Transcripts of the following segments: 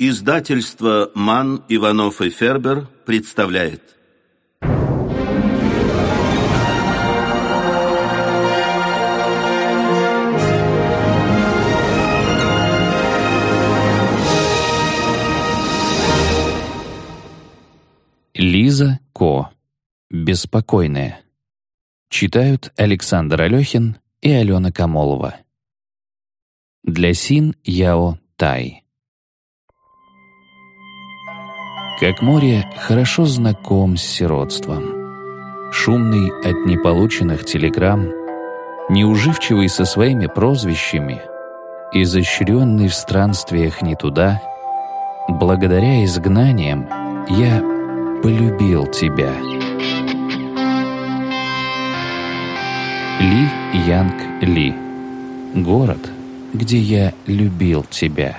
Издательство «Ман, Иванов и Фербер» представляет. Лиза Ко. Беспокойная. Читают Александр Алехин и Алена Камолова. Для Син Яо Тай. Как море хорошо знаком с сиротством. Шумный от неполученных телеграмм, неуживчивый со своими прозвищами, изощренный в странствиях не туда, благодаря изгнаниям я полюбил тебя. Ли Янг Ли. Город, где я любил тебя.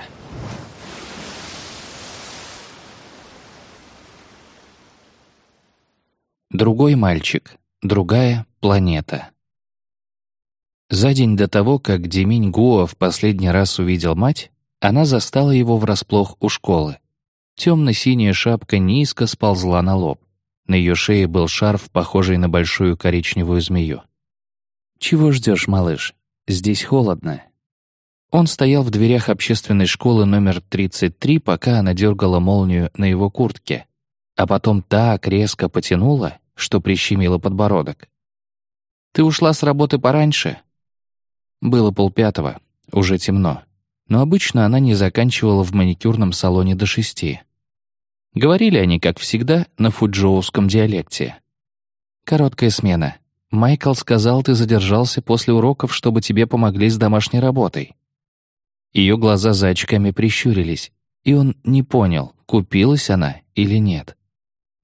Другой мальчик, другая планета. За день до того, как Деминь Гуа в последний раз увидел мать, она застала его врасплох у школы. Темно-синяя шапка низко сползла на лоб. На ее шее был шарф, похожий на большую коричневую змею. «Чего ждешь, малыш? Здесь холодно». Он стоял в дверях общественной школы номер 33, пока она дергала молнию на его куртке, а потом так резко потянула, что прищемило подбородок. «Ты ушла с работы пораньше?» Было полпятого, уже темно, но обычно она не заканчивала в маникюрном салоне до шести. Говорили они, как всегда, на фуджоуском диалекте. «Короткая смена. Майкл сказал, ты задержался после уроков, чтобы тебе помогли с домашней работой». Ее глаза за очками прищурились, и он не понял, купилась она или нет.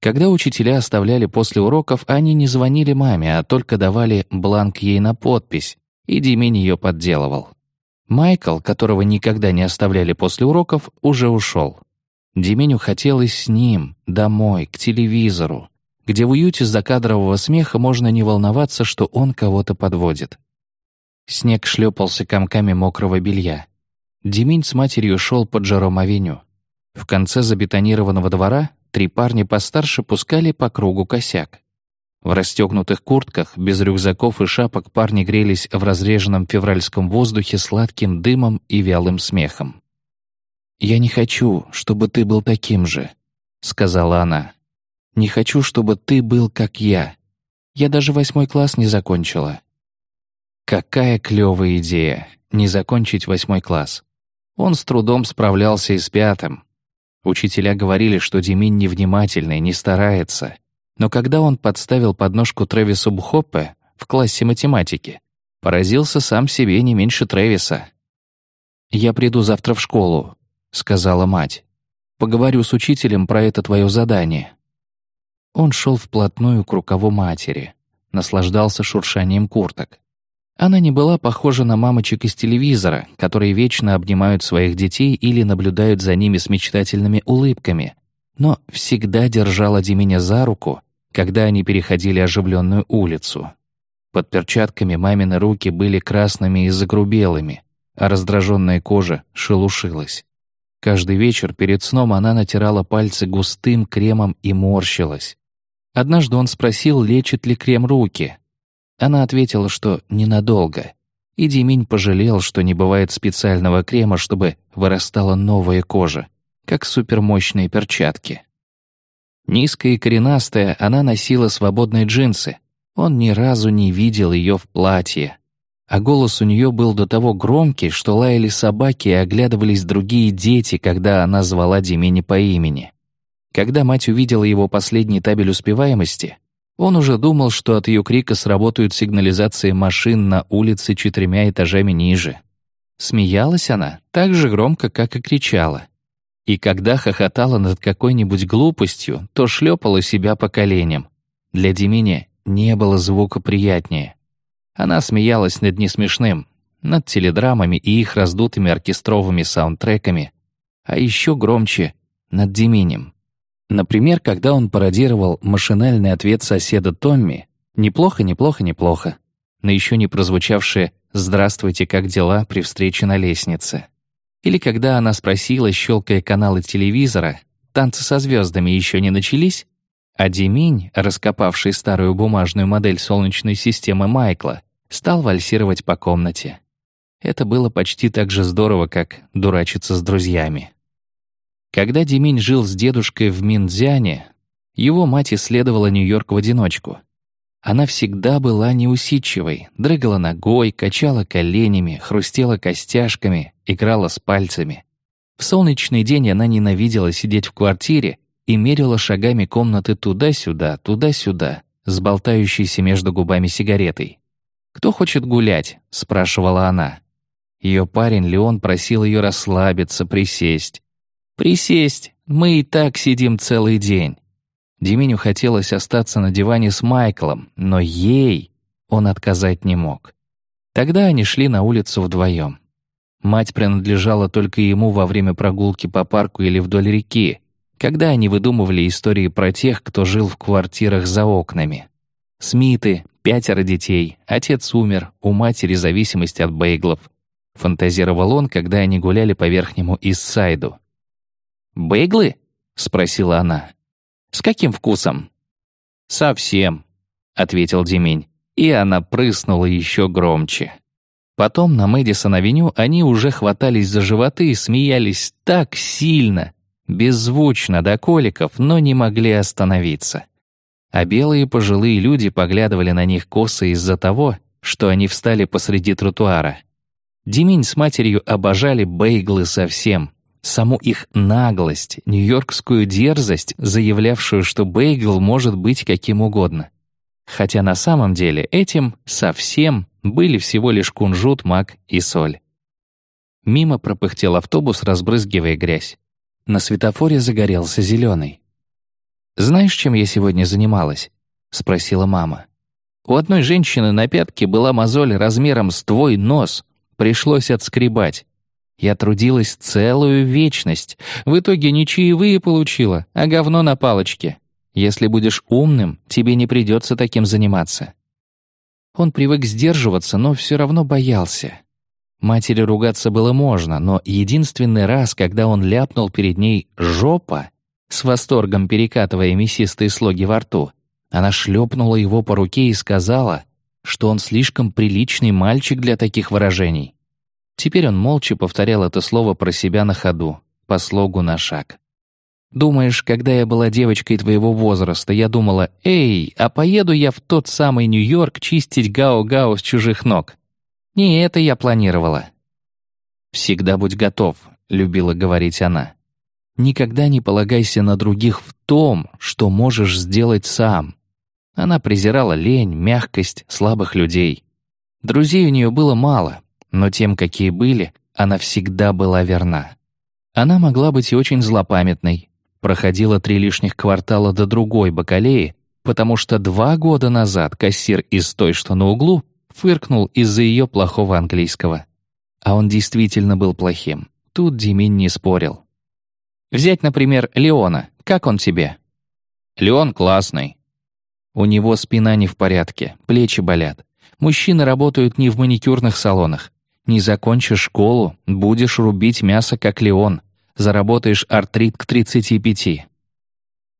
Когда учителя оставляли после уроков, они не звонили маме, а только давали бланк ей на подпись, и Димень ее подделывал. Майкл, которого никогда не оставляли после уроков, уже ушел. Деменю хотелось с ним, домой, к телевизору, где в уюте закадрового смеха можно не волноваться, что он кого-то подводит. Снег шлепался комками мокрого белья. Демень с матерью шел под жаром-авеню. В конце забетонированного двора три парня постарше пускали по кругу косяк. В расстегнутых куртках, без рюкзаков и шапок парни грелись в разреженном февральском воздухе сладким дымом и вялым смехом. «Я не хочу, чтобы ты был таким же», — сказала она. «Не хочу, чтобы ты был как я. Я даже восьмой класс не закончила». Какая клевая идея — не закончить восьмой класс. Он с трудом справлялся и с пятым, Учителя говорили, что Димин невнимательный, не старается. Но когда он подставил подножку Трэвису Бхоппе в классе математики, поразился сам себе не меньше Трэвиса. «Я приду завтра в школу», — сказала мать. «Поговорю с учителем про это твое задание». Он шел вплотную к рукаву матери, наслаждался шуршанием курток. Она не была похожа на мамочек из телевизора, которые вечно обнимают своих детей или наблюдают за ними с мечтательными улыбками, но всегда держала Деминя за руку, когда они переходили оживленную улицу. Под перчатками мамины руки были красными и загрубелыми, а раздраженная кожа шелушилась. Каждый вечер перед сном она натирала пальцы густым кремом и морщилась. Однажды он спросил, лечит ли крем руки, она ответила, что ненадолго. И Диминь пожалел, что не бывает специального крема, чтобы вырастала новая кожа, как супермощные перчатки. Низкая и коренастая, она носила свободные джинсы. Он ни разу не видел ее в платье. А голос у нее был до того громкий, что лаяли собаки и оглядывались другие дети, когда она звала Димини по имени. Когда мать увидела его последний табель успеваемости, он уже думал, что от ее крика сработают сигнализации машин на улице четырьмя этажами ниже. Смеялась она так же громко, как и кричала. И когда хохотала над какой-нибудь глупостью, то шлепала себя по коленям. Для Демини не было звука приятнее. Она смеялась над несмешным, над теледрамами и их раздутыми оркестровыми саундтреками, а еще громче — над Деминем. Например, когда он пародировал машинальный ответ соседа Томми «Неплохо, неплохо, неплохо», на еще не прозвучавшее «Здравствуйте, как дела?» при встрече на лестнице. Или когда она спросила, щелкая каналы телевизора, танцы со звездами еще не начались? А Деминь, раскопавший старую бумажную модель Солнечной системы Майкла, стал вальсировать по комнате. Это было почти так же здорово, как дурачиться с друзьями. Когда Деминь жил с дедушкой в Миндзяне, его мать исследовала Нью-Йорк в одиночку. Она всегда была неусидчивой, дрыгала ногой, качала коленями, хрустела костяшками, играла с пальцами. В солнечный день она ненавидела сидеть в квартире и мерила шагами комнаты туда-сюда, туда-сюда, с болтающейся между губами сигаретой. «Кто хочет гулять?» — спрашивала она. Ее парень Леон просил ее расслабиться, присесть. «Присесть! Мы и так сидим целый день!» Деминю хотелось остаться на диване с Майклом, но ей он отказать не мог. Тогда они шли на улицу вдвоем. Мать принадлежала только ему во время прогулки по парку или вдоль реки, когда они выдумывали истории про тех, кто жил в квартирах за окнами. Смиты, пятеро детей, отец умер, у матери зависимость от бейглов. Фантазировал он, когда они гуляли по верхнему Иссайду. «Бейглы?» — спросила она. С каким вкусом?» «Совсем», — ответил Демень, и она прыснула еще громче. Потом на Мэдисон-авеню они уже хватались за животы и смеялись так сильно, беззвучно до коликов, но не могли остановиться. А белые пожилые люди поглядывали на них косо из-за того, что они встали посреди тротуара. Демень с матерью обожали бейглы совсем, саму их наглость, нью-йоркскую дерзость, заявлявшую, что бейгл может быть каким угодно. Хотя на самом деле этим совсем были всего лишь кунжут, мак и соль. Мимо пропыхтел автобус, разбрызгивая грязь. На светофоре загорелся зеленый. «Знаешь, чем я сегодня занималась?» — спросила мама. «У одной женщины на пятке была мозоль размером с твой нос. Пришлось отскребать. Я трудилась целую вечность. В итоге не чаевые получила, а говно на палочке. Если будешь умным, тебе не придется таким заниматься». Он привык сдерживаться, но все равно боялся. Матери ругаться было можно, но единственный раз, когда он ляпнул перед ней «жопа», с восторгом перекатывая мясистые слоги во рту, она шлепнула его по руке и сказала, что он слишком приличный мальчик для таких выражений. Теперь он молча повторял это слово про себя на ходу, по слогу на шаг. «Думаешь, когда я была девочкой твоего возраста, я думала, «Эй, а поеду я в тот самый Нью-Йорк чистить гао-гао с чужих ног?» Не это я планировала. «Всегда будь готов», — любила говорить она. «Никогда не полагайся на других в том, что можешь сделать сам». Она презирала лень, мягкость, слабых людей. Друзей у нее было мало, но тем, какие были, она всегда была верна. Она могла быть и очень злопамятной, проходила три лишних квартала до другой бакалеи, потому что два года назад кассир из той, что на углу, фыркнул из-за ее плохого английского. А он действительно был плохим. Тут Димин не спорил. Взять, например, Леона. Как он тебе? Леон классный. У него спина не в порядке, плечи болят. Мужчины работают не в маникюрных салонах, не закончишь школу, будешь рубить мясо, как Леон. Заработаешь артрит к 35.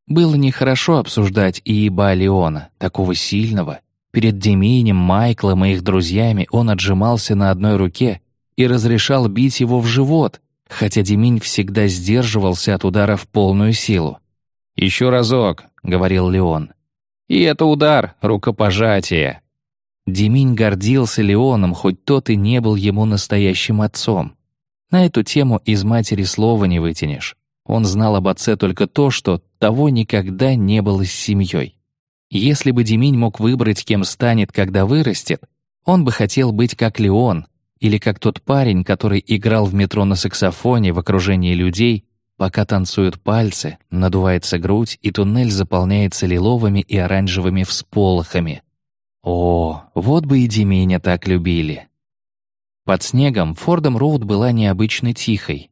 Было нехорошо обсуждать Иеба Леона, такого сильного. Перед Деминем, Майклом и их друзьями он отжимался на одной руке и разрешал бить его в живот, хотя Деминь всегда сдерживался от удара в полную силу. «Еще разок», — говорил Леон. «И это удар, рукопожатие». Деминь гордился Леоном, хоть тот и не был ему настоящим отцом. На эту тему из матери слова не вытянешь. Он знал об отце только то, что того никогда не было с семьей. Если бы Деминь мог выбрать, кем станет, когда вырастет, он бы хотел быть как Леон, или как тот парень, который играл в метро на саксофоне в окружении людей, пока танцуют пальцы, надувается грудь, и туннель заполняется лиловыми и оранжевыми всполохами, о, вот бы и Деменя так любили. Под снегом Фордом Роуд была необычно тихой.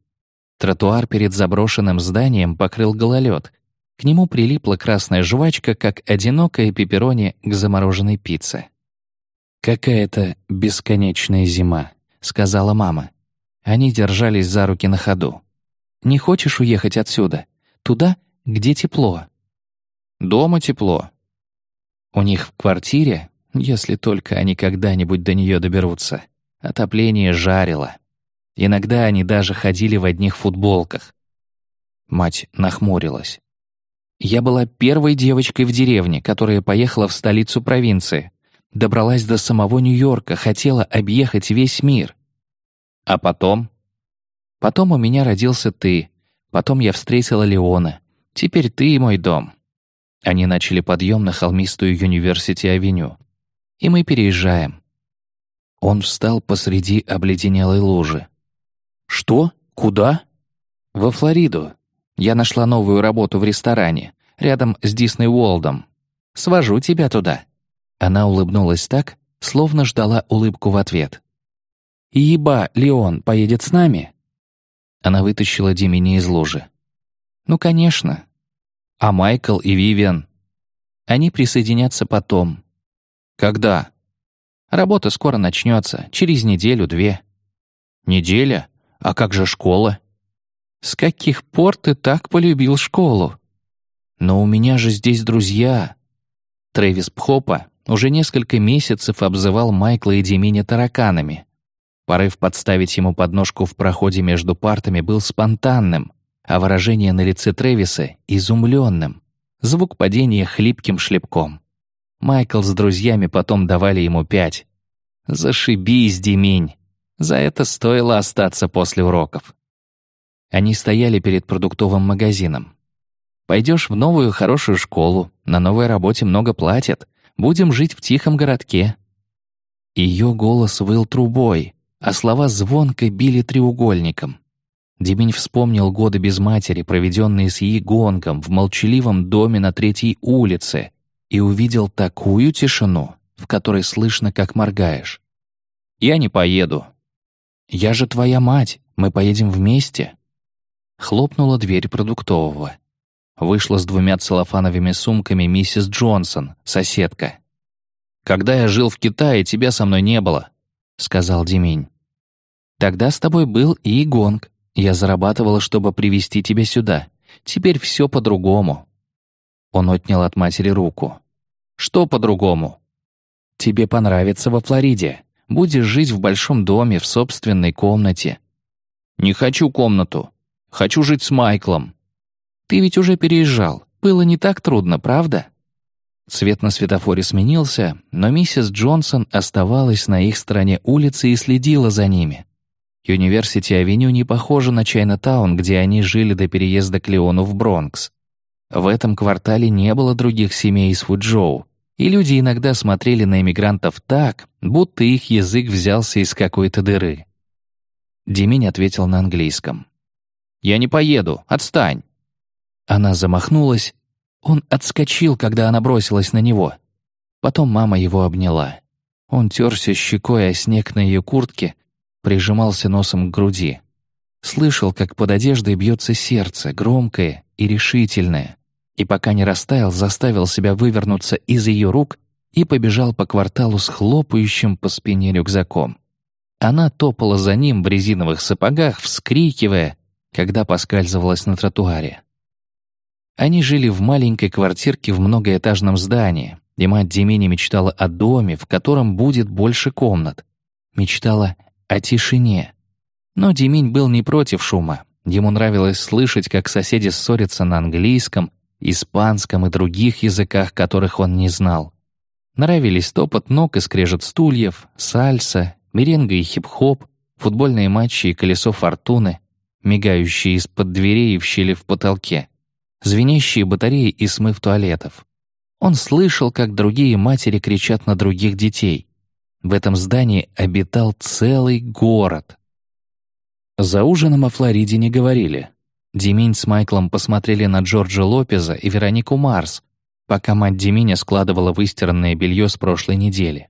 Тротуар перед заброшенным зданием покрыл гололед. К нему прилипла красная жвачка, как одинокая пепперони к замороженной пицце. «Какая-то бесконечная зима», — сказала мама. Они держались за руки на ходу. «Не хочешь уехать отсюда? Туда, где тепло?» «Дома тепло». У них в квартире, если только они когда-нибудь до нее доберутся, отопление жарило. Иногда они даже ходили в одних футболках. Мать нахмурилась. Я была первой девочкой в деревне, которая поехала в столицу провинции. Добралась до самого Нью-Йорка, хотела объехать весь мир. А потом? Потом у меня родился ты. Потом я встретила Леона. Теперь ты и мой дом. Они начали подъем на холмистую Юниверсити-авеню. И мы переезжаем. Он встал посреди обледенелой лужи. «Что? Куда?» «Во Флориду. Я нашла новую работу в ресторане, рядом с Дисней Уолдом. Свожу тебя туда». Она улыбнулась так, словно ждала улыбку в ответ. «Еба, Леон поедет с нами?» Она вытащила Димини из лужи. «Ну, конечно. А Майкл и Вивиан? Они присоединятся потом. Когда? Работа скоро начнется, через неделю-две. Неделя? А как же школа? С каких пор ты так полюбил школу? Но у меня же здесь друзья. Трэвис Пхопа уже несколько месяцев обзывал Майкла и Деминя тараканами. Порыв подставить ему подножку в проходе между партами был спонтанным, а выражение на лице Трэвиса — изумленным. Звук падения хлипким шлепком. Майкл с друзьями потом давали ему пять. «Зашибись, Демень!» За это стоило остаться после уроков. Они стояли перед продуктовым магазином. «Пойдешь в новую хорошую школу, на новой работе много платят, будем жить в тихом городке». Ее голос выл трубой, а слова звонко били треугольником. Демень вспомнил годы без матери, проведенные с Егонгом в молчаливом доме на третьей улице, и увидел такую тишину, в которой слышно, как моргаешь. «Я не поеду». «Я же твоя мать, мы поедем вместе». Хлопнула дверь продуктового. Вышла с двумя целлофановыми сумками миссис Джонсон, соседка. «Когда я жил в Китае, тебя со мной не было», — сказал Демень. «Тогда с тобой был и Гонг. Я зарабатывала, чтобы привести тебя сюда. Теперь все по-другому». Он отнял от матери руку. «Что по-другому?» «Тебе понравится во Флориде. Будешь жить в большом доме, в собственной комнате». «Не хочу комнату. Хочу жить с Майклом». «Ты ведь уже переезжал. Было не так трудно, правда?» Цвет на светофоре сменился, но миссис Джонсон оставалась на их стороне улицы и следила за ними. Юниверсити-авеню не похожа на Чайна-таун, где они жили до переезда к Леону в Бронкс. В этом квартале не было других семей из Фуджоу, и люди иногда смотрели на эмигрантов так, будто их язык взялся из какой-то дыры. Демень ответил на английском. «Я не поеду, отстань!» Она замахнулась. Он отскочил, когда она бросилась на него. Потом мама его обняла. Он терся щекой о снег на ее куртке, прижимался носом к груди. Слышал, как под одеждой бьется сердце, громкое и решительное. И пока не растаял, заставил себя вывернуться из ее рук и побежал по кварталу с хлопающим по спине рюкзаком. Она топала за ним в резиновых сапогах, вскрикивая, когда поскальзывалась на тротуаре. Они жили в маленькой квартирке в многоэтажном здании, и мать Демени мечтала о доме, в котором будет больше комнат. Мечтала о тишине. Но Демень был не против шума. Ему нравилось слышать, как соседи ссорятся на английском, испанском и других языках, которых он не знал. Нравились топот ног и скрежет стульев, сальса, меренга и хип-хоп, футбольные матчи и колесо фортуны, мигающие из-под дверей и в щели в потолке, звенящие батареи и смыв туалетов. Он слышал, как другие матери кричат на других детей. В этом здании обитал целый город. За ужином о Флориде не говорили. Деминь с Майклом посмотрели на Джорджа Лопеза и Веронику Марс, пока мать Деминя складывала выстиранное белье с прошлой недели.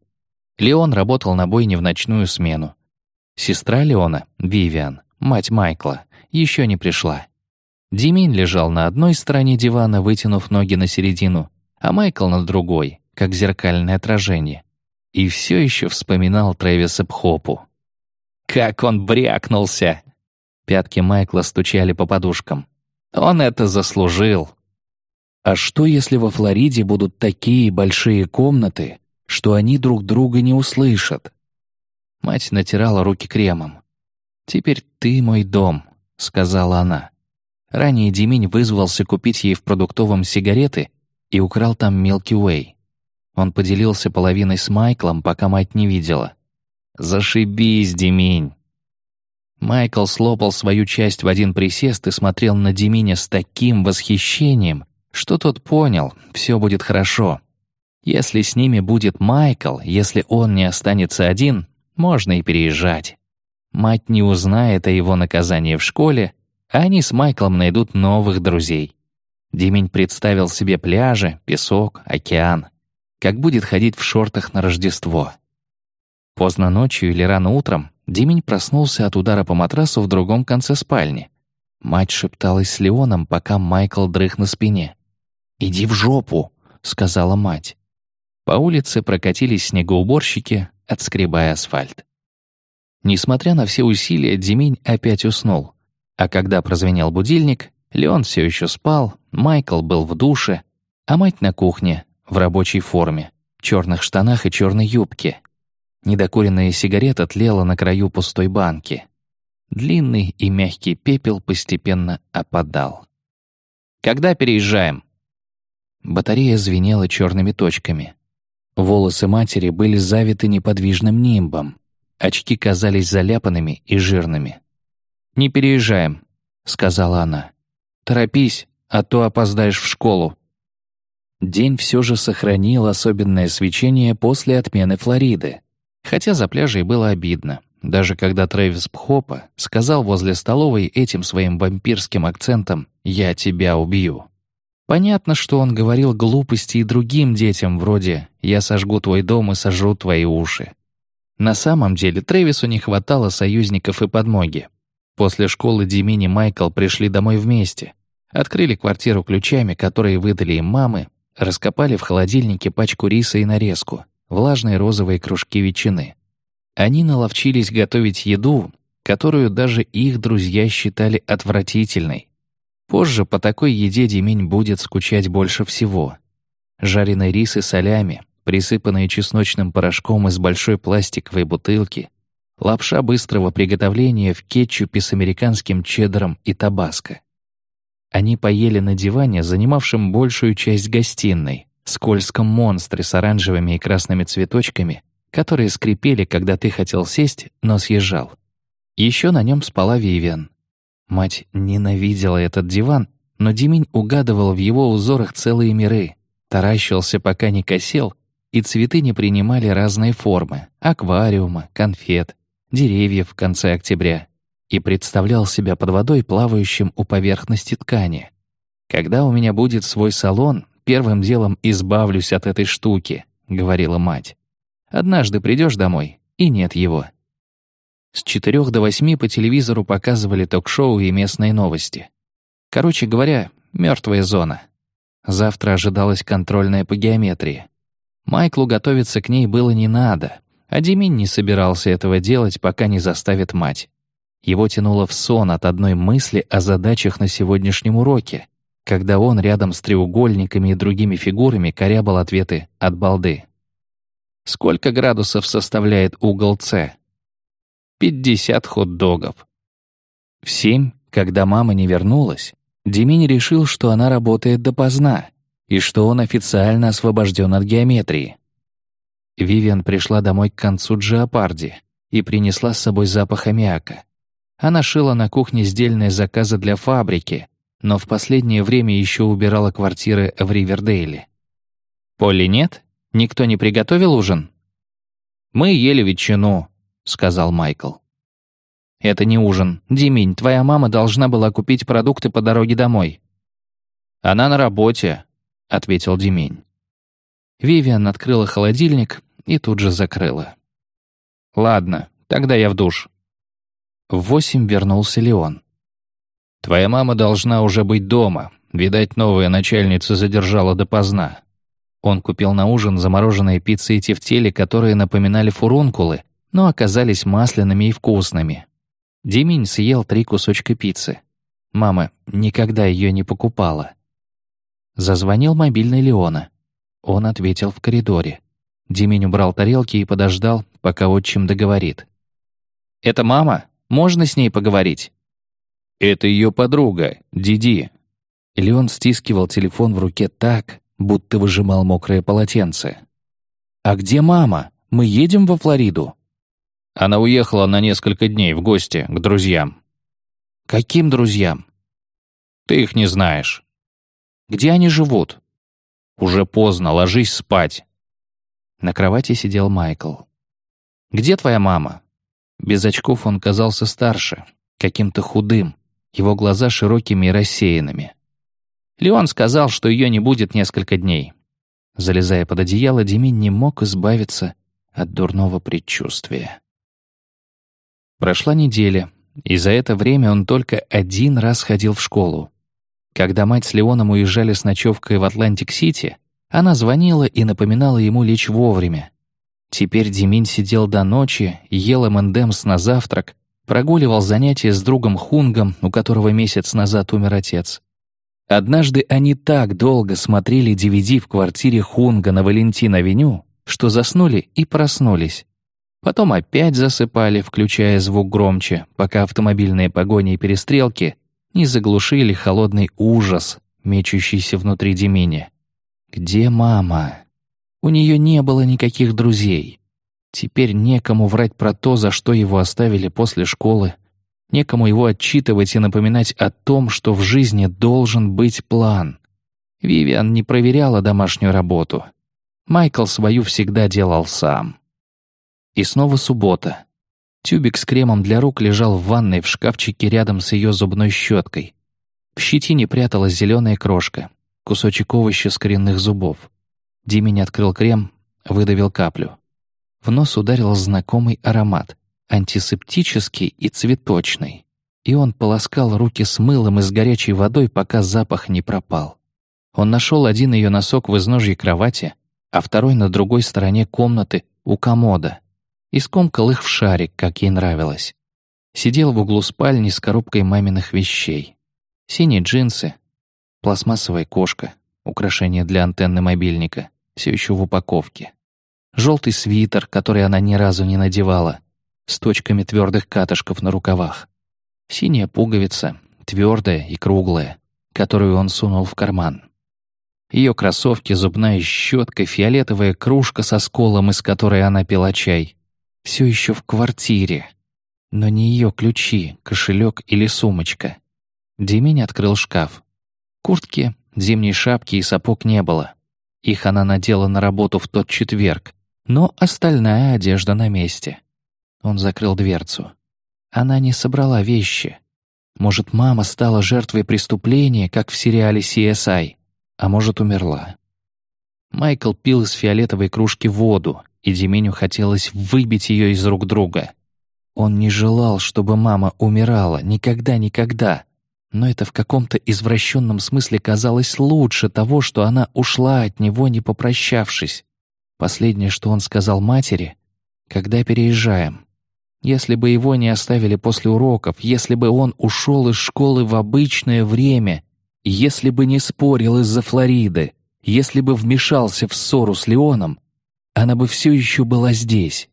Леон работал на бойне в ночную смену. Сестра Леона, Вивиан, мать Майкла, еще не пришла. Деминь лежал на одной стороне дивана, вытянув ноги на середину, а Майкл на другой, как зеркальное отражение. И все еще вспоминал Трэвиса Пхопу. Как он брякнулся! Пятки Майкла стучали по подушкам. Он это заслужил. А что, если во Флориде будут такие большие комнаты, что они друг друга не услышат? Мать натирала руки кремом. «Теперь ты мой дом», — сказала она. Ранее Демень вызвался купить ей в продуктовом сигареты и украл там Милки Уэй. Он поделился половиной с Майклом, пока мать не видела. «Зашибись, Демень!» Майкл слопал свою часть в один присест и смотрел на Деминя с таким восхищением, что тот понял, все будет хорошо. Если с ними будет Майкл, если он не останется один, можно и переезжать. Мать не узнает о его наказании в школе, а они с Майклом найдут новых друзей. Димень представил себе пляжи, песок, океан. Как будет ходить в шортах на Рождество. Поздно ночью или рано утром Димень проснулся от удара по матрасу в другом конце спальни. Мать шепталась с Леоном, пока Майкл дрых на спине. «Иди в жопу!» — сказала мать. По улице прокатились снегоуборщики, отскребая асфальт. Несмотря на все усилия, Димень опять уснул. А когда прозвенел будильник, Леон все еще спал, Майкл был в душе, а мать на кухне, в рабочей форме, черных штанах и черной юбке. Недокуренная сигарета тлела на краю пустой банки. Длинный и мягкий пепел постепенно опадал. «Когда переезжаем?» Батарея звенела черными точками. Волосы матери были завиты неподвижным нимбом. Очки казались заляпанными и жирными. «Не переезжаем», — сказала она. «Торопись, а то опоздаешь в школу». День все же сохранил особенное свечение после отмены Флориды. Хотя за пляжей было обидно. Даже когда Трэвис Пхопа сказал возле столовой этим своим вампирским акцентом «Я тебя убью». Понятно, что он говорил глупости и другим детям вроде «Я сожгу твой дом и сожру твои уши». На самом деле Трэвису не хватало союзников и подмоги. После школы Димини и Майкл пришли домой вместе. Открыли квартиру ключами, которые выдали им мамы, раскопали в холодильнике пачку риса и нарезку, влажные розовые кружки ветчины. Они наловчились готовить еду, которую даже их друзья считали отвратительной. Позже по такой еде Демень будет скучать больше всего. Жареный рис и солями, присыпанные чесночным порошком из большой пластиковой бутылки, Лапша быстрого приготовления в кетчупе с американским чеддером и табаско. Они поели на диване, занимавшем большую часть гостиной, скользком монстре с оранжевыми и красными цветочками, которые скрипели, когда ты хотел сесть, но съезжал. Еще на нем спала Вивиан. Мать ненавидела этот диван, но Димень угадывал в его узорах целые миры, таращился, пока не косел, и цветы не принимали разные формы — аквариума, конфет, деревьев в конце октября и представлял себя под водой, плавающим у поверхности ткани. «Когда у меня будет свой салон, первым делом избавлюсь от этой штуки», — говорила мать. «Однажды придешь домой, и нет его». С четырех до восьми по телевизору показывали ток-шоу и местные новости. Короче говоря, мертвая зона. Завтра ожидалась контрольная по геометрии. Майклу готовиться к ней было не надо, а Демин не собирался этого делать, пока не заставит мать. Его тянуло в сон от одной мысли о задачах на сегодняшнем уроке, когда он рядом с треугольниками и другими фигурами корябал ответы от балды. Сколько градусов составляет угол С? 50 хот-догов. В семь, когда мама не вернулась, Демин решил, что она работает допоздна и что он официально освобожден от геометрии. Вивиан пришла домой к концу Джиапарди и принесла с собой запах аммиака. Она шила на кухне сдельные заказы для фабрики, но в последнее время еще убирала квартиры в Ривердейле. «Полли нет? Никто не приготовил ужин?» «Мы ели ветчину», — сказал Майкл. «Это не ужин. Диминь, твоя мама должна была купить продукты по дороге домой». «Она на работе», — ответил Диминь. Вивиан открыла холодильник и тут же закрыла. «Ладно, тогда я в душ». В восемь вернулся Леон. «Твоя мама должна уже быть дома. Видать, новая начальница задержала допоздна». Он купил на ужин замороженные пиццы и тефтели, которые напоминали фурункулы, но оказались масляными и вкусными. Диминь съел три кусочка пиццы. Мама никогда ее не покупала. Зазвонил мобильный Леона. Он ответил в коридоре. Диминь убрал тарелки и подождал, пока отчим договорит. «Это мама? Можно с ней поговорить?» «Это ее подруга, Диди». Леон стискивал телефон в руке так, будто выжимал мокрое полотенце. «А где мама? Мы едем во Флориду?» Она уехала на несколько дней в гости к друзьям. «Каким друзьям?» «Ты их не знаешь». «Где они живут?» «Уже поздно, ложись спать». На кровати сидел Майкл. «Где твоя мама?» Без очков он казался старше, каким-то худым, его глаза широкими и рассеянными. Леон сказал, что ее не будет несколько дней. Залезая под одеяло, Демин не мог избавиться от дурного предчувствия. Прошла неделя, и за это время он только один раз ходил в школу. Когда мать с Леоном уезжали с ночевкой в Атлантик-Сити, она звонила и напоминала ему лечь вовремя. Теперь Демин сидел до ночи, ел M&M's на завтрак, прогуливал занятия с другом Хунгом, у которого месяц назад умер отец. Однажды они так долго смотрели DVD в квартире Хунга на Валентин-авеню, что заснули и проснулись. Потом опять засыпали, включая звук громче, пока автомобильные погони и перестрелки не заглушили холодный ужас, мечущийся внутри Демини. «Где мама?» У нее не было никаких друзей. Теперь некому врать про то, за что его оставили после школы, Некому его отчитывать и напоминать о том, что в жизни должен быть план. Вивиан не проверяла домашнюю работу. Майкл свою всегда делал сам. И снова суббота. Тюбик с кремом для рук лежал в ванной в шкафчике рядом с ее зубной щеткой. В щетине пряталась зеленая крошка, кусочек овоща с коренных зубов. Димень открыл крем, выдавил каплю. В нос ударил знакомый аромат антисептический и цветочный, и он полоскал руки с мылом и с горячей водой, пока запах не пропал. Он нашел один ее носок в изножье кровати, а второй на другой стороне комнаты у комода, и скомкал их в шарик, как ей нравилось. Сидел в углу спальни с коробкой маминых вещей. Синие джинсы, пластмассовая кошка, украшение для антенны мобильника, все еще в упаковке. Желтый свитер, который она ни разу не надевала, с точками твердых катышков на рукавах. Синяя пуговица, твердая и круглая, которую он сунул в карман. Ее кроссовки, зубная щетка, фиолетовая кружка со сколом, из которой она пила чай. Все еще в квартире. Но не ее ключи, кошелек или сумочка. Демень открыл шкаф. Куртки, зимней шапки и сапог не было. Их она надела на работу в тот четверг, но остальная одежда на месте. Он закрыл дверцу. Она не собрала вещи. Может, мама стала жертвой преступления, как в сериале CSI, а может, умерла. Майкл пил из фиолетовой кружки воду, и Деменю хотелось выбить ее из рук друга. Он не желал, чтобы мама умирала, никогда-никогда, но это в каком-то извращенном смысле казалось лучше того, что она ушла от него, не попрощавшись. Последнее, что он сказал матери, «Когда переезжаем?» Если бы его не оставили после уроков, если бы он ушел из школы в обычное время, если бы не спорил из-за Флориды, если бы вмешался в ссору с Леоном, она бы все еще была здесь.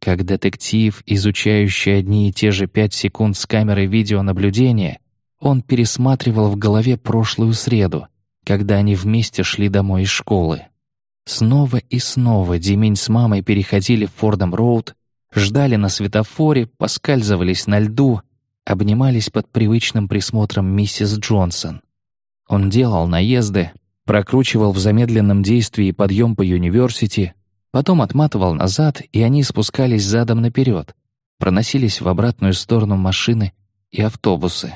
Как детектив, изучающий одни и те же пять секунд с камерой видеонаблюдения, он пересматривал в голове прошлую среду, когда они вместе шли домой из школы. Снова и снова Демень с мамой переходили в Фордом-Роуд, ждали на светофоре, поскальзывались на льду, обнимались под привычным присмотром миссис Джонсон. Он делал наезды, прокручивал в замедленном действии подъем по университи, потом отматывал назад, и они спускались задом наперед, проносились в обратную сторону машины и автобусы.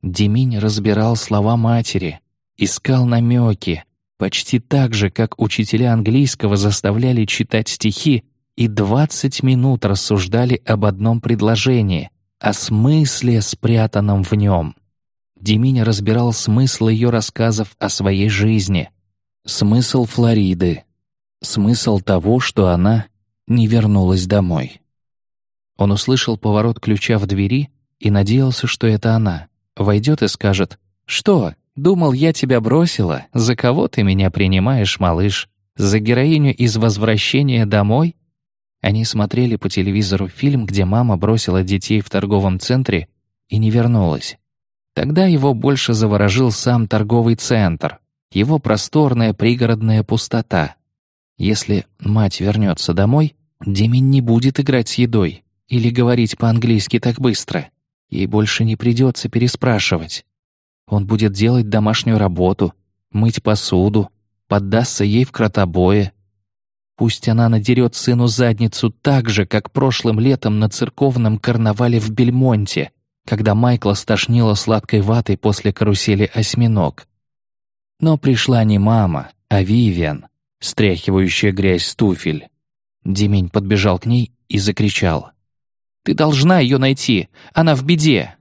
Деминь разбирал слова матери, искал намеки, почти так же, как учителя английского заставляли читать стихи и двадцать минут рассуждали об одном предложении, о смысле, спрятанном в нем. Деминя разбирал смысл ее рассказов о своей жизни, смысл Флориды, смысл того, что она не вернулась домой. Он услышал поворот ключа в двери и надеялся, что это она. Войдет и скажет «Что, думал, я тебя бросила? За кого ты меня принимаешь, малыш? За героиню из «Возвращения домой»?» Они смотрели по телевизору фильм, где мама бросила детей в торговом центре и не вернулась. Тогда его больше заворожил сам торговый центр, его просторная пригородная пустота. Если мать вернется домой, Демин не будет играть с едой или говорить по-английски так быстро. Ей больше не придется переспрашивать. Он будет делать домашнюю работу, мыть посуду, поддастся ей в кротобое. Пусть она надерет сыну задницу так же, как прошлым летом на церковном карнавале в Бельмонте, когда Майкла стошнило сладкой ватой после карусели «Осьминог». Но пришла не мама, а Вивиан, стряхивающая грязь с туфель. Демень подбежал к ней и закричал. «Ты должна ее найти! Она в беде!»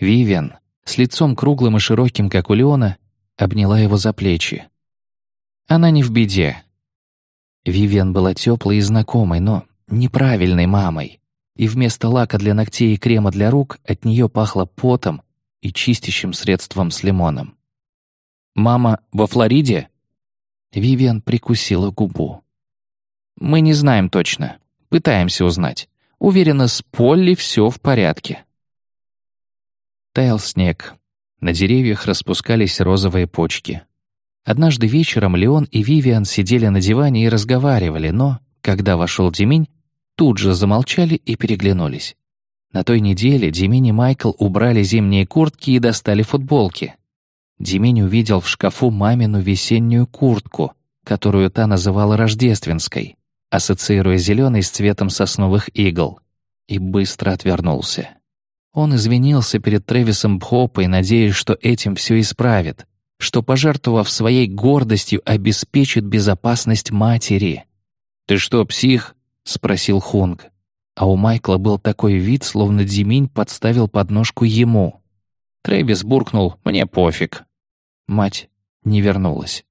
Вивиан, с лицом круглым и широким, как у Леона, обняла его за плечи. Она не в беде. Вивиан была теплой и знакомой, но неправильной мамой. И вместо лака для ногтей и крема для рук от нее пахло потом и чистящим средством с лимоном. «Мама во Флориде?» Вивиан прикусила губу. «Мы не знаем точно. Пытаемся узнать. Уверена, с Полли все в порядке». Таял снег. На деревьях распускались розовые почки. Однажды вечером Леон и Вивиан сидели на диване и разговаривали, но, когда вошел Деминь, тут же замолчали и переглянулись. На той неделе Деминь и Майкл убрали зимние куртки и достали футболки. Деминь увидел в шкафу мамину весеннюю куртку, которую та называла рождественской, ассоциируя зеленый с цветом сосновых игл, и быстро отвернулся. Он извинился перед Трэвисом Бхопой, надеясь, что этим все исправит, что, пожертвовав своей гордостью, обеспечит безопасность матери. «Ты что, псих?» — спросил Хунг. А у Майкла был такой вид, словно Диминь подставил подножку ему. Трэвис буркнул «Мне пофиг». Мать не вернулась.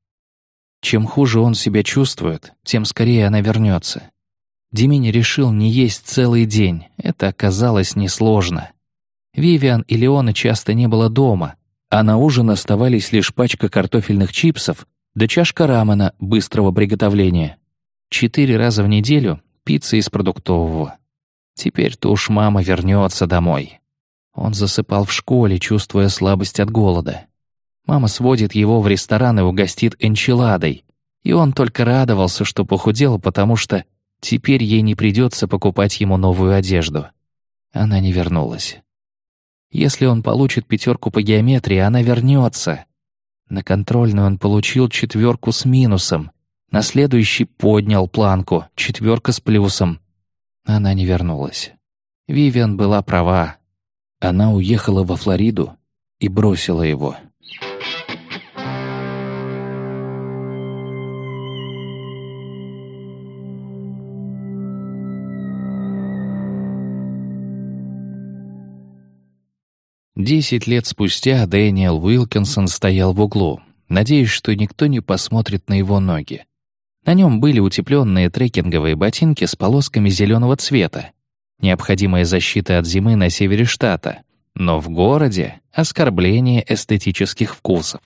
Чем хуже он себя чувствует, тем скорее она вернется. Диминь решил не есть целый день. Это оказалось несложно. Вивиан и Леона часто не было дома, а на ужин оставались лишь пачка картофельных чипсов да чашка рамена быстрого приготовления. Четыре раза в неделю пицца из продуктового. Теперь-то уж мама вернется домой. Он засыпал в школе, чувствуя слабость от голода. Мама сводит его в ресторан и угостит энчиладой. И он только радовался, что похудел, потому что теперь ей не придется покупать ему новую одежду. Она не вернулась. Если он получит пятерку по геометрии, она вернется. На контрольную он получил четверку с минусом. На следующий поднял планку, четверка с плюсом. Она не вернулась. Вивиан была права. Она уехала во Флориду и бросила его. Десять лет спустя Дэниел Уилкинсон стоял в углу, надеясь, что никто не посмотрит на его ноги. На нем были утепленные трекинговые ботинки с полосками зеленого цвета, необходимая защита от зимы на севере штата, но в городе — оскорбление эстетических вкусов.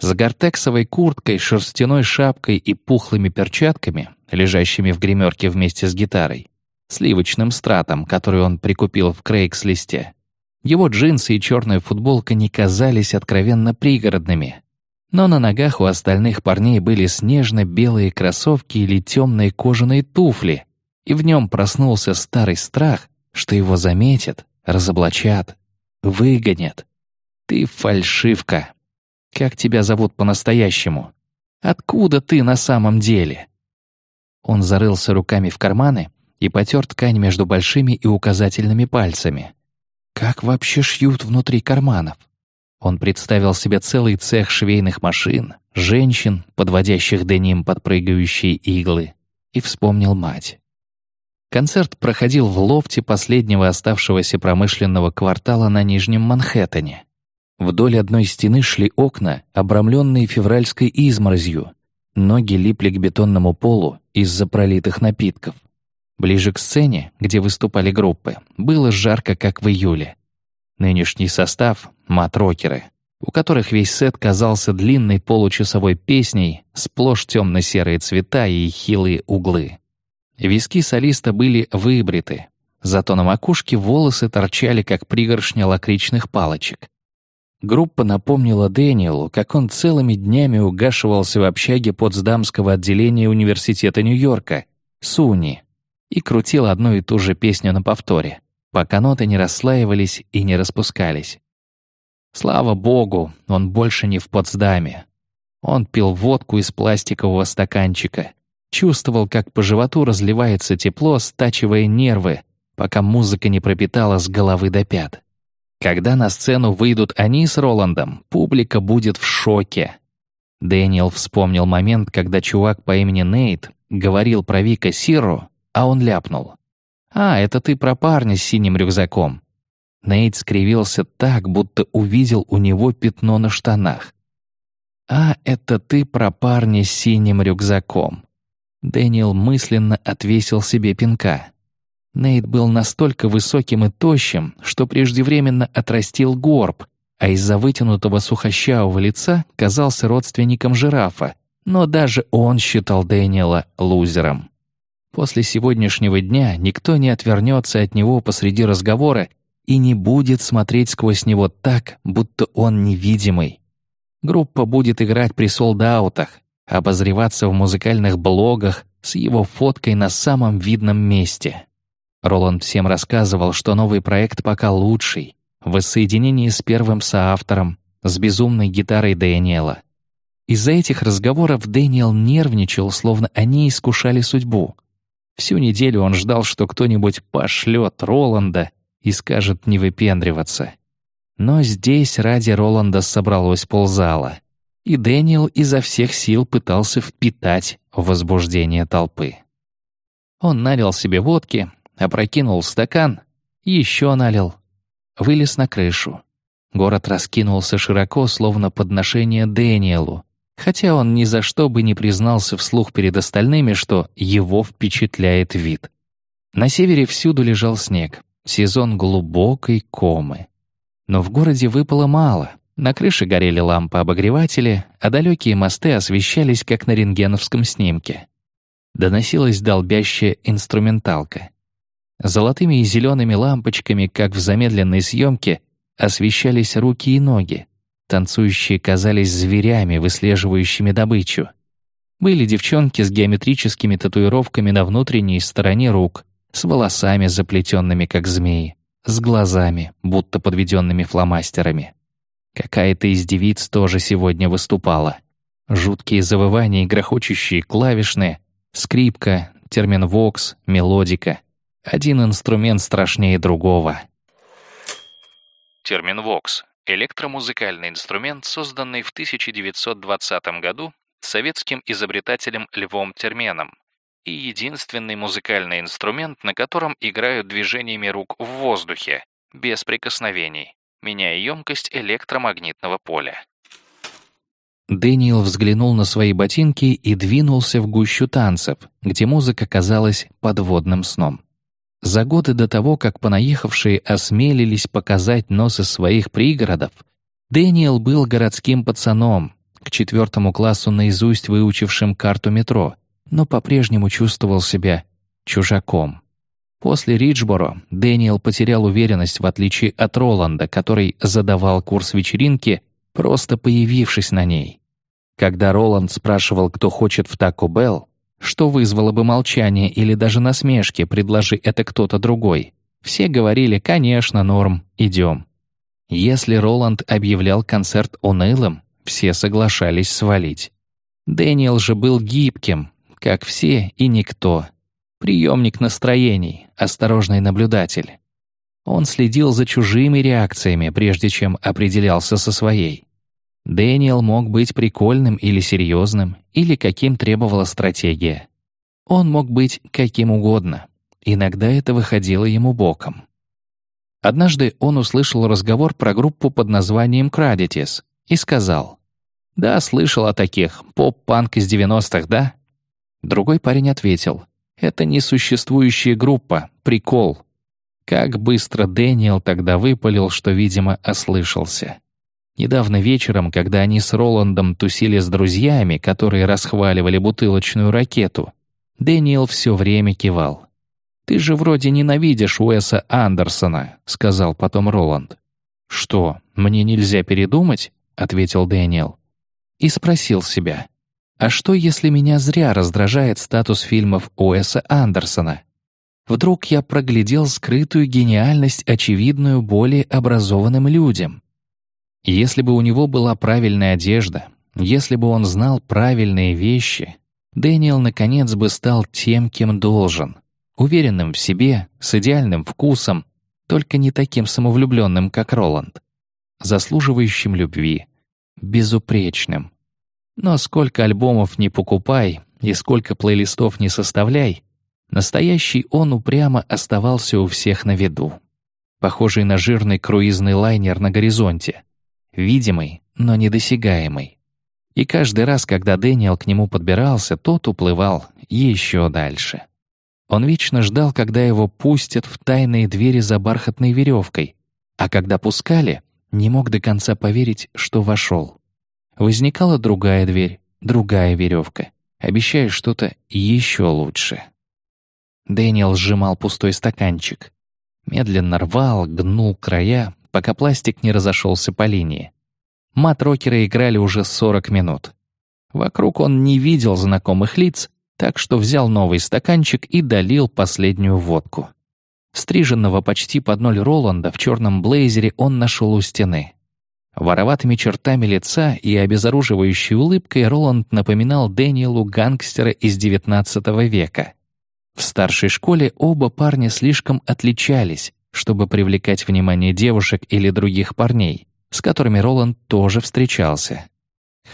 С гортексовой курткой, шерстяной шапкой и пухлыми перчатками, лежащими в гримерке вместе с гитарой, сливочным стратом, который он прикупил в Крейгс-листе, его джинсы и черная футболка не казались откровенно пригородными. Но на ногах у остальных парней были снежно-белые кроссовки или темные кожаные туфли, и в нем проснулся старый страх, что его заметят, разоблачат, выгонят. Ты фальшивка. Как тебя зовут по-настоящему? Откуда ты на самом деле? Он зарылся руками в карманы и потер ткань между большими и указательными пальцами. Как вообще шьют внутри карманов? Он представил себе целый цех швейных машин, женщин, подводящих деним под прыгающие иглы, и вспомнил мать. Концерт проходил в лофте последнего оставшегося промышленного квартала на Нижнем Манхэттене. Вдоль одной стены шли окна, обрамленные февральской изморозью. Ноги липли к бетонному полу из-за пролитых напитков. Ближе к сцене, где выступали группы, было жарко, как в июле. Нынешний состав — матрокеры, у которых весь сет казался длинной получасовой песней, сплошь темно-серые цвета и хилые углы. Виски солиста были выбриты, зато на макушке волосы торчали, как пригоршня лакричных палочек. Группа напомнила Дэниелу, как он целыми днями угашивался в общаге Потсдамского отделения Университета Нью-Йорка, СУНИ, и крутил одну и ту же песню на повторе, пока ноты не расслаивались и не распускались. Слава богу, он больше не в Потсдаме. Он пил водку из пластикового стаканчика, чувствовал, как по животу разливается тепло, стачивая нервы, пока музыка не пропитала с головы до пят. Когда на сцену выйдут они с Роландом, публика будет в шоке. Дэниел вспомнил момент, когда чувак по имени Нейт говорил про Вика Сиру, а он ляпнул. «А, это ты про парня с синим рюкзаком». Нейт скривился так, будто увидел у него пятно на штанах. «А, это ты про парня с синим рюкзаком». Дэниел мысленно отвесил себе пинка. Нейт был настолько высоким и тощим, что преждевременно отрастил горб, а из-за вытянутого сухощавого лица казался родственником жирафа, но даже он считал Дэниела лузером. После сегодняшнего дня никто не отвернется от него посреди разговора и не будет смотреть сквозь него так, будто он невидимый. Группа будет играть при солдаутах, обозреваться в музыкальных блогах с его фоткой на самом видном месте. Роланд всем рассказывал, что новый проект пока лучший, в воссоединении с первым соавтором, с безумной гитарой Дэниела. Из-за этих разговоров Дэниел нервничал, словно они искушали судьбу. Всю неделю он ждал, что кто-нибудь пошлет Роланда и скажет не выпендриваться. Но здесь ради Роланда собралось ползала, и Дэниел изо всех сил пытался впитать возбуждение толпы. Он налил себе водки, опрокинул стакан, еще налил, вылез на крышу. Город раскинулся широко, словно подношение Дэниелу, хотя он ни за что бы не признался вслух перед остальными, что его впечатляет вид. На севере всюду лежал снег, сезон глубокой комы. Но в городе выпало мало, на крыше горели лампы-обогреватели, а далекие мосты освещались, как на рентгеновском снимке. Доносилась долбящая инструменталка. Золотыми и зелеными лампочками, как в замедленной съемке, освещались руки и ноги. Танцующие казались зверями, выслеживающими добычу. Были девчонки с геометрическими татуировками на внутренней стороне рук, с волосами, заплетенными как змеи, с глазами, будто подведенными фломастерами. Какая-то из девиц тоже сегодня выступала. Жуткие завывания и грохочущие клавишные, скрипка, терминвокс, мелодика — один инструмент страшнее другого. Терминвокс — электромузыкальный инструмент, созданный в 1920 году советским изобретателем Львом Терменом и единственный музыкальный инструмент, на котором играют движениями рук в воздухе, без прикосновений, меняя емкость электромагнитного поля. Дэниел взглянул на свои ботинки и двинулся в гущу танцев, где музыка казалась подводным сном. За годы до того, как понаехавшие осмелились показать носы своих пригородов, Дэниел был городским пацаном, к четвертому классу наизусть выучившим карту метро, но по-прежнему чувствовал себя чужаком. После Риджборо Дэниел потерял уверенность в отличие от Роланда, который задавал курс вечеринки, просто появившись на ней. Когда Роланд спрашивал, кто хочет в Тако Белл, что вызвало бы молчание или даже насмешки, предложи это кто-то другой. Все говорили «Конечно, Норм, идем». Если Роланд объявлял концерт унылым, все соглашались свалить. Дэниел же был гибким, как все и никто. Приемник настроений, осторожный наблюдатель. Он следил за чужими реакциями, прежде чем определялся со своей. Дэниел мог быть прикольным или серьезным, или каким требовала стратегия. Он мог быть каким угодно. Иногда это выходило ему боком. Однажды он услышал разговор про группу под названием «Крадитис» и сказал, «Да, слышал о таких, поп-панк из 90-х, да?» Другой парень ответил, Это несуществующая группа, прикол. Как быстро Дэниел тогда выпалил, что, видимо, ослышался. Недавно вечером, когда они с Роландом тусили с друзьями, которые расхваливали бутылочную ракету, Дэниел все время кивал. «Ты же вроде ненавидишь Уэса Андерсона», — сказал потом Роланд. «Что, мне нельзя передумать?» — ответил Дэниел. И спросил себя, «А что, если меня зря раздражает статус фильмов Уэса Андерсона?» Вдруг я проглядел скрытую гениальность, очевидную более образованным людям. Если бы у него была правильная одежда, если бы он знал правильные вещи, Дэниел наконец бы стал тем, кем должен. Уверенным в себе, с идеальным вкусом, только не таким самовлюбленным, как Роланд. Заслуживающим любви, безупречным. Но сколько альбомов не покупай и сколько плейлистов не составляй, Настоящий он упрямо оставался у всех на виду. Похожий на жирный круизный лайнер на горизонте. Видимый, но недосягаемый. И каждый раз, когда Дэниел к нему подбирался, тот уплывал еще дальше. Он вечно ждал, когда его пустят в тайные двери за бархатной веревкой, а когда пускали, не мог до конца поверить, что вошел. Возникала другая дверь, другая веревка, обещая что-то еще лучше. Дэниел сжимал пустой стаканчик. Медленно рвал, гнул края, пока пластик не разошелся по линии. Мат-рокеры играли уже 40 минут. Вокруг он не видел знакомых лиц, так что взял новый стаканчик и долил последнюю водку. Стриженного почти под ноль Роланда в черном блейзере он нашел у стены. Вороватыми чертами лица и обезоруживающей улыбкой Роланд напоминал Дэниелу гангстера из XIX века. В старшей школе оба парня слишком отличались, чтобы привлекать внимание девушек или других парней, с которыми Роланд тоже встречался.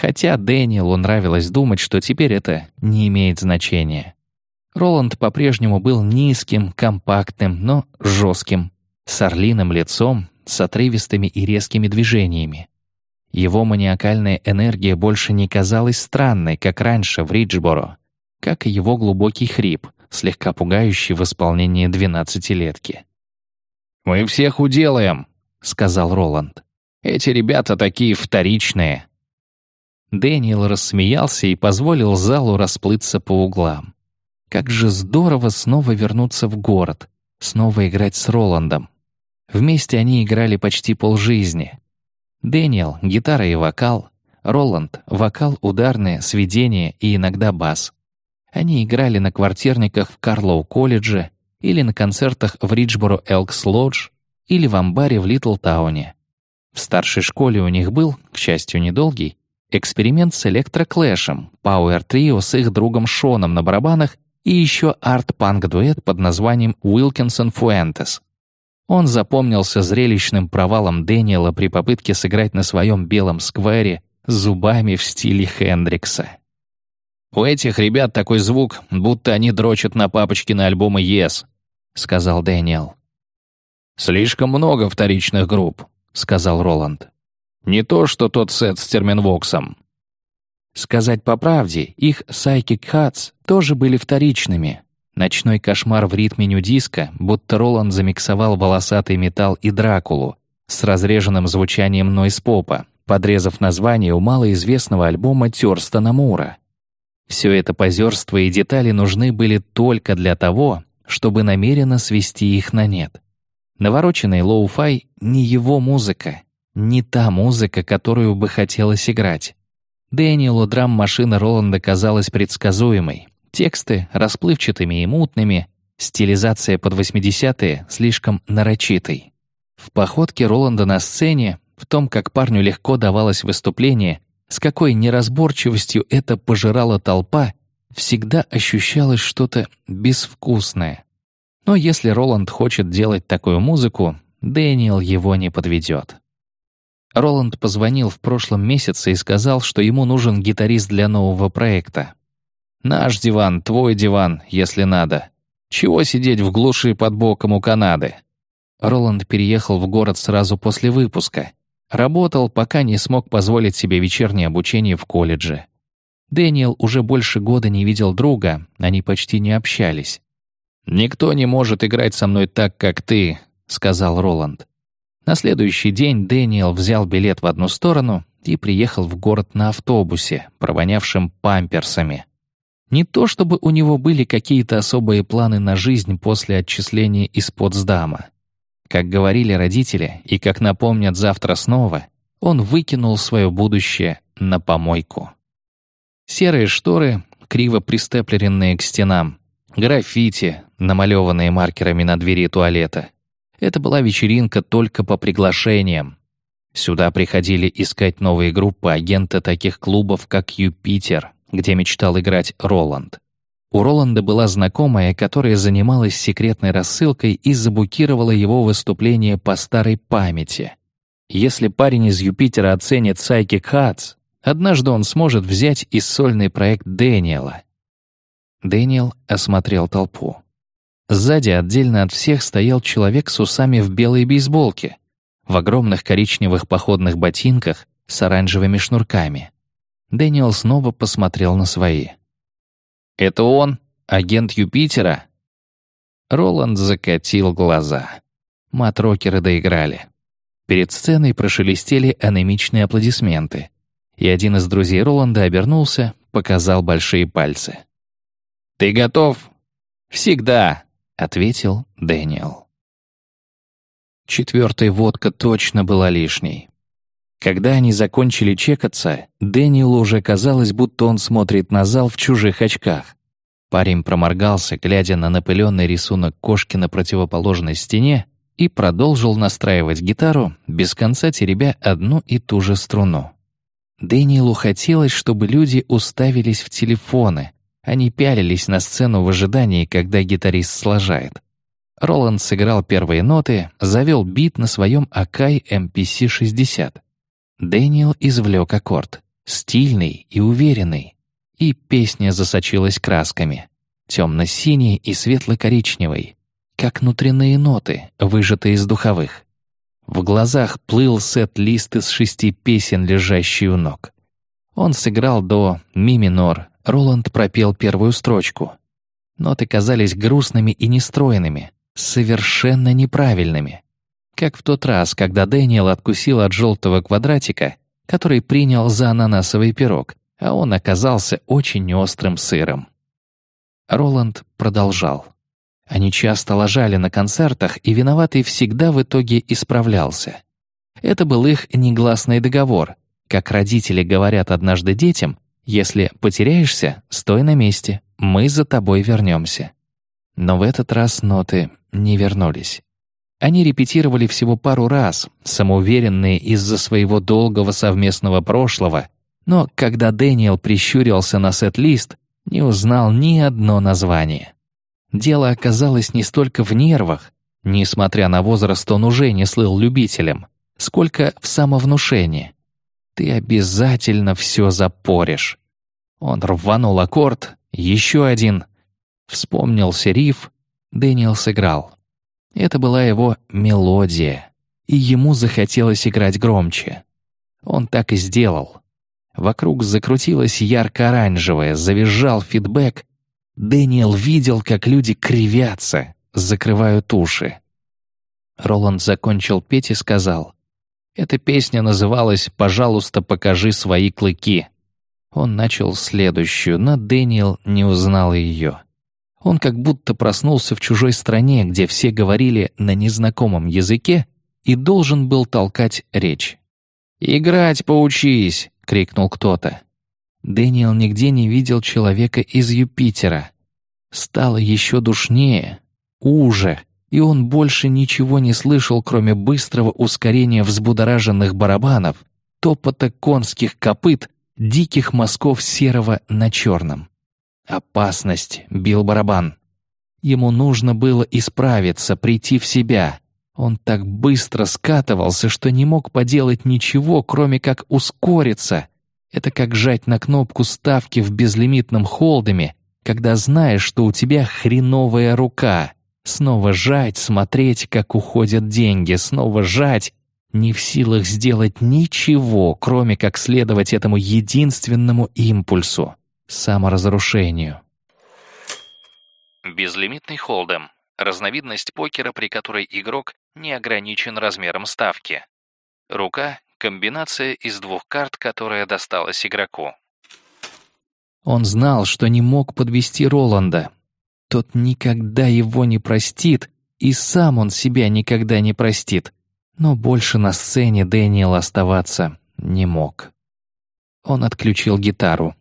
Хотя Дэниелу нравилось думать, что теперь это не имеет значения. Роланд по-прежнему был низким, компактным, но жестким, с орлиным лицом, с отрывистыми и резкими движениями. Его маниакальная энергия больше не казалась странной, как раньше в Риджборо, как и его глубокий хрип, слегка пугающий в исполнении двенадцатилетки. «Мы всех уделаем», — сказал Роланд. «Эти ребята такие вторичные». Дэниел рассмеялся и позволил залу расплыться по углам. Как же здорово снова вернуться в город, снова играть с Роландом. Вместе они играли почти полжизни. Дэниел — гитара и вокал, Роланд — вокал, ударные, сведения и иногда бас. Они играли на квартирниках в Карлоу-колледже или на концертах в Риджборо Элкс Лодж или в амбаре в Литлтауне. В старшей школе у них был, к счастью, недолгий, эксперимент с электроклэшем, пауэр-трио с их другом Шоном на барабанах и еще арт-панк-дуэт под названием «Уилкинсон Фуэнтес». Он запомнился зрелищным провалом Дэниела при попытке сыграть на своем белом сквере зубами в стиле Хендрикса. «У этих ребят такой звук, будто они дрочат на папочкины альбомы Yes», — сказал Дэниел. «Слишком много вторичных групп», — сказал Роланд. «Не то, что тот сет с терменвоксом». Сказать по правде, их Psychic Hats тоже были вторичными. Ночной кошмар в ритме ню-диско, будто Роланд замиксовал волосатый металл и Дракулу с разреженным звучанием нойз-попа, подрезав название у малоизвестного альбома Тёрстона Мура. Все это позерство и детали нужны были только для того, чтобы намеренно свести их на нет. Навороченный лоу-фай — не его музыка, не та музыка, которую бы хотелось играть. Дэниелу драм-машина Роланда казалась предсказуемой, тексты — расплывчатыми и мутными, стилизация под 80-е слишком нарочитой. В походке Роланда на сцене, в том, как парню легко давалось выступление, с какой неразборчивостью это пожирала толпа, всегда ощущалось что-то безвкусное. Но если Роланд хочет делать такую музыку, Дэниел его не подведет. Роланд позвонил в прошлом месяце и сказал, что ему нужен гитарист для нового проекта. «Наш диван, твой диван, если надо. Чего сидеть в глуши под боком у Канады?» Роланд переехал в город сразу после выпуска — Работал, пока не смог позволить себе вечернее обучение в колледже. Дэниел уже больше года не видел друга, они почти не общались. «Никто не может играть со мной так, как ты», — сказал Роланд. На следующий день Дэниел взял билет в одну сторону и приехал в город на автобусе, провонявшим памперсами. Не то чтобы у него были какие-то особые планы на жизнь после отчисления из Потсдама. Как говорили родители, и как напомнят завтра снова, он выкинул свое будущее на помойку. Серые шторы, криво пристеплеренные к стенам, граффити, намалеванные маркерами на двери туалета. Это была вечеринка только по приглашениям. Сюда приходили искать новые группы агента таких клубов, как «Юпитер», где мечтал играть Роланд. У Роланда была знакомая, которая занималась секретной рассылкой и заблокировала его выступление по старой памяти. Если парень из Юпитера оценит Psychic Hats, однажды он сможет взять и сольный проект Дэниела. Дэниел осмотрел толпу. Сзади отдельно от всех стоял человек с усами в белой бейсболке, в огромных коричневых походных ботинках с оранжевыми шнурками. Дэниел снова посмотрел на свои. «Это он, агент Юпитера?» Роланд закатил глаза. Матрокеры доиграли. Перед сценой прошелестели анемичные аплодисменты, и один из друзей Роланда обернулся, показал большие пальцы. «Ты готов?» «Всегда», — ответил Дэниел. Четвертая водка точно была лишней. Когда они закончили чекаться, Дэниелу уже казалось, будто он смотрит на зал в чужих очках. Парень проморгался, глядя на напыленный рисунок кошки на противоположной стене, и продолжил настраивать гитару, без конца теребя одну и ту же струну. Дэниелу хотелось, чтобы люди уставились в телефоны, они пялились на сцену в ожидании, когда гитарист сложает. Роланд сыграл первые ноты, завел бит на своем Akai MPC-60. Дэниел извлек аккорд, стильный и уверенный, и песня засочилась красками, темно-синей и светло-коричневой, как внутренние ноты, выжатые из духовых. В глазах плыл сет-лист из шести песен, лежащий у ног. Он сыграл до ми минор, Роланд пропел первую строчку. Ноты казались грустными и нестройными, совершенно неправильными. Как в тот раз, когда Дэниел откусил от желтого квадратика, который принял за ананасовый пирог, а он оказался очень острым сыром. Роланд продолжал. Они часто ложали на концертах, и виноватый всегда в итоге исправлялся. Это был их негласный договор. Как родители говорят однажды детям, если потеряешься, стой на месте, мы за тобой вернемся. Но в этот раз ноты не вернулись. Они репетировали всего пару раз, самоуверенные из-за своего долгого совместного прошлого, но когда Дэниел прищурился на сет-лист, не узнал ни одно название. Дело оказалось не столько в нервах, несмотря на возраст он уже не слыл любителем, сколько в самовнушении. Ты обязательно все запоришь. Он рванул аккорд, еще один. Вспомнился риф, Дэниел сыграл. Это была его мелодия, и ему захотелось играть громче. Он так и сделал. Вокруг закрутилось ярко-оранжевое, завизжал фидбэк. Дэниел видел, как люди кривятся, закрывают уши. Роланд закончил петь и сказал, «Эта песня называлась «Пожалуйста, покажи свои клыки». Он начал следующую, но Дэниел не узнал ее. Он как будто проснулся в чужой стране, где все говорили на незнакомом языке, и должен был толкать речь. «Играть поучись!» — крикнул кто-то. Дэниел нигде не видел человека из Юпитера. Стало еще душнее, уже, и он больше ничего не слышал, кроме быстрого ускорения взбудораженных барабанов, топота конских копыт, диких мазков серого на черном. Опасность, бил барабан. Ему нужно было исправиться, прийти в себя. Он так быстро скатывался, что не мог поделать ничего, кроме как ускориться. Это как жать на кнопку ставки в безлимитном холдеме, когда знаешь, что у тебя хреновая рука. Снова жать, смотреть, как уходят деньги, снова жать. не в силах сделать ничего, кроме как следовать этому единственному импульсу — саморазрушению. Безлимитный холдем — разновидность покера, при которой игрок не ограничен размером ставки. Рука — комбинация из двух карт, которая досталась игроку. Он знал, что не мог подвести Роланда. Тот никогда его не простит, и сам он себя никогда не простит. Но больше на сцене Дэниел оставаться не мог. Он отключил гитару.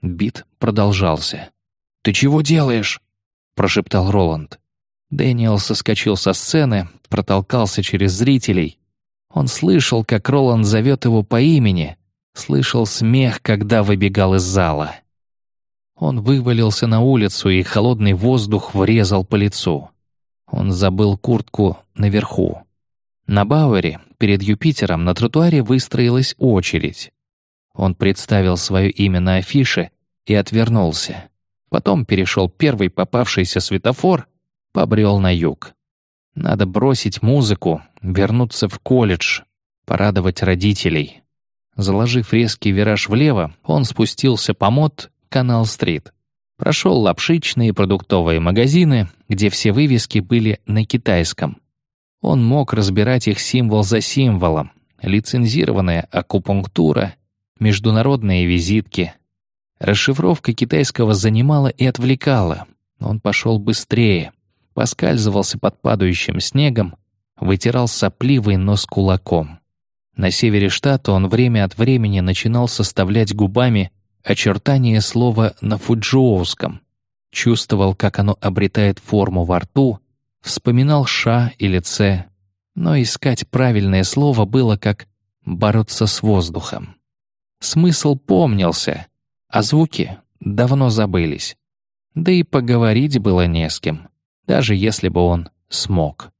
Бит продолжался. «Ты чего делаешь?» — прошептал Роланд. Дэниел соскочил со сцены, протолкался через зрителей. Он слышал, как Роланд зовет его по имени, слышал смех, когда выбегал из зала. Он вывалился на улицу, и холодный воздух врезал по лицу. Он забыл куртку наверху. На Бауэре, перед Юпитером, на тротуаре выстроилась очередь. Он представил свое имя на афише и отвернулся. Потом перешел первый попавшийся светофор, побрел на юг. Надо бросить музыку, вернуться в колледж, порадовать родителей. Заложив резкий вираж влево, он спустился по мод Канал-стрит. Прошел лапшичные продуктовые магазины, где все вывески были на китайском. Он мог разбирать их символ за символом, лицензированная акупунктура, международные визитки. Расшифровка китайского занимала и отвлекала. Он пошел быстрее, поскальзывался под падающим снегом, вытирал сопливый нос кулаком. На севере штата он время от времени начинал составлять губами очертания слова на фуджоуском, чувствовал, как оно обретает форму во рту, вспоминал «ша» или «ц», но искать правильное слово было как бороться с воздухом. Смысл помнился, а звуки давно забылись. Да и поговорить было не с кем, даже если бы он смог.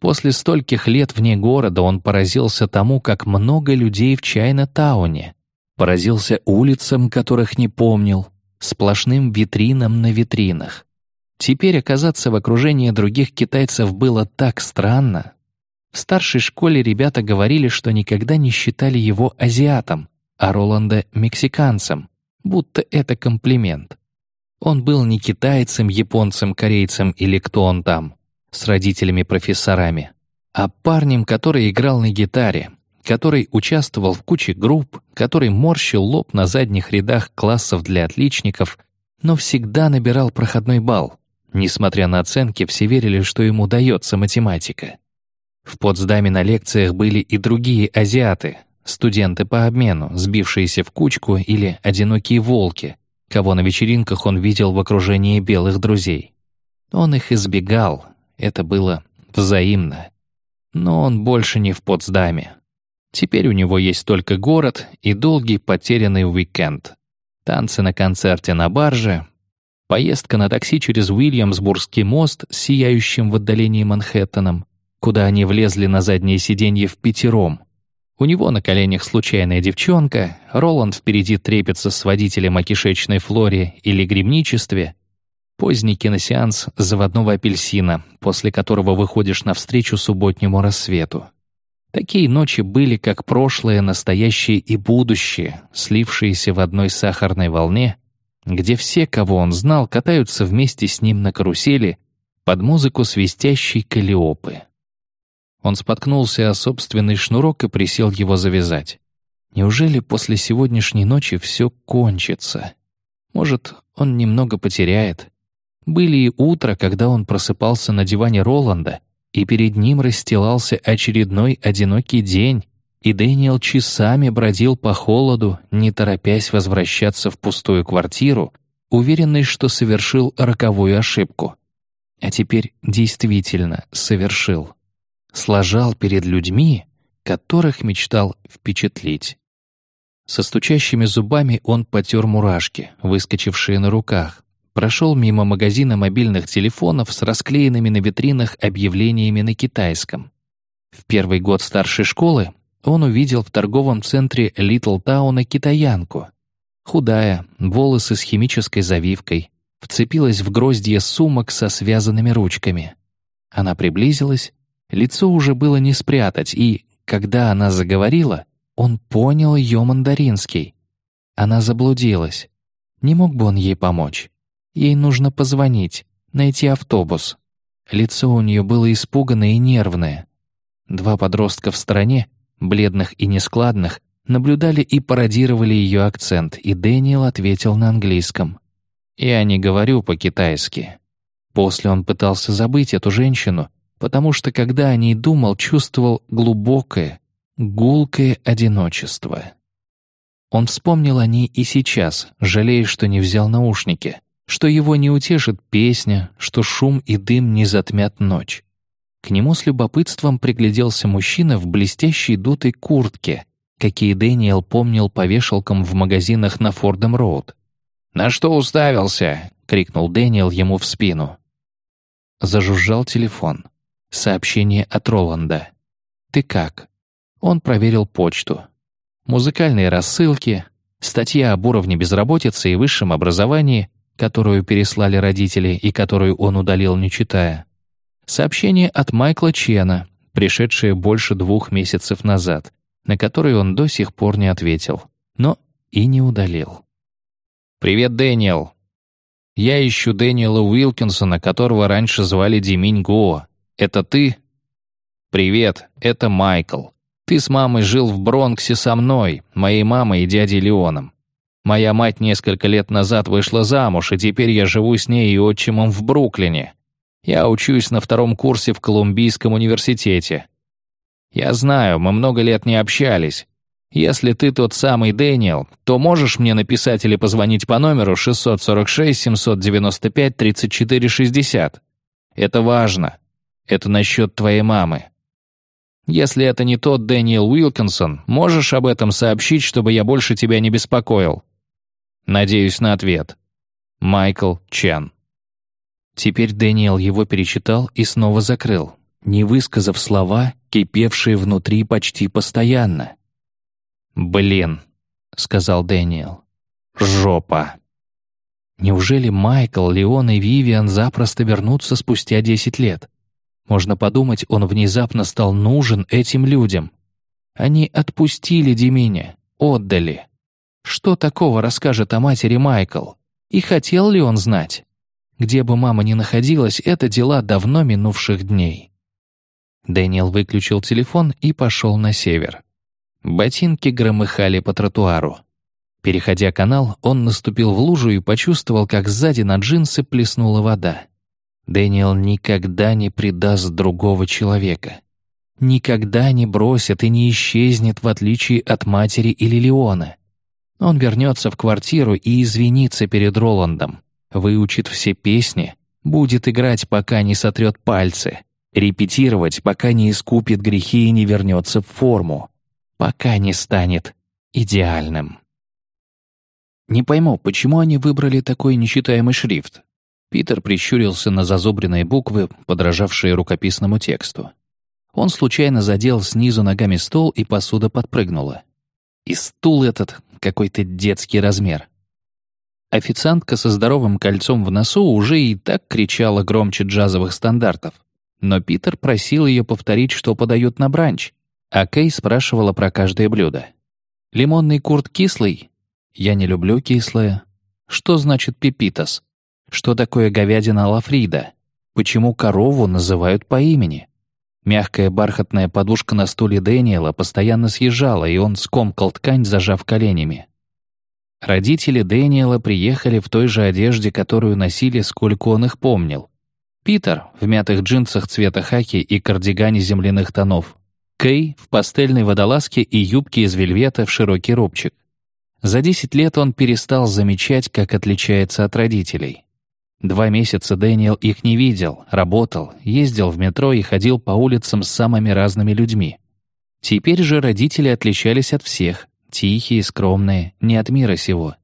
После стольких лет вне города он поразился тому, как много людей в Чайна-тауне, Поразился улицам, которых не помнил, сплошным витринам на витринах. Теперь оказаться в окружении других китайцев было так странно. В старшей школе ребята говорили, что никогда не считали его азиатом, а Роланда — мексиканцем, будто это комплимент. Он был не китайцем, японцем, корейцем или кто он там, с родителями-профессорами, а парнем, который играл на гитаре, который участвовал в куче групп, который морщил лоб на задних рядах классов для отличников, но всегда набирал проходной балл. Несмотря на оценки, все верили, что ему дается математика. В Потсдаме на лекциях были и другие азиаты, студенты по обмену, сбившиеся в кучку или одинокие волки, кого на вечеринках он видел в окружении белых друзей. Он их избегал, это было взаимно. Но он больше не в Потсдаме, Теперь у него есть только город и долгий потерянный уикенд. Танцы на концерте на барже, поездка на такси через Уильямсбургский мост с сияющим в отдалении Манхэттеном, куда они влезли на заднее сиденье в пятером. У него на коленях случайная девчонка, Роланд впереди трепится с водителем о кишечной флоре или гремничестве, поздний киносеанс заводного апельсина, после которого выходишь навстречу субботнему рассвету. Такие ночи были как прошлое, настоящее и будущее, слившиеся в одной сахарной волне, где все, кого он знал, катаются вместе с ним на карусели под музыку свистящей калиопы. Он споткнулся о собственный шнурок и присел его завязать. Неужели после сегодняшней ночи все кончится? Может, он немного потеряет? Были и утро, когда он просыпался на диване Роланда — и перед ним расстилался очередной одинокий день, и Дэниел часами бродил по холоду, не торопясь возвращаться в пустую квартиру, уверенный, что совершил роковую ошибку. А теперь действительно совершил. Сложал перед людьми, которых мечтал впечатлить. Со стучащими зубами он потер мурашки, выскочившие на руках, прошел мимо магазина мобильных телефонов с расклеенными на витринах объявлениями на китайском. В первый год старшей школы он увидел в торговом центре Литл Тауна китаянку. Худая, волосы с химической завивкой, вцепилась в гроздья сумок со связанными ручками. Она приблизилась, лицо уже было не спрятать, и, когда она заговорила, он понял ее мандаринский. Она заблудилась. Не мог бы он ей помочь? Ей нужно позвонить, найти автобус. Лицо у нее было испуганное и нервное. Два подростка в стороне, бледных и нескладных, наблюдали и пародировали ее акцент, и Дэниел ответил на английском. «Я не говорю по-китайски». После он пытался забыть эту женщину, потому что, когда о ней думал, чувствовал глубокое, гулкое одиночество. Он вспомнил о ней и сейчас, жалея, что не взял наушники, что его не утешит песня, что шум и дым не затмят ночь. К нему с любопытством пригляделся мужчина в блестящей дутой куртке, какие Дэниел помнил по вешалкам в магазинах на Фордом-Роуд. «На что уставился?» — крикнул Дэниел ему в спину. Зажужжал телефон. Сообщение от Роланда. «Ты как?» Он проверил почту. Музыкальные рассылки, статья об уровне безработицы и высшем образовании, которую переслали родители и которую он удалил, не читая. Сообщение от Майкла Чена, пришедшее больше двух месяцев назад, на которое он до сих пор не ответил, но и не удалил. «Привет, Дэниел. Я ищу Дэниела Уилкинсона, которого раньше звали Диминь Гоа. Это ты?» «Привет, это Майкл. Ты с мамой жил в Бронксе со мной, моей мамой и дядей Леоном. Моя мать несколько лет назад вышла замуж, и теперь я живу с ней и отчимом в Бруклине. Я учусь на втором курсе в Колумбийском университете. Я знаю, мы много лет не общались. Если ты тот самый Дэниел, то можешь мне написать или позвонить по номеру 646-795-3460. Это важно. Это насчет твоей мамы. Если это не тот Дэниел Уилкинсон, можешь об этом сообщить, чтобы я больше тебя не беспокоил. Надеюсь на ответ. Майкл Чен. Теперь Дэниел его перечитал и снова закрыл, не высказав слова, кипевшие внутри почти постоянно. «Блин», — сказал Дэниел, — «жопа». Неужели Майкл, Леон и Вивиан запросто вернутся спустя десять лет? Можно подумать, он внезапно стал нужен этим людям. Они отпустили Деминя, отдали. Что такого расскажет о матери Майкл? И хотел ли он знать? Где бы мама ни находилась, это дела давно минувших дней. Дэниел выключил телефон и пошел на север. Ботинки громыхали по тротуару. Переходя канал, он наступил в лужу и почувствовал, как сзади на джинсы плеснула вода. Дэниел никогда не предаст другого человека. Никогда не бросит и не исчезнет, в отличие от матери или Леона. Он вернется в квартиру и извинится перед Роландом выучит все песни, будет играть, пока не сотрет пальцы, репетировать, пока не искупит грехи и не вернется в форму, пока не станет идеальным. Не пойму, почему они выбрали такой нечитаемый шрифт. Питер прищурился на зазубренные буквы, подражавшие рукописному тексту. Он случайно задел снизу ногами стол, и посуда подпрыгнула. И стул этот какой-то детский размер. Официантка со здоровым кольцом в носу уже и так кричала громче джазовых стандартов. Но Питер просил ее повторить, что подают на бранч, а Кей спрашивала про каждое блюдо. «Лимонный курт кислый?» «Я не люблю кислое». «Что значит пепитас?» «Что такое говядина лафрида?» «Почему корову называют по имени?» Мягкая бархатная подушка на стуле Дэниела постоянно съезжала, и он скомкал ткань, зажав коленями. Родители Дэниела приехали в той же одежде, которую носили, сколько он их помнил. Питер в мятых джинсах цвета хаки и кардигане земляных тонов. Кей в пастельной водолазке и юбке из вельвета в широкий рубчик. За 10 лет он перестал замечать, как отличается от родителей. Два месяца Дэниел их не видел, работал, ездил в метро и ходил по улицам с самыми разными людьми. Теперь же родители отличались от всех, тихие, скромные, не от мира сего.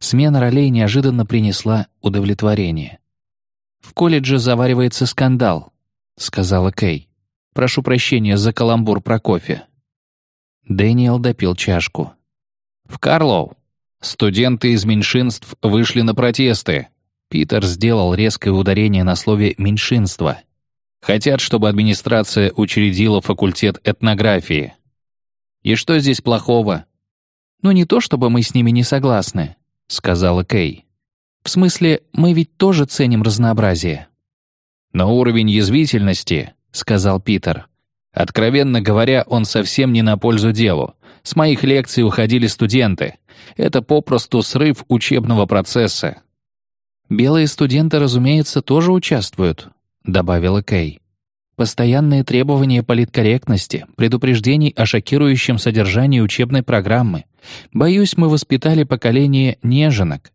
Смена ролей неожиданно принесла удовлетворение. «В колледже заваривается скандал», — сказала Кей. «Прошу прощения за каламбур про кофе». Дэниел допил чашку. «В Карлоу. Студенты из меньшинств вышли на протесты». Питер сделал резкое ударение на слове «меньшинство». Хотят, чтобы администрация учредила факультет этнографии. И что здесь плохого?» «Ну не то, чтобы мы с ними не согласны», — сказала Кей. «В смысле, мы ведь тоже ценим разнообразие». «Но уровень язвительности», — сказал Питер. «Откровенно говоря, он совсем не на пользу делу. С моих лекций уходили студенты. Это попросту срыв учебного процесса». «Белые студенты, разумеется, тоже участвуют», — добавила Кей. «Постоянные требования политкорректности, предупреждений о шокирующем содержании учебной программы. Боюсь, мы воспитали поколение неженок.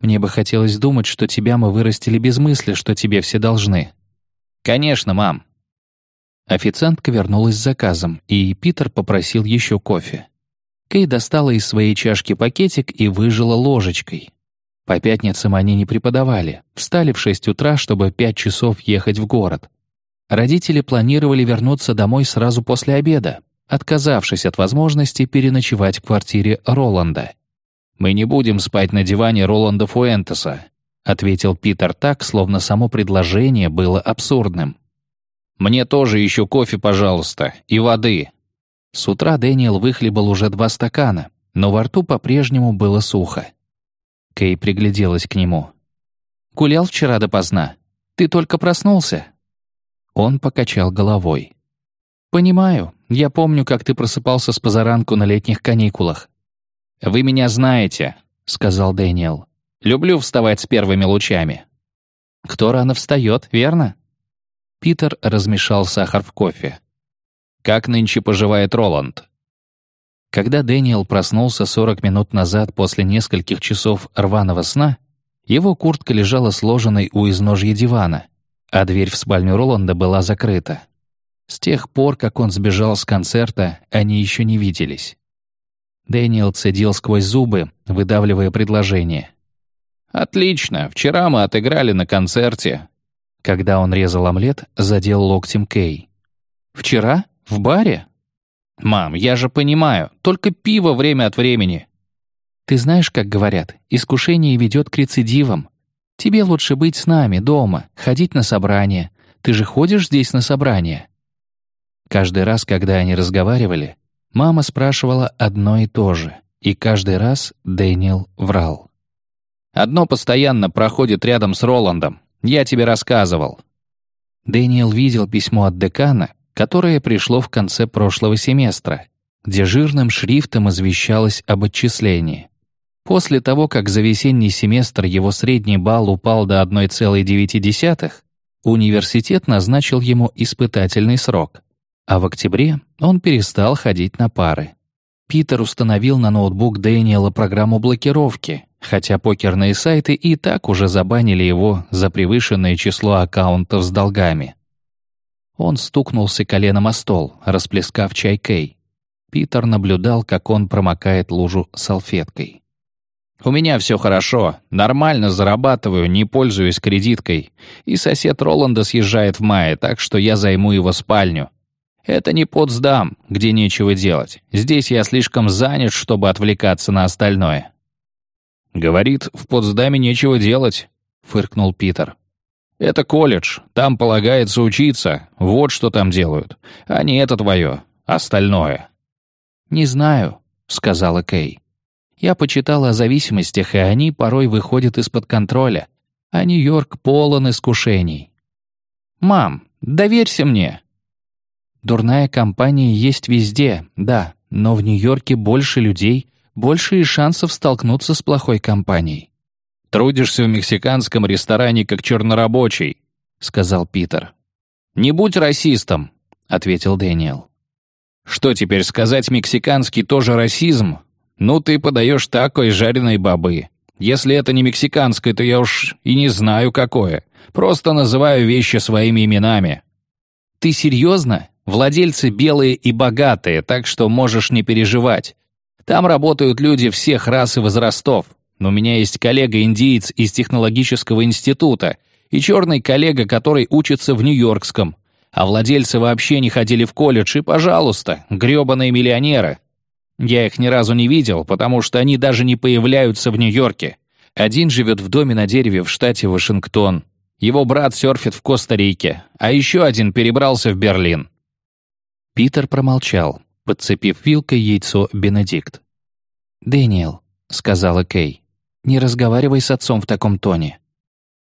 Мне бы хотелось думать, что тебя мы вырастили без мысли, что тебе все должны». «Конечно, мам». Официантка вернулась с заказом, и Питер попросил еще кофе. Кей достала из своей чашки пакетик и выжила ложечкой. По пятницам они не преподавали, встали в 6 утра, чтобы 5 часов ехать в город. Родители планировали вернуться домой сразу после обеда, отказавшись от возможности переночевать в квартире Роланда. «Мы не будем спать на диване Роланда Фуэнтеса», ответил Питер так, словно само предложение было абсурдным. «Мне тоже еще кофе, пожалуйста, и воды». С утра Дэниел выхлебал уже два стакана, но во рту по-прежнему было сухо. Кей пригляделась к нему. «Гулял вчера допоздна. Ты только проснулся?» Он покачал головой. «Понимаю. Я помню, как ты просыпался с позаранку на летних каникулах». «Вы меня знаете», — сказал Дэниел. «Люблю вставать с первыми лучами». «Кто рано встает, верно?» Питер размешал сахар в кофе. «Как нынче поживает Роланд?» Когда Дэниел проснулся 40 минут назад после нескольких часов рваного сна, его куртка лежала сложенной у изножья дивана, а дверь в спальню Роланда была закрыта. С тех пор, как он сбежал с концерта, они еще не виделись. Дэниел цедил сквозь зубы, выдавливая предложение. «Отлично, вчера мы отыграли на концерте». Когда он резал омлет, задел локтем Кей. «Вчера? В баре?» «Мам, я же понимаю, только пиво время от времени». «Ты знаешь, как говорят, искушение ведет к рецидивам. Тебе лучше быть с нами, дома, ходить на собрания. Ты же ходишь здесь на собрания?» Каждый раз, когда они разговаривали, мама спрашивала одно и то же, и каждый раз Дэниел врал. «Одно постоянно проходит рядом с Роландом. Я тебе рассказывал». Дэниел видел письмо от декана, которое пришло в конце прошлого семестра, где жирным шрифтом извещалось об отчислении. После того, как за весенний семестр его средний балл упал до 1,9, университет назначил ему испытательный срок, а в октябре он перестал ходить на пары. Питер установил на ноутбук Дэниела программу блокировки, хотя покерные сайты и так уже забанили его за превышенное число аккаунтов с долгами. Он стукнулся коленом о стол, расплескав чай Кей. Питер наблюдал, как он промокает лужу салфеткой. «У меня все хорошо, нормально зарабатываю, не пользуюсь кредиткой. И сосед Роланда съезжает в мае, так что я займу его спальню. Это не Потсдам, где нечего делать. Здесь я слишком занят, чтобы отвлекаться на остальное». «Говорит, в Потсдаме нечего делать», — фыркнул Питер. Это колледж, там полагается учиться, вот что там делают, а не это твое, остальное». «Не знаю», — сказала Кей. «Я почитала о зависимостях, и они порой выходят из-под контроля, а Нью-Йорк полон искушений». «Мам, доверься мне». Дурная компания есть везде, да, но в Нью-Йорке больше людей, больше и шансов столкнуться с плохой компанией. Трудишься в мексиканском ресторане как чернорабочий», — сказал Питер. «Не будь расистом», — ответил Дэниел. «Что теперь сказать, мексиканский тоже расизм? Ну, ты подаешь такой жареной бобы. Если это не мексиканское, то я уж и не знаю, какое. Просто называю вещи своими именами». «Ты серьезно? Владельцы белые и богатые, так что можешь не переживать. Там работают люди всех рас и возрастов. Но у меня есть коллега-индиец из технологического института и черный коллега, который учится в Нью-Йоркском. А владельцы вообще не ходили в колледж, и, пожалуйста, грёбаные миллионеры. Я их ни разу не видел, потому что они даже не появляются в Нью-Йорке. Один живет в доме на дереве в штате Вашингтон. Его брат серфит в Коста-Рике, а еще один перебрался в Берлин. Питер промолчал. подцепив вилкой яйцо Бенедикт. «Дэниел», — сказала Кей, — «не разговаривай с отцом в таком тоне».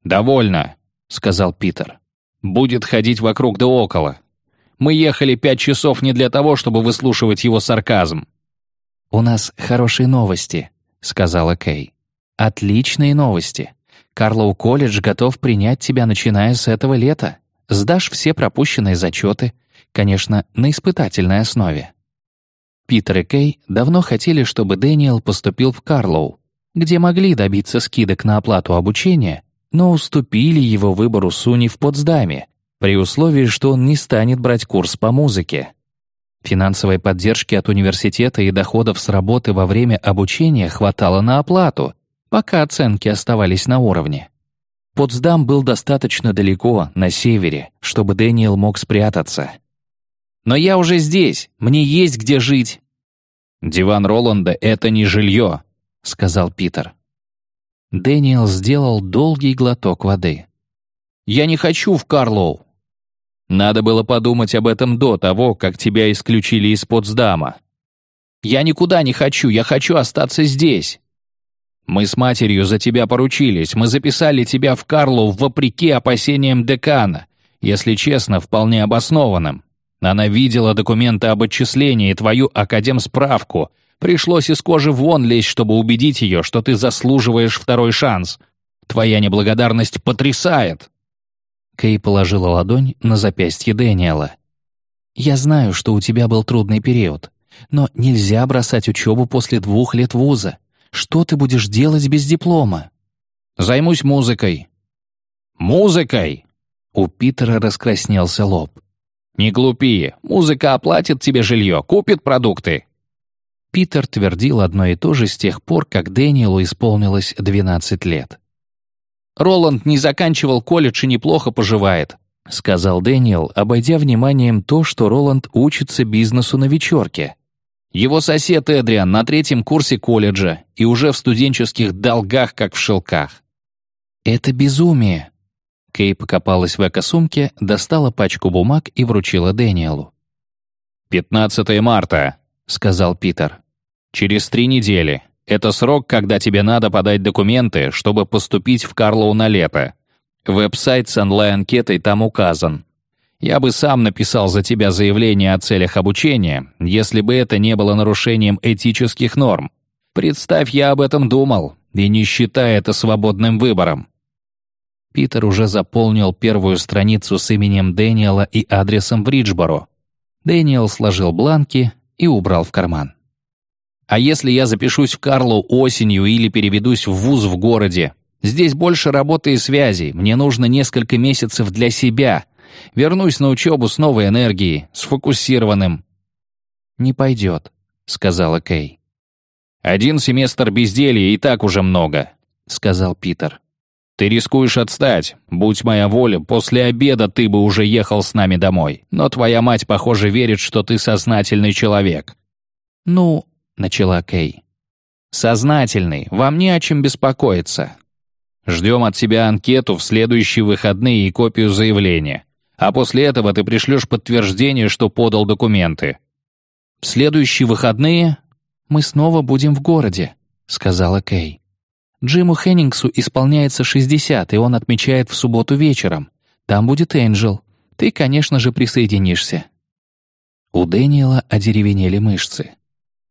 «Довольно», — сказал Питер. «Будет ходить вокруг да около. Мы ехали пять часов не для того, чтобы выслушивать его сарказм». «У нас хорошие новости», — сказала Кей. «Отличные новости. Карлоу колледж готов принять тебя, начиная с этого лета. Сдашь все пропущенные зачеты, конечно, на испытательной основе». Питер и Кей давно хотели, чтобы Дэниел поступил в Карлоу, где могли добиться скидок на оплату обучения, но уступили его выбору Суни в Потсдаме, при условии, что он не станет брать курс по музыке. Финансовой поддержки от университета и доходов с работы во время обучения хватало на оплату, пока оценки оставались на уровне. Потсдам был достаточно далеко, на севере, чтобы Дэниел мог спрятаться. «Но я уже здесь, мне есть где жить». «Диван Роланда — это не жилье», — сказал Питер. Дэниел сделал долгий глоток воды. «Я не хочу в Карлоу. Надо было подумать об этом до того, как тебя исключили из Потсдама. Я никуда не хочу, я хочу остаться здесь. Мы с матерью за тебя поручились, мы записали тебя в Карлу вопреки опасениям декана, если честно, вполне обоснованным. Она видела документы об отчислении и твою академсправку. Пришлось из кожи вон лезть, чтобы убедить ее, что ты заслуживаешь второй шанс. Твоя неблагодарность потрясает. Кей положила ладонь на запястье Дэниела. «Я знаю, что у тебя был трудный период, но нельзя бросать учебу после двух лет вуза. Что ты будешь делать без диплома?» «Займусь музыкой». «Музыкой?» У Питера раскраснелся лоб. «Не глупи, музыка оплатит тебе жилье, купит продукты». Питер твердил одно и то же с тех пор, как Дэниелу исполнилось 12 лет. Роланд не заканчивал колледж и неплохо поживает», — сказал Дэниел, обойдя вниманием то, что Роланд учится бизнесу на вечерке. «Его сосед Эдриан на третьем курсе колледжа и уже в студенческих долгах, как в шелках». «Это безумие!» Кей покопалась в эко-сумке, достала пачку бумаг и вручила Дэниелу. «15 марта», — сказал Питер. «Через три недели. Это срок, когда тебе надо подать документы, чтобы поступить в Карлоу на лето. Веб-сайт с онлайн-анкетой там указан. Я бы сам написал за тебя заявление о целях обучения, если бы это не было нарушением этических норм. Представь, я об этом думал, и не считая это свободным выбором. Питер уже заполнил первую страницу с именем Дэниела и адресом в Риджборо. Дэниел сложил бланки и убрал в карман. А если я запишусь в Карлу осенью или переведусь в вуз в городе? Здесь больше работы и связей, мне нужно несколько месяцев для себя. Вернусь на учебу с новой энергией, сфокусированным». «Не пойдет», — сказала Кей. «Один семестр безделья и так уже много», — сказал Питер. «Ты рискуешь отстать. Будь моя воля, после обеда ты бы уже ехал с нами домой. Но твоя мать, похоже, верит, что ты сознательный человек». «Ну, — начала Кей. «Сознательный, вам не о чем беспокоиться. Ждем от тебя анкету в следующие выходные и копию заявления. А после этого ты пришлешь подтверждение, что подал документы». «В следующие выходные мы снова будем в городе», — сказала Кей. «Джиму Хеннингсу исполняется 60, и он отмечает в субботу вечером. Там будет Энджел. Ты, конечно же, присоединишься». У Дэниела одеревенели мышцы.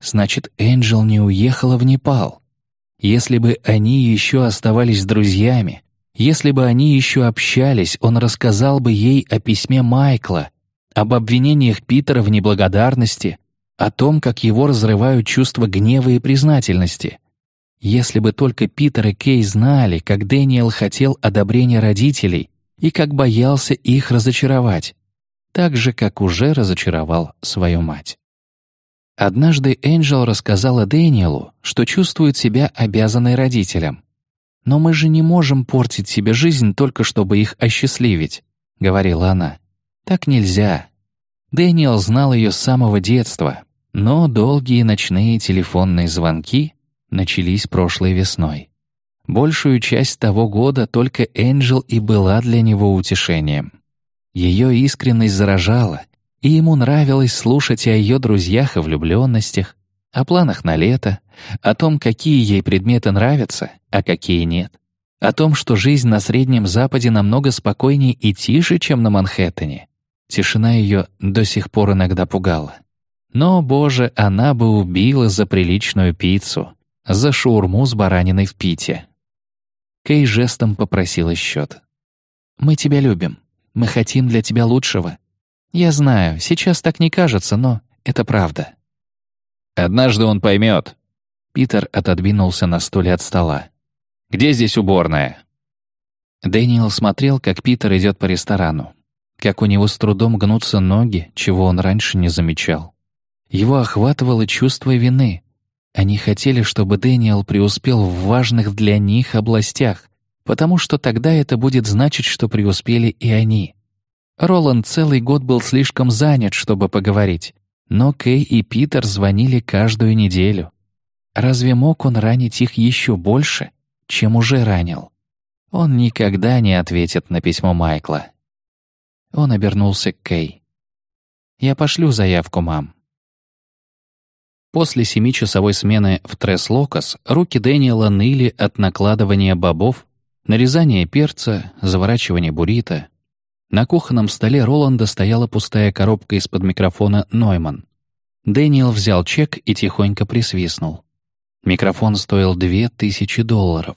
Значит, Энджел не уехала в Непал. Если бы они еще оставались друзьями, если бы они еще общались, он рассказал бы ей о письме Майкла, об обвинениях Питера в неблагодарности, о том, как его разрывают чувства гнева и признательности. Если бы только Питер и Кей знали, как Дэниел хотел одобрения родителей и как боялся их разочаровать, так же, как уже разочаровал свою мать. Однажды Энджел рассказала Дэниелу, что чувствует себя обязанной родителям. «Но мы же не можем портить себе жизнь только чтобы их осчастливить», — говорила она. «Так нельзя». Дэниел знал ее с самого детства, но долгие ночные телефонные звонки начались прошлой весной. Большую часть того года только Энджел и была для него утешением. Ее искренность заражала, И ему нравилось слушать о ее друзьях и влюбленностях, о планах на лето, о том, какие ей предметы нравятся, а какие нет, о том, что жизнь на Среднем Западе намного спокойнее и тише, чем на Манхэттене. Тишина ее до сих пор иногда пугала. Но, боже, она бы убила за приличную пиццу, за шаурму с бараниной в Пите. Кей жестом попросила счет. «Мы тебя любим. Мы хотим для тебя лучшего. Я знаю, сейчас так не кажется, но это правда». «Однажды он поймет». Питер отодвинулся на стуле от стола. «Где здесь уборная?» Дэниел смотрел, как Питер идет по ресторану, как у него с трудом гнутся ноги, чего он раньше не замечал. Его охватывало чувство вины. Они хотели, чтобы Дэниел преуспел в важных для них областях, потому что тогда это будет значить, что преуспели и они. Роланд целый год был слишком занят, чтобы поговорить, но Кей и Питер звонили каждую неделю. Разве мог он ранить их еще больше, чем уже ранил? Он никогда не ответит на письмо Майкла. Он обернулся к Кей. «Я пошлю заявку, мам. После семичасовой смены в Tres Locos руки Дэниела ныли от накладывания бобов, нарезания перца, заворачивания буррито. На кухонном столе Роланда стояла пустая коробка из-под микрофона «Neumann». Дэниел взял чек и тихонько присвистнул. Микрофон стоил две тысячи долларов.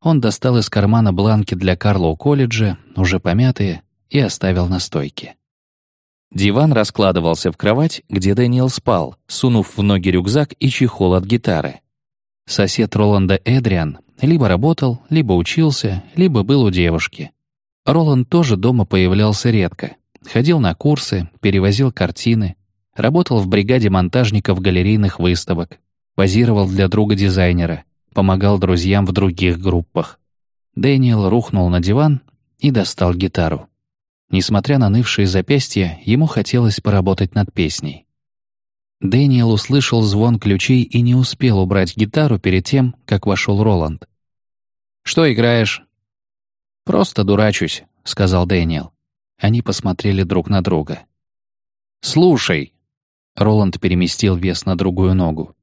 Он достал из кармана бланки для Карлоу колледжа, уже помятые, и оставил на стойке. Диван раскладывался в кровать, где Дэниел спал, сунув в ноги рюкзак и чехол от гитары. Сосед Роланда Эдриан либо работал, либо учился, либо был у девушки. Роланд тоже дома появлялся редко. Ходил на курсы, перевозил картины, работал в бригаде монтажников галерейных выставок, позировал для друга-дизайнера, помогал друзьям в других группах. Дэниел рухнул на диван и достал гитару. Несмотря на нывшие запястья, ему хотелось поработать над песней. Дэниел услышал звон ключей и не успел убрать гитару перед тем, как вошел Роланд. «Что играешь?» «Просто дурачусь», — сказал Дэниел. Они посмотрели друг на друга. «Слушай», — Роланд переместил вес на другую ногу.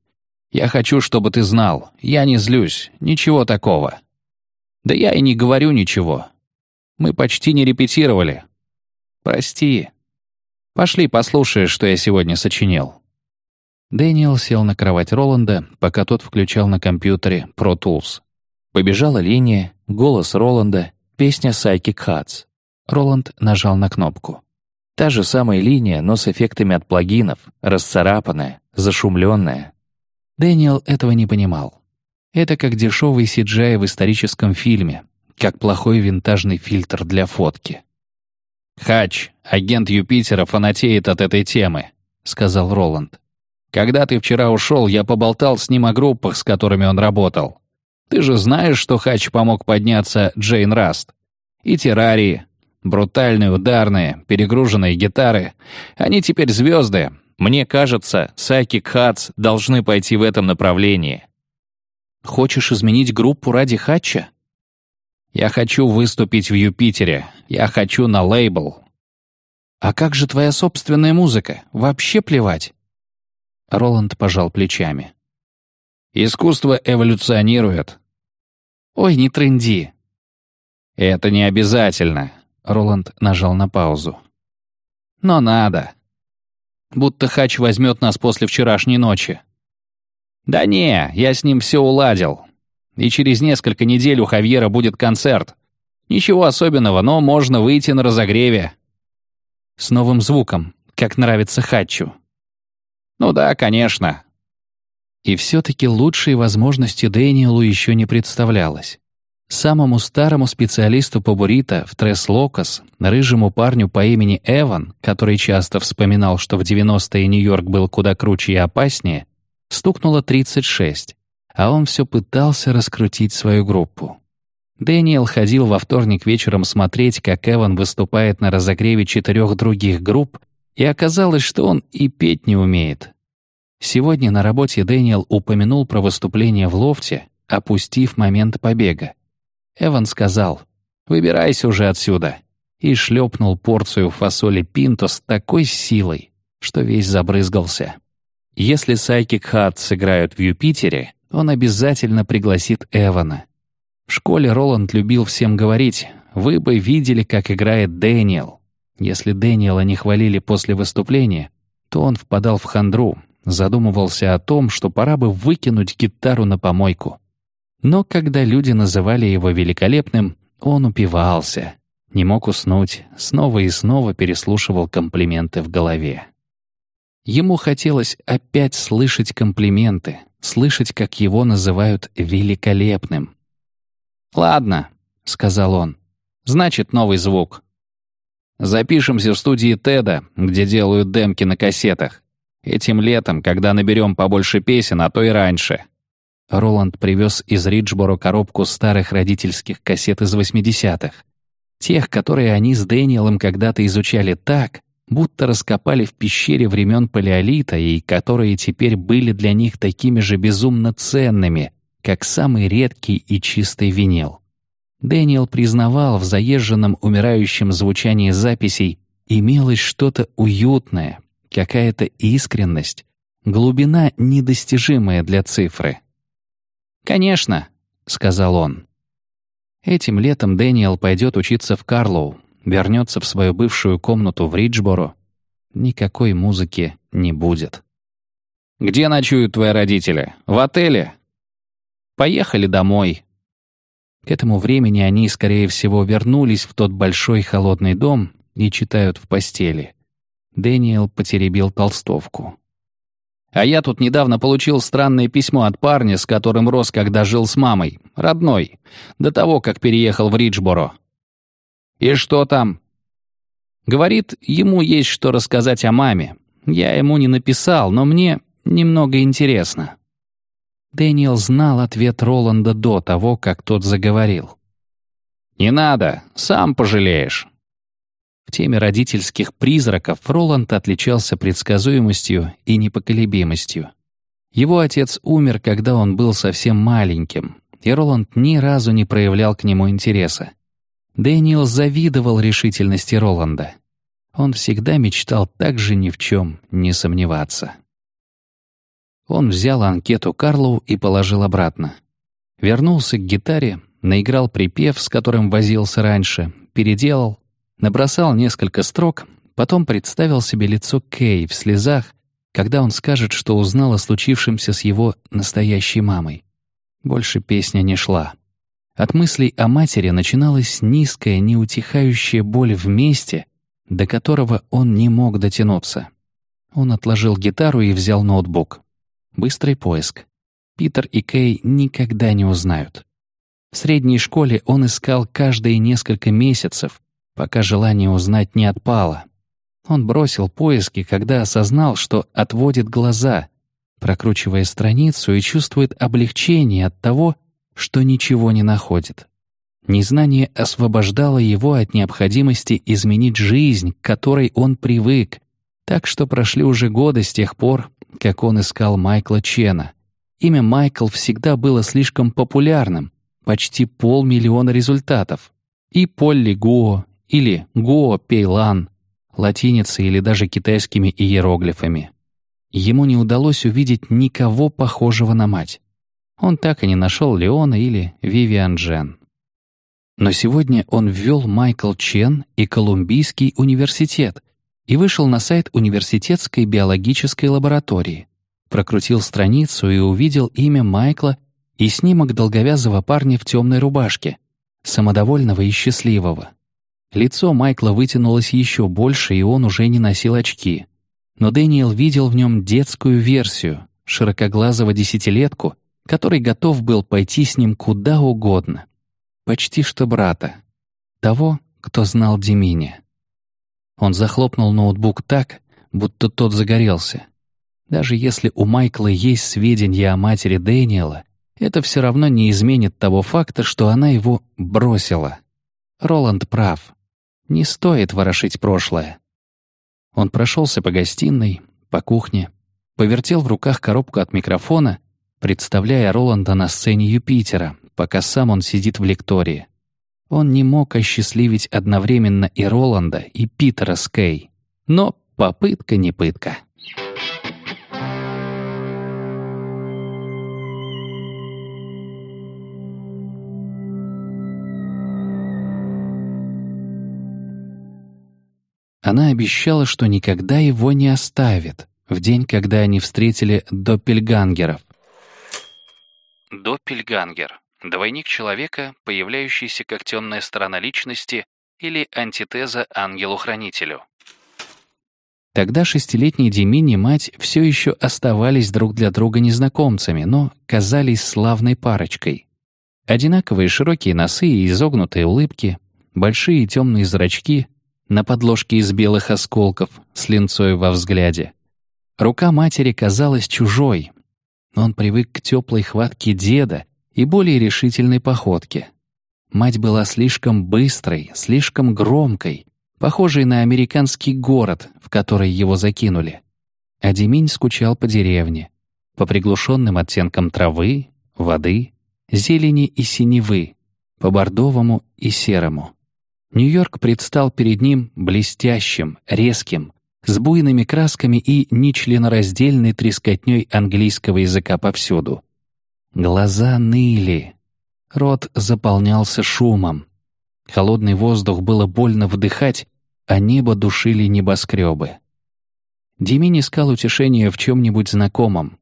«Я хочу, чтобы ты знал. Я не злюсь. Ничего такого». «Да я и не говорю ничего. Мы почти не репетировали. Прости. Пошли послушаешь, что я сегодня сочинил». Дэниел сел на кровать Роланда, пока тот включал на компьютере Pro Tools. Побежала линия, голос Роланда, песня Psychic Hats. Роланд нажал на кнопку. Та же самая линия, но с эффектами от плагинов, расцарапанная, зашумленная. Дэниел этого не понимал. Это как дешевый CGI в историческом фильме, как плохой винтажный фильтр для фотки. «Хач, агент Юпитера, фанатеет от этой темы», — сказал Роланд. «Когда ты вчера ушел, я поболтал с ним о группах, с которыми он работал. Ты же знаешь, что Хач помог подняться Джейн Раст. И террарии, брутальные, ударные, перегруженные гитары. Они теперь звезды. Мне кажется, Сайки Хатс должны пойти в этом направлении». «Хочешь изменить группу ради Хатча?» Я хочу выступить в Юпитере. Я хочу на лейбл. А как же твоя собственная музыка? Вообще плевать. Роланд пожал плечами. Искусство эволюционирует. Ой, не тренди. Это не обязательно. Роланд нажал на паузу. Но надо. Будто Хач возьмет нас после вчерашней ночи. Да не, я с ним все уладил. И через несколько недель у Хавьера будет концерт. Ничего особенного, но можно выйти на разогреве. С новым звуком, как нравится Хатчу. Ну да, конечно. И все-таки лучшей возможности Дэниелу еще не представлялось. Самому старому специалисту по буррито в Трес Локос, рыжему парню по имени Эван, который часто вспоминал, что в 90-е Нью-Йорк был куда круче и опаснее, стукнуло 36 а он все пытался раскрутить свою группу. Дэниел ходил во вторник вечером смотреть, как Эван выступает на разогреве четырех других групп, и оказалось, что он и петь не умеет. Сегодня на работе Дэниел упомянул про выступление в лофте, опустив момент побега. Эван сказал, «Выбирайся уже отсюда. и шлепнул порцию фасоли пинто с такой силой, что весь забрызгался. Если Psychic Hearts сыграют в Юпитере, он обязательно пригласит Эвана. В школе Роланд любил всем говорить, вы бы видели, как играет Дэниел. Если Дэниела не хвалили после выступления, то он впадал в хандру, задумывался о том, что пора бы выкинуть гитару на помойку. Но когда люди называли его великолепным, он упивался, не мог уснуть, снова и снова переслушивал комплименты в голове. Ему хотелось опять слышать комплименты, слышать, как его называют великолепным. «Ладно», — сказал он, — «значит, новый звук. Запишемся в студии Теда, где делают демки на кассетах. Этим летом, когда наберем побольше песен, а то и раньше». Роланд привез из Риджборо коробку старых родительских кассет из 80-х. Тех, которые они с Дэниелом когда-то изучали так, будто раскопали в пещере времен Палеолита и которые теперь были для них такими же безумно ценными, как самый редкий и чистый винил. Дэниел признавал в заезженном умирающем звучании записей имелось что-то уютное, какая-то искренность, глубина, недостижимая для цифры. «Конечно», — сказал он. Этим летом Дэниел пойдет учиться в Карлоу, вернется в свою бывшую комнату в Риджборо. Никакой музыки не будет. «Где ночуют твои родители? В отеле?» «Поехали домой», к этому времени они, скорее всего, вернулись в тот большой холодный дом и читают в постели. Дэниел потеребил толстовку. «А я тут недавно получил странное письмо от парня, с которым рос, когда жил с мамой, родной, до того, как переехал в Риджборо». «И что там?» Говорит, ему есть что рассказать о маме. Я ему не написал, но мне немного интересно. Дэниел знал ответ Роланда до того, как тот заговорил. «Не надо, сам пожалеешь». В теме родительских призраков Роланд отличался предсказуемостью и непоколебимостью. Его отец умер, когда он был совсем маленьким, и Роланд ни разу не проявлял к нему интереса. Дэниел завидовал решительности Роланда. Он всегда мечтал так же ни в чем не сомневаться. Он взял анкету Карлоу и положил обратно. Вернулся к гитаре, наиграл припев, с которым возился раньше, переделал, набросал несколько строк, потом представил себе лицо Кей в слезах, когда он скажет, что узнал о случившемся с его настоящей мамой. Больше песня не шла. От мыслей о матери начиналась низкая, неутихающая боль в месте, до которого он не мог дотянуться. Он отложил гитару и взял ноутбук. Быстрый поиск. Питер и Кей никогда не узнают. В средней школе он искал каждые несколько месяцев, пока желание узнать не отпало. Он бросил поиски, когда осознал, что отводит глаза, прокручивая страницу и чувствует облегчение от того, что ничего не находит. Незнание освобождало его от необходимости изменить жизнь, к которой он привык, так что прошли уже годы с тех пор, как он искал Майкла Чена. Имя Майкл всегда было слишком популярным, почти полмиллиона результатов. И Полли Гуо или Гуо Пейлан, латиницей или даже китайскими иероглифами. Ему не удалось увидеть никого похожего на мать. Он так и не нашел Леона или Вивиан Джен. Но сегодня он ввел Майкл Чен и Колумбийский университет, и вышел на сайт университетской биологической лаборатории. Прокрутил страницу и увидел имя Майкла и снимок долговязого парня в темной рубашке, самодовольного и счастливого. Лицо Майкла вытянулось еще больше, и он уже не носил очки. Но Дэниел видел в нем детскую версию, широкоглазого десятилетку, который готов был пойти с ним куда угодно. Почти что брата. Того, кто знал Демине. Он захлопнул ноутбук так, будто тот загорелся. Даже если у Майкла есть сведения о матери Дэниела, это все равно не изменит того факта, что она его бросила. Роланд прав. Не стоит ворошить прошлое. Он прошелся по гостиной, по кухне, повертел в руках коробку от микрофона, представляя Роланда на сцене Юпитера, пока сам он сидит в лектории. Он не мог осчастливить одновременно и Роланда, и Питера Скей. Но попытка не пытка. Она обещала, что никогда его не оставит, в день, когда они встретили доппельгангеров. Доппельгангер — двойник человека, появляющийся как темная сторона личности или антитеза ангелу-хранителю. Тогда шестилетний Демин и мать все еще оставались друг для друга незнакомцами, но казались славной парочкой. Одинаковые широкие носы и изогнутые улыбки, большие темные зрачки, на подложке из белых осколков, с линцой во взгляде. Рука матери казалась чужой. Он привык к теплой хватке деда и более решительной походке. Мать была слишком быстрой, слишком громкой, похожей на американский город, в который его закинули. А Деминь скучал по деревне, по приглушенным оттенкам травы, воды, зелени и синевы, по бордовому и серому. Нью-Йорк предстал перед ним блестящим, резким, с буйными красками и нечленораздельной трескотней английского языка повсюду. Глаза ныли. Рот заполнялся шумом. Холодный воздух было больно вдыхать, а небо душили небоскребы. Димин искал утешения в чем-нибудь знакомом.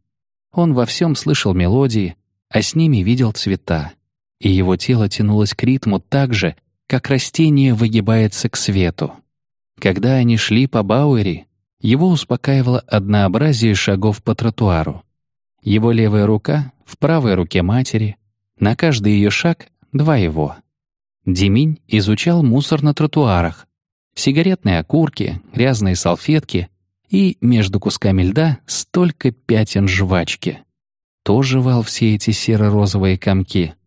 Он во всем слышал мелодии, а с ними видел цвета. И его тело тянулось к ритму так же, как растение выгибается к свету. Когда они шли по Бауэри, его успокаивало однообразие шагов по тротуару. Его левая рука в правой руке матери, на каждый ее шаг — два его. Деминь изучал мусор на тротуарах, сигаретные окурки, грязные салфетки и между кусками льда столько пятен жвачки. То жевал все эти серо-розовые комки —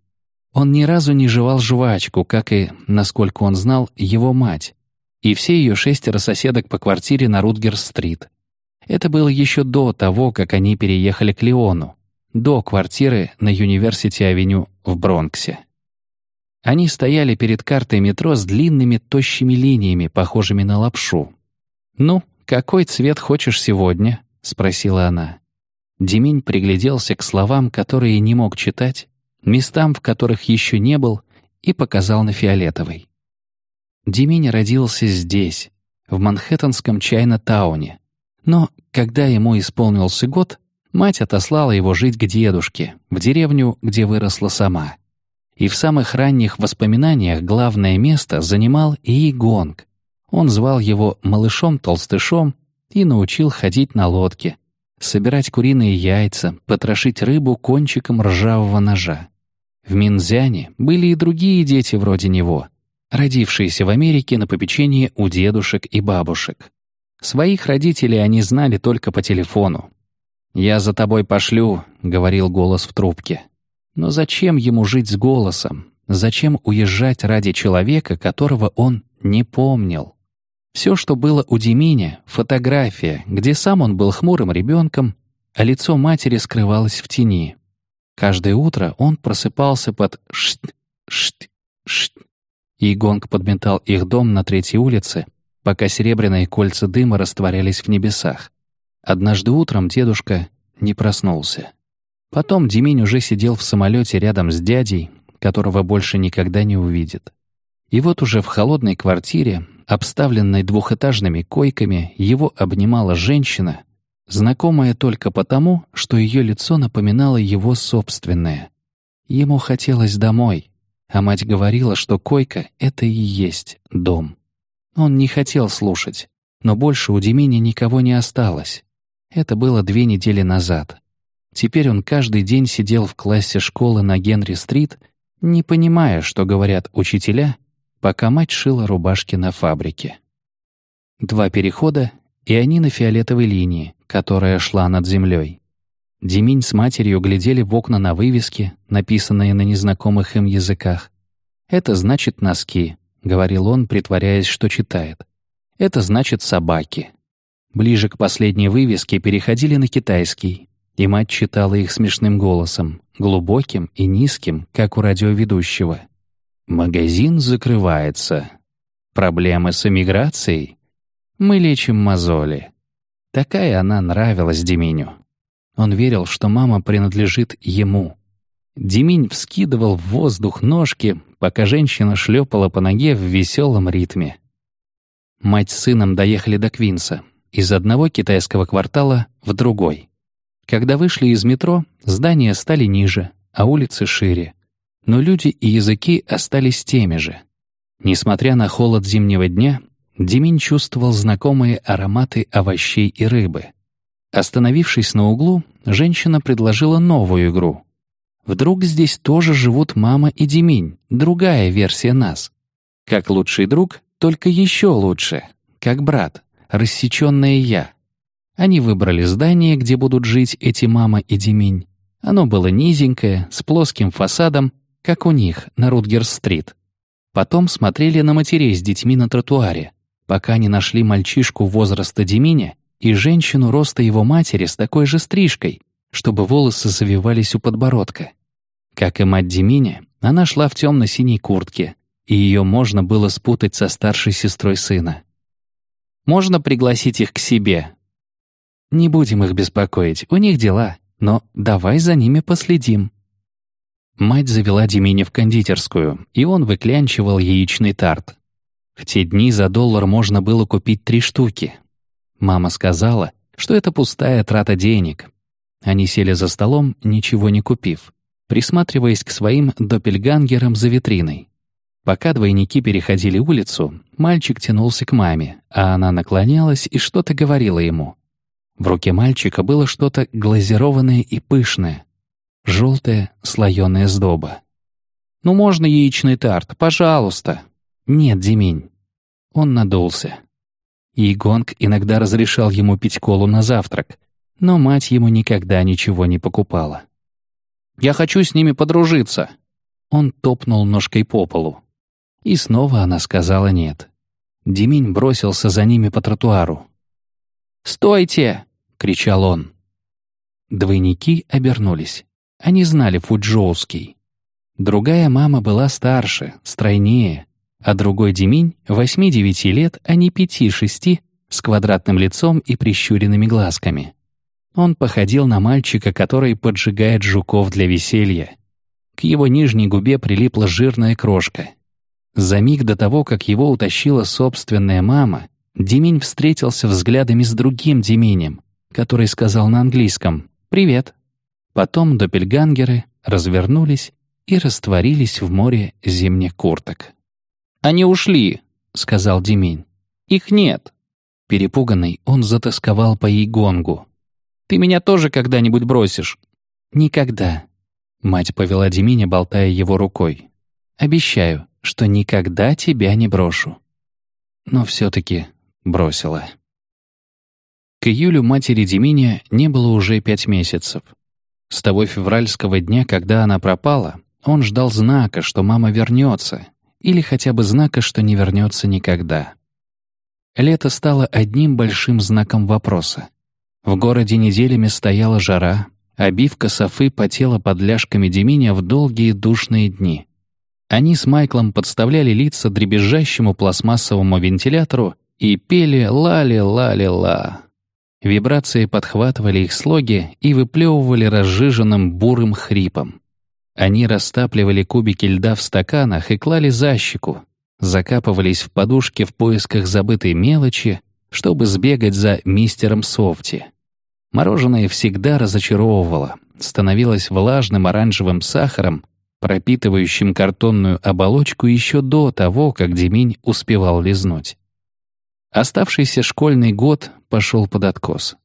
он ни разу не жевал жвачку, как и, насколько он знал, его мать, и все ее шестеро соседок по квартире на Рутгерс-стрит. Это было еще до того, как они переехали к Леону, до квартиры на Юниверсити-авеню в Бронксе. Они стояли перед картой метро с длинными тощими линиями, похожими на лапшу. «Ну, какой цвет хочешь сегодня?» — спросила она. Демень пригляделся к словам, которые не мог читать, местам, в которых еще не был, и показал на фиолетовый. Димини родился здесь, в Манхэттенском Чайна-тауне. Но когда ему исполнился год, мать отослала его жить к дедушке, в деревню, где выросла сама. И в самых ранних воспоминаниях главное место занимал Иегонг. Он звал его малышом-толстышом и научил ходить на лодке, собирать куриные яйца, потрошить рыбу кончиком ржавого ножа. В Минзяне были и другие дети вроде него, родившиеся в Америке на попечении у дедушек и бабушек. Своих родителей они знали только по телефону. «Я за тобой пошлю», — говорил голос в трубке. Но зачем ему жить с голосом? Зачем уезжать ради человека, которого он не помнил? Все, что было у Деминя — фотография, где сам он был хмурым ребенком, а лицо матери скрывалось в тени. Каждое утро он просыпался под «шт, шт, шт», и гонг подметал их дом на третьей улице, пока серебряные кольца дыма растворялись в небесах. Однажды утром дедушка не проснулся. Потом Деминь уже сидел в самолете рядом с дядей, которого больше никогда не увидит. И вот уже в холодной квартире, обставленной двухэтажными койками, его обнимала женщина, знакомая только потому, что ее лицо напоминало его собственное. Ему хотелось домой, а мать говорила, что койка — это и есть дом. Он не хотел слушать, но больше у Демини никого не осталось. Это было две недели назад. Теперь он каждый день сидел в классе школы на Генри-стрит, не понимая, что говорят учителя, пока мать шила рубашки на фабрике. Два перехода, и они на фиолетовой линии, которая шла над землей. Деминь с матерью глядели в окна на вывески, написанные на незнакомых им языках. «Это значит носки», — говорил он, притворяясь, что читает. «Это значит собаки». Ближе к последней вывеске переходили на китайский, и мать читала их смешным голосом, глубоким и низким, как у радиоведущего. Магазин закрывается. Проблемы с эмиграцией? Мы лечим мозоли. Такая она нравилась Деминю. Он верил, что мама принадлежит ему. Деминь вскидывал в воздух ножки, пока женщина шлепала по ноге в веселом ритме. Мать с сыном доехали до Квинса, из одного китайского квартала в другой. Когда вышли из метро, здания стали ниже, а улицы шире. Но люди и языки остались теми же. Несмотря на холод зимнего дня, Демин чувствовал знакомые ароматы овощей и рыбы. Остановившись на углу, женщина предложила новую игру. Вдруг здесь тоже живут мама и Деминь, другая версия нас. Как лучший друг, только еще лучше, как брат, рассеченное я. Они выбрали здание, где будут жить эти мама и Деминь. Оно было низенькое, с плоским фасадом, как у них на Рутгерс-стрит. Потом смотрели на матерей с детьми на тротуаре, пока не нашли мальчишку возраста Деминя и женщину роста его матери с такой же стрижкой, чтобы волосы завивались у подбородка. Как и мать Деминя, она шла в темно-синей куртке, и ее можно было спутать со старшей сестрой сына. «Можно пригласить их к себе?» «Не будем их беспокоить, у них дела, но давай за ними последим». Мать завела Деминя в кондитерскую, и он выклянчивал яичный тарт. В те дни за доллар можно было купить три штуки. Мама сказала, что это пустая трата денег. Они сели за столом, ничего не купив присматриваясь к своим доппельгангерам за витриной. Пока двойники переходили улицу, мальчик тянулся к маме, а она наклонялась и что-то говорила ему. В руке мальчика было что-то глазированное и пышное, желтая слоеная сдоба. «Ну можно яичный тарт, пожалуйста!» «Нет, Демень». Он надулся. И Гонг иногда разрешал ему пить колу на завтрак, но мать ему никогда ничего не покупала. Я хочу с ними подружиться». Он топнул ножкой по полу. И снова она сказала нет. Деминь бросился за ними по тротуару. «Стойте!» — кричал он. Двойники обернулись. Они знали фуджоуский. Другая мама была старше, стройнее, а другой Деминь — восьми-девяти лет, а не пяти-шести, с квадратным лицом и прищуренными глазками. Он походил на мальчика, который поджигает жуков для веселья. К его нижней губе прилипла жирная крошка. За миг до того, как его утащила собственная мама, Демень встретился взглядами с другим Деменем, который сказал на английском «Привет». Потом доппельгангеры развернулись и растворились в море зимних курток. «Они ушли», — сказал Демень. «Их нет». Перепуганный, он затасковал по Игонгу. Ты меня тоже когда-нибудь бросишь?» «Никогда». Мать повела Деминя, болтая его рукой. «Обещаю, что никогда тебя не брошу». Но все-таки бросила. К июлю матери Деминя не было уже пять месяцев. С того февральского дня, когда она пропала, он ждал знака, что мама вернется, или хотя бы знака, что не вернется никогда. Лето стало одним большим знаком вопроса. В городе неделями стояла жара, обивка софы потела под ляжками Деминя в долгие душные дни. Они с Майклом подставляли лица дребезжащему пластмассовому вентилятору и пели «ла-ли-ла-ли-ла». Вибрации подхватывали их слоги и выплевывали разжиженным бурым хрипом. Они растапливали кубики льда в стаканах и клали за щеку, закапывались в подушки в поисках забытой мелочи, чтобы сбегать за мистером Софти. Мороженое всегда разочаровывало, становилось влажным оранжевым сахаром, пропитывающим картонную оболочку еще до того, как Деминь успевал лизнуть. Оставшийся школьный год пошел под откос.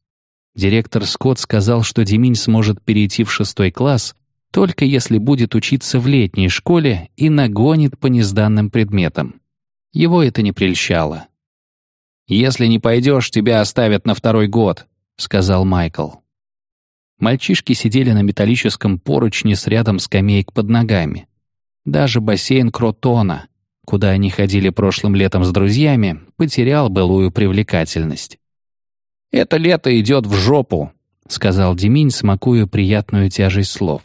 Директор Скотт сказал, что Деминь сможет перейти в шестой класс, только если будет учиться в летней школе и нагонит по незданным предметам. Его это не прельщало. «Если не пойдешь, тебя оставят на второй год», — сказал Майкл. Мальчишки сидели на металлическом поручне с рядом скамеек под ногами. Даже бассейн Кротона, куда они ходили прошлым летом с друзьями, потерял былую привлекательность. «Это лето идет в жопу», — сказал Деминь, смакуя приятную тяжесть слов.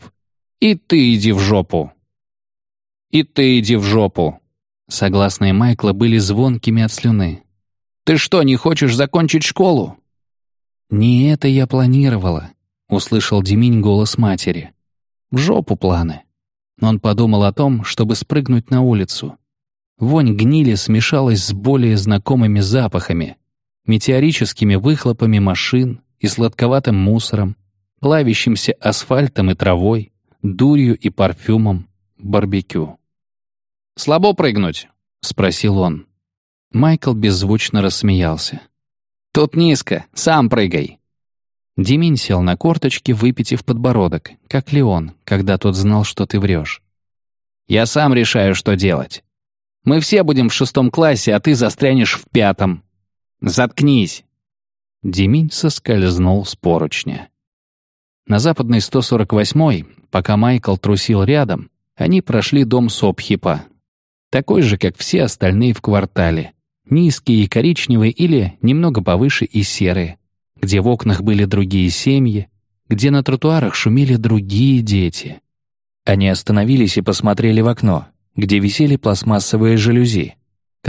«И ты иди в жопу». «И ты иди в жопу!» Согласные Майкла были звонкими от слюны. «Ты что, не хочешь закончить школу?» «Не это я планировала», — услышал Деминь голос матери. «В жопу планы». Он подумал о том, чтобы спрыгнуть на улицу. Вонь гнили смешалась с более знакомыми запахами, метеорическими выхлопами машин и сладковатым мусором, плавящимся асфальтом и травой, дурью и парфюмом, барбекю. «Слабо прыгнуть?» — спросил он. Майкл беззвучно рассмеялся. «Тут низко, сам прыгай». Демин сел на корточки, выпитив подбородок, как Леон, когда тот знал, что ты врешь. «Я сам решаю, что делать. Мы все будем в шестом классе, а ты застрянешь в пятом. Заткнись!» Деминь соскользнул с поручня. На западной 148-й, пока Майкл трусил рядом, они прошли дом Сопхипа. Такой же, как все остальные в квартале. Низкие и коричневые или немного повыше и серые. Где в окнах были другие семьи, где на тротуарах шумели другие дети. Они остановились и посмотрели в окно, где висели пластмассовые жалюзи,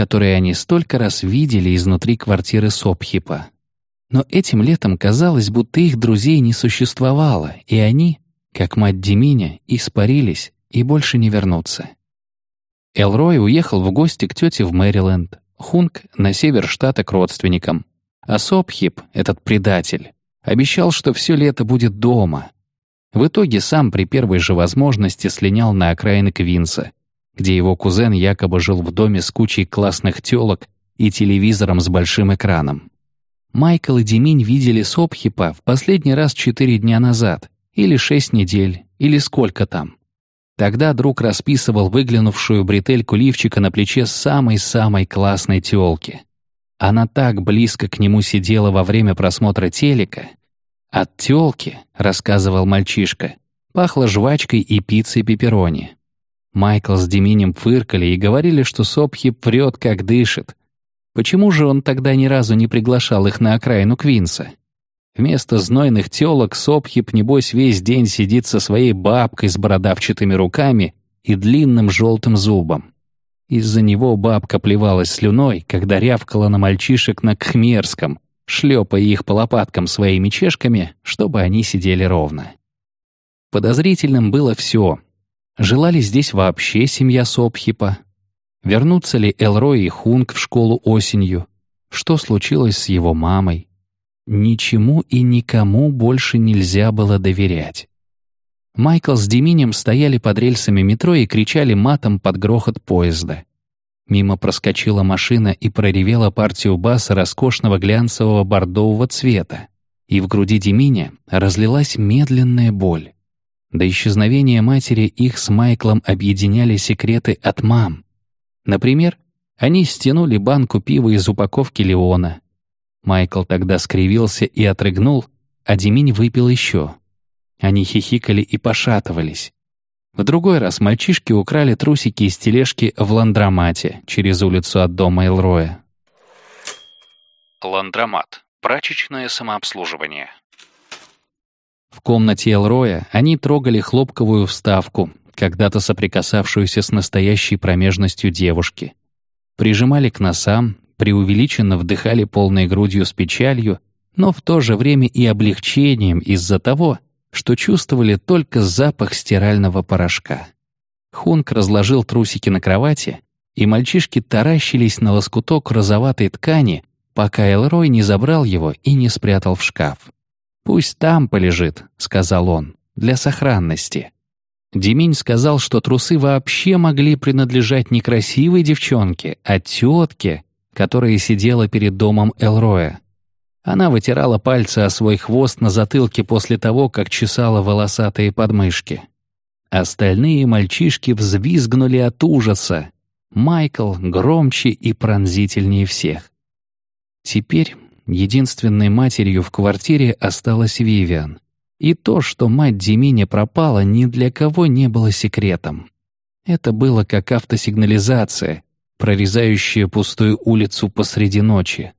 которые они столько раз видели изнутри квартиры Сопхипа. Но этим летом казалось, будто их друзей не существовало, и они, как мать Деминя, испарились и больше не вернутся. Элрой уехал в гости к тете в Мэриленд, Хунг — на север штата к родственникам. А Сопхип, этот предатель, обещал, что все лето будет дома. В итоге сам при первой же возможности слинял на окраины Квинса, где его кузен якобы жил в доме с кучей классных тёлок и телевизором с большим экраном. Майкл и Деминь видели Сопхипа в последний раз четыре дня назад, или шесть недель, или сколько там. Тогда друг расписывал выглянувшую бретельку лифчика на плече самой-самой классной тёлки. Она так близко к нему сидела во время просмотра телека. От тёлки, рассказывал мальчишка, пахло жвачкой и пиццей пепперони. Майкл с Деминем фыркали и говорили, что Сопхип врет, как дышит, Почему же он тогда ни разу не приглашал их на окраину Квинса? Вместо знойных тёлок Сопхип, небось, весь день сидит со своей бабкой с бородавчатыми руками и длинным желтым зубом. Из-за него бабка плевалась слюной, когда рявкала на мальчишек на Кхмерском, шлепая их по лопаткам своими чешками, чтобы они сидели ровно. Подозрительным было все. Жила ли здесь вообще семья Сопхипа? Вернутся ли Элрой и Хунг в школу осенью? Что случилось с его мамой? Ничему и никому больше нельзя было доверять. Майкл с Деминем стояли под рельсами метро и кричали матом под грохот поезда. Мимо проскочила машина и проревела партию баса роскошного глянцевого бордового цвета, и в груди Деминя разлилась медленная боль. До исчезновения матери их с Майклом объединяли секреты от мам — Например, они стянули банку пива из упаковки Леона. Майкл тогда скривился и отрыгнул, а Деминь выпил еще. Они хихикали и пошатывались. В другой раз мальчишки украли трусики из тележки в ландромате через улицу от дома Элроя. Ландромат. Прачечное самообслуживание. В комнате Элроя они трогали хлопковую вставку, когда-то соприкасавшуюся с настоящей промежностью девушки. Прижимали к носам, преувеличенно вдыхали полной грудью с печалью, но в то же время и облегчением из-за того, что чувствовали только запах стирального порошка. Хунк разложил трусики на кровати, и мальчишки таращились на лоскуток розоватой ткани, пока Элрой не забрал его и не спрятал в шкаф. «Пусть там полежит», — сказал он, — «для сохранности». Деминь сказал, что трусы вообще могли принадлежать не красивой девчонке, а тетке, которая сидела перед домом Элроя. Она вытирала пальцы о свой хвост на затылке после того, как чесала волосатые подмышки. Остальные мальчишки взвизгнули от ужаса. Майкл громче и пронзительнее всех. Теперь единственной матерью в квартире осталась Вивиан. И то, что мать Деминя пропала, ни для кого не было секретом. Это было как автосигнализация, прорезающая пустую улицу посреди ночи.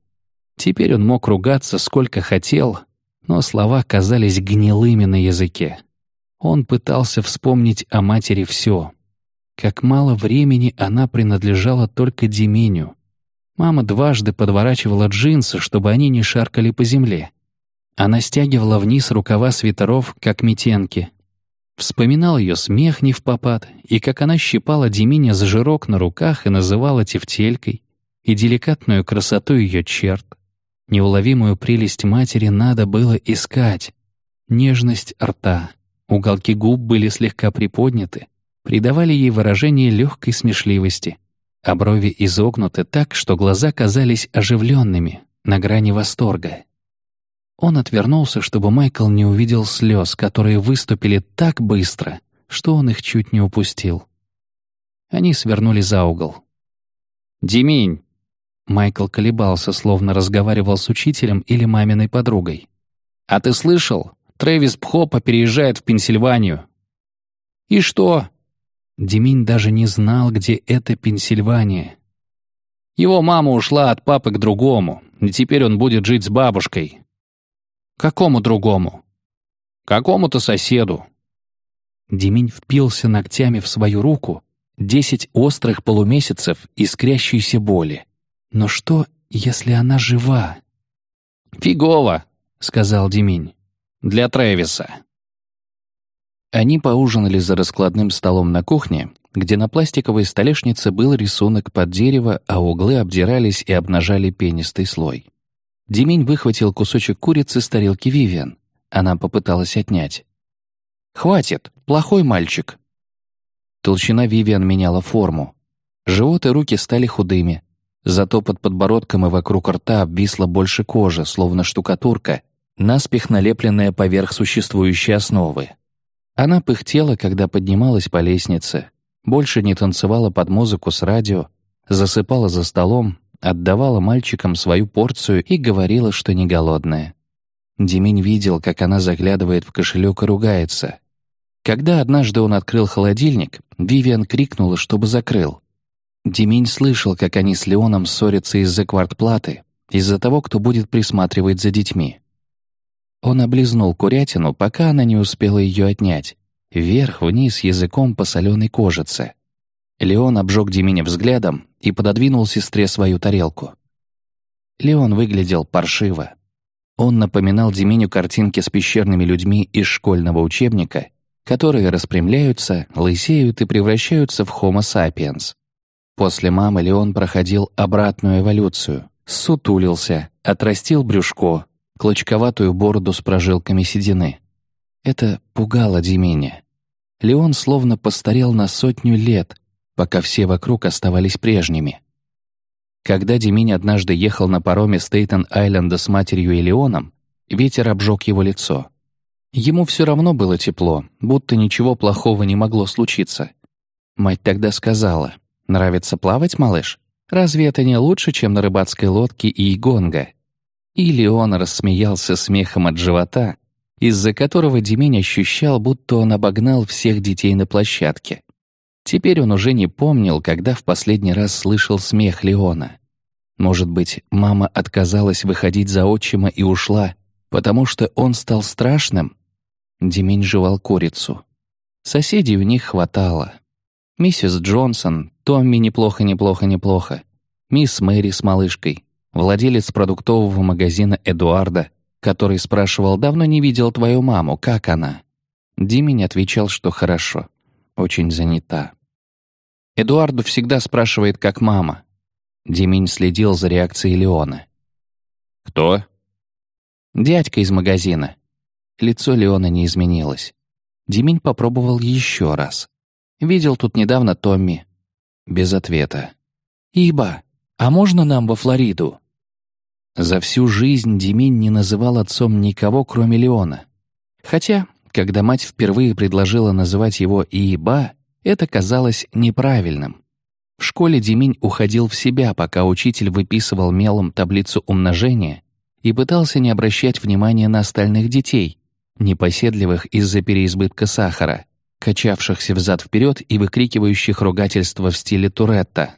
Теперь он мог ругаться сколько хотел, но слова казались гнилыми на языке. Он пытался вспомнить о матери все. как мало времени она принадлежала только Деминю. Мама дважды подворачивала джинсы, чтобы они не шаркали по земле. Она стягивала вниз рукава свитеров, как метенки. Вспоминал ее смех не в попад, и как она щипала Деминя за жирок на руках и называла тефтелькой, и деликатную красоту ее черт. Неуловимую прелесть матери надо было искать. Нежность рта, уголки губ были слегка приподняты, придавали ей выражение легкой смешливости, а брови изогнуты так, что глаза казались оживленными, на грани восторга. Он отвернулся, чтобы Майкл не увидел слез, которые выступили так быстро, что он их чуть не упустил. Они свернули за угол. «Диминь!» Майкл колебался, словно разговаривал с учителем или маминой подругой. «А ты слышал? Трэвис Пхопа переезжает в Пенсильванию». «И что?» Деминь даже не знал, где это Пенсильвания. Его мама ушла от папы к другому, и теперь он будет жить с бабушкой. Какому другому? Какому-то соседу. Деминь впился ногтями в свою руку, десять острых полумесяцев искрящейся боли. Но что, если она жива? «Фигово», — сказал Деминь. «Для Трэвиса». Они поужинали за раскладным столом на кухне, где на пластиковой столешнице был рисунок под дерево, а углы обдирались и обнажали пенистый слой. Демень выхватил кусочек курицы с тарелки Вивиан. Она попыталась отнять. «Хватит, плохой мальчик». Толщина Вивиан меняла форму. Живот и руки стали худыми. Зато под подбородком и вокруг рта обвисла больше кожи, словно штукатурка, наспех налепленная поверх существующей основы. Она пыхтела, когда поднималась по лестнице, больше не танцевала под музыку с радио, засыпала за столом, отдавала мальчикам свою порцию и говорила, что не голодная. Демень видел, как она заглядывает в кошелек и ругается. Когда однажды он открыл холодильник, Вивиан крикнула, чтобы закрыл. Демень слышал, как они с Леоном ссорятся из-за квартплаты, из-за того, кто будет присматривать за детьми. Он облизнул курятину, пока она не успела ее отнять. Вверх-вниз языком по соленой кожице. Леон обжег Деминя взглядом и пододвинул сестре свою тарелку. Леон выглядел паршиво. Он напоминал Деминю картинки с пещерными людьми из школьного учебника, которые распрямляются, лысеют и превращаются в Homo sapiens. После мамы Леон проходил обратную эволюцию, сутулился, отрастил брюшко, клочковатую бороду с прожилками седины. Это пугало Деминя. Леон словно постарел на сотню лет, пока все вокруг оставались прежними. Когда Деминь однажды ехал на пароме Стейтен-Айленда с матерью и Леоном, ветер обжег его лицо. Ему все равно было тепло, будто ничего плохого не могло случиться. Мать тогда сказала, «Нравится плавать, малыш? Разве это не лучше, чем на рыбацкой лодке и игонга?» Или он рассмеялся смехом от живота, из-за которого Демень ощущал, будто он обогнал всех детей на площадке. Теперь он уже не помнил, когда в последний раз слышал смех Леона. Может быть, мама отказалась выходить за отчима и ушла, потому что он стал страшным? Демень жевал курицу. Соседей у них хватало. Миссис Джонсон, Томми неплохо-неплохо-неплохо, мисс Мэри с малышкой, владелец продуктового магазина Эдуарда, который спрашивал, давно не видел твою маму, как она? Димень отвечал, что хорошо, очень занята. Эдуарду всегда спрашивает, как мама. Димень следил за реакцией Леона. «Кто?» «Дядька из магазина». Лицо Леона не изменилось. Димень попробовал еще раз. «Видел тут недавно Томми». Без ответа. «Иба, а можно нам во Флориду?» За всю жизнь Демин не называл отцом никого, кроме Леона. Хотя, когда мать впервые предложила называть его Иеба, это казалось неправильным. В школе Деминь уходил в себя, пока учитель выписывал мелом таблицу умножения и пытался не обращать внимания на остальных детей, непоседливых из-за переизбытка сахара, качавшихся взад-вперед и выкрикивающих ругательства в стиле Туретта.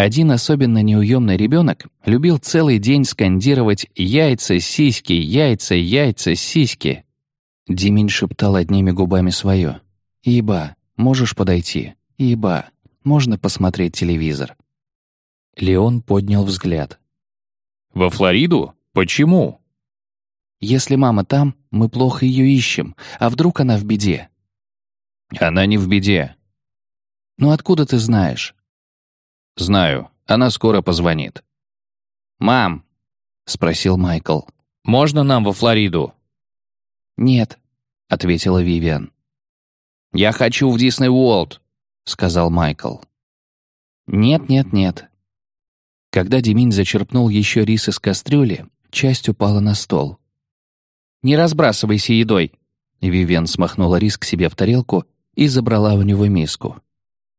Один особенно неуемный ребенок любил целый день скандировать «яйца, сиськи, яйца, яйца, сиськи». Димин шептал одними губами свое. «Иба, можешь подойти? «Иба, можно посмотреть телевизор?» Леон поднял взгляд. «Во Флориду? Почему?» «Если мама там, мы плохо ее ищем, а вдруг она в беде?» «Она не в беде». «Ну откуда ты знаешь?» «Знаю, она скоро позвонит». «Мам!» — спросил Майкл. «Можно нам во Флориду?» «Нет», — ответила Вивиан. «Я хочу в Дисней Уолт», — сказал Майкл. «Нет, нет, нет». Когда Деминь зачерпнул еще рис из кастрюли, часть упала на стол. «Не разбрасывайся едой», — Вивиан смахнула рис к себе в тарелку и забрала у него миску.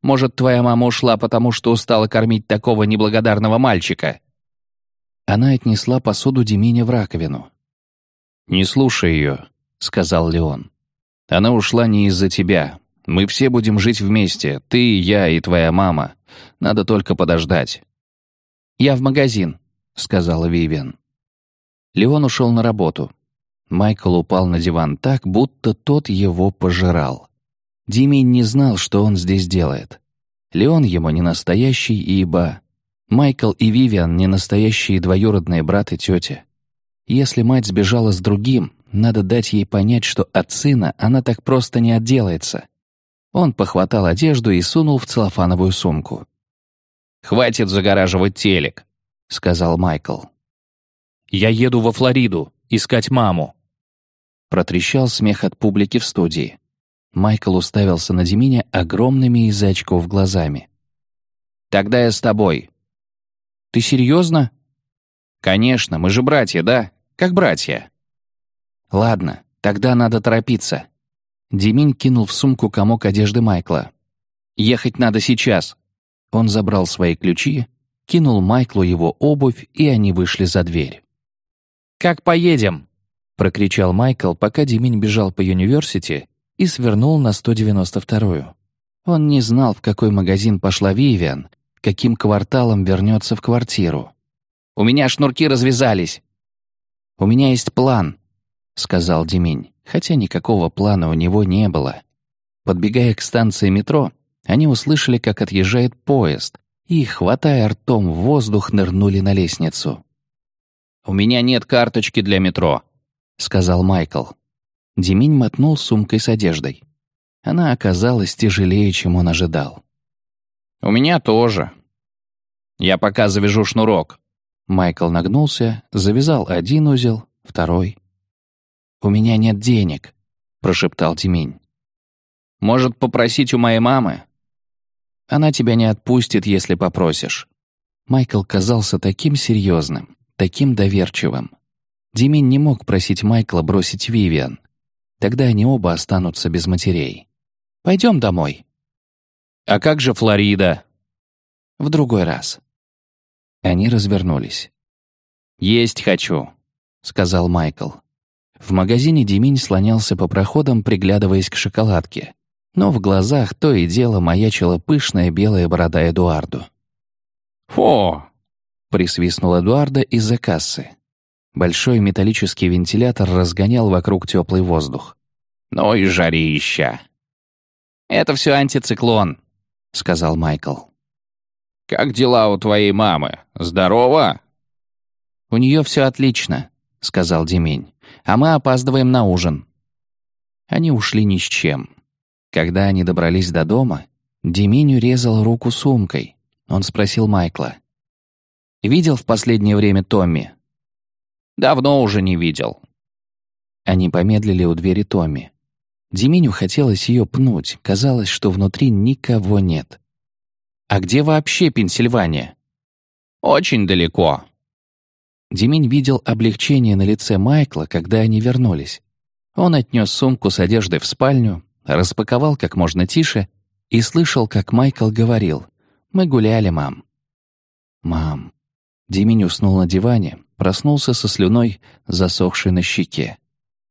«Может, твоя мама ушла, потому что устала кормить такого неблагодарного мальчика?» Она отнесла посуду Деминя в раковину. «Не слушай ее», — сказал Леон. «Она ушла не из-за тебя. Мы все будем жить вместе, ты, я и твоя мама. Надо только подождать». «Я в магазин», — сказала Вивиан. Леон ушел на работу. Майкл упал на диван так, будто тот его пожирал. Димин не знал, что он здесь делает. Леон ему не настоящий, ибо... Майкл и Вивиан — не настоящие двоюродные брат и тетя. Если мать сбежала с другим, надо дать ей понять, что от сына она так просто не отделается. Он похватал одежду и сунул в целлофановую сумку. «Хватит загораживать телек», — сказал Майкл. «Я еду во Флориду, искать маму». Протрещал смех от публики в студии. Майкл уставился на Деминя огромными из очков глазами. «Тогда я с тобой», ты серьезно? Конечно, мы же братья, да? Как братья. Ладно, тогда надо торопиться. Демин кинул в сумку комок одежды Майкла. Ехать надо сейчас. Он забрал свои ключи, кинул Майклу его обувь, и они вышли за дверь. «Как поедем?» — прокричал Майкл, пока Демин бежал по университи и свернул на 192-ю. Он не знал, в какой магазин пошла Вивиан, каким кварталом вернется в квартиру. «У меня шнурки развязались». «У меня есть план», — сказал Демень, хотя никакого плана у него не было. Подбегая к станции метро, они услышали, как отъезжает поезд, и, хватая ртом в воздух, нырнули на лестницу. «У меня нет карточки для метро», — сказал Майкл. Демень мотнул сумкой с одеждой. Она оказалась тяжелее, чем он ожидал. «У меня тоже. Я пока завяжу шнурок». Майкл нагнулся, завязал один узел, второй. «У меня нет денег», — прошептал Тимень. «Может, попросить у моей мамы?» «Она тебя не отпустит, если попросишь». Майкл казался таким серьезным, таким доверчивым. Димин не мог просить Майкла бросить Вивиан. Тогда они оба останутся без матерей. «Пойдем домой», «А как же Флорида?» «В другой раз». Они развернулись. «Есть хочу», — сказал Майкл. В магазине Деминь слонялся по проходам, приглядываясь к шоколадке. Но в глазах то и дело маячила пышная белая борода Эдуарду. «Фу!» — присвистнул Эдуарда из-за кассы. Большой металлический вентилятор разгонял вокруг теплый воздух. «Ну и жарища!» «Это все антициклон», — сказал Майкл. «Как дела у твоей мамы? Здорово?» «У нее все отлично», — сказал Демень. «А мы опаздываем на ужин». Они ушли ни с чем. Когда они добрались до дома, Демень урезал руку сумкой. Он спросил Майкла. «Видел в последнее время Томми?» «Давно уже не видел». Они помедлили у двери Томми. Деминю хотелось ее пнуть, казалось, что внутри никого нет. «А где вообще Пенсильвания?» «Очень далеко». Деминь видел облегчение на лице Майкла, когда они вернулись. Он отнес сумку с одеждой в спальню, распаковал как можно тише и слышал, как Майкл говорил «Мы гуляли, мам». «Мам». Деминь уснул на диване, проснулся со слюной, засохшей на щеке.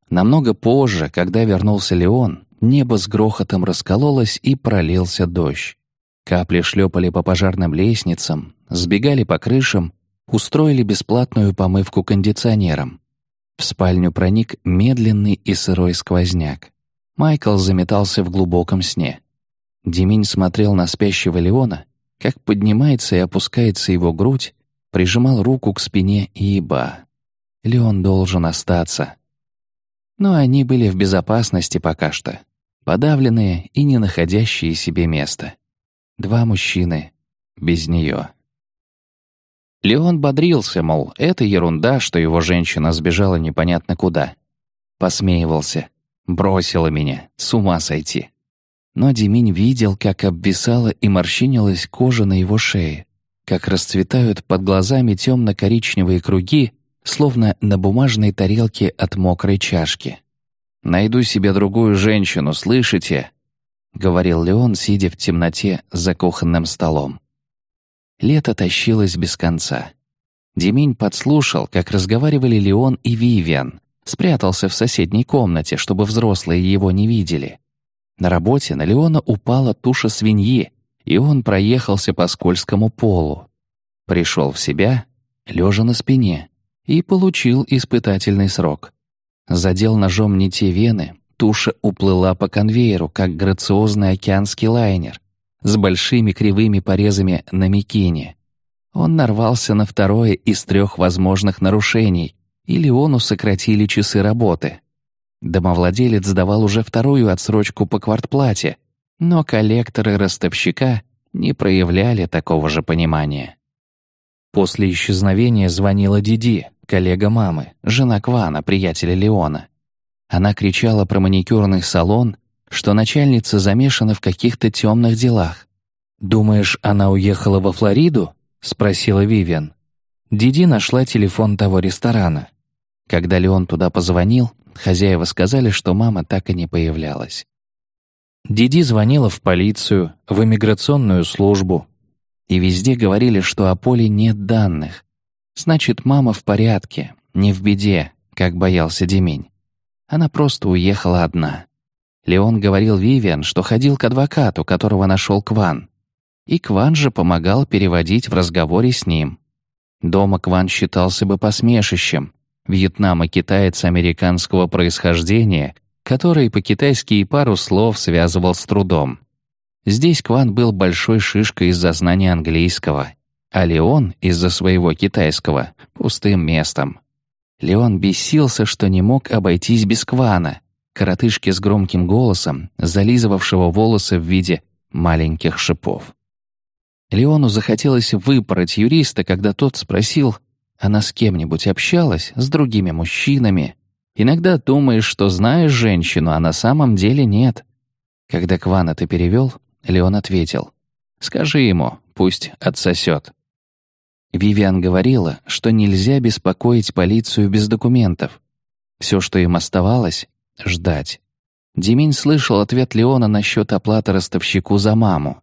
Намного позже, когда вернулся Леон, небо с грохотом раскололось и пролился дождь. Капли шлепали по пожарным лестницам, сбегали по крышам, устроили бесплатную помывку кондиционером. В спальню проник медленный и сырой сквозняк. Майкл заметался в глубоком сне. Демень смотрел на спящего Леона, как поднимается и опускается его грудь, прижимал руку к спине и еба. Леон должен остаться. Но они были в безопасности пока что, подавленные и не находящие себе места. Два мужчины без нее. Леон бодрился, мол, это ерунда, что его женщина сбежала непонятно куда. Посмеивался. Бросила меня, с ума сойти. Но Деминь видел, как обвисала и морщинилась кожа на его шее, как расцветают под глазами темно-коричневые круги, словно на бумажной тарелке от мокрой чашки. «Найду себе другую женщину, слышите?» — говорил Леон, сидя в темноте за кухонным столом. Лето тащилось без конца. Деминь подслушал, как разговаривали Леон и Вивиан, спрятался в соседней комнате, чтобы взрослые его не видели. На работе на Леона упала туша свиньи, и он проехался по скользкому полу. Пришел в себя, лежа на спине, и получил испытательный срок. Задел ножом не те вены, туша уплыла по конвейеру, как грациозный океанский лайнер, с большими кривыми порезами на микине. Он нарвался на второе из трех возможных нарушений, и Леону сократили часы работы. Домовладелец давал уже вторую отсрочку по квартплате, но коллекторы ростовщика не проявляли такого же понимания. После исчезновения звонила Диди, коллега мамы, жена Квана, приятеля Леона. Она кричала про маникюрный салон, что начальница замешана в каких-то темных делах. «Думаешь, она уехала во Флориду?» — спросила Вивиан. Диди нашла телефон того ресторана. Когда Леон туда позвонил, хозяева сказали, что мама так и не появлялась. Диди звонила в полицию, в иммиграционную службу, и везде говорили, что о Поле нет данных. Значит, мама в порядке, не в беде, как боялся Демень. Она просто уехала одна. Леон говорил Вивиан, что ходил к адвокату, которого нашел Кван. И Кван же помогал переводить в разговоре с ним. Дома Кван считался бы посмешищем. Вьетнам и китаец американского происхождения, который по-китайски и пару слов связывал с трудом. Здесь Кван был большой шишкой из-за знания английского, а Леон из-за своего китайского — пустым местом. Леон бесился, что не мог обойтись без Квана, коротышки с громким голосом, зализывавшего волосы в виде маленьких шипов. Леону захотелось выпороть юриста, когда тот спросил, она с кем-нибудь общалась, с другими мужчинами. Иногда думаешь, что знаешь женщину, а на самом деле нет. Когда Кван это перевел, Леон ответил, «Скажи ему, пусть отсосет». Вивиан говорила, что нельзя беспокоить полицию без документов. Все, что им оставалось, ждать. Демень слышал ответ Леона насчет оплаты ростовщику за маму.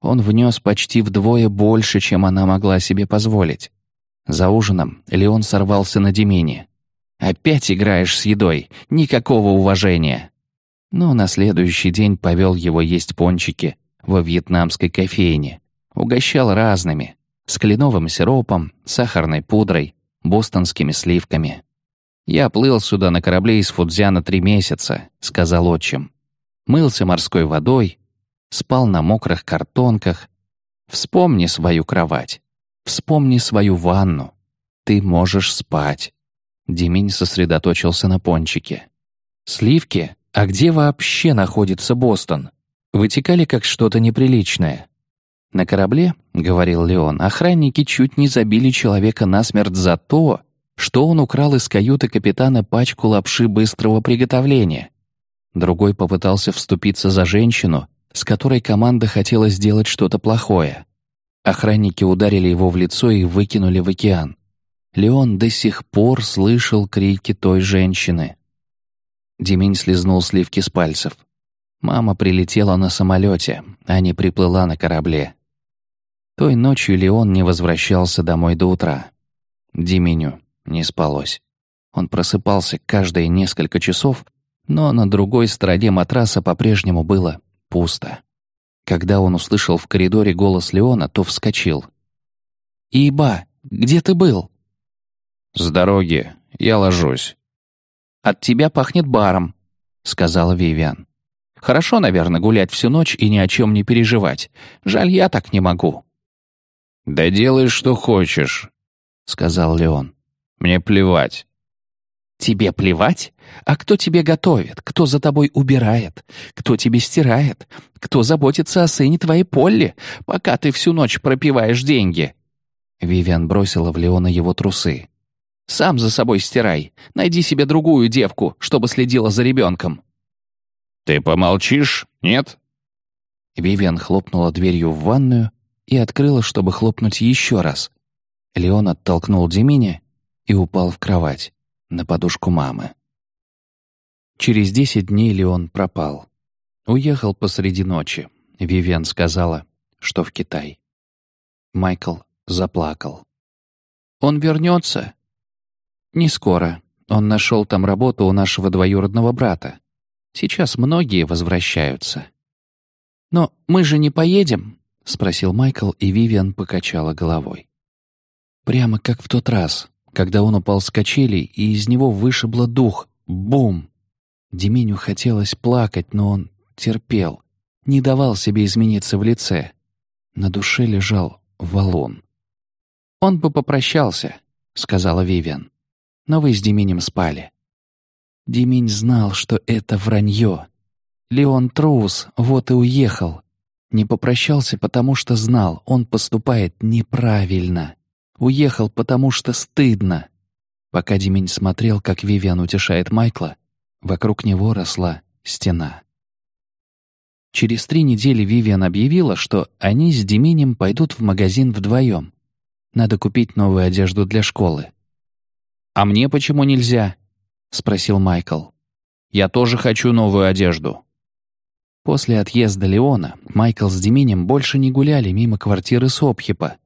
Он внес почти вдвое больше, чем она могла себе позволить. За ужином Леон сорвался на Демине. «Опять играешь с едой, никакого уважения!» Но на следующий день повел его есть пончики во вьетнамской кофейне. Угощал разными, с кленовым сиропом, сахарной пудрой, бостонскими сливками. «Я плыл сюда на корабле из Фудзяна три месяца», — сказал отчим. «Мылся морской водой, спал на мокрых картонках. Вспомни свою кровать, вспомни свою ванну. Ты можешь спать». Деминь сосредоточился на пончике. «Сливки? А где вообще находится Бостон?» Вытекали как что-то неприличное. «На корабле, — говорил Леон, — охранники чуть не забили человека насмерть за то, что он украл из каюты капитана пачку лапши быстрого приготовления. Другой попытался вступиться за женщину, с которой команда хотела сделать что-то плохое. Охранники ударили его в лицо и выкинули в океан. Леон до сих пор слышал крики той женщины. Демень слезнул сливки с пальцев. Мама прилетела на самолете, а не приплыла на корабле. Той ночью Леон не возвращался домой до утра. Дименю не спалось. Он просыпался каждые несколько часов, но на другой стороне матраса по-прежнему было пусто. Когда он услышал в коридоре голос Леона, то вскочил. «Иба, где ты был?» «С дороги. Я ложусь». «От тебя пахнет баром», — сказала Вивиан. Хорошо, наверное, гулять всю ночь и ни о чем не переживать. Жаль, я так не могу». «Да делай, что хочешь», — сказал Леон. «Мне плевать». «Тебе плевать? А кто тебе готовит? Кто за тобой убирает? Кто тебе стирает? Кто заботится о сыне твоей Полли, пока ты всю ночь пропиваешь деньги?» Вивиан бросила в Леона его трусы. «Сам за собой стирай. Найди себе другую девку, чтобы следила за ребенком». «Ты помолчишь, нет?» Вивиан хлопнула дверью в ванную и открыла, чтобы хлопнуть еще раз. Леон оттолкнул Демине и упал в кровать, на подушку мамы. Через десять дней Леон пропал. Уехал посреди ночи. Вивиан сказала, что в Китай. Майкл заплакал. «Он вернется?» «Не скоро. Он нашел там работу у нашего двоюродного брата. Сейчас многие возвращаются». «Но мы же не поедем?» — спросил Майкл, и Вивиан покачала головой. Прямо как в тот раз, когда он упал с качелей, и из него вышибло дух. Бум! Деминю хотелось плакать, но он терпел, не давал себе измениться в лице. На душе лежал валун. «Он бы попрощался», — сказала Вивиан. «Но вы с Деминем спали». Деминь знал, что это вранье. Леон трус, вот и уехал. Не попрощался, потому что знал, он поступает неправильно. Уехал, потому что стыдно. Пока Деминь смотрел, как Вивиан утешает Майкла, вокруг него росла стена. Через три недели Вивиан объявила, что они с Деминем пойдут в магазин вдвоем. Надо купить новую одежду для школы. «А мне почему нельзя?» — спросил Майкл. «Я тоже хочу новую одежду». После отъезда Леона Майкл с Деминем больше не гуляли мимо квартиры Сопхипа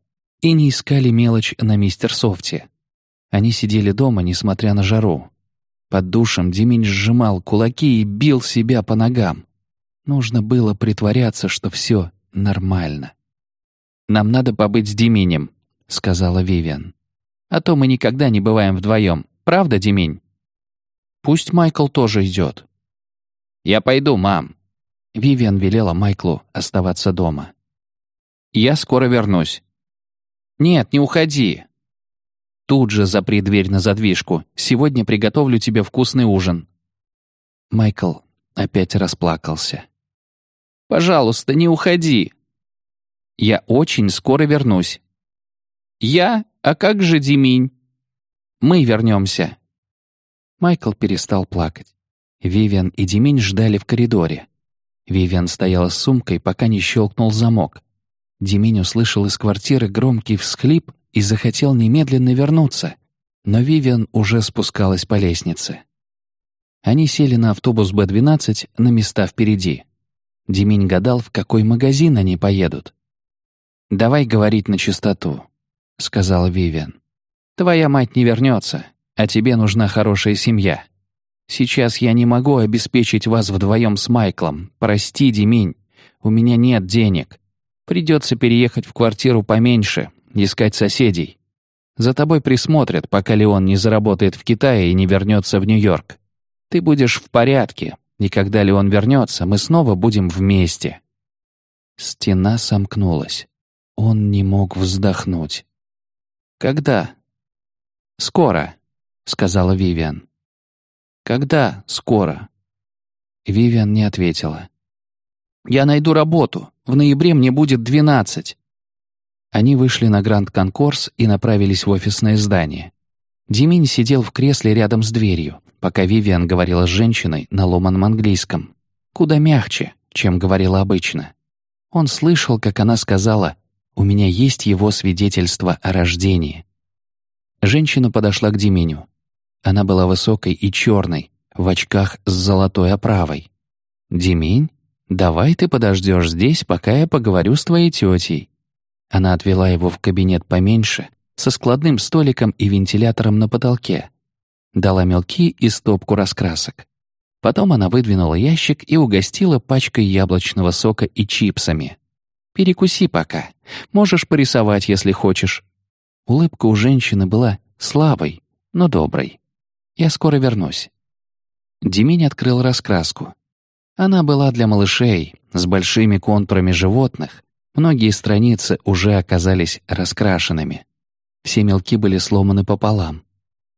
и не искали мелочь на мистер Софте. Они сидели дома, несмотря на жару. Под душем Деминь сжимал кулаки и бил себя по ногам. Нужно было притворяться, что все нормально. «Нам надо побыть с Деминем», — сказала Вивиан. «А то мы никогда не бываем вдвоем. Правда, Демень?» «Пусть Майкл тоже идет». «Я пойду, мам». Вивиан велела Майклу оставаться дома. «Я скоро вернусь». «Нет, не уходи». «Тут же запри дверь на задвижку. Сегодня приготовлю тебе вкусный ужин». Майкл опять расплакался. «Пожалуйста, не уходи». «Я очень скоро вернусь». «Я? А как же Диминь?» «Мы вернемся». Майкл перестал плакать. Вивиан и Диминь ждали в коридоре. Вивиан стояла с сумкой, пока не щелкнул замок. Диминь услышал из квартиры громкий всхлип и захотел немедленно вернуться, но Вивиан уже спускалась по лестнице. Они сели на автобус Б-12 на места впереди. Диминь гадал, в какой магазин они поедут. «Давай говорить на чистоту. — сказала Вивиан. «Твоя мать не вернется, а тебе нужна хорошая семья. Сейчас я не могу обеспечить вас вдвоем с Майклом. Прости, Деминь, у меня нет денег. Придется переехать в квартиру поменьше, искать соседей. За тобой присмотрят, пока Леон не заработает в Китае и не вернется в Нью-Йорк. Ты будешь в порядке, и когда Леон вернется, мы снова будем вместе». Стена сомкнулась. Он не мог вздохнуть. «Когда?» «Скоро», — сказала Вивиан. «Когда скоро?» Вивиан не ответила. «Я найду работу. В ноябре мне будет двенадцать». Они вышли на Гранд-Конкорс и направились в офисное здание. Диминь сидел в кресле рядом с дверью, пока Вивиан говорила с женщиной на ломаном английском. Куда мягче, чем говорила обычно. Он слышал, как она сказала у меня есть его свидетельство о рождении». Женщина подошла к Деминю. Она была высокой и черной, в очках с золотой оправой. «Деминь, давай ты подождешь здесь, пока я поговорю с твоей тетей». Она отвела его в кабинет поменьше, со складным столиком и вентилятором на потолке. Дала мелки и стопку раскрасок. Потом она выдвинула ящик и угостила пачкой яблочного сока и чипсами. Перекуси пока. Можешь порисовать, если хочешь». Улыбка у женщины была слабой, но доброй. «Я скоро вернусь». Деминь открыл раскраску. Она была для малышей, с большими контурами животных. Многие страницы уже оказались раскрашенными. Все мелки были сломаны пополам.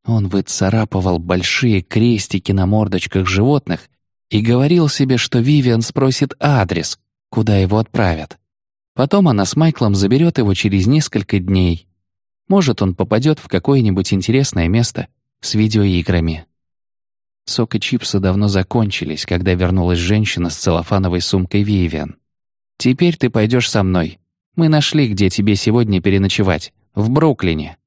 Он выцарапывал большие крестики на мордочках животных и говорил себе, что Вивиан спросит адрес, куда его отправят. Потом она с Майклом заберет его через несколько дней. Может, он попадет в какое-нибудь интересное место с видеоиграми. Сок и чипсы давно закончились, когда вернулась женщина с целлофановой сумкой Вивиан. «Теперь ты пойдешь со мной. Мы нашли, где тебе сегодня переночевать. В Бруклине».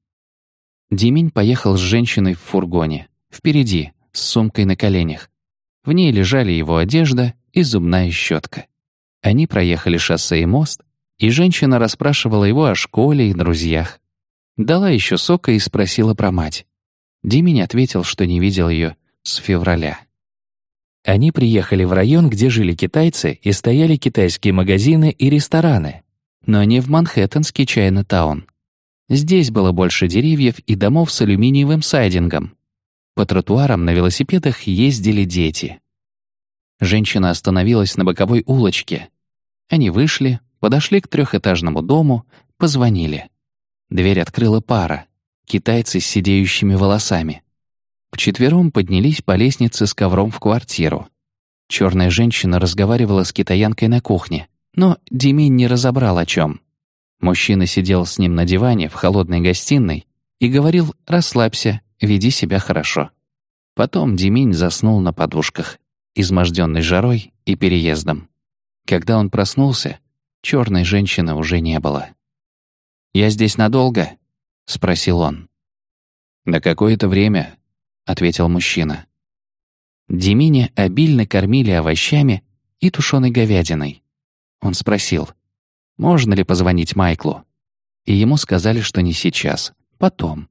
Диминь поехал с женщиной в фургоне. Впереди, с сумкой на коленях. В ней лежали его одежда и зубная щетка. Они проехали шоссе и мост, и женщина расспрашивала его о школе и друзьях. Дала еще сока и спросила про мать. Диминь ответил, что не видел ее с февраля. Они приехали в район, где жили китайцы и стояли китайские магазины и рестораны, но не в Манхэттенский Чайна-таун. Здесь было больше деревьев и домов с алюминиевым сайдингом. По тротуарам на велосипедах ездили дети. Женщина остановилась на боковой улочке. Они вышли, подошли к трехэтажному дому, позвонили. Дверь открыла пара, китайцы с сидеющими волосами. Вчетвером поднялись по лестнице с ковром в квартиру. Черная женщина разговаривала с китаянкой на кухне, но Димин не разобрал о чем. Мужчина сидел с ним на диване в холодной гостиной и говорил «расслабься, веди себя хорошо». Потом Диминь заснул на подушках, изможденный жарой и переездом. Когда он проснулся, черной женщины уже не было. «Я здесь надолго?» — спросил он. «На какое-то время», — ответил мужчина. Демине обильно кормили овощами и тушеной говядиной. Он спросил, можно ли позвонить Майклу. И ему сказали, что не сейчас, потом.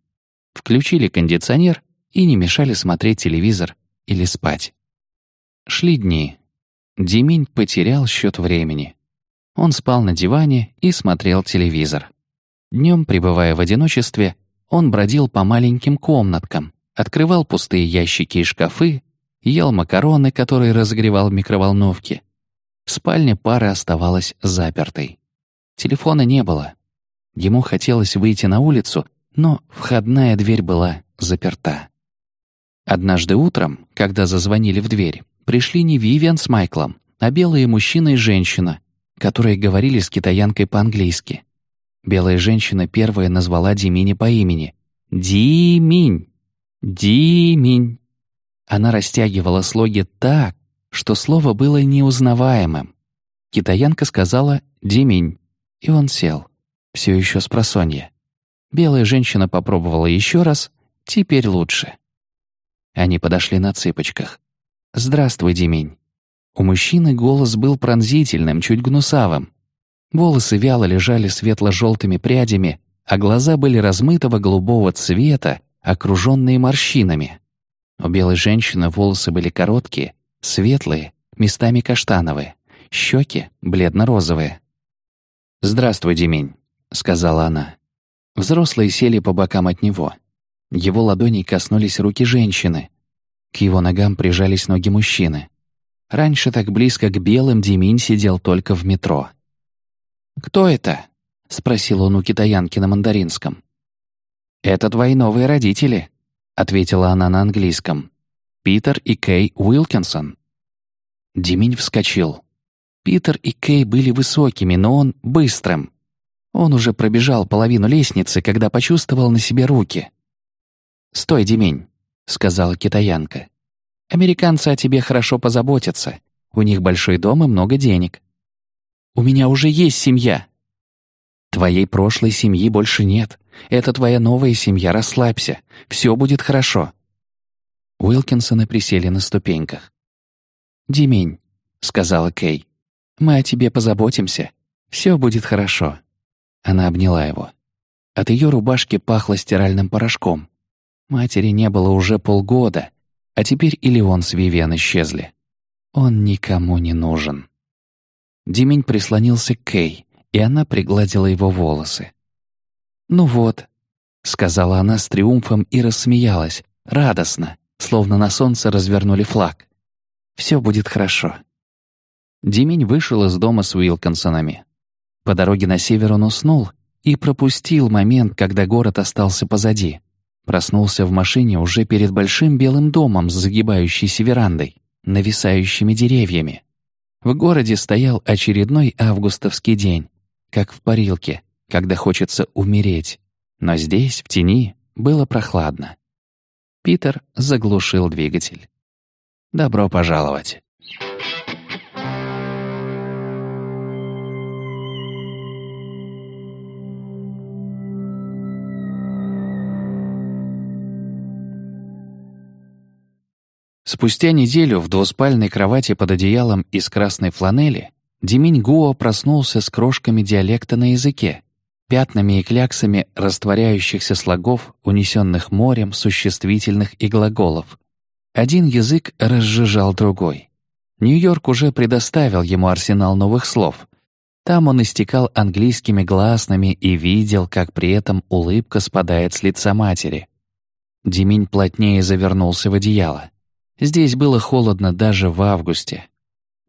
Включили кондиционер и не мешали смотреть телевизор или спать. Шли дни. Деминь потерял счет времени. Он спал на диване и смотрел телевизор. Днем, пребывая в одиночестве, он бродил по маленьким комнаткам, открывал пустые ящики и шкафы, ел макароны, которые разогревал в микроволновке. Спальня пары оставалась запертой. Телефона не было. Ему хотелось выйти на улицу, но входная дверь была заперта. Однажды утром, когда зазвонили в дверь, пришли не Вивиан с Майклом, а белые мужчина и женщина, которые говорили с китаянкой по-английски. Белая женщина первая назвала Димини по имени. «Диминь! Диминь!» Она растягивала слоги так, что слово было неузнаваемым. Китаянка сказала «Диминь», и он сел, все еще с просонья. Белая женщина попробовала еще раз, теперь лучше. Они подошли на цыпочках. «Здравствуй, Диминь». У мужчины голос был пронзительным, чуть гнусавым. Волосы вяло лежали светло-желтыми прядями, а глаза были размытого голубого цвета, окруженные морщинами. У белой женщины волосы были короткие, светлые, местами каштановые, щеки бледно-розовые. «Здравствуй, Демень», — сказала она. Взрослые сели по бокам от него. Его ладони коснулись руки женщины. К его ногам прижались ноги мужчины. Раньше так близко к белым Демин сидел только в метро. «Кто это?» — спросил он у китаянки на мандаринском. «Это твои новые родители», — ответила она на английском. «Питер и Кей Уилкинсон». Деминь вскочил. Питер и Кей были высокими, но он быстрым. Он уже пробежал половину лестницы, когда почувствовал на себе руки. «Стой, Демень», — сказала китаянка. «Американцы о тебе хорошо позаботятся. У них большой дом и много денег. У меня уже есть семья». «Твоей прошлой семьи больше нет. Это твоя новая семья, расслабься. Все будет хорошо». Уилкинсоны присели на ступеньках. «Димень», — сказала Кей, мы о тебе позаботимся. Все будет хорошо». Она обняла его. От ее рубашки пахло стиральным порошком. Матери не было уже полгода, а теперь и Леон с Вивиан исчезли. Он никому не нужен. Димень прислонился к Кей, и она пригладила его волосы. «Ну вот», — сказала она с триумфом и рассмеялась, радостно, словно на солнце развернули флаг. «Все будет хорошо. Демень вышел из дома с Уилкинсонами. По дороге на север он уснул и пропустил момент, когда город остался позади. Проснулся в машине уже перед большим белым домом с загибающейся верандой, нависающими деревьями. В городе стоял очередной августовский день, как в парилке, когда хочется умереть. Но здесь, в тени, было прохладно. Питер заглушил двигатель. «Добро пожаловать». Спустя неделю в двуспальной кровати под одеялом из красной фланели Диминь Гуо проснулся с крошками диалекта на языке, пятнами и кляксами растворяющихся слогов, унесенных морем существительных и глаголов. Один язык разжижал другой. Нью-Йорк уже предоставил ему арсенал новых слов. Там он истекал английскими гласными и видел, как при этом улыбка спадает с лица матери. Диминь плотнее завернулся в одеяло. Здесь было холодно даже в августе.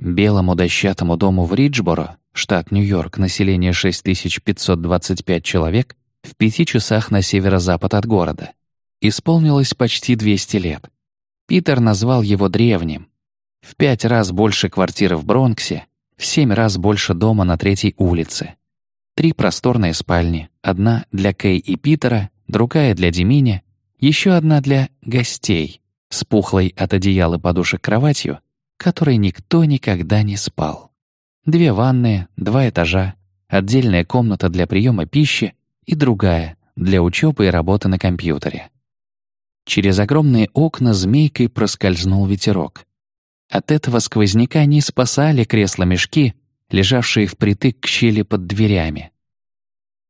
Белому дощатому дому в Риджборо, штат Нью-Йорк, население 6525 человек, в пяти часах на северо-запад от города. Исполнилось почти 200 лет. Питер назвал его древним. В пять раз больше квартиры в Бронксе, в семь раз больше дома на третьей улице. Три просторные спальни, одна для Кэй и Питера, другая для Деминя, еще одна для гостей — с пухлой от одеяла подушек кроватью, которой никто никогда не спал. Две ванные, два этажа, отдельная комната для приема пищи и другая для учебы и работы на компьютере. Через огромные окна змейкой проскользнул ветерок. От этого сквозняка не спасали кресла-мешки, лежавшие впритык к щели под дверями.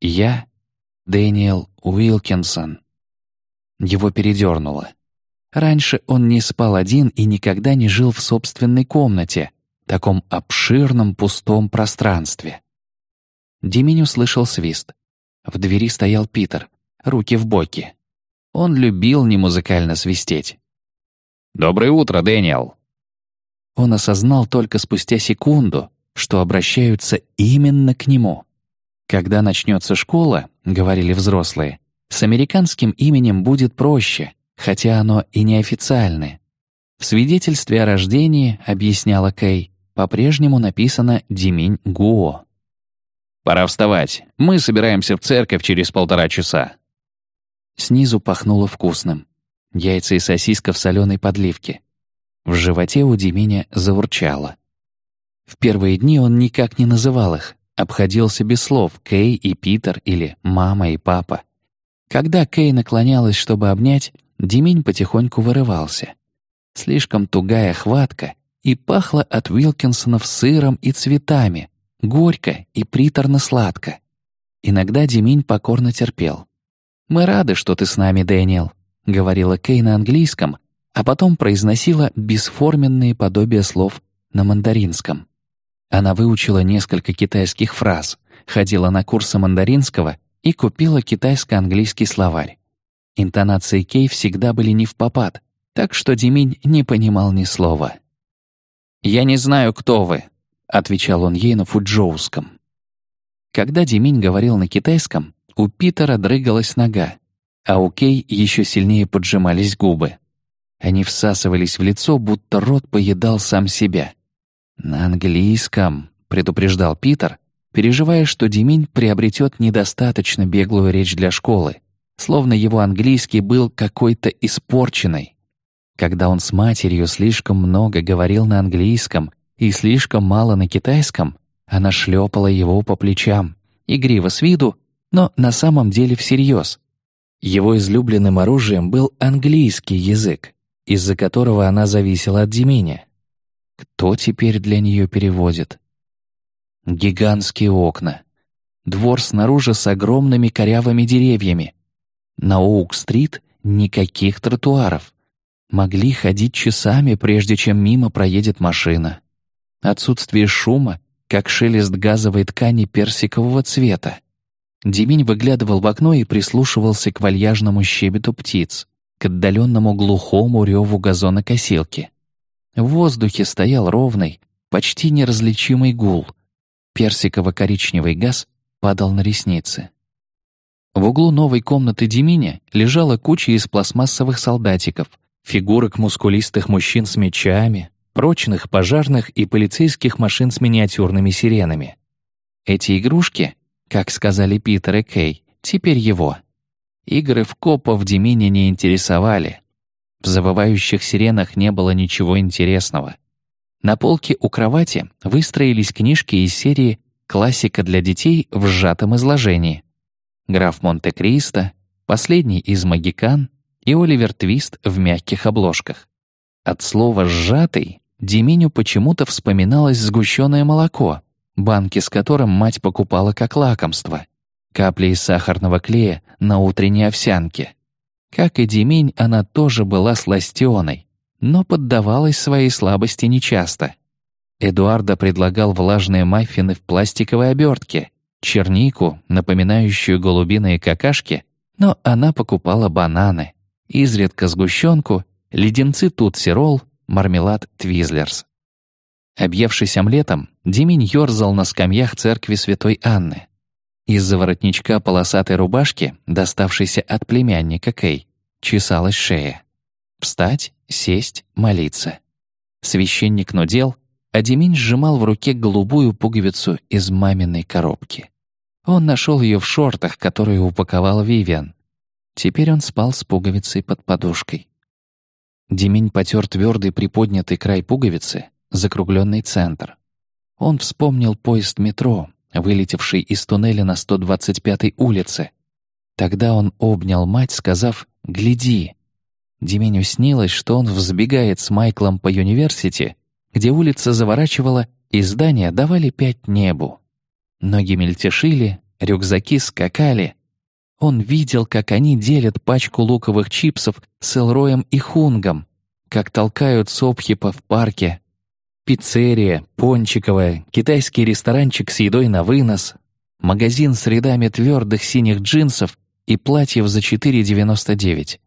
Я — Дэниел Уилкинсон. Его передернуло. Раньше он не спал один и никогда не жил в собственной комнате, таком обширном пустом пространстве. Димень услышал свист. В двери стоял Питер, руки в боки. Он любил немузыкально свистеть. «Доброе утро, Дэниел!» Он осознал только спустя секунду, что обращаются именно к нему. «Когда начнется школа, — говорили взрослые, — с американским именем будет проще, хотя оно и неофициальное. В свидетельстве о рождении, объясняла Кэй, по-прежнему написано Диминь Гуо. «Пора вставать. Мы собираемся в церковь через полтора часа». Снизу пахнуло вкусным. Яйца и сосиска в соленой подливке. В животе у Диминя заурчало. В первые дни он никак не называл их, обходился без слов Кэй и Питер или мама и папа. Когда Кэй наклонялась, чтобы обнять, Димень потихоньку вырывался. Слишком тугая хватка, и пахло от Уилкинсонов сыром и цветами, горько и приторно-сладко. Иногда Димень покорно терпел. «Мы рады, что ты с нами, Дэниел», — говорила Кей на английском, а потом произносила бесформенные подобия слов на мандаринском. Она выучила несколько китайских фраз, ходила на курсы мандаринского и купила китайско-английский словарь. Интонации Кей всегда были не в попад, так что Диминь не понимал ни слова. «Я не знаю, кто вы», — отвечал он ей на фуджоуском. Когда Диминь говорил на китайском, у Питера дрыгалась нога, а у Кей еще сильнее поджимались губы. Они всасывались в лицо, будто рот поедал сам себя. «На английском», — предупреждал Питер, переживая, что Диминь приобретет недостаточно беглую речь для школы, словно его английский был какой-то испорченный. Когда он с матерью слишком много говорил на английском и слишком мало на китайском, она шлепала его по плечам, игриво с виду, но на самом деле всерьез. Его излюбленным оружием был английский язык, из-за которого она зависела от Деминя. Кто теперь для нее переводит? Гигантские окна. Двор снаружи с огромными корявыми деревьями, на Оук-стрит никаких тротуаров. Могли ходить часами, прежде чем мимо проедет машина. Отсутствие шума, как шелест газовой ткани персикового цвета. Деминь выглядывал в окно и прислушивался к вальяжному щебету птиц, к отдаленному глухому реву газонокосилки. В воздухе стоял ровный, почти неразличимый гул. Персиково-коричневый газ падал на ресницы. В углу новой комнаты Деминя лежала куча из пластмассовых солдатиков, фигурок мускулистых мужчин с мечами, прочных пожарных и полицейских машин с миниатюрными сиренами. Эти игрушки, как сказали Питер и Кей, теперь его. Игры в копа в Демине не интересовали. В завывающих сиренах не было ничего интересного. На полке у кровати выстроились книжки из серии «Классика для детей в сжатом изложении», граф Монте-Кристо, последний из магикан и Оливер Твист в мягких обложках. От слова «сжатый» Деминю почему-то вспоминалось сгущенное молоко, банки с которым мать покупала как лакомство, капли из сахарного клея на утренней овсянке. Как и Деминь, она тоже была сластеной, но поддавалась своей слабости нечасто. Эдуарда предлагал влажные маффины в пластиковой обертке, чернику, напоминающую голубиные какашки, но она покупала бананы, изредка сгущенку, леденцы Тутси-ролл, мармелад Твизлерс. Объевшись омлетом, Димень ёрзал на скамьях церкви Святой Анны. Из-за воротничка полосатой рубашки, доставшейся от племянника Кей, чесалась шея. Встать, сесть, молиться. Священник нудел, а Деминь сжимал в руке голубую пуговицу из маминой коробки. Он нашел ее в шортах, которые упаковал Вивиан. Теперь он спал с пуговицей под подушкой. Деминь потер твердый приподнятый край пуговицы, закругленный центр. Он вспомнил поезд метро, вылетевший из туннеля на 125-й улице. Тогда он обнял мать, сказав «Гляди». Деминю снилось, что он взбегает с Майклом по университи, где улица заворачивала, и здания давали пять небу. Ноги мельтешили, рюкзаки скакали. Он видел, как они делят пачку луковых чипсов с Элроем и Хунгом, как толкают Сопхипа в парке. Пиццерия, пончиковая, китайский ресторанчик с едой на вынос, магазин с рядами твердых синих джинсов и платьев за 4,99.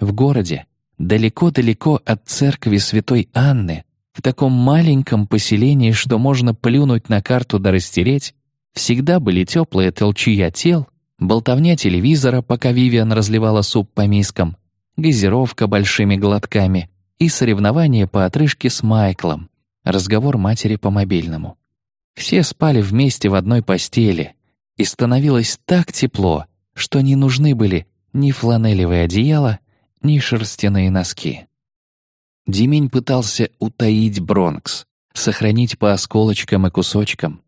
В городе, далеко-далеко от церкви Святой Анны, в таком маленьком поселении, что можно плюнуть на карту да растереть, Всегда были теплые толчья тел, болтовня телевизора, пока Вивиан разливала суп по мискам, газировка большими глотками и соревнования по отрыжке с Майклом, разговор матери по мобильному. Все спали вместе в одной постели, и становилось так тепло, что не нужны были ни фланелевые одеяла, ни шерстяные носки. Димень пытался утаить Бронкс, сохранить по осколочкам и кусочкам,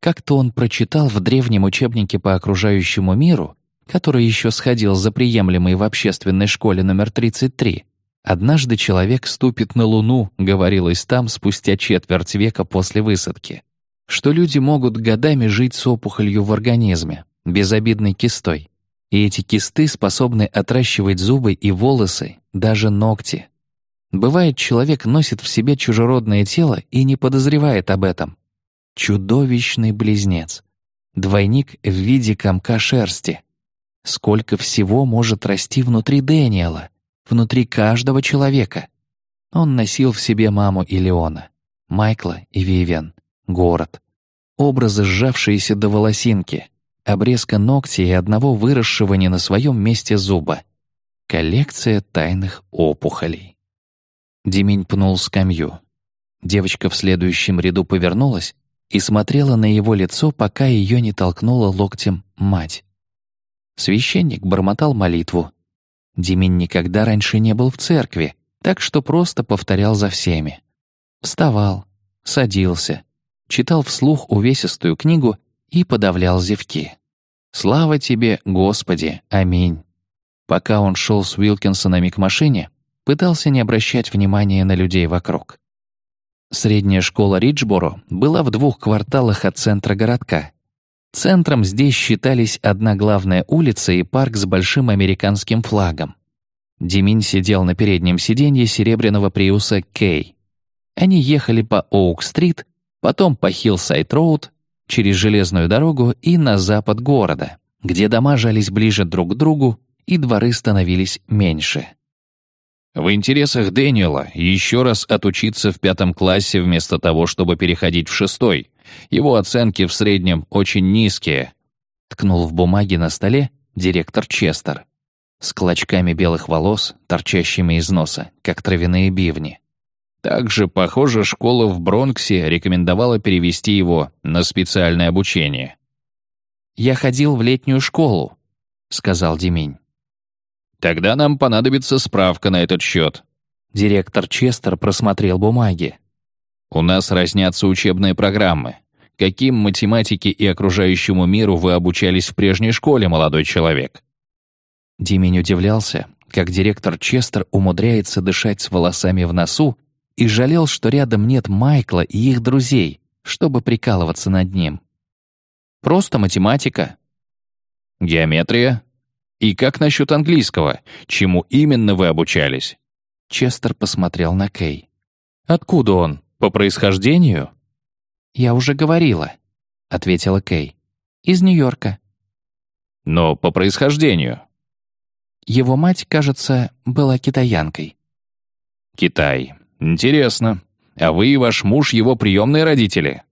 как-то он прочитал в древнем учебнике по окружающему миру, который еще сходил за приемлемой в общественной школе номер 33. «Однажды человек ступит на Луну», — говорилось там спустя четверть века после высадки, что люди могут годами жить с опухолью в организме, безобидной кистой. И эти кисты способны отращивать зубы и волосы, даже ногти. Бывает, человек носит в себе чужеродное тело и не подозревает об этом. Чудовищный близнец. Двойник в виде комка шерсти. Сколько всего может расти внутри Дэниела, внутри каждого человека. Он носил в себе маму и Леона, Майкла и Вивен, город. Образы, сжавшиеся до волосинки, обрезка ногтя и одного выросшего не на своем месте зуба. Коллекция тайных опухолей. Демень пнул скамью. Девочка в следующем ряду повернулась и смотрела на его лицо, пока ее не толкнула локтем мать. Священник бормотал молитву. Димин никогда раньше не был в церкви, так что просто повторял за всеми. Вставал, садился, читал вслух увесистую книгу и подавлял зевки. «Слава тебе, Господи! Аминь!» Пока он шел с Уилкинсонами к машине, пытался не обращать внимания на людей вокруг. Средняя школа Риджборо была в двух кварталах от центра городка. Центром здесь считались одна главная улица и парк с большим американским флагом. Деминь сидел на переднем сиденье серебряного приуса Кей. Они ехали по Оук-стрит, потом по Хиллсайд-роуд, через железную дорогу и на запад города, где дома жались ближе друг к другу и дворы становились меньше. В интересах Дэниела еще раз отучиться в пятом классе вместо того, чтобы переходить в шестой. Его оценки в среднем очень низкие. Ткнул в бумаге на столе директор Честер. С клочками белых волос, торчащими из носа, как травяные бивни. Также, похоже, школа в Бронксе рекомендовала перевести его на специальное обучение. «Я ходил в летнюю школу», — сказал Демень. Тогда нам понадобится справка на этот счет. Директор Честер просмотрел бумаги. У нас разнятся учебные программы. Каким математике и окружающему миру вы обучались в прежней школе, молодой человек? Димень удивлялся, как директор Честер умудряется дышать с волосами в носу и жалел, что рядом нет Майкла и их друзей, чтобы прикалываться над ним. Просто математика. Геометрия? И как насчет английского? Чему именно вы обучались? Честер посмотрел на Кей. Откуда он? По происхождению? Я уже говорила, ответила Кей. Из Нью-Йорка. Но по происхождению. Его мать, кажется, была китаянкой. Китай. Интересно. А вы и ваш муж его приемные родители?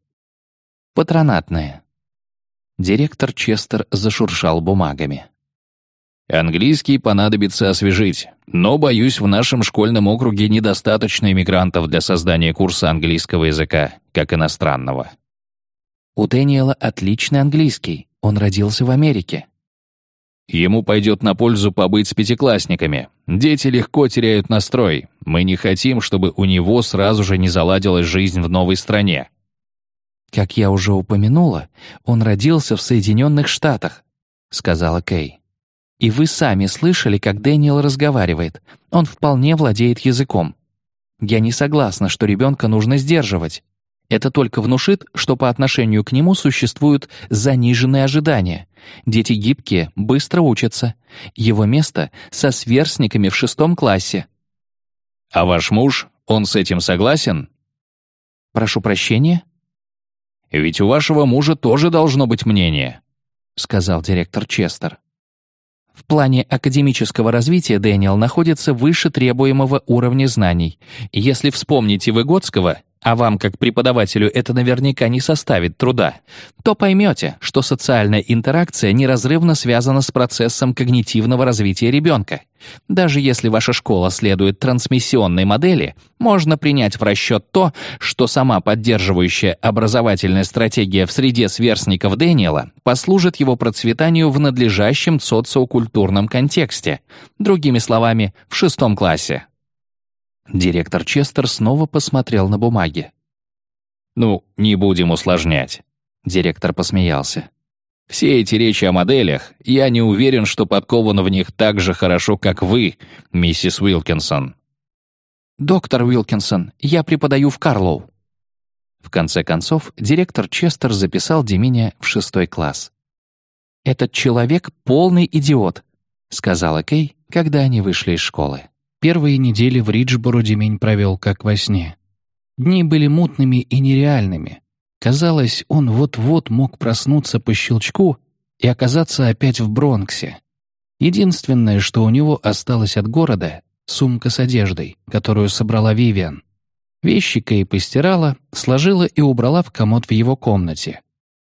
Патронатные. Директор Честер зашуршал бумагами. Английский понадобится освежить, но, боюсь, в нашем школьном округе недостаточно иммигрантов для создания курса английского языка, как иностранного. У Дэниела отличный английский, он родился в Америке. Ему пойдет на пользу побыть с пятиклассниками. Дети легко теряют настрой. Мы не хотим, чтобы у него сразу же не заладилась жизнь в новой стране. «Как я уже упомянула, он родился в Соединенных Штатах», — сказала Кей. И вы сами слышали, как Дэниел разговаривает. Он вполне владеет языком. Я не согласна, что ребенка нужно сдерживать. Это только внушит, что по отношению к нему существуют заниженные ожидания. Дети гибкие, быстро учатся. Его место со сверстниками в шестом классе. А ваш муж, он с этим согласен? Прошу прощения? Ведь у вашего мужа тоже должно быть мнение, сказал директор Честер. В плане академического развития Дэниел находится выше требуемого уровня знаний. Если вспомните Выгодского, а вам, как преподавателю, это наверняка не составит труда, то поймете, что социальная интеракция неразрывно связана с процессом когнитивного развития ребенка. Даже если ваша школа следует трансмиссионной модели, можно принять в расчет то, что сама поддерживающая образовательная стратегия в среде сверстников Дэниела послужит его процветанию в надлежащем социокультурном контексте, другими словами, в шестом классе. Директор Честер снова посмотрел на бумаги. «Ну, не будем усложнять», — директор посмеялся. «Все эти речи о моделях, я не уверен, что подкован в них так же хорошо, как вы, миссис Уилкинсон». «Доктор Уилкинсон, я преподаю в Карлоу». В конце концов, директор Честер записал Деминя в шестой класс. «Этот человек — полный идиот», — сказала Кей, когда они вышли из школы. Первые недели в Риджборо Демень провел как во сне. Дни были мутными и нереальными. Казалось, он вот-вот мог проснуться по щелчку и оказаться опять в Бронксе. Единственное, что у него осталось от города — сумка с одеждой, которую собрала Вивиан. Вещи Кей постирала, сложила и убрала в комод в его комнате.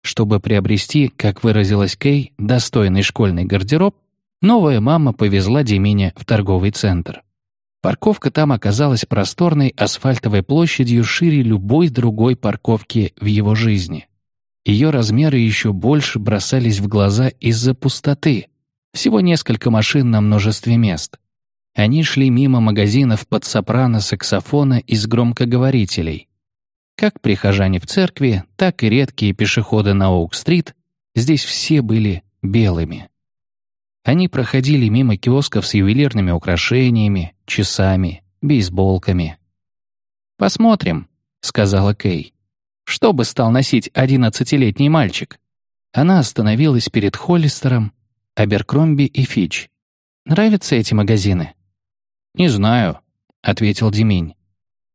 Чтобы приобрести, как выразилась Кей, достойный школьный гардероб, новая мама повезла Деминя в торговый центр. Парковка там оказалась просторной асфальтовой площадью шире любой другой парковки в его жизни. Ее размеры еще больше бросались в глаза из-за пустоты. Всего несколько машин на множестве мест. Они шли мимо магазинов под сопрано саксофона из громкоговорителей. Как прихожане в церкви, так и редкие пешеходы на Оук-стрит, здесь все были белыми. Они проходили мимо киосков с ювелирными украшениями, часами, бейсболками. «Посмотрим», — сказала Кей. «Что бы стал носить одиннадцатилетний мальчик?» Она остановилась перед Холлистером, Аберкромби и Фич. «Нравятся эти магазины?» «Не знаю», — ответил Деминь.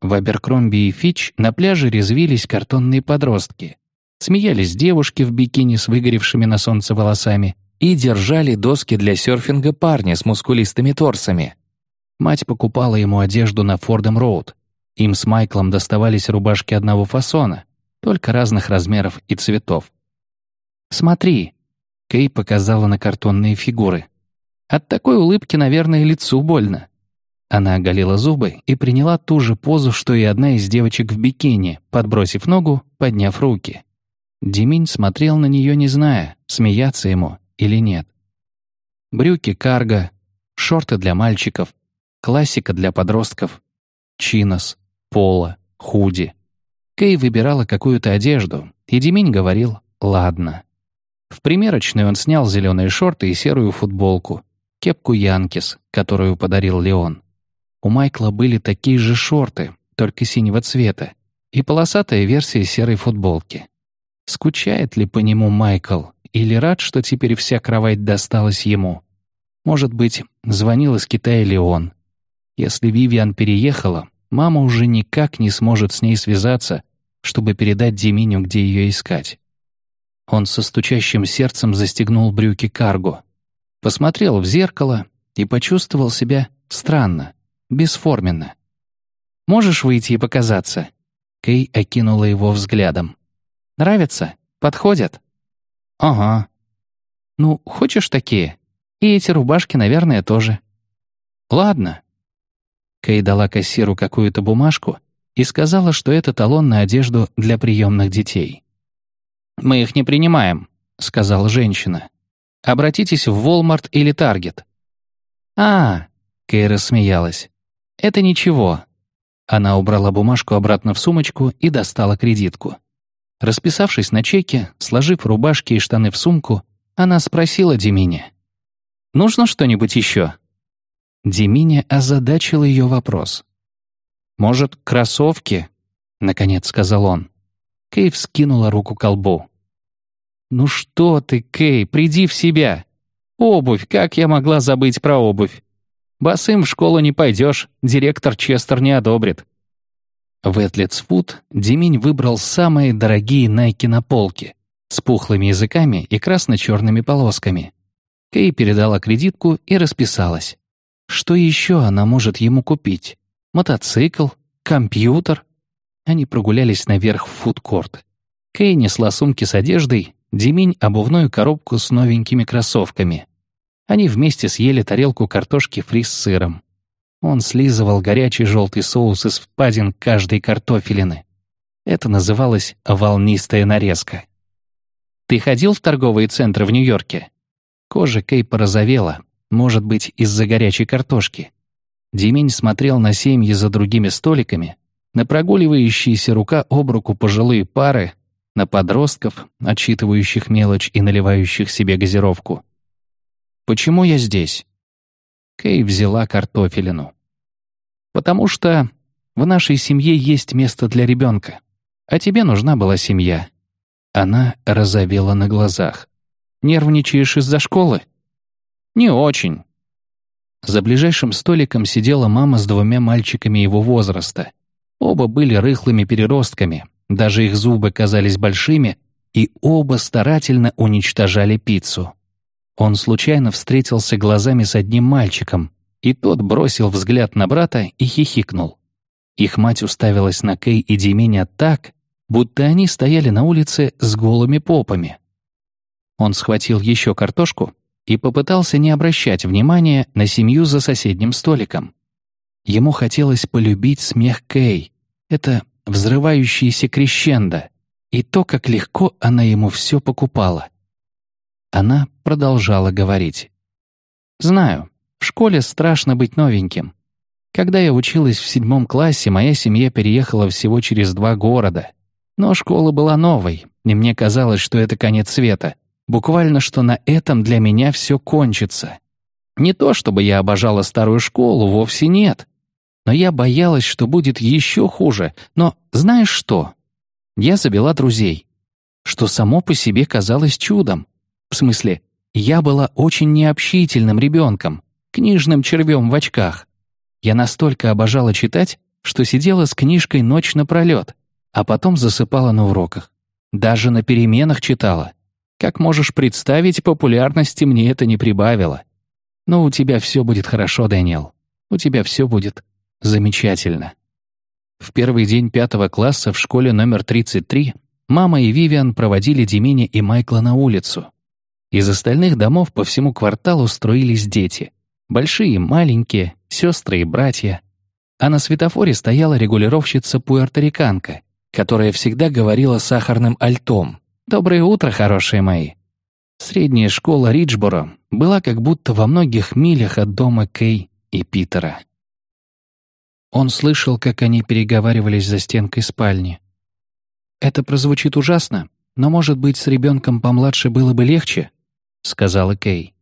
В Аберкромби и Фич на пляже резвились картонные подростки. Смеялись девушки в бикини с выгоревшими на солнце волосами, и держали доски для серфинга парни с мускулистыми торсами. Мать покупала ему одежду на Фордом Роуд. Им с Майклом доставались рубашки одного фасона, только разных размеров и цветов. «Смотри», — Кей показала на картонные фигуры. «От такой улыбки, наверное, лицу больно». Она оголила зубы и приняла ту же позу, что и одна из девочек в бикини, подбросив ногу, подняв руки. Деминь смотрел на нее, не зная, смеяться ему или нет. Брюки карго, шорты для мальчиков, классика для подростков, чинос, поло, худи. Кей выбирала какую-то одежду, и Деминь говорил «ладно». В примерочной он снял зеленые шорты и серую футболку, кепку Янкис, которую подарил Леон. У Майкла были такие же шорты, только синего цвета, и полосатая версия серой футболки. Скучает ли по нему Майкл или рад, что теперь вся кровать досталась ему? Может быть, звонил из Китая Леон. Если Вивиан переехала, мама уже никак не сможет с ней связаться, чтобы передать Деминю, где ее искать. Он со стучащим сердцем застегнул брюки карго, посмотрел в зеркало и почувствовал себя странно, бесформенно. «Можешь выйти и показаться?» Кей окинула его взглядом. «Нравится? Подходят?» «Ага». «Ну, хочешь такие? И эти рубашки, наверное, тоже». «Ладно». Кей дала кассиру какую-то бумажку и сказала, что это талон на одежду для приемных детей. «Мы их не принимаем», — сказала женщина. «Обратитесь в Walmart или Target». «А, — Кей рассмеялась. «Это ничего». Она убрала бумажку обратно в сумочку и достала кредитку. Расписавшись на чеке, сложив рубашки и штаны в сумку, она спросила Демине. «Нужно что-нибудь еще?» Деминя озадачил ее вопрос. «Может, кроссовки?» — наконец сказал он. Кей вскинула руку к колбу. «Ну что ты, Кей, приди в себя! Обувь, как я могла забыть про обувь? Босым в школу не пойдешь, директор Честер не одобрит». В Этлетс Фуд выбрал самые дорогие найки на полке с пухлыми языками и красно-черными полосками. Кей передала кредитку и расписалась. Что еще она может ему купить? Мотоцикл? Компьютер? Они прогулялись наверх в фудкорт. Кей несла сумки с одеждой, Деминь — обувную коробку с новенькими кроссовками. Они вместе съели тарелку картошки фри с сыром. Он слизывал горячий желтый соус из впадин каждой картофелины. Это называлось «волнистая нарезка». «Ты ходил в торговые центры в Нью-Йорке?» Кожа Кей порозовела, может быть, из-за горячей картошки. Демень смотрел на семьи за другими столиками, на прогуливающиеся рука об руку пожилые пары, на подростков, отчитывающих мелочь и наливающих себе газировку. Почему я здесь?» Кей взяла картофелину. «Потому что в нашей семье есть место для ребенка, а тебе нужна была семья». Она разовела на глазах. «Нервничаешь из-за школы?» «Не очень». За ближайшим столиком сидела мама с двумя мальчиками его возраста. Оба были рыхлыми переростками, даже их зубы казались большими, и оба старательно уничтожали пиццу. Он случайно встретился глазами с одним мальчиком, и тот бросил взгляд на брата и хихикнул. Их мать уставилась на Кей и Дименя так, будто они стояли на улице с голыми попами. Он схватил еще картошку и попытался не обращать внимания на семью за соседним столиком. Ему хотелось полюбить смех Кей. Это взрывающийся крещендо, и то, как легко она ему все покупала. Она продолжала говорить. «Знаю, в школе страшно быть новеньким. Когда я училась в седьмом классе, моя семья переехала всего через два города. Но школа была новой, и мне казалось, что это конец света. Буквально, что на этом для меня все кончится. Не то, чтобы я обожала старую школу, вовсе нет. Но я боялась, что будет еще хуже. Но знаешь что? Я завела друзей, что само по себе казалось чудом. В смысле, я была очень необщительным ребенком, книжным червем в очках. Я настолько обожала читать, что сидела с книжкой ночь напролет, а потом засыпала на уроках. Даже на переменах читала. Как можешь представить, популярности мне это не прибавило. Но у тебя все будет хорошо, Дэниел. У тебя все будет замечательно. В первый день пятого класса в школе номер 33 мама и Вивиан проводили Демине и Майкла на улицу. Из остальных домов по всему кварталу строились дети. Большие маленькие, сестры и братья. А на светофоре стояла регулировщица-пуэрториканка, которая всегда говорила сахарным альтом. «Доброе утро, хорошие мои!» Средняя школа Риджборо была как будто во многих милях от дома Кей и Питера. Он слышал, как они переговаривались за стенкой спальни. «Это прозвучит ужасно, но, может быть, с ребенком помладше было бы легче?» — сказала Кей.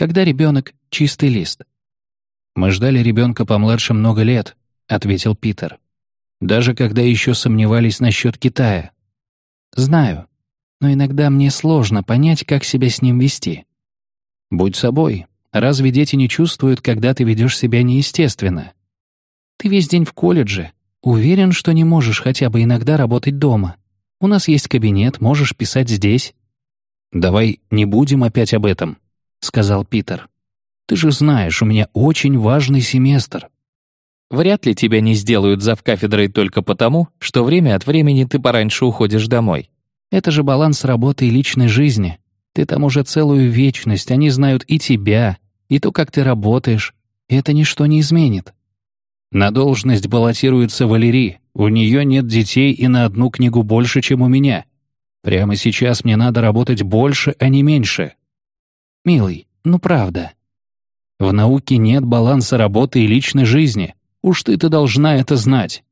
«Когда ребенок — чистый лист». «Мы ждали ребенка помладше много лет», — ответил Питер. «Даже когда еще сомневались насчет Китая». «Знаю, но иногда мне сложно понять, как себя с ним вести». «Будь собой. Разве дети не чувствуют, когда ты ведешь себя неестественно?» «Ты весь день в колледже. Уверен, что не можешь хотя бы иногда работать дома. У нас есть кабинет, можешь писать здесь». «Давай не будем опять об этом», — сказал Питер. «Ты же знаешь, у меня очень важный семестр». Вряд ли тебя не сделают завкафедрой только потому, что время от времени ты пораньше уходишь домой. Это же баланс работы и личной жизни. Ты там уже целую вечность, они знают и тебя, и то, как ты работаешь, это ничто не изменит. На должность баллотируется Валерий. У нее нет детей и на одну книгу больше, чем у меня. Прямо сейчас мне надо работать больше, а не меньше. Милый, ну правда. В науке нет баланса работы и личной жизни. Уж ты-то должна это знать.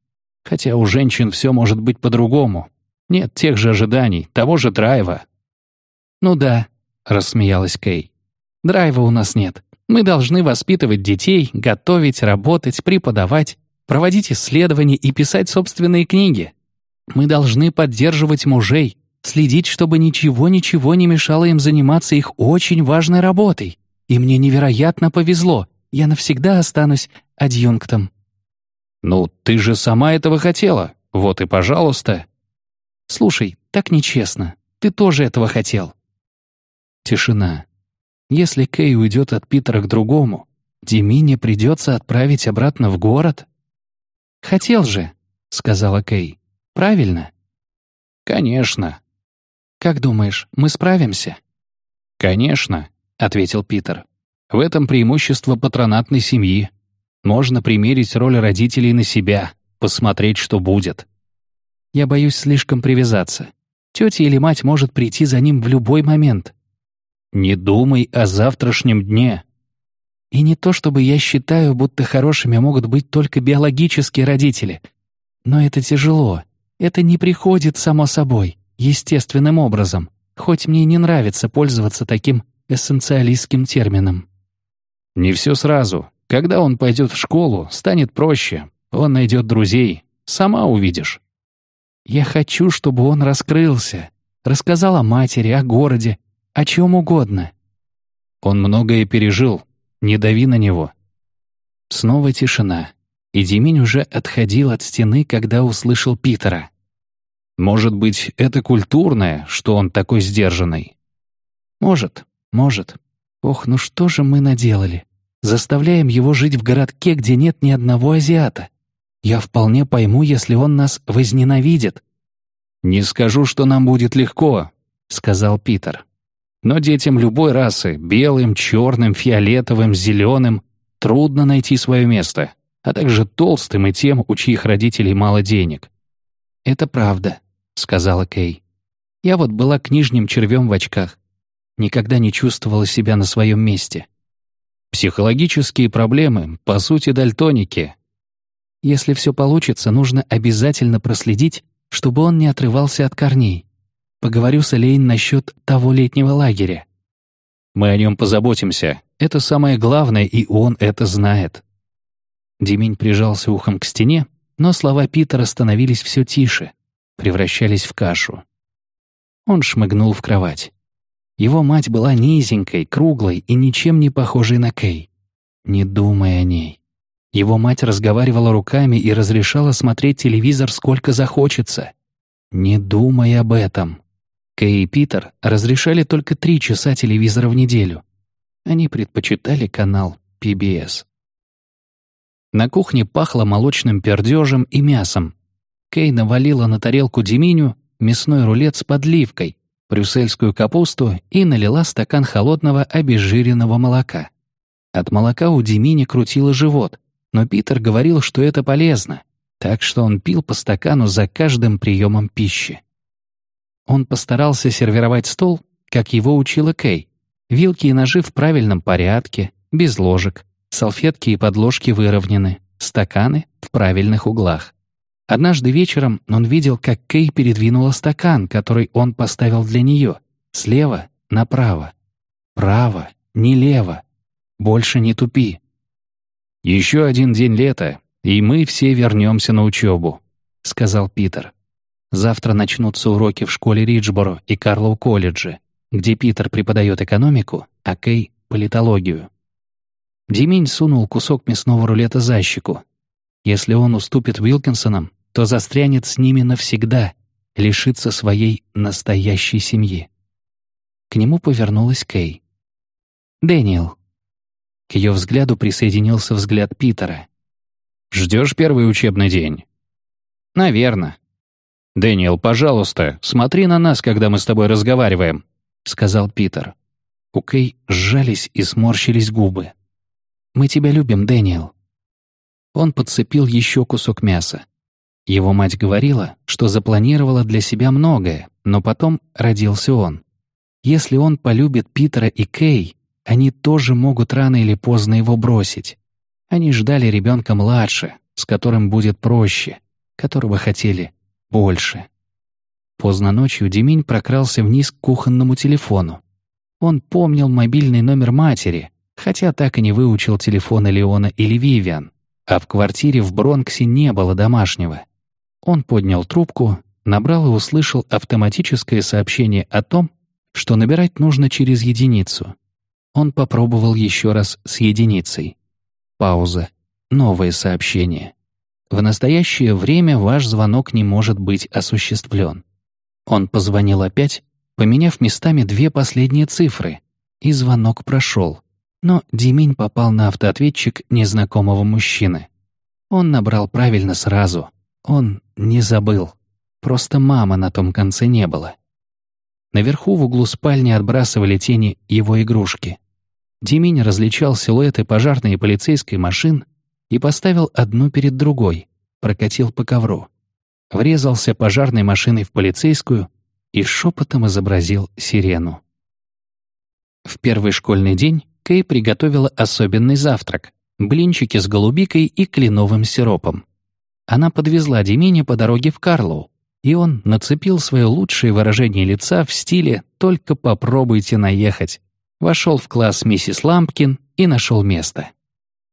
Хотя у женщин все может быть по-другому. Нет тех же ожиданий, того же драйва. «Ну да», — рассмеялась Кей. «Драйва у нас нет. Мы должны воспитывать детей, готовить, работать, преподавать, проводить исследования и писать собственные книги. Мы должны поддерживать мужей, следить, чтобы ничего-ничего не мешало им заниматься их очень важной работой. И мне невероятно повезло. Я навсегда останусь адъюнктом». «Ну, ты же сама этого хотела. Вот и пожалуйста». «Слушай, так нечестно. Ты тоже этого хотел». Тишина. Если Кей уйдет от Питера к другому, Демине придется отправить обратно в город? «Хотел же», — сказала Кей. «Правильно?» «Конечно». «Как думаешь, мы справимся?» «Конечно», — ответил Питер. «В этом преимущество патронатной семьи. Можно примерить роль родителей на себя, посмотреть, что будет». «Я боюсь слишком привязаться. Тетя или мать может прийти за ним в любой момент. Не думай о завтрашнем дне. И не то чтобы я считаю, будто хорошими могут быть только биологические родители. Но это тяжело. Это не приходит само собой, естественным образом, хоть мне не нравится пользоваться таким эссенциалистским термином. Не все сразу. Когда он пойдет в школу, станет проще. Он найдет друзей. Сама увидишь. Я хочу, чтобы он раскрылся. Рассказал о матери, о городе, о чем угодно. Он многое пережил. Не дави на него. Снова тишина. И Деминь уже отходил от стены, когда услышал Питера. Может быть, это культурное, что он такой сдержанный? Может, может. Ох, ну что же мы наделали? Заставляем его жить в городке, где нет ни одного азиата. Я вполне пойму, если он нас возненавидит. «Не скажу, что нам будет легко», — сказал Питер. Но детям любой расы, белым, черным, фиолетовым, зеленым, трудно найти свое место, а также толстым и тем, у чьих родителей мало денег. «Это правда», — сказала Кей. «Я вот была книжним червем в очках. Никогда не чувствовала себя на своем месте». «Психологические проблемы, по сути, дальтоники». «Если все получится, нужно обязательно проследить, чтобы он не отрывался от корней. Поговорю с Элейн насчет того летнего лагеря. Мы о нем позаботимся. Это самое главное, и он это знает. Демень прижался ухом к стене, но слова Питера становились все тише, превращались в кашу. Он шмыгнул в кровать. Его мать была низенькой, круглой и ничем не похожей на Кей. Не думай о ней. Его мать разговаривала руками и разрешала смотреть телевизор сколько захочется. Не думай об этом. Кэй и Питер разрешали только три часа телевизора в неделю. Они предпочитали канал PBS. На кухне пахло молочным пердежем и мясом. Кей навалила на тарелку Деминю мясной рулет с подливкой, брюссельскую капусту и налила стакан холодного обезжиренного молока. От молока у Демини крутило живот, но Питер говорил, что это полезно, так что он пил по стакану за каждым приемом пищи. Он постарался сервировать стол, как его учила Кей. Вилки и ножи в правильном порядке, без ложек, салфетки и подложки выровнены, стаканы в правильных углах. Однажды вечером он видел, как Кей передвинула стакан, который он поставил для нее, слева направо. Право, не лево. Больше не тупи. «Еще один день лета, и мы все вернемся на учебу», — сказал Питер. «Завтра начнутся уроки в школе Риджборо и Карлоу колледже, где Питер преподает экономику, а Кей — политологию». Димень сунул кусок мясного рулета за щеку. Если он уступит Уилкинсонам, то застрянет с ними навсегда, лишится своей настоящей семьи. К нему повернулась Кей. «Дэниел». К ее взгляду присоединился взгляд Питера. «Ждешь первый учебный день?» «Наверно». «Дэниел, пожалуйста, смотри на нас, когда мы с тобой разговариваем», — сказал Питер. У Кей сжались и сморщились губы. «Мы тебя любим, Дэниел». Он подцепил еще кусок мяса. Его мать говорила, что запланировала для себя многое, но потом родился он. Если он полюбит Питера и Кей, они тоже могут рано или поздно его бросить. Они ждали ребенка младше, с которым будет проще, которого хотели больше. Поздно ночью Деминь прокрался вниз к кухонному телефону. Он помнил мобильный номер матери, хотя так и не выучил телефона Леона или Вивиан, а в квартире в Бронксе не было домашнего. Он поднял трубку, набрал и услышал автоматическое сообщение о том, что набирать нужно через единицу. Он попробовал еще раз с единицей. Пауза. Новое сообщение. В настоящее время ваш звонок не может быть осуществлен. Он позвонил опять, поменяв местами две последние цифры, и звонок прошел. Но Димень попал на автоответчик незнакомого мужчины. Он набрал правильно сразу. Он не забыл. Просто мама на том конце не было. Наверху в углу спальни отбрасывали тени его игрушки. Диминь различал силуэты пожарной и полицейской машин и поставил одну перед другой, прокатил по ковру. Врезался пожарной машиной в полицейскую и шепотом изобразил сирену. В первый школьный день Кей приготовила особенный завтрак — блинчики с голубикой и кленовым сиропом. Она подвезла Демине по дороге в Карлоу, и он нацепил свое лучшее выражение лица в стиле «только попробуйте наехать». Вошел в класс миссис Лампкин и нашел место.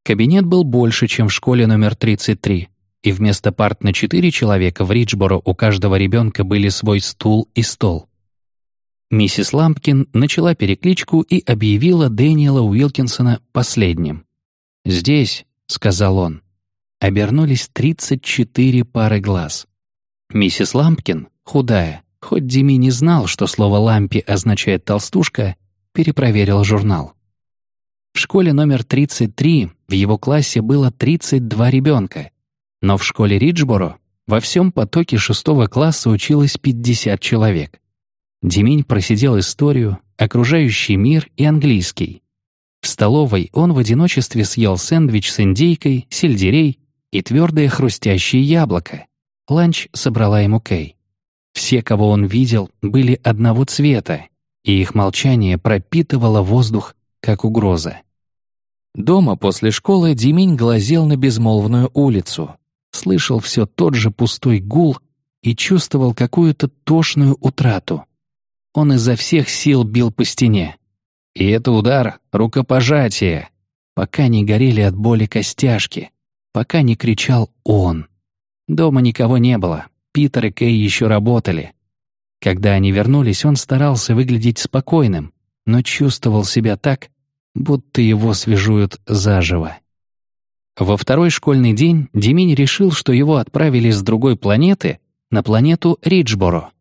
Кабинет был больше, чем в школе номер 33, и вместо парт на четыре человека в Риджборо у каждого ребенка были свой стул и стол. Миссис Лампкин начала перекличку и объявила Дэниела Уилкинсона последним. «Здесь», — сказал он, обернулись 34 пары глаз. Миссис Лампкин, худая, хоть Дими не знал, что слово «лампи» означает «толстушка», перепроверил журнал. В школе номер 33 в его классе было 32 ребенка, но в школе Риджборо во всем потоке шестого класса училось 50 человек. Деминь просидел историю, окружающий мир и английский. В столовой он в одиночестве съел сэндвич с индейкой, сельдерей и твердое хрустящее яблоко. Ланч собрала ему Кей. Все, кого он видел, были одного цвета, и их молчание пропитывало воздух, как угроза. Дома после школы Диминь глазел на безмолвную улицу, слышал все тот же пустой гул и чувствовал какую-то тошную утрату. Он изо всех сил бил по стене. И это удар — рукопожатие, пока не горели от боли костяшки, пока не кричал он. Дома никого не было, Питер и Кей еще работали. Когда они вернулись, он старался выглядеть спокойным, но чувствовал себя так, будто его свяжут заживо. Во второй школьный день Деминь решил, что его отправили с другой планеты на планету Риджборо.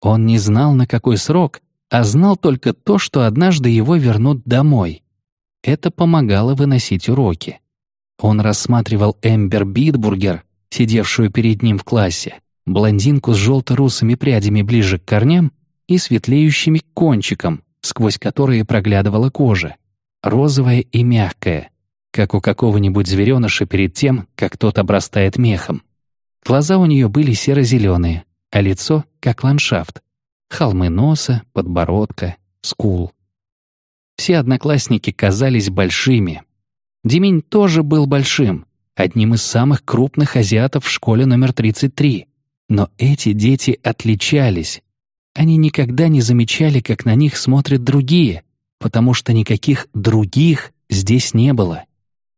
Он не знал, на какой срок, а знал только то, что однажды его вернут домой. Это помогало выносить уроки. Он рассматривал Эмбер Битбургер, сидевшую перед ним в классе, блондинку с желто-русыми прядями ближе к корням и светлеющими к кончикам, сквозь которые проглядывала кожа, розовая и мягкая, как у какого-нибудь звереныша перед тем, как тот обрастает мехом. Глаза у нее были серо-зеленые, а лицо — как ландшафт. Холмы носа, подбородка, скул. Все одноклассники казались большими. Демень тоже был большим, одним из самых крупных азиатов в школе номер 33. Но эти дети отличались. Они никогда не замечали, как на них смотрят другие, потому что никаких «других» здесь не было.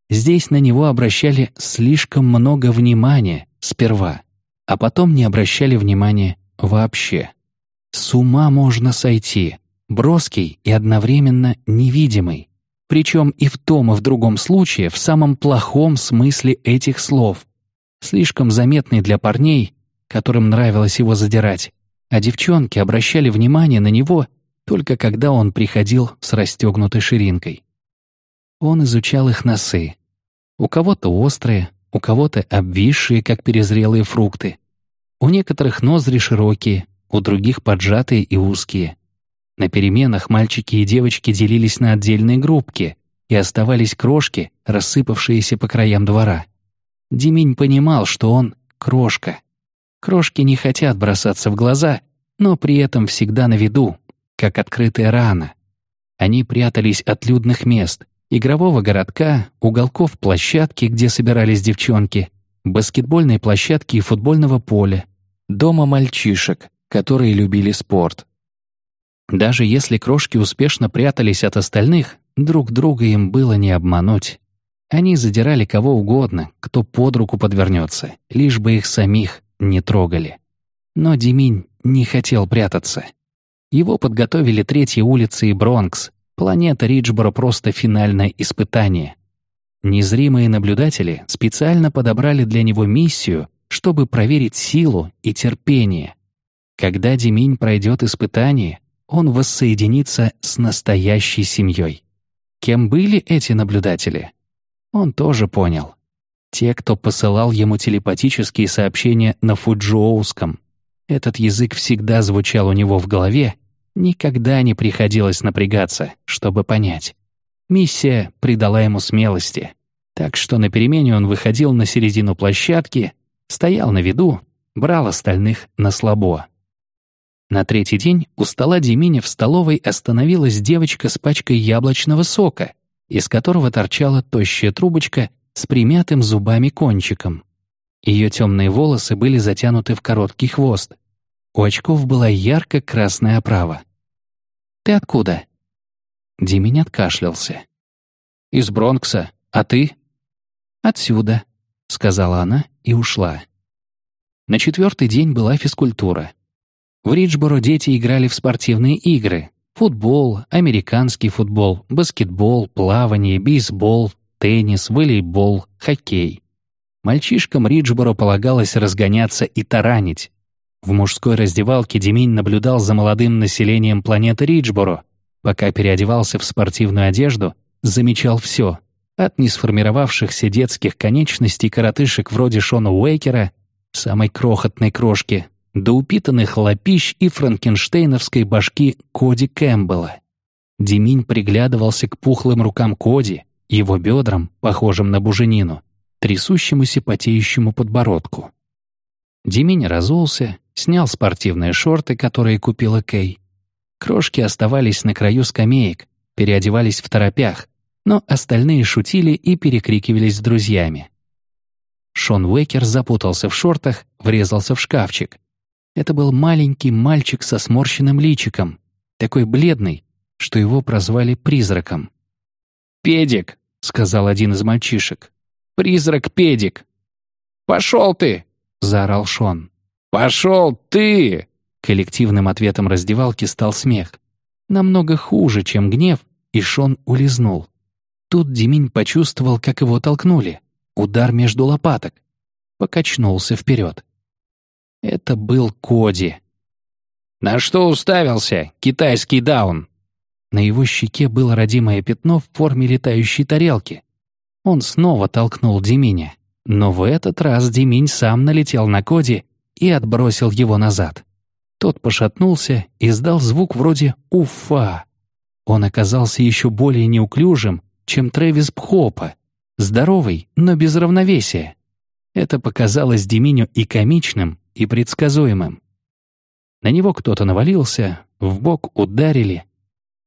Здесь на него обращали слишком много внимания сперва, а потом не обращали внимания вообще. С ума можно сойти, броский и одновременно невидимый. Причем и в том, и в другом случае в самом плохом смысле этих слов. Слишком заметный для парней, которым нравилось его задирать, а девчонки обращали внимание на него только когда он приходил с расстегнутой ширинкой. Он изучал их носы. У кого-то острые, у кого-то обвисшие, как перезрелые фрукты. У некоторых ноздри широкие, у других поджатые и узкие. На переменах мальчики и девочки делились на отдельные группки, и оставались крошки, рассыпавшиеся по краям двора. Диминь понимал, что он — крошка. Крошки не хотят бросаться в глаза, но при этом всегда на виду, как открытая рана. Они прятались от людных мест, игрового городка, уголков площадки, где собирались девчонки, баскетбольной площадки и футбольного поля, дома мальчишек, которые любили спорт. Даже если крошки успешно прятались от остальных, друг друга им было не обмануть. Они задирали кого угодно, кто под руку подвернется, лишь бы их самих не трогали. Но Диминь не хотел прятаться. Его подготовили Третья улица и Бронкс. Планета Риджборо просто финальное испытание. Незримые наблюдатели специально подобрали для него миссию, чтобы проверить силу и терпение. Когда Деминь пройдет испытание, он воссоединится с настоящей семьей. Кем были эти наблюдатели? Он тоже понял. Те, кто посылал ему телепатические сообщения на фуджоуском. Этот язык всегда звучал у него в голове, никогда не приходилось напрягаться, чтобы понять. Миссия придала ему смелости, так что на перемене он выходил на середину площадки, стоял на виду, брал остальных на слабо. На третий день у стола Деминя в столовой остановилась девочка с пачкой яблочного сока, из которого торчала тощая трубочка с примятым зубами кончиком. Ее темные волосы были затянуты в короткий хвост. У очков была ярко-красная оправа. «Ты откуда?» Димень откашлялся. «Из Бронкса. А ты?» «Отсюда», — сказала она и ушла. На четвертый день была физкультура. В Риджборо дети играли в спортивные игры. Футбол, американский футбол, баскетбол, плавание, бейсбол, теннис, волейбол, хоккей. Мальчишкам Риджборо полагалось разгоняться и таранить. В мужской раздевалке Деминь наблюдал за молодым населением планеты Риджборо. Пока переодевался в спортивную одежду, замечал все. От несформировавшихся детских конечностей коротышек вроде Шона Уэйкера, самой крохотной крошки, до упитанных лапищ и франкенштейновской башки Коди Кэмпбелла. Деминь приглядывался к пухлым рукам Коди, его бедрам, похожим на буженину, трясущемуся потеющему подбородку. Деминь разулся, снял спортивные шорты, которые купила Кей. Крошки оставались на краю скамеек, переодевались в торопях, но остальные шутили и перекрикивались с друзьями. Шон Уэкер запутался в шортах, врезался в шкафчик. Это был маленький мальчик со сморщенным личиком, такой бледный, что его прозвали призраком. «Педик», — сказал один из мальчишек. «Призрак Педик». «Пошел ты!» — заорал Шон. «Пошел ты!» Коллективным ответом раздевалки стал смех. Намного хуже, чем гнев, и Шон улизнул. Тут Диминь почувствовал, как его толкнули. Удар между лопаток. Покачнулся вперед. Это был Коди. «На что уставился, китайский даун?» На его щеке было родимое пятно в форме летающей тарелки. Он снова толкнул Деминя, но в этот раз Деминь сам налетел на Коди и отбросил его назад. Тот пошатнулся и издал звук вроде «Уфа». Он оказался еще более неуклюжим, чем Трэвис Пхопа, здоровый, но без равновесия. Это показалось Деминю и комичным, и предсказуемым. На него кто-то навалился, в бок ударили.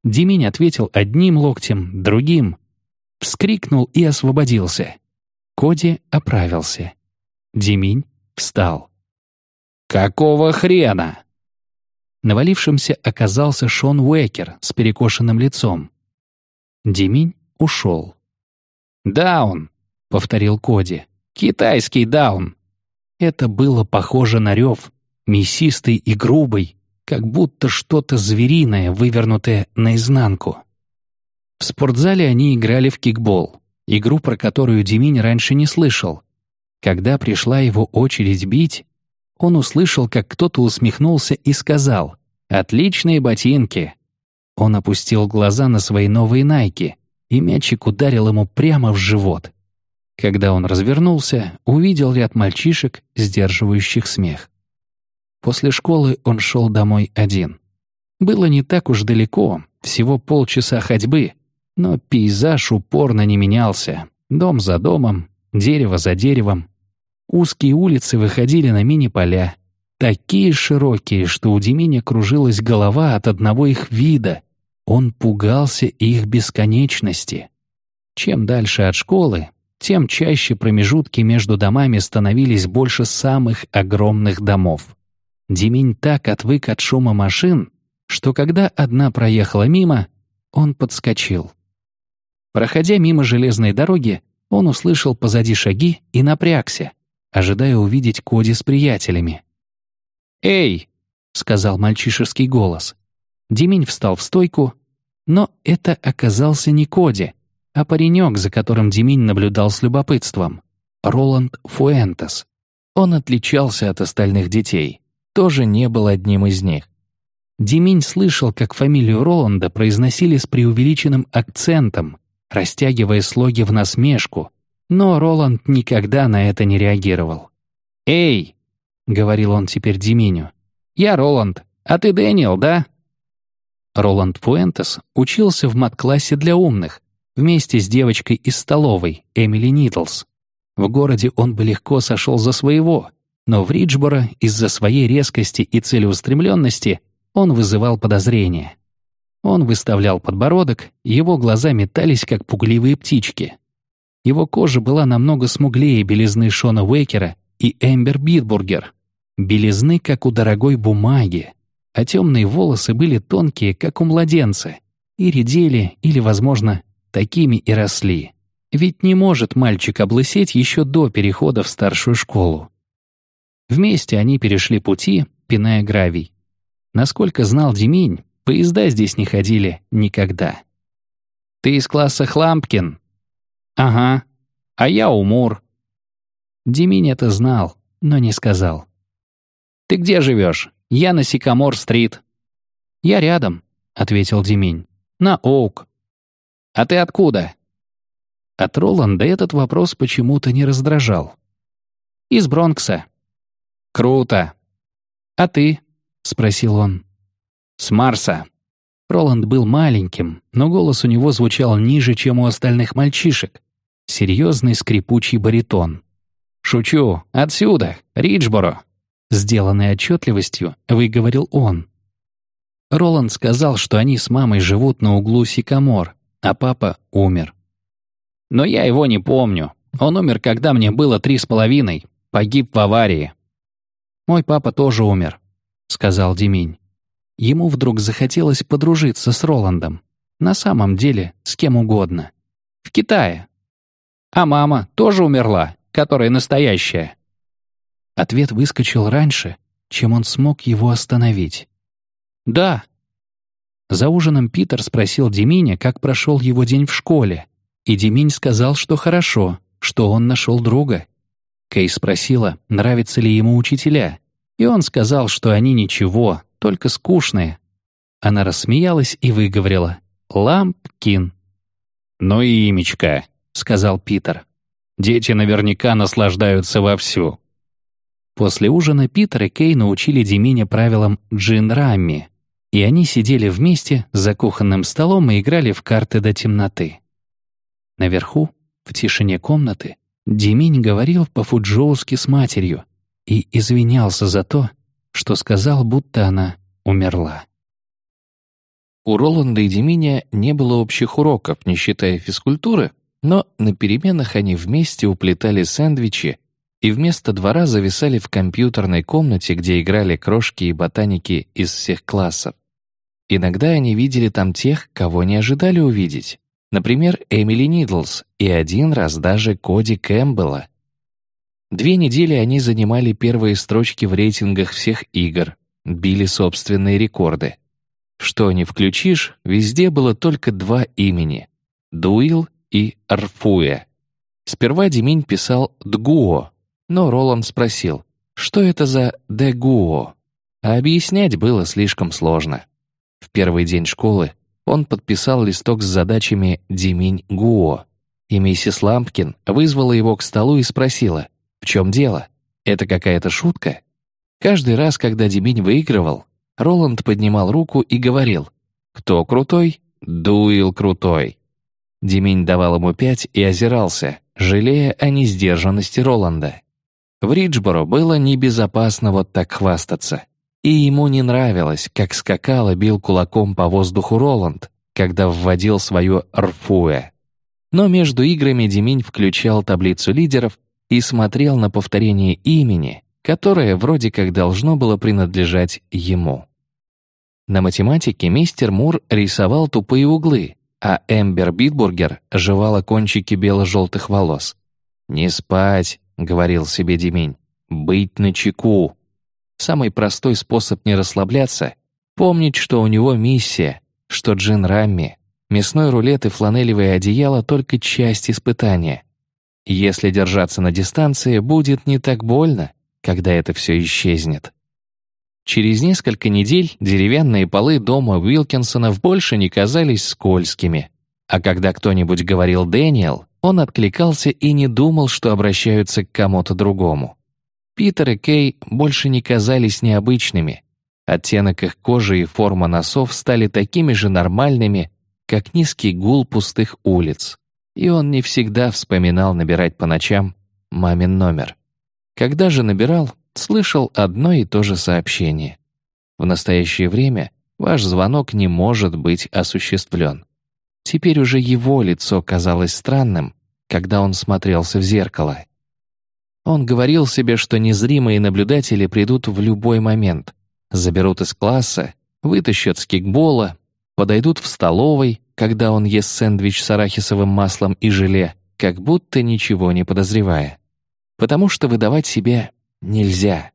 Деминь ответил одним локтем, другим. Вскрикнул и освободился. Коди оправился. Деминь встал. «Какого хрена?» Навалившимся оказался Шон Уэкер с перекошенным лицом. Деминь ушел. «Даун», — повторил Коди. «Китайский даун». Это было похоже на рев, мясистый и грубый, как будто что-то звериное, вывернутое наизнанку. В спортзале они играли в кикбол, игру, про которую Деминь раньше не слышал. Когда пришла его очередь бить, он услышал, как кто-то усмехнулся и сказал «Отличные ботинки». Он опустил глаза на свои новые найки, и мячик ударил ему прямо в живот. Когда он развернулся, увидел ряд мальчишек, сдерживающих смех. После школы он шел домой один. Было не так уж далеко, всего полчаса ходьбы, но пейзаж упорно не менялся. Дом за домом, дерево за деревом. Узкие улицы выходили на мини-поля, такие широкие, что у Деминя кружилась голова от одного их вида. Он пугался их бесконечности. Чем дальше от школы, тем чаще промежутки между домами становились больше самых огромных домов. Деминь так отвык от шума машин, что когда одна проехала мимо, он подскочил. Проходя мимо железной дороги, он услышал позади шаги и напрягся, ожидая увидеть Коди с приятелями. «Эй!» — сказал мальчишеский голос. Деминь встал в стойку, но это оказался не Коди, а паренек, за которым Деминь наблюдал с любопытством. Роланд Фуэнтес. Он отличался от остальных детей тоже не был одним из них. Деминь слышал, как фамилию Роланда произносили с преувеличенным акцентом, растягивая слоги в насмешку, но Роланд никогда на это не реагировал. «Эй!» — говорил он теперь Деминю. «Я Роланд, а ты Дэниел, да?» Роланд Фуэнтес учился в мат-классе для умных, вместе с девочкой из столовой, Эмили Нидлс. В городе он бы легко сошел за своего, но в Риджборо из-за своей резкости и целеустремленности он вызывал подозрения. Он выставлял подбородок, его глаза метались, как пугливые птички. Его кожа была намного смуглее белизны Шона Уэкера и Эмбер Битбургер. Белизны, как у дорогой бумаги, а темные волосы были тонкие, как у младенца, и редели или, возможно, такими и росли. Ведь не может мальчик облысеть еще до перехода в старшую школу. Вместе они перешли пути, пиная гравий. Насколько знал Деминь, поезда здесь не ходили никогда. «Ты из класса Лампкин?» «Ага. А я у Мур». Деминь это знал, но не сказал. «Ты где живешь? Я на Сикамор-стрит». «Я рядом», — ответил Деминь. «На Оук». «А ты откуда?» От Роланда этот вопрос почему-то не раздражал. «Из Бронкса», «Круто!» «А ты?» — спросил он. «С Марса». Роланд был маленьким, но голос у него звучал ниже, чем у остальных мальчишек. Серьезный скрипучий баритон. «Шучу. Отсюда. Риджборо». С деланной отчетливостью выговорил он. Роланд сказал, что они с мамой живут на углу Сикамор, а папа умер. «Но я его не помню. Он умер, когда мне было три с половиной. Погиб в аварии. «Мой папа тоже умер», — сказал Деминь. Ему вдруг захотелось подружиться с Роландом. На самом деле, с кем угодно. В Китае. А мама тоже умерла, которая настоящая. Ответ выскочил раньше, чем он смог его остановить. «Да». За ужином Питер спросил Деминя, как прошел его день в школе, и Деминь сказал, что хорошо, что он нашел друга. Кей спросила, нравятся ли ему учителя, и он сказал, что они ничего, только скучные. Она рассмеялась и выговорила «Лампкин». «Ну и имечко», — сказал Питер. «Дети наверняка наслаждаются вовсю». После ужина Питер и Кей научили Демине правилам джин-рамми, и они сидели вместе за кухонным столом и играли в карты до темноты. Наверху, в тишине комнаты, Деминь говорил по-фуджоуски с матерью и извинялся за то, что сказал, будто она умерла. У Роланда и Деминя не было общих уроков, не считая физкультуры, но на переменах они вместе уплетали сэндвичи и вместо двора зависали в компьютерной комнате, где играли крошки и ботаники из всех классов. Иногда они видели там тех, кого не ожидали увидеть. Например, Эмили Нидлс и один раз даже Коди Кэмпбелла. Две недели они занимали первые строчки в рейтингах всех игр, били собственные рекорды. Что ни включишь, везде было только два имени — Дуил и Арфуэ. Сперва Деминь писал «Дгуо», но Роланд спросил, что это за «Дегуо», а объяснять было слишком сложно. В первый день школы он подписал листок с задачами «Деминь Гуо», и миссис Лампкин вызвала его к столу и спросила, «В чем дело? Это какая-то шутка?» Каждый раз, когда Деминь выигрывал, Роланд поднимал руку и говорил «Кто крутой? Дуил крутой». Деминь давал ему пять и озирался, жалея о несдержанности Роланда. В Риджборо было небезопасно вот так хвастаться. И ему не нравилось, как скакал и бил кулаком по воздуху Роланд, когда вводил свою «рфуэ». Но между играми Деминь включал таблицу лидеров и смотрел на повторение имени, которое вроде как должно было принадлежать ему. На математике мистер Мур рисовал тупые углы, а Эмбер Битбургер жевала кончики бело-желтых волос. «Не спать», — говорил себе Деминь, — «быть начеку». Самый простой способ не расслабляться — помнить, что у него миссия, что Джин Рамми, мясной рулет и фланелевое одеяло — только часть испытания. Если держаться на дистанции, будет не так больно, когда это все исчезнет. Через несколько недель деревянные полы дома Уилкинсонов больше не казались скользкими. А когда кто-нибудь говорил «Дэниел», он откликался и не думал, что обращаются к кому-то другому. Питер и Кей больше не казались необычными. Оттенок их кожи и форма носов стали такими же нормальными, как низкий гул пустых улиц. И он не всегда вспоминал набирать по ночам мамин номер. Когда же набирал, слышал одно и то же сообщение. В настоящее время ваш звонок не может быть осуществлен. Теперь уже его лицо казалось странным, когда он смотрелся в зеркало. Он говорил себе, что незримые наблюдатели придут в любой момент, заберут из класса, вытащат с кикбола, подойдут в столовой, когда он ест сэндвич с арахисовым маслом и желе, как будто ничего не подозревая потому что выдавать себя нельзя.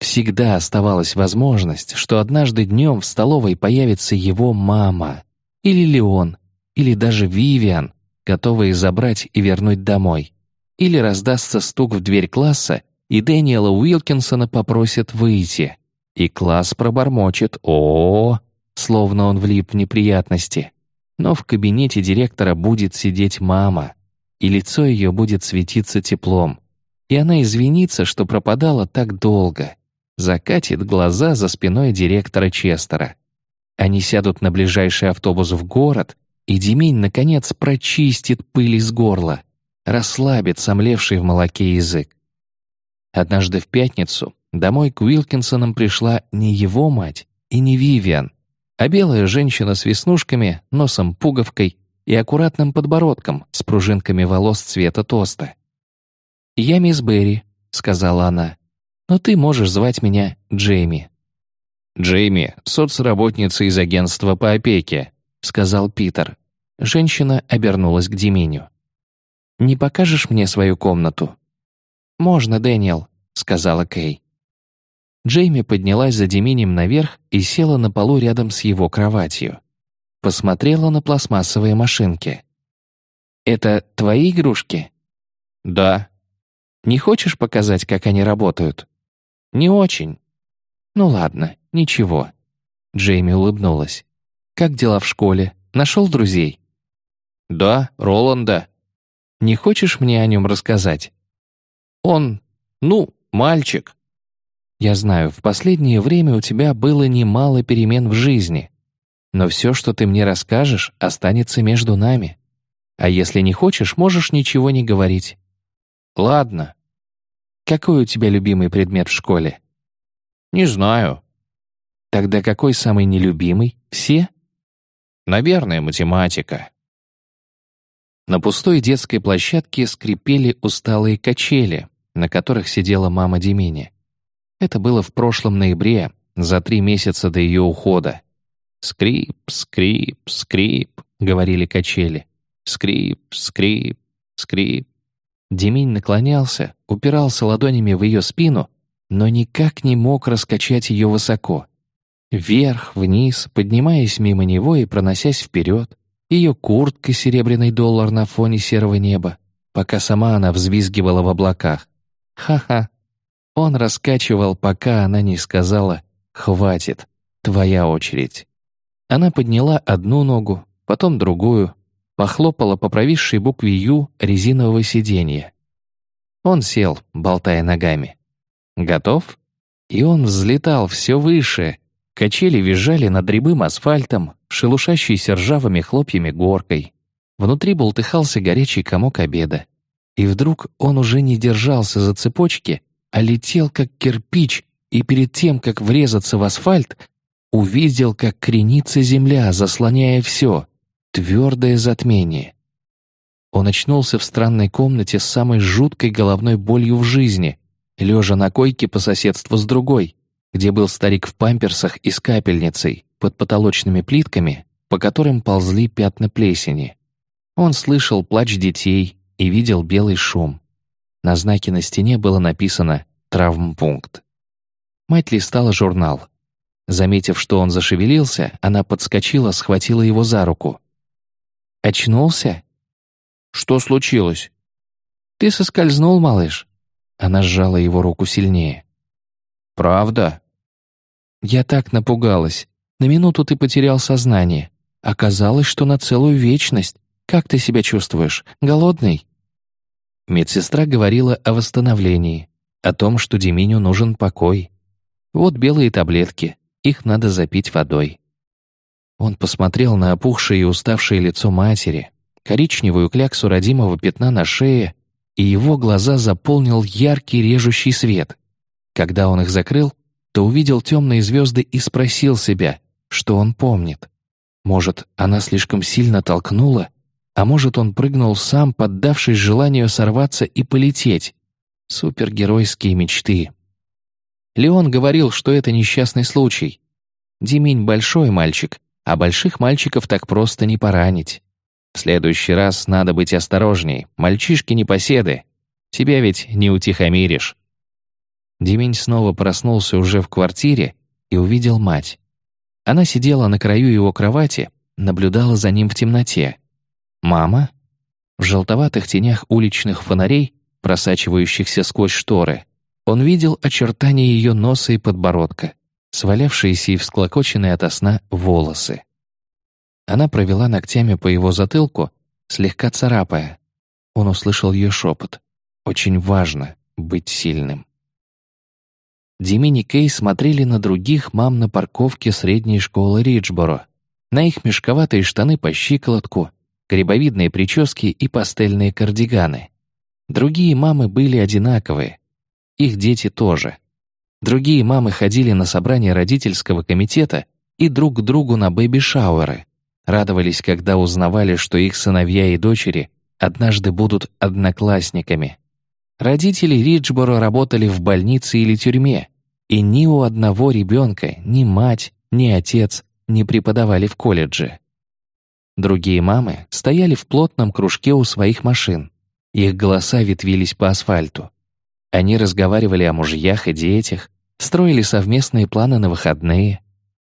Всегда оставалась возможность, что однажды днем в столовой появится его мама, или Леон, или даже Вивиан, готовые забрать и вернуть домой. Или раздастся стук в дверь класса, и Дэниела Уилкинсона попросят выйти. И класс пробормочет о, -о, -о словно он влип в неприятности. Но в кабинете директора будет сидеть мама, и лицо ее будет светиться теплом и она извинится, что пропадала так долго. Закатит глаза за спиной директора Честера. Они сядут на ближайший автобус в город, и Демень, наконец, прочистит пыль из горла, расслабит сомлевший в молоке язык. Однажды в пятницу домой к Уилкинсонам пришла не его мать и не Вивиан, а белая женщина с веснушками, носом-пуговкой и аккуратным подбородком с пружинками волос цвета тоста. «Я мисс Берри», — сказала она. «Но ты можешь звать меня Джейми». «Джейми — соцработница из агентства по опеке», — сказал Питер. Женщина обернулась к Диминю. «Не покажешь мне свою комнату?» «Можно, Дэниел», — сказала Кей. Джейми поднялась за Деминем наверх и села на полу рядом с его кроватью. Посмотрела на пластмассовые машинки. «Это твои игрушки?» «Да», не хочешь показать, как они работают?» «Не очень». «Ну ладно, ничего». Джейми улыбнулась. «Как дела в школе? Нашел друзей?» «Да, Роланда». Не хочешь мне о нем рассказать?» «Он, ну, мальчик». «Я знаю, в последнее время у тебя было немало перемен в жизни, но все, что ты мне расскажешь, останется между нами. А если не хочешь, можешь ничего не говорить». «Ладно». «Какой у тебя любимый предмет в школе?» «Не знаю». «Тогда какой самый нелюбимый? Все?» «Наверное, математика». На пустой детской площадке скрипели усталые качели, на которых сидела мама Демини. Это было в прошлом ноябре, за три месяца до ее ухода. «Скрип, скрип, скрип», — говорили качели. «Скрип, скрип, скрип». Деминь наклонялся, упирался ладонями в ее спину, но никак не мог раскачать ее высоко. Вверх, вниз, поднимаясь мимо него и проносясь вперед, ее куртка серебряный доллар на фоне серого неба, пока сама она взвизгивала в облаках. Ха-ха. Он раскачивал, пока она не сказала «Хватит, твоя очередь». Она подняла одну ногу, потом другую, похлопала по провисшей букве «Ю» резинового сиденья. Он сел, болтая ногами. «Готов?» И он взлетал все выше. Качели визжали над рябым асфальтом, шелушащейся ржавыми хлопьями горкой. Внутри болтыхался горячий комок обеда. И вдруг он уже не держался за цепочки, а летел как кирпич, и перед тем, как врезаться в асфальт, увидел, как кренится земля, заслоняя все, твердое затмение. Он очнулся в странной комнате с самой жуткой головной болью в жизни, лежа на койке по соседству с другой, где был старик в памперсах и с капельницей, под потолочными плитками, по которым ползли пятна плесени. Он слышал плач детей и видел белый шум. На знаке на стене было написано «Травмпункт». Мать листала журнал. Заметив, что он зашевелился, она подскочила, схватила его за руку. «Очнулся?» «Что случилось?» «Ты соскользнул, малыш». Она сжала его руку сильнее. «Правда?» «Я так напугалась. На минуту ты потерял сознание. Оказалось, что на целую вечность. Как ты себя чувствуешь? Голодный?» Медсестра говорила о восстановлении, о том, что Деминю нужен покой. Вот белые таблетки, их надо запить водой. Он посмотрел на опухшее и уставшее лицо матери, коричневую кляксу родимого пятна на шее, и его глаза заполнил яркий режущий свет. Когда он их закрыл, то увидел темные звезды и спросил себя, что он помнит. Может, она слишком сильно толкнула, а может, он прыгнул сам, поддавшись желанию сорваться и полететь. Супергеройские мечты. Леон говорил, что это несчастный случай. Диминь большой мальчик, а больших мальчиков так просто не поранить. В следующий раз надо быть осторожней, мальчишки непоседы. Тебя ведь не утихомиришь. Диминь снова проснулся уже в квартире и увидел мать. Она сидела на краю его кровати, наблюдала за ним в темноте. «Мама?» В желтоватых тенях уличных фонарей, просачивающихся сквозь шторы, он видел очертания ее носа и подбородка, свалявшиеся и всклокоченные ото сна волосы. Она провела ногтями по его затылку, слегка царапая. Он услышал ее шепот. «Очень важно быть сильным». Димини Кей смотрели на других мам на парковке средней школы Риджборо, на их мешковатые штаны по щиколотку, грибовидные прически и пастельные кардиганы. Другие мамы были одинаковые. Их дети тоже. Другие мамы ходили на собрания родительского комитета и друг к другу на бэби-шауэры. Радовались, когда узнавали, что их сыновья и дочери однажды будут одноклассниками. Родители Риджборо работали в больнице или тюрьме, и ни у одного ребенка ни мать, ни отец не преподавали в колледже. Другие мамы стояли в плотном кружке у своих машин. Их голоса ветвились по асфальту. Они разговаривали о мужьях и детях, строили совместные планы на выходные.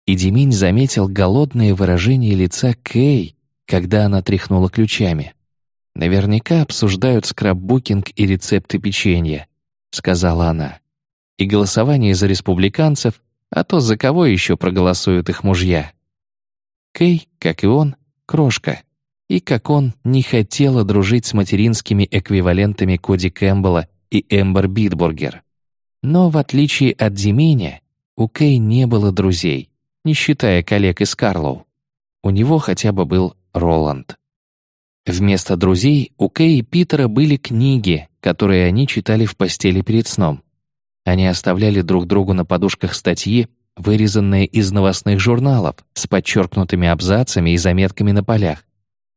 И Деминь заметил голодное выражение лица Кей, когда она тряхнула ключами. «Наверняка обсуждают скрапбукинг и рецепты печенья», — сказала она. «И голосование за республиканцев, а то за кого еще проголосуют их мужья?» Кей, как и он, крошка. и как он не хотела дружить с материнскими эквивалентами Коди Кэмпбелла и Эмбер Битбургер. Но в отличие от Дименя, у Кей не было друзей, не считая коллег из Карлоу. У него хотя бы был Роланд. Вместо друзей у Кей и Питера были книги, которые они читали в постели перед сном. Они оставляли друг другу на подушках статьи, вырезанные из новостных журналов, с подчеркнутыми абзацами и заметками на полях.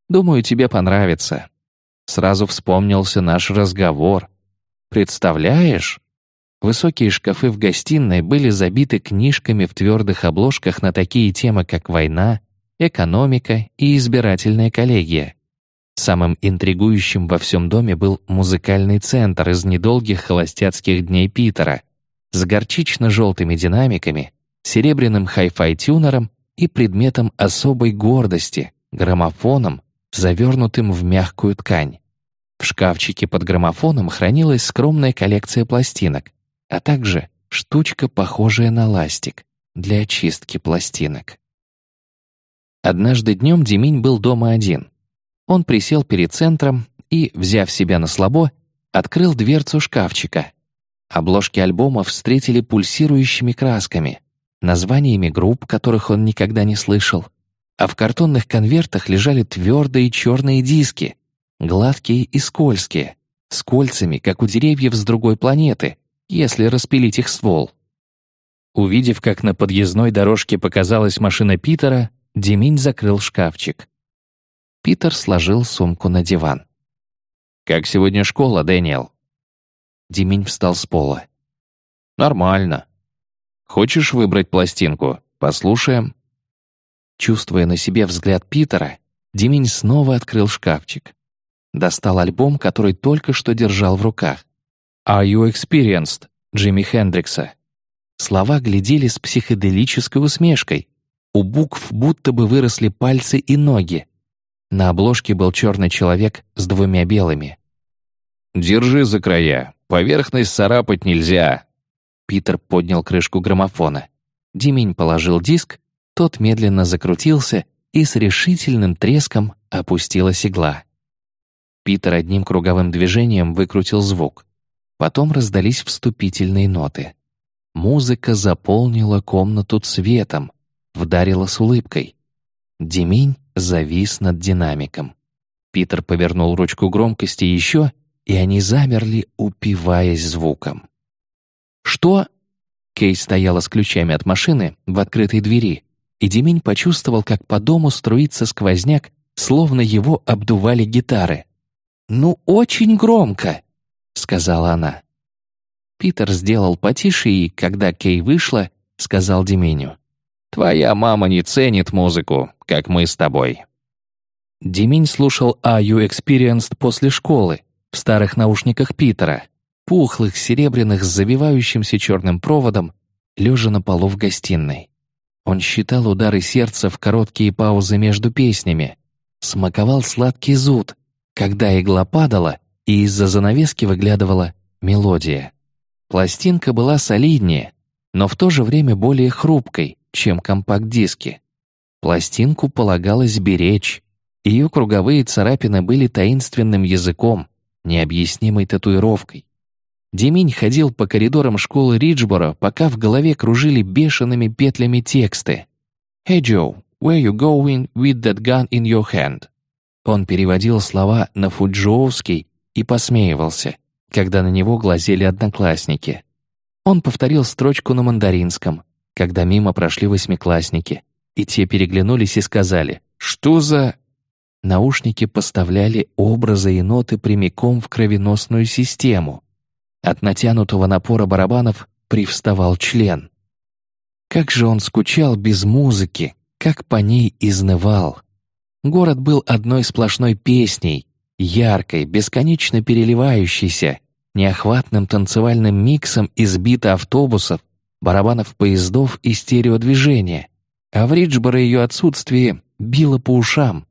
«Думаю, тебе понравится». Сразу вспомнился наш разговор. «Представляешь?» Высокие шкафы в гостиной были забиты книжками в твердых обложках на такие темы, как война, экономика и избирательная коллегия. Самым интригующим во всем доме был музыкальный центр из недолгих холостяцких дней Питера с горчично-желтыми динамиками, серебряным хай-фай тюнером и предметом особой гордости — граммофоном, завернутым в мягкую ткань. В шкафчике под граммофоном хранилась скромная коллекция пластинок, а также штучка, похожая на ластик, для очистки пластинок. Однажды днем Деминь был дома один. Он присел перед центром и, взяв себя на слабо, открыл дверцу шкафчика. Обложки альбомов встретили пульсирующими красками, названиями групп, которых он никогда не слышал, а в картонных конвертах лежали твердые черные диски, гладкие и скользкие, с кольцами, как у деревьев с другой планеты, если распилить их ствол. Увидев, как на подъездной дорожке показалась машина Питера, Деминь закрыл шкафчик. Питер сложил сумку на диван. «Как сегодня школа, Дэниел?» Деминь встал с пола. «Нормально. Хочешь выбрать пластинку? Послушаем?» Чувствуя на себе взгляд Питера, Деминь снова открыл шкафчик. Достал альбом, который только что держал в руках. «Are you experienced?» Джимми Хендрикса. Слова глядели с психоделической усмешкой. У букв будто бы выросли пальцы и ноги. На обложке был черный человек с двумя белыми. «Держи за края. Поверхность царапать нельзя». Питер поднял крышку граммофона. Димень положил диск, тот медленно закрутился и с решительным треском опустилась игла. Питер одним круговым движением выкрутил звук. Потом раздались вступительные ноты. Музыка заполнила комнату цветом, вдарила с улыбкой. Демень завис над динамиком. Питер повернул ручку громкости еще, и они замерли, упиваясь звуком. «Что?» Кей стояла с ключами от машины в открытой двери, и Демень почувствовал, как по дому струится сквозняк, словно его обдували гитары. «Ну, очень громко!» — сказала она. Питер сделал потише и, когда Кей вышла, сказал Деменю. «Твоя мама не ценит музыку, как мы с тобой». Демень слушал «Are You Experienced» после школы, в старых наушниках Питера, пухлых, серебряных, с завивающимся черным проводом, лежа на полу в гостиной. Он считал удары сердца в короткие паузы между песнями, смаковал сладкий зуд, когда игла падала, и из-за занавески выглядывала мелодия. Пластинка была солиднее, но в то же время более хрупкой, чем компакт-диски. Пластинку полагалось беречь. Ее круговые царапины были таинственным языком, необъяснимой татуировкой. Деминь ходил по коридорам школы Риджборо, пока в голове кружили бешеными петлями тексты. «Hey Joe, where you going with that gun in your hand?» Он переводил слова на фуджоовский и посмеивался, когда на него глазели одноклассники. Он повторил строчку на мандаринском, когда мимо прошли восьмиклассники, и те переглянулись и сказали «Что за...» Наушники поставляли образы и ноты прямиком в кровеносную систему. От натянутого напора барабанов привставал член. Как же он скучал без музыки, как по ней изнывал. Город был одной сплошной песней, яркой, бесконечно переливающейся, неохватным танцевальным миксом из бита автобусов, барабанов поездов и стереодвижения, а в Риджборо ее отсутствие било по ушам.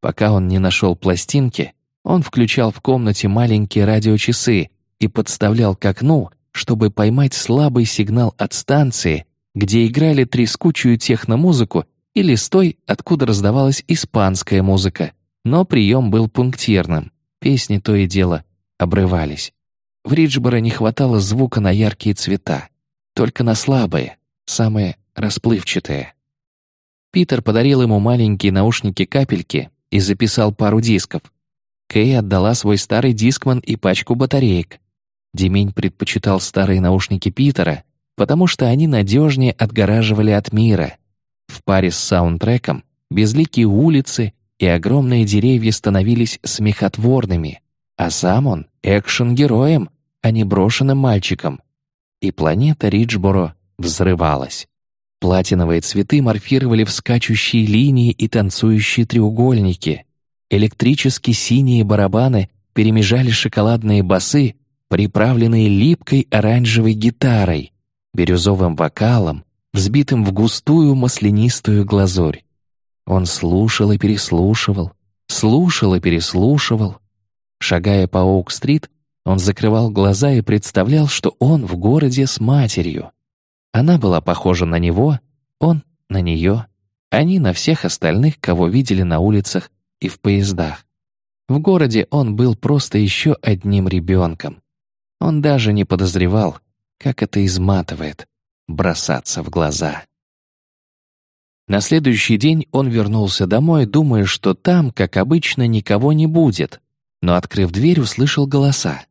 Пока он не нашел пластинки, он включал в комнате маленькие радиочасы и подставлял к окну, чтобы поймать слабый сигнал от станции, где играли трескучую техномузыку или с той, откуда раздавалась испанская музыка, Но прием был пунктирным, песни то и дело обрывались. В Риджборо не хватало звука на яркие цвета, только на слабые, самые расплывчатые. Питер подарил ему маленькие наушники-капельки и записал пару дисков. Кэй отдала свой старый дискман и пачку батареек. Демень предпочитал старые наушники Питера, потому что они надежнее отгораживали от мира. В паре с саундтреком безликие улицы и огромные деревья становились смехотворными, а сам он — экшен-героем, а не брошенным мальчиком. И планета Риджборо взрывалась. Платиновые цветы морфировали в скачущие линии и танцующие треугольники. Электрически синие барабаны перемежали шоколадные басы, приправленные липкой оранжевой гитарой, бирюзовым вокалом, взбитым в густую маслянистую глазурь. Он слушал и переслушивал, слушал и переслушивал. Шагая по Оук-стрит, он закрывал глаза и представлял, что он в городе с матерью. Она была похожа на него, он — на нее, они на всех остальных, кого видели на улицах и в поездах. В городе он был просто еще одним ребенком. Он даже не подозревал, как это изматывает — бросаться в глаза. На следующий день он вернулся домой, думая, что там, как обычно, никого не будет, но, открыв дверь, услышал голоса.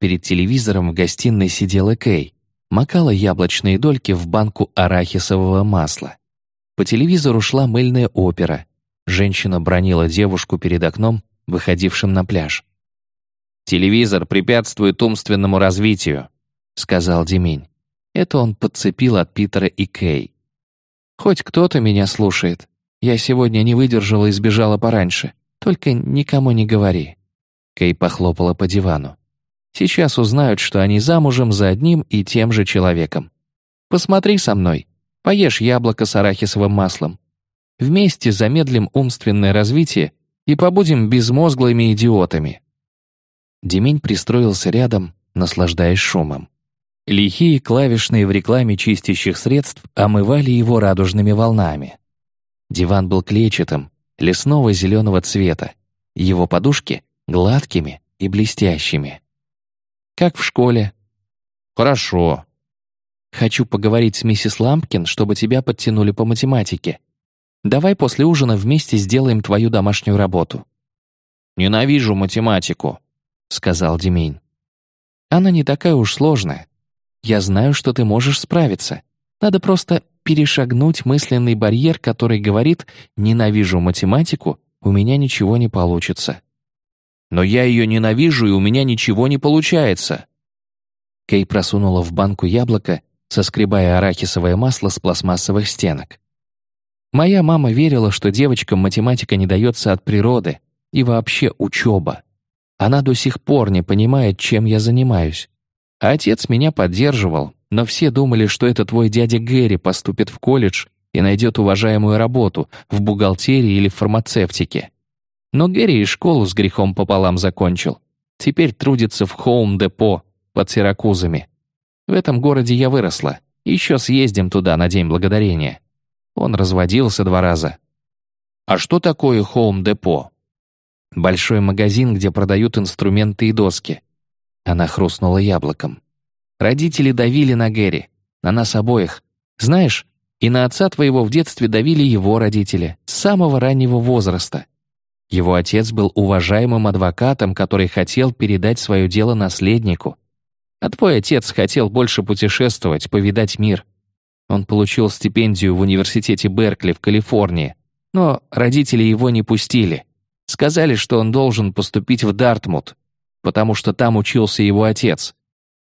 Перед телевизором в гостиной сидела Кэй макала яблочные дольки в банку арахисового масла. По телевизору шла мыльная опера. Женщина бронила девушку перед окном, выходившим на пляж. «Телевизор препятствует умственному развитию», — сказал Демень. Это он подцепил от Питера и Кей. «Хоть кто-то меня слушает. Я сегодня не выдержала и сбежала пораньше. Только никому не говори». Кей похлопала по дивану. Сейчас узнают, что они замужем за одним и тем же человеком. Посмотри со мной, поешь яблоко с арахисовым маслом. Вместе замедлим умственное развитие и побудем безмозглыми идиотами». Демень пристроился рядом, наслаждаясь шумом. Лихие клавишные в рекламе чистящих средств омывали его радужными волнами. Диван был клетчатым, лесного зеленого цвета, его подушки — гладкими и блестящими. Как в школе?» «Хорошо». «Хочу поговорить с миссис Лампкин, чтобы тебя подтянули по математике. Давай после ужина вместе сделаем твою домашнюю работу». «Ненавижу математику», — сказал Демень. «Она не такая уж сложная. Я знаю, что ты можешь справиться. Надо просто перешагнуть мысленный барьер, который говорит «ненавижу математику, у меня ничего не получится» но я ее ненавижу, и у меня ничего не получается». Кей просунула в банку яблоко, соскребая арахисовое масло с пластмассовых стенок. «Моя мама верила, что девочкам математика не дается от природы и вообще учеба. Она до сих пор не понимает, чем я занимаюсь. А отец меня поддерживал, но все думали, что это твой дядя Гэри поступит в колледж и найдет уважаемую работу в бухгалтерии или фармацевтике. Но Гэри и школу с грехом пополам закончил. Теперь трудится в Хоум-депо под Сиракузами. В этом городе я выросла. Еще съездим туда на День Благодарения. Он разводился два раза. А что такое Хоум-депо? Большой магазин, где продают инструменты и доски. Она хрустнула яблоком. Родители давили на Гэри, на нас обоих. Знаешь, и на отца твоего в детстве давили его родители, с самого раннего возраста. Его отец был уважаемым адвокатом, который хотел передать свое дело наследнику. А твой отец хотел больше путешествовать, повидать мир. Он получил стипендию в университете Беркли в Калифорнии, но родители его не пустили. Сказали, что он должен поступить в Дартмут, потому что там учился его отец.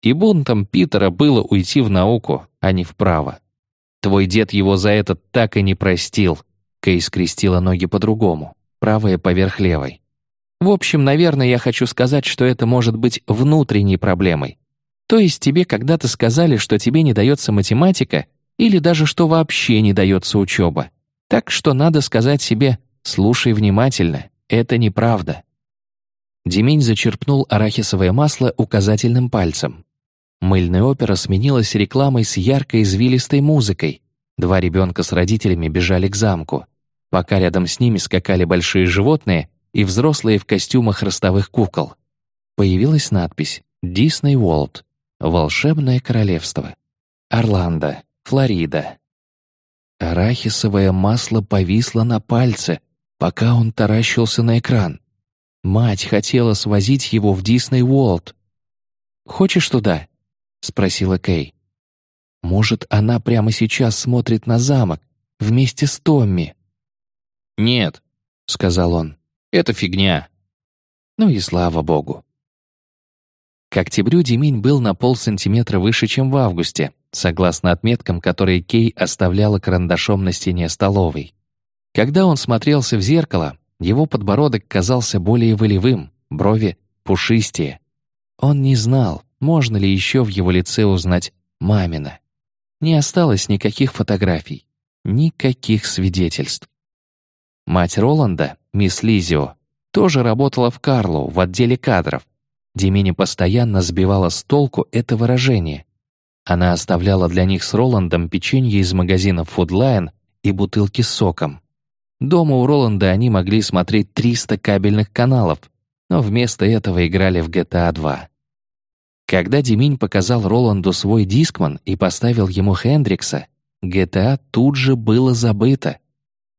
И бунтом Питера было уйти в науку, а не вправо. Твой дед его за это так и не простил. Кей скрестила ноги по-другому правая поверх левой. В общем, наверное, я хочу сказать, что это может быть внутренней проблемой. То есть тебе когда-то сказали, что тебе не дается математика, или даже что вообще не дается учеба. Так что надо сказать себе «слушай внимательно, это неправда». Демень зачерпнул арахисовое масло указательным пальцем. Мыльная опера сменилась рекламой с яркой извилистой музыкой. Два ребенка с родителями бежали к замку. Пока рядом с ними скакали большие животные, и взрослые в костюмах ростовых кукол. Появилась надпись «Дисней Уолт. Волшебное королевство. Орландо, Флорида». Арахисовое масло повисло на пальце, пока он таращился на экран. Мать хотела свозить его в Дисней Уолт. «Хочешь туда?» — спросила Кей. «Может, она прямо сейчас смотрит на замок вместе с Томми?» «Нет», — сказал он, — «это фигня». Ну и слава богу. К октябрю Демень был на полсантиметра выше, чем в августе, согласно отметкам, которые Кей оставляла карандашом на стене столовой. Когда он смотрелся в зеркало, его подбородок казался более волевым, брови пушистее. Он не знал, можно ли еще в его лице узнать мамина. Не осталось никаких фотографий, никаких свидетельств. Мать Роланда, мисс Лизио, тоже работала в Карлоу в отделе кадров. Демини постоянно сбивала с толку это выражение. Она оставляла для них с Роландом печенье из магазина Foodline и бутылки с соком. Дома у Роланда они могли смотреть 300 кабельных каналов, но вместо этого играли в GTA 2. Когда Деминь показал Роланду свой дискман и поставил ему Хендрикса, GTA тут же было забыто.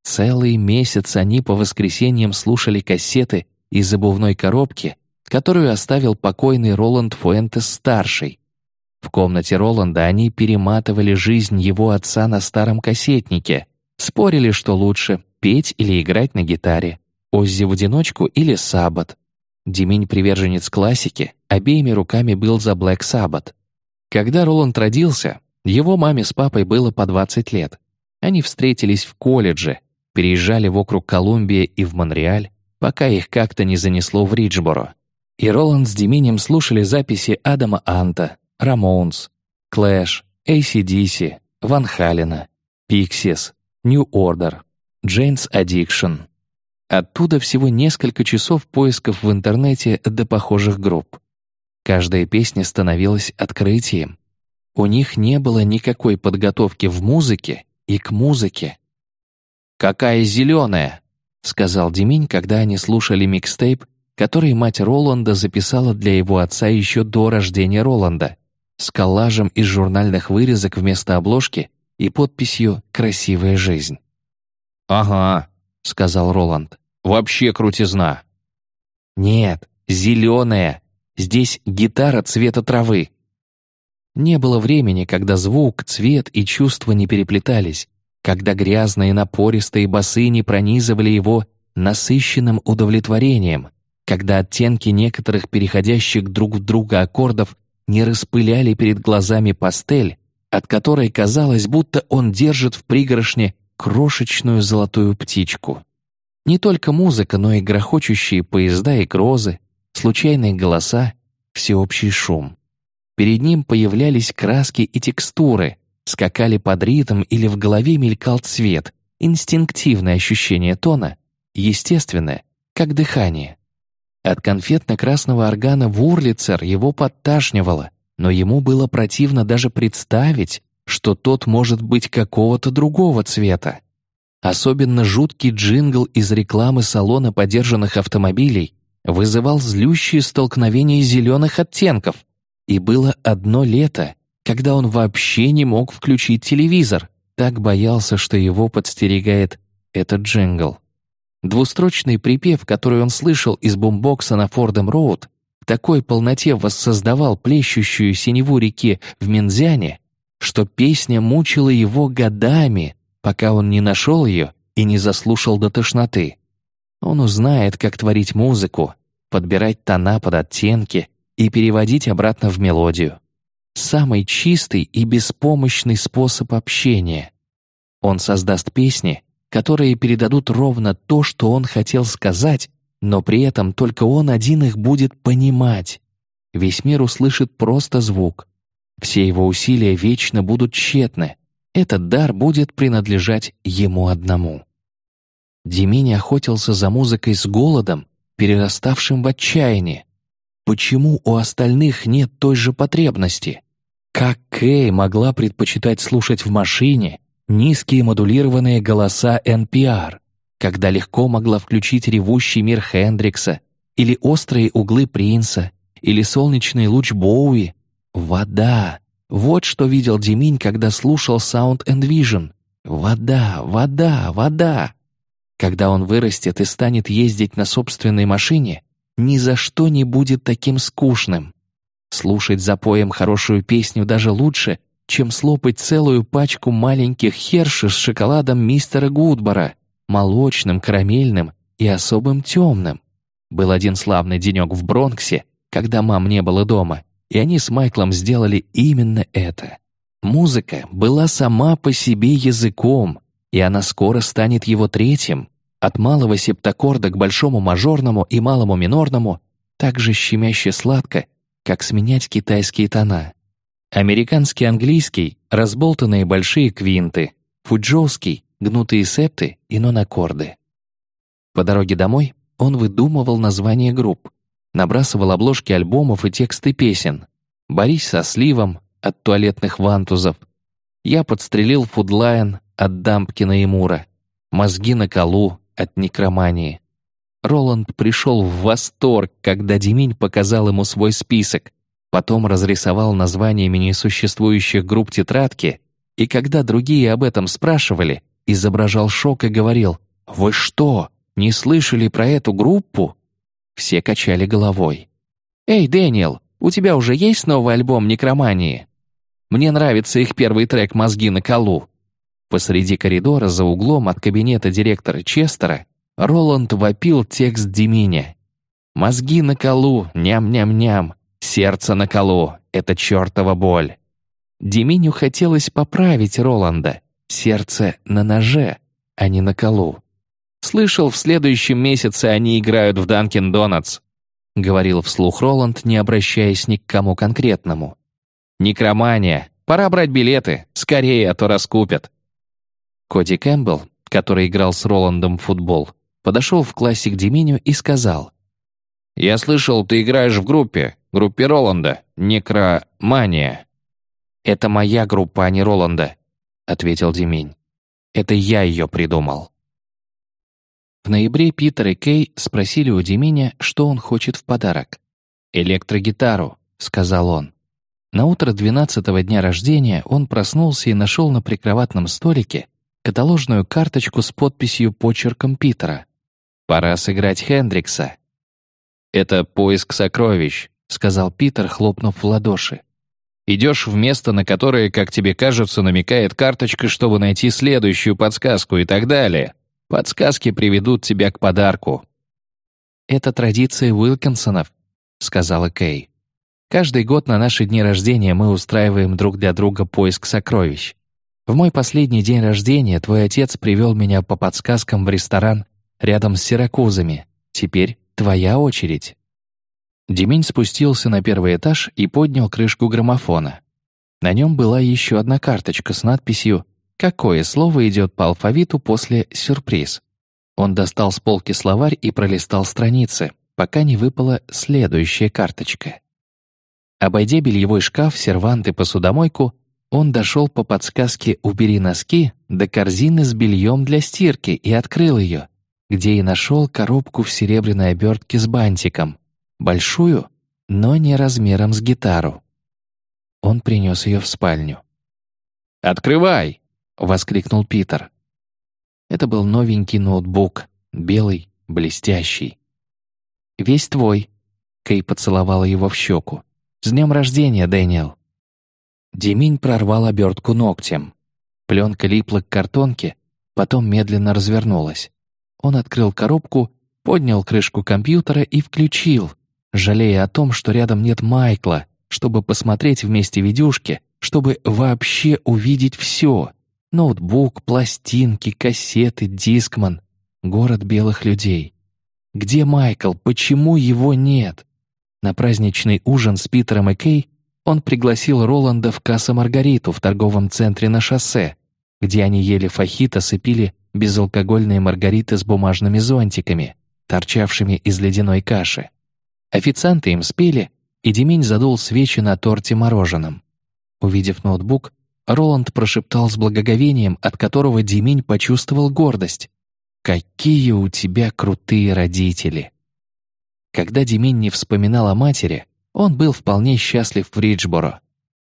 Целый месяц они по воскресеньям слушали кассеты из обувной коробки, которую оставил покойный Роланд Фуэнтес-старший. В комнате Роланда они перематывали жизнь его отца на старом кассетнике, спорили, что лучше — петь или играть на гитаре, Оззи в одиночку или Саббат. Демень приверженец классики, обеими руками был за Black Sabbath. Когда Роланд родился, его маме с папой было по 20 лет. Они встретились в колледже, переезжали вокруг Колумбии и в Монреаль, пока их как-то не занесло в Риджборо. И Роланд с Деминем слушали записи Адама Анта, Рамоунс, Клэш, ACDC, Ван Халена, Пиксис, New Order, Jane's Addiction. Оттуда всего несколько часов поисков в интернете до похожих групп. Каждая песня становилась открытием. У них не было никакой подготовки в музыке и к музыке. «Какая зеленая!» — сказал Деминь, когда они слушали микстейп, который мать Роланда записала для его отца еще до рождения Роланда, с коллажем из журнальных вырезок вместо обложки и подписью «Красивая жизнь». «Ага», — сказал Роланд, — «вообще крутизна». «Нет, зеленая. Здесь гитара цвета травы». Не было времени, когда звук, цвет и чувства не переплетались, когда грязные напористые басы не пронизывали его насыщенным удовлетворением, когда оттенки некоторых переходящих друг в друга аккордов не распыляли перед глазами пастель, от которой казалось, будто он держит в пригоршне крошечную золотую птичку. Не только музыка, но и грохочущие поезда и грозы, случайные голоса, всеобщий шум. Перед ним появлялись краски и текстуры, скакали под ритм или в голове мелькал цвет, инстинктивное ощущение тона, естественное, как дыхание. От конфетно-красного органа в Урлицер его подташнивало, но ему было противно даже представить, что тот может быть какого-то другого цвета. Особенно жуткий джингл из рекламы салона подержанных автомобилей вызывал злющие столкновения зеленых оттенков. И было одно лето, когда он вообще не мог включить телевизор, так боялся, что его подстерегает этот джингл. Двустрочный припев, который он слышал из бумбокса на Фордом Роуд, в такой полноте воссоздавал плещущую синеву реки в Минзяне, что песня мучила его годами, пока он не нашел ее и не заслушал до тошноты. Он узнает, как творить музыку, подбирать тона под оттенки и переводить обратно в мелодию самый чистый и беспомощный способ общения. Он создаст песни, которые передадут ровно то, что он хотел сказать, но при этом только он один их будет понимать. Весь мир услышит просто звук. Все его усилия вечно будут тщетны. Этот дар будет принадлежать ему одному. Демини охотился за музыкой с голодом, перераставшим в отчаяние. Почему у остальных нет той же потребности? Как Кэй могла предпочитать слушать в машине низкие модулированные голоса NPR? когда легко могла включить ревущий мир Хендрикса, или острые углы Принца, или солнечный луч Боуи. Вода. Вот что видел Деминь, когда слушал Sound and Vision. Вода, вода, вода. Когда он вырастет и станет ездить на собственной машине, ни за что не будет таким скучным. Слушать за поем хорошую песню даже лучше, чем слопать целую пачку маленьких херши с шоколадом мистера Гудбора, молочным, карамельным и особым темным. Был один славный денек в Бронксе, когда мам не было дома, и они с Майклом сделали именно это. Музыка была сама по себе языком, и она скоро станет его третьим, от малого септаккорда к большому мажорному и малому минорному, так же щемяще сладко, как сменять китайские тона. Американский английский — разболтанные большие квинты, фуджоуский — гнутые септы и нон-аккорды. По дороге домой он выдумывал названия групп, набрасывал обложки альбомов и тексты песен. «Борись со сливом» от туалетных вантузов. Я подстрелил фудлайн от Дампкина и Мура. Мозги на колу от некромании. Роланд пришел в восторг, когда Деминь показал ему свой список, потом разрисовал названиями несуществующих групп тетрадки, и когда другие об этом спрашивали, изображал шок и говорил «Вы что, не слышали про эту группу?» Все качали головой. «Эй, Дэниел, у тебя уже есть новый альбом «Некромании»?» Мне нравится их первый трек «Мозги на колу». Посреди коридора за углом от кабинета директора Честера Роланд вопил текст Деминя. «Мозги на колу, ням-ням-ням, сердце на колу, это чертова боль». Деминю хотелось поправить Роланда. Сердце на ноже, а не на колу. «Слышал, в следующем месяце они играют в Данкин Донатс», — говорил вслух Роланд, не обращаясь ни к кому конкретному. «Некромания. Пора брать билеты. Скорее, а то раскупят». Коди Кэмпбелл, который играл с Роландом в футбол, подошел в классе к Деминю и сказал. «Я слышал, ты играешь в группе, группе Роланда, Некромания». «Это моя группа, а не Роланда», — ответил Деминь. «Это я ее придумал». В ноябре Питер и Кей спросили у Деминя, что он хочет в подарок. «Электрогитару», — сказал он. На утро двенадцатого дня рождения он проснулся и нашел на прикроватном столике каталожную карточку с подписью почерком Питера. «Пора сыграть Хендрикса». «Это поиск сокровищ», — сказал Питер, хлопнув в ладоши. «Идешь в место, на которое, как тебе кажется, намекает карточка, чтобы найти следующую подсказку и так далее. Подсказки приведут тебя к подарку». «Это традиция Уилкинсонов», — сказала Кей. «Каждый год на наши дни рождения мы устраиваем друг для друга поиск сокровищ. В мой последний день рождения твой отец привел меня по подсказкам в ресторан рядом с Сиракузами. Теперь твоя очередь». Демень спустился на первый этаж и поднял крышку граммофона. На нем была еще одна карточка с надписью Какое слово идет по алфавиту после «сюрприз»? Он достал с полки словарь и пролистал страницы, пока не выпала следующая карточка. Обойдя бельевой шкаф, сервант и посудомойку, он дошел по подсказке «Убери носки» до корзины с бельем для стирки и открыл ее, где и нашел коробку в серебряной обертке с бантиком, большую, но не размером с гитару. Он принес ее в спальню. «Открывай!» — воскликнул Питер. Это был новенький ноутбук, белый, блестящий. «Весь твой», — Кей поцеловала его в щеку. «С днем рождения, Дэниел». Деминь прорвал обертку ногтем. Пленка липла к картонке, потом медленно развернулась. Он открыл коробку, поднял крышку компьютера и включил, жалея о том, что рядом нет Майкла, чтобы посмотреть вместе видюшки, чтобы вообще увидеть все. Ноутбук, пластинки, кассеты, дискман. Город белых людей. Где Майкл? Почему его нет? На праздничный ужин с Питером и Кей он пригласил Роланда в Касса Маргариту в торговом центре на шоссе, где они ели фахитос и безалкогольные маргариты с бумажными зонтиками, торчавшими из ледяной каши. Официанты им спели, и Демень задул свечи на торте мороженом. Увидев ноутбук, Роланд прошептал с благоговением, от которого Демень почувствовал гордость. Какие у тебя крутые родители!» Когда Демин не вспоминал о матери, он был вполне счастлив в Риджборо.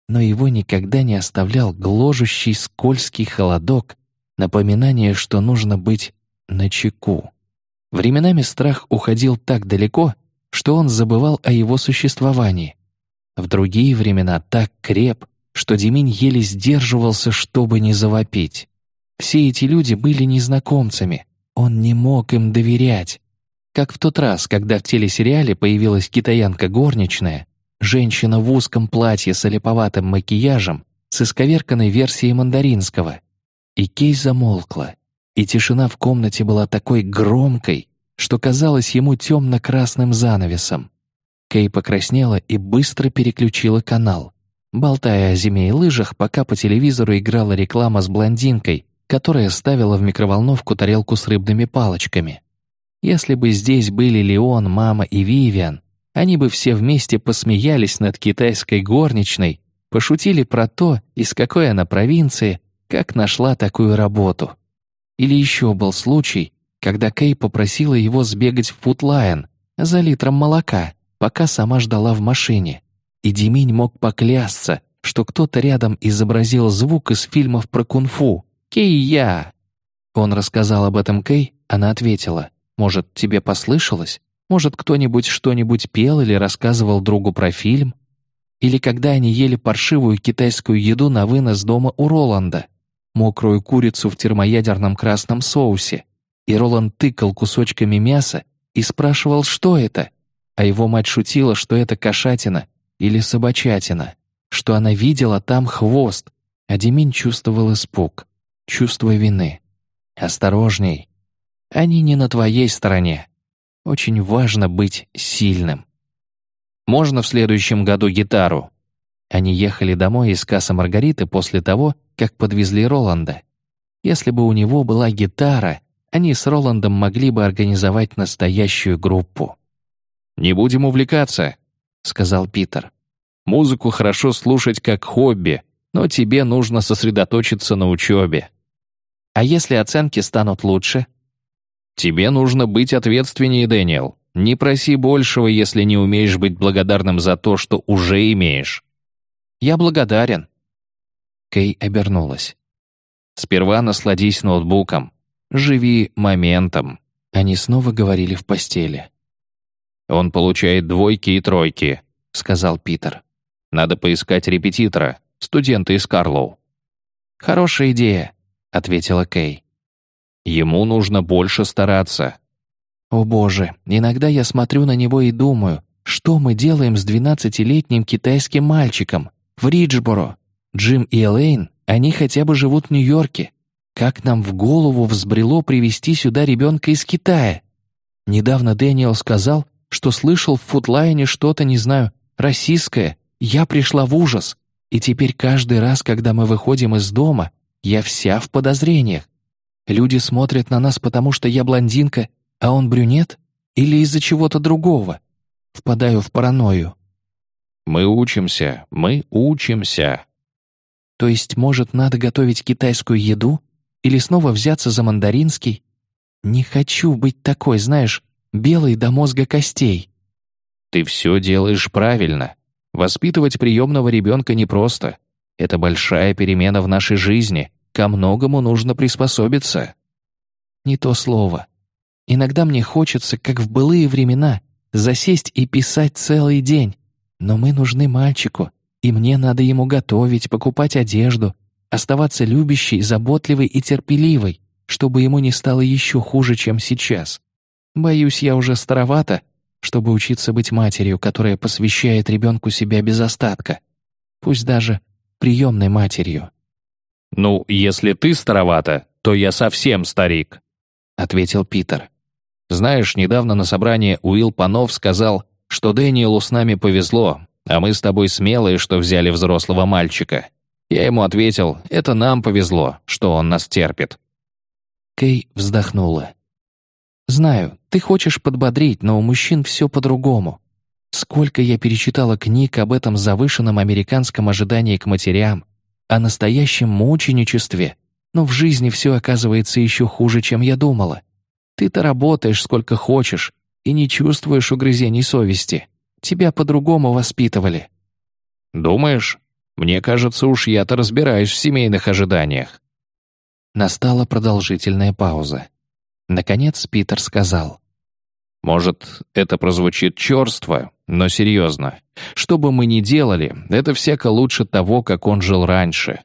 Но его никогда не оставлял гложущий скользкий холодок, напоминание, что нужно быть начеку. Временами страх уходил так далеко, что он забывал о его существовании. В другие времена так креп, что Демин еле сдерживался, чтобы не завопить. Все эти люди были незнакомцами, он не мог им доверять. Как в тот раз, когда в телесериале появилась китаянка горничная, женщина в узком платье с олиповатым макияжем, с исковерканной версией мандаринского. И Кей замолкла, и тишина в комнате была такой громкой, что казалось ему темно-красным занавесом. Кей покраснела и быстро переключила канал, болтая о зиме и лыжах, пока по телевизору играла реклама с блондинкой, которая ставила в микроволновку тарелку с рыбными палочками. Если бы здесь были Леон, мама и Вивиан, они бы все вместе посмеялись над китайской горничной, пошутили про то, из какой она провинции, как нашла такую работу. Или еще был случай, когда Кей попросила его сбегать в Футлайн за литром молока, пока сама ждала в машине. И Деминь мог поклясться, что кто-то рядом изобразил звук из фильмов про кунг-фу. «Кей-я!» Он рассказал об этом Кей, она ответила, «Может, тебе послышалось? Может, кто-нибудь что-нибудь пел или рассказывал другу про фильм?» Или когда они ели паршивую китайскую еду на вынос дома у Роланда, мокрую курицу в термоядерном красном соусе, и Роланд тыкал кусочками мяса и спрашивал, что это, а его мать шутила, что это кошатина или собачатина, что она видела там хвост, а Демин чувствовал испуг, чувство вины. «Осторожней, они не на твоей стороне. Очень важно быть сильным». «Можно в следующем году гитару?» Они ехали домой из кассы Маргариты после того, как подвезли Роланда. Если бы у него была гитара, они с Роландом могли бы организовать настоящую группу. «Не будем увлекаться», — сказал Питер. «Музыку хорошо слушать как хобби, но тебе нужно сосредоточиться на учебе». «А если оценки станут лучше?» «Тебе нужно быть ответственнее, Дэниел. Не проси большего, если не умеешь быть благодарным за то, что уже имеешь». «Я благодарен». Кей обернулась. «Сперва насладись ноутбуком. Живи моментом». Они снова говорили в постели. «Он получает двойки и тройки», — сказал Питер. «Надо поискать репетитора, студента из Карлоу». «Хорошая идея», — ответила Кей. «Ему нужно больше стараться». «О боже, иногда я смотрю на него и думаю, что мы делаем с двенадцатилетним китайским мальчиком в Риджборо? Джим и Элейн, они хотя бы живут в Нью-Йорке. Как нам в голову взбрело привезти сюда ребенка из Китая? Недавно Дэниел сказал, что слышал в футлайне что-то, не знаю, российское. Я пришла в ужас. И теперь каждый раз, когда мы выходим из дома, я вся в подозрениях. Люди смотрят на нас, потому что я блондинка, а он брюнет? Или из-за чего-то другого? Впадаю в паранойю. «Мы учимся, мы учимся». То есть, может, надо готовить китайскую еду? Или снова взяться за мандаринский? Не хочу быть такой, знаешь, белой до мозга костей. Ты все делаешь правильно. Воспитывать приемного ребенка непросто. Это большая перемена в нашей жизни. Ко многому нужно приспособиться. Не то слово. Иногда мне хочется, как в былые времена, засесть и писать целый день. Но мы нужны мальчику, и мне надо ему готовить, покупать одежду, оставаться любящей, заботливой и терпеливой, чтобы ему не стало еще хуже, чем сейчас. Боюсь, я уже старовата, чтобы учиться быть матерью, которая посвящает ребенку себя без остатка, пусть даже приемной матерью. «Ну, если ты старовата, то я совсем старик», — ответил Питер. «Знаешь, недавно на собрании Уилл Панов сказал, что Дэниелу с нами повезло, а мы с тобой смелые, что взяли взрослого мальчика. Я ему ответил, это нам повезло, что он нас терпит. Кей вздохнула. «Знаю, ты хочешь подбодрить, но у мужчин все по-другому. Сколько я перечитала книг об этом завышенном американском ожидании к матерям, о настоящем мученичестве, но в жизни все оказывается еще хуже, чем я думала. Ты-то работаешь сколько хочешь и не чувствуешь угрызений совести. Тебя по-другому воспитывали». «Думаешь? Мне кажется, уж я-то разбираюсь в семейных ожиданиях». Настала продолжительная пауза. Наконец Питер сказал. «Может, это прозвучит черство, но серьезно. Что бы мы ни делали, это всяко лучше того, как он жил раньше.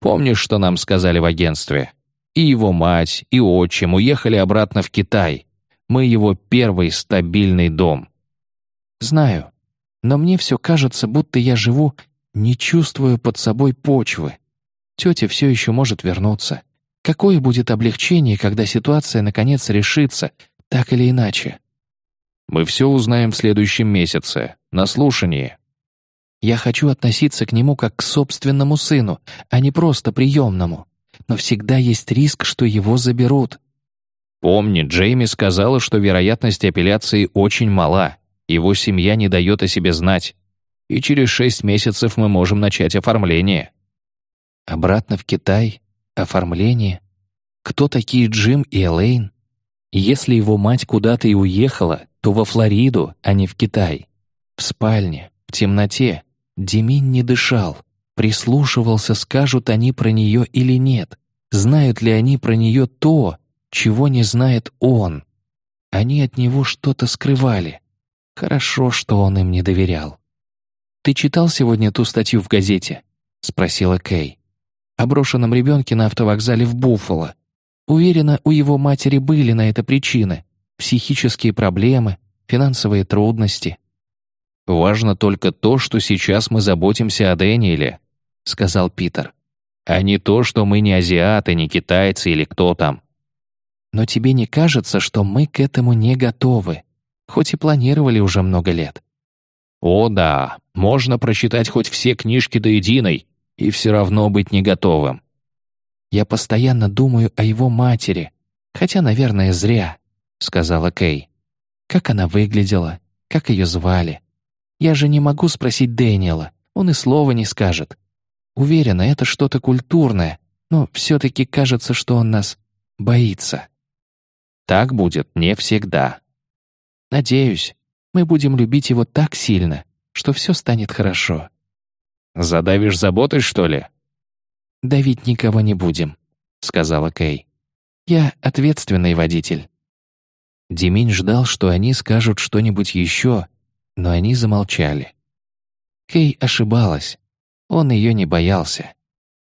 Помнишь, что нам сказали в агентстве? И его мать, и отчим уехали обратно в Китай. Мы его первый стабильный дом. Знаю, но мне все кажется, будто я живу, не чувствуя под собой почвы. Тетя все еще может вернуться. Какое будет облегчение, когда ситуация наконец решится, так или иначе? Мы все узнаем в следующем месяце, на слушании. Я хочу относиться к нему как к собственному сыну, а не просто приемному. Но всегда есть риск, что его заберут. Помни, Джейми сказала, что вероятность апелляции очень мала. Его семья не дает о себе знать. И через шесть месяцев мы можем начать оформление. Обратно в Китай? Оформление? Кто такие Джим и Элейн? Если его мать куда-то и уехала, то во Флориду, а не в Китай. В спальне, в темноте. Демин не дышал, прислушивался, скажут они про нее или нет, знают ли они про нее то, чего не знает он. Они от него что-то скрывали. Хорошо, что он им не доверял. «Ты читал сегодня ту статью в газете?» — спросила Кей. «О брошенном ребенке на автовокзале в Буффало. Уверена, у его матери были на это причины. Психические проблемы, финансовые трудности. «Важно только то, что сейчас мы заботимся о Дэниеле», — сказал Питер. «А не то, что мы не азиаты, не китайцы или кто там». «Но тебе не кажется, что мы к этому не готовы, хоть и планировали уже много лет?» «О да, можно прочитать хоть все книжки до единой и все равно быть не готовым». «Я постоянно думаю о его матери, хотя, наверное, зря», — сказала Кей. «Как она выглядела, как ее звали, я же не могу спросить Дэниела, он и слова не скажет. Уверена, это что-то культурное, но все-таки кажется, что он нас боится. Так будет не всегда. Надеюсь, мы будем любить его так сильно, что все станет хорошо. Задавишь заботой, что ли? Давить никого не будем, сказала Кей. Я ответственный водитель. Деминь ждал, что они скажут что-нибудь еще, но они замолчали. Кей ошибалась. Он ее не боялся.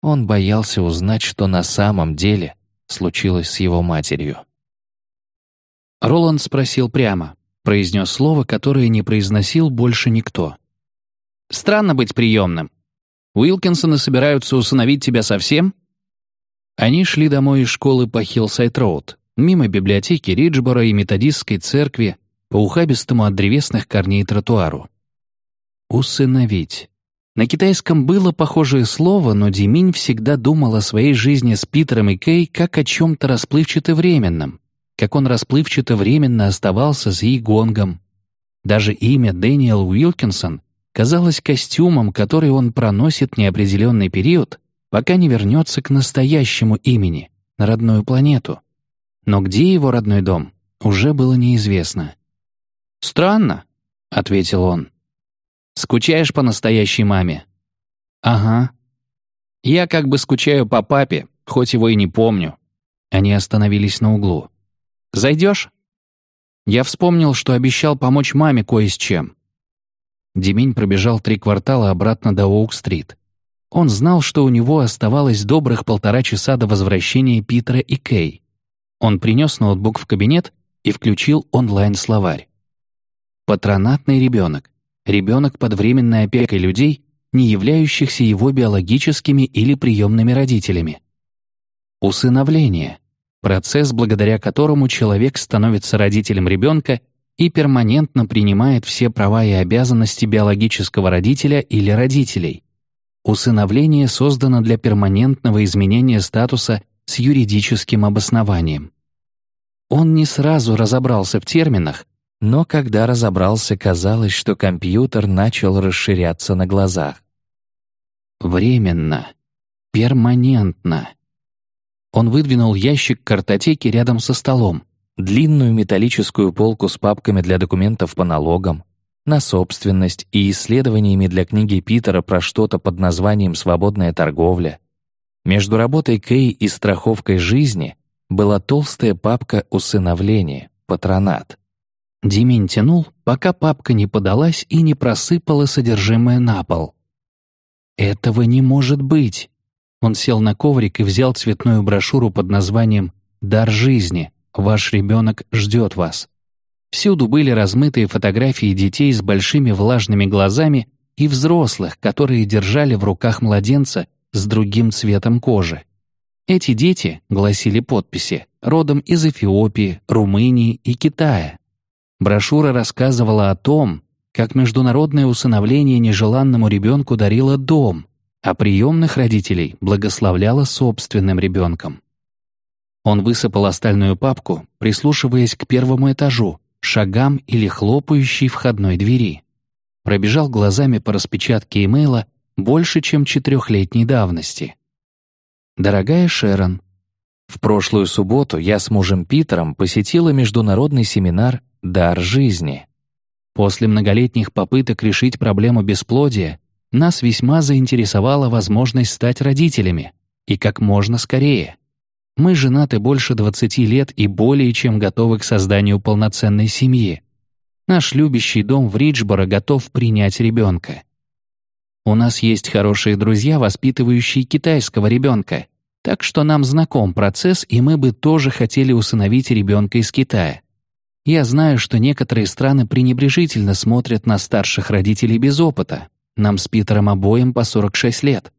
Он боялся узнать, что на самом деле случилось с его матерью. Роланд спросил прямо, произнес слово, которое не произносил больше никто. «Странно быть приемным. Уилкинсоны собираются усыновить тебя совсем?» Они шли домой из школы по Хиллсайд-Роуд, мимо библиотеки Риджбора и методистской церкви, по ухабистому от древесных корней тротуару. «Усыновить». На китайском было похожее слово, но Диминь всегда думал о своей жизни с Питером и Кей как о чем-то расплывчато-временном, как он расплывчато-временно оставался с Игонгом. Даже имя Дэниел Уилкинсон казалось костюмом, который он проносит неопределенный период, пока не вернется к настоящему имени, на родную планету. Но где его родной дом, уже было неизвестно. «Странно», — ответил он. «Скучаешь по настоящей маме?» «Ага». «Я как бы скучаю по папе, хоть его и не помню». Они остановились на углу. «Зайдешь?» Я вспомнил, что обещал помочь маме кое с чем. Демень пробежал три квартала обратно до Оук-стрит. Он знал, что у него оставалось добрых полтора часа до возвращения Питера и Кей. Он принес ноутбук в кабинет и включил онлайн-словарь. Патронатный ребенок. Ребенок под временной опекой людей, не являющихся его биологическими или приемными родителями. Усыновление. Процесс, благодаря которому человек становится родителем ребенка и перманентно принимает все права и обязанности биологического родителя или родителей. Усыновление создано для перманентного изменения статуса с юридическим обоснованием. Он не сразу разобрался в терминах, но когда разобрался, казалось, что компьютер начал расширяться на глазах. Временно. Перманентно. Он выдвинул ящик картотеки рядом со столом, длинную металлическую полку с папками для документов по налогам, на собственность и исследованиями для книги Питера про что-то под названием «Свободная торговля». Между работой Кей и страховкой жизни была толстая папка усыновления, патронат. Димин тянул, пока папка не подалась и не просыпала содержимое на пол. «Этого не может быть!» Он сел на коврик и взял цветную брошюру под названием «Дар жизни. Ваш ребенок ждет вас». Всюду были размытые фотографии детей с большими влажными глазами и взрослых, которые держали в руках младенца с другим цветом кожи. Эти дети, гласили подписи, родом из Эфиопии, Румынии и Китая. Брошюра рассказывала о том, как международное усыновление нежеланному ребенку дарило дом, а приемных родителей благословляло собственным ребенком. Он высыпал остальную папку, прислушиваясь к первому этажу, шагам или хлопающей входной двери. Пробежал глазами по распечатке имейла больше, чем четырехлетней давности. «Дорогая Шерон, в прошлую субботу я с мужем Питером посетила международный семинар «Дар жизни». После многолетних попыток решить проблему бесплодия нас весьма заинтересовала возможность стать родителями, и как можно скорее. Мы женаты больше 20 лет и более чем готовы к созданию полноценной семьи. Наш любящий дом в Риджборо готов принять ребенка. У нас есть хорошие друзья, воспитывающие китайского ребенка, так что нам знаком процесс, и мы бы тоже хотели усыновить ребенка из Китая. Я знаю, что некоторые страны пренебрежительно смотрят на старших родителей без опыта. Нам с Питером обоим по 46 лет.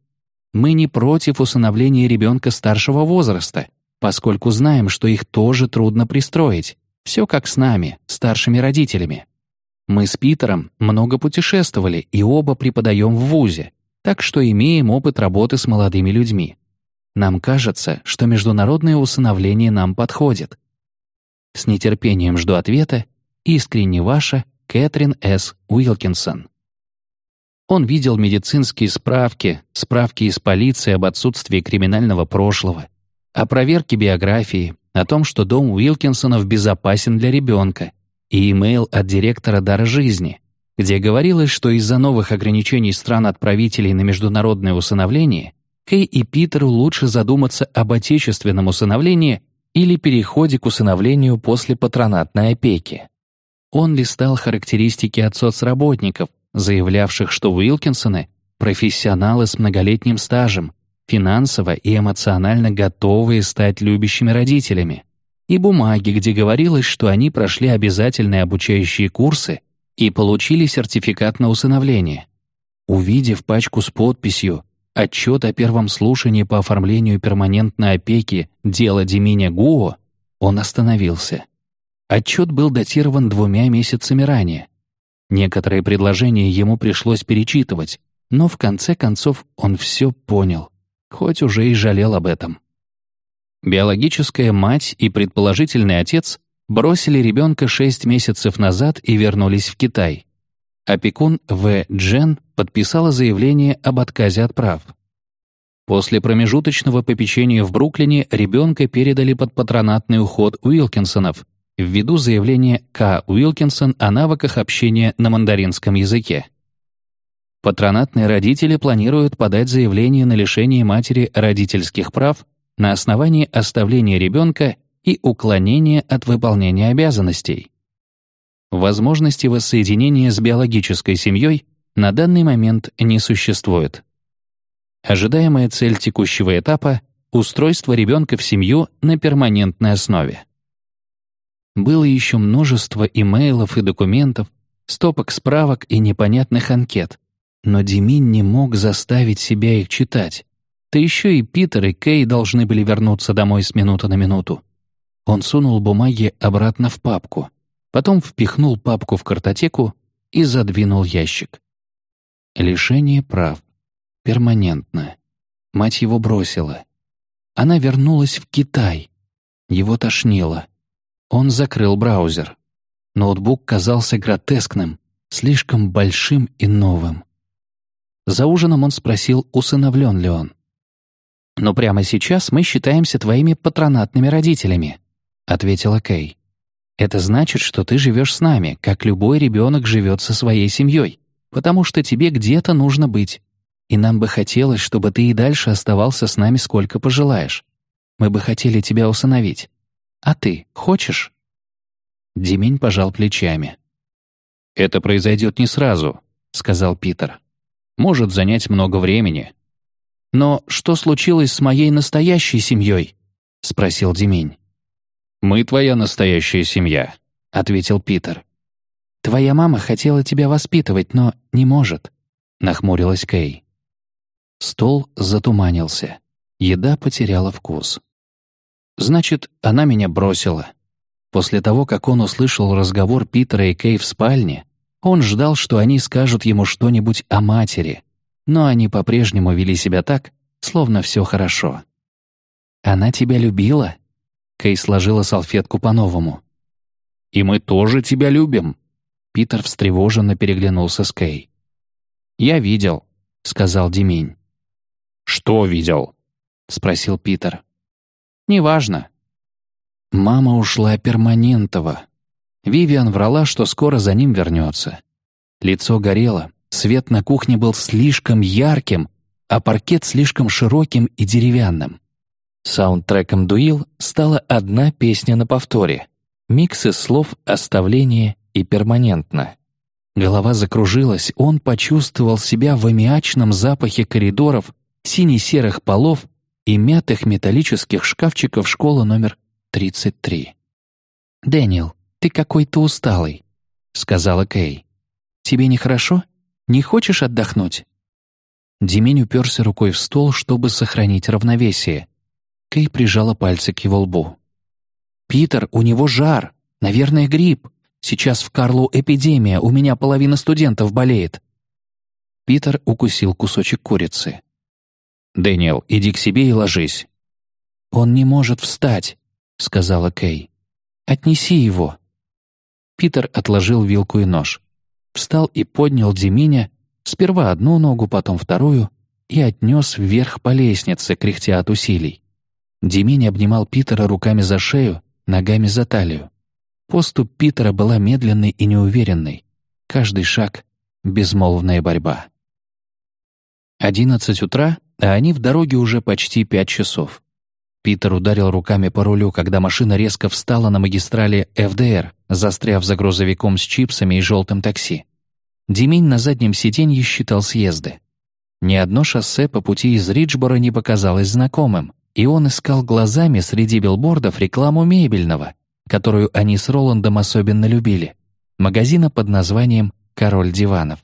Мы не против усыновления ребенка старшего возраста, поскольку знаем, что их тоже трудно пристроить. Все как с нами, старшими родителями. Мы с Питером много путешествовали и оба преподаем в ВУЗе, так что имеем опыт работы с молодыми людьми. Нам кажется, что международное усыновление нам подходит. С нетерпением жду ответа. Искренне ваша Кэтрин С. Уилкинсон. Он видел медицинские справки, справки из полиции об отсутствии криминального прошлого, о проверке биографии, о том, что дом Уилкинсонов безопасен для ребенка, и имейл от директора «Дар жизни», где говорилось, что из-за новых ограничений стран-отправителей на международное усыновление Кей и Питеру лучше задуматься об отечественном усыновлении или переходе к усыновлению после патронатной опеки. Он листал характеристики от соцработников, заявлявших, что Уилкинсоны — профессионалы с многолетним стажем, финансово и эмоционально готовые стать любящими родителями, и бумаги, где говорилось, что они прошли обязательные обучающие курсы и получили сертификат на усыновление. Увидев пачку с подписью «Отчет о первом слушании по оформлению перманентной опеки дела Деминя Гуо», он остановился. Отчет был датирован двумя месяцами ранее, Некоторые предложения ему пришлось перечитывать, но в конце концов он все понял, хоть уже и жалел об этом. Биологическая мать и предположительный отец бросили ребенка шесть месяцев назад и вернулись в Китай. Опекун В. Джен подписала заявление об отказе от прав. После промежуточного попечения в Бруклине ребенка передали под патронатный уход Уилкинсонов, ввиду заявления К. Уилкинсон о навыках общения на мандаринском языке. Патронатные родители планируют подать заявление на лишение матери родительских прав на основании оставления ребенка и уклонения от выполнения обязанностей. Возможности воссоединения с биологической семьей на данный момент не существует. Ожидаемая цель текущего этапа — устройство ребенка в семью на перманентной основе. Было еще множество имейлов и документов, стопок справок и непонятных анкет. Но Димин не мог заставить себя их читать. Да еще и Питер и Кей должны были вернуться домой с минуты на минуту. Он сунул бумаги обратно в папку, потом впихнул папку в картотеку и задвинул ящик. Лишение прав. Перманентно. Мать его бросила. Она вернулась в Китай. Его тошнило. Он закрыл браузер. Ноутбук казался гротескным, слишком большим и новым. За ужином он спросил, усыновлен ли он. «Но прямо сейчас мы считаемся твоими патронатными родителями», — ответила Кей. Это значит, что ты живешь с нами, как любой ребенок живет со своей семьей, потому что тебе где-то нужно быть. И нам бы хотелось, чтобы ты и дальше оставался с нами сколько пожелаешь. Мы бы хотели тебя усыновить. А ты хочешь?» Демень пожал плечами. «Это произойдет не сразу», — сказал Питер. «Может занять много времени». «Но что случилось с моей настоящей семьей?» — спросил Демень. «Мы твоя настоящая семья», — ответил Питер. «Твоя мама хотела тебя воспитывать, но не может», — нахмурилась Кей. Стол затуманился. Еда потеряла вкус. Значит, она меня бросила. После того, как он услышал разговор Питера и Кей в спальне, он ждал, что они скажут ему что-нибудь о матери, но они по-прежнему вели себя так, словно все хорошо. «Она тебя любила?» Кей сложила салфетку по-новому. «И мы тоже тебя любим», Питер встревоженно переглянулся с Кей. «Я видел», — сказал Демень. «Что видел?» — спросил Питер. «Неважно». Мама ушла перманентово. Вивиан врала, что скоро за ним вернется. Лицо горело, свет на кухне был слишком ярким, а паркет слишком широким и деревянным. Саундтреком «Дуил» стала одна песня на повторе. Микс из слов «Оставление» и «Перманентно». Голова закружилась, он почувствовал себя в аммиачном запахе коридоров, сине-серых полов и мятых металлических шкафчиков школы номер 33. «Дэниел, ты какой-то усталый», — сказала Кей. «Тебе нехорошо? Не хочешь отдохнуть?» Демень уперся рукой в стол, чтобы сохранить равновесие. Кей прижала пальцы к его лбу. «Питер, у него жар. Наверное, грипп. Сейчас в Карлу эпидемия, у меня половина студентов болеет». Питер укусил кусочек курицы. «Дэниел, иди к себе и ложись». «Он не может встать», — сказала Кей. «Отнеси его». Питер отложил вилку и нож. Встал и поднял Деминя, сперва одну ногу, потом вторую, и отнес вверх по лестнице, кряхтя от усилий. Деминь обнимал Питера руками за шею, ногами за талию. Поступ Питера была медленной и неуверенной. Каждый шаг — безмолвная борьба. Одиннадцать утра, а они в дороге уже почти пять часов. Питер ударил руками по рулю, когда машина резко встала на магистрали ФДР, застряв за грузовиком с чипсами и желтым такси. Демень на заднем сиденье считал съезды. Ни одно шоссе по пути из Риджбора не показалось знакомым, и он искал глазами среди билбордов рекламу мебельного, которую они с Роландом особенно любили, магазина под названием «Король диванов».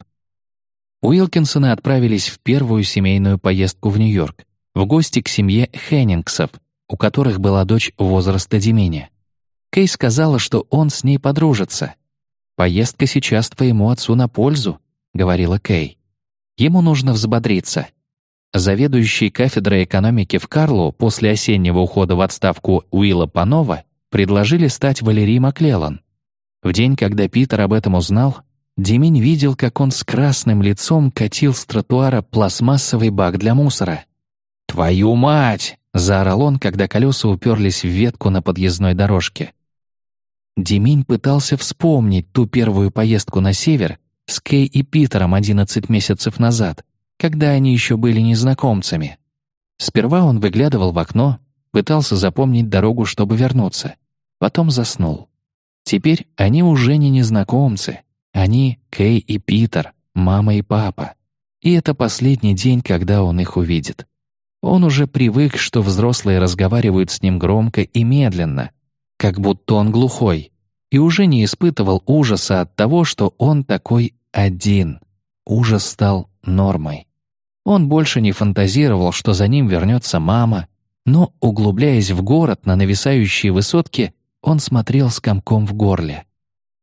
Уилкинсоны отправились в первую семейную поездку в Нью-Йорк, в гости к семье Хеннингсов, у которых была дочь возраста Демени. Кей сказала, что он с ней подружится. «Поездка сейчас твоему отцу на пользу», — говорила Кей. «Ему нужно взбодриться». Заведующий кафедрой экономики в Карлу после осеннего ухода в отставку Уилла Панова предложили стать Валерий Маклеллан. В день, когда Питер об этом узнал, Демень видел, как он с красным лицом катил с тротуара пластмассовый бак для мусора. «Твою мать!» — заорал он, когда колеса уперлись в ветку на подъездной дорожке. Демень пытался вспомнить ту первую поездку на север с Кей и Питером 11 месяцев назад, когда они еще были незнакомцами. Сперва он выглядывал в окно, пытался запомнить дорогу, чтобы вернуться. Потом заснул. Теперь они уже не незнакомцы. Они Кей и Питер, мама и папа. И это последний день, когда он их увидит. Он уже привык, что взрослые разговаривают с ним громко и медленно, как будто он глухой, и уже не испытывал ужаса от того, что он такой один. Ужас стал нормой. Он больше не фантазировал, что за ним вернется мама, но, углубляясь в город на нависающие высотки, он смотрел с комком в горле.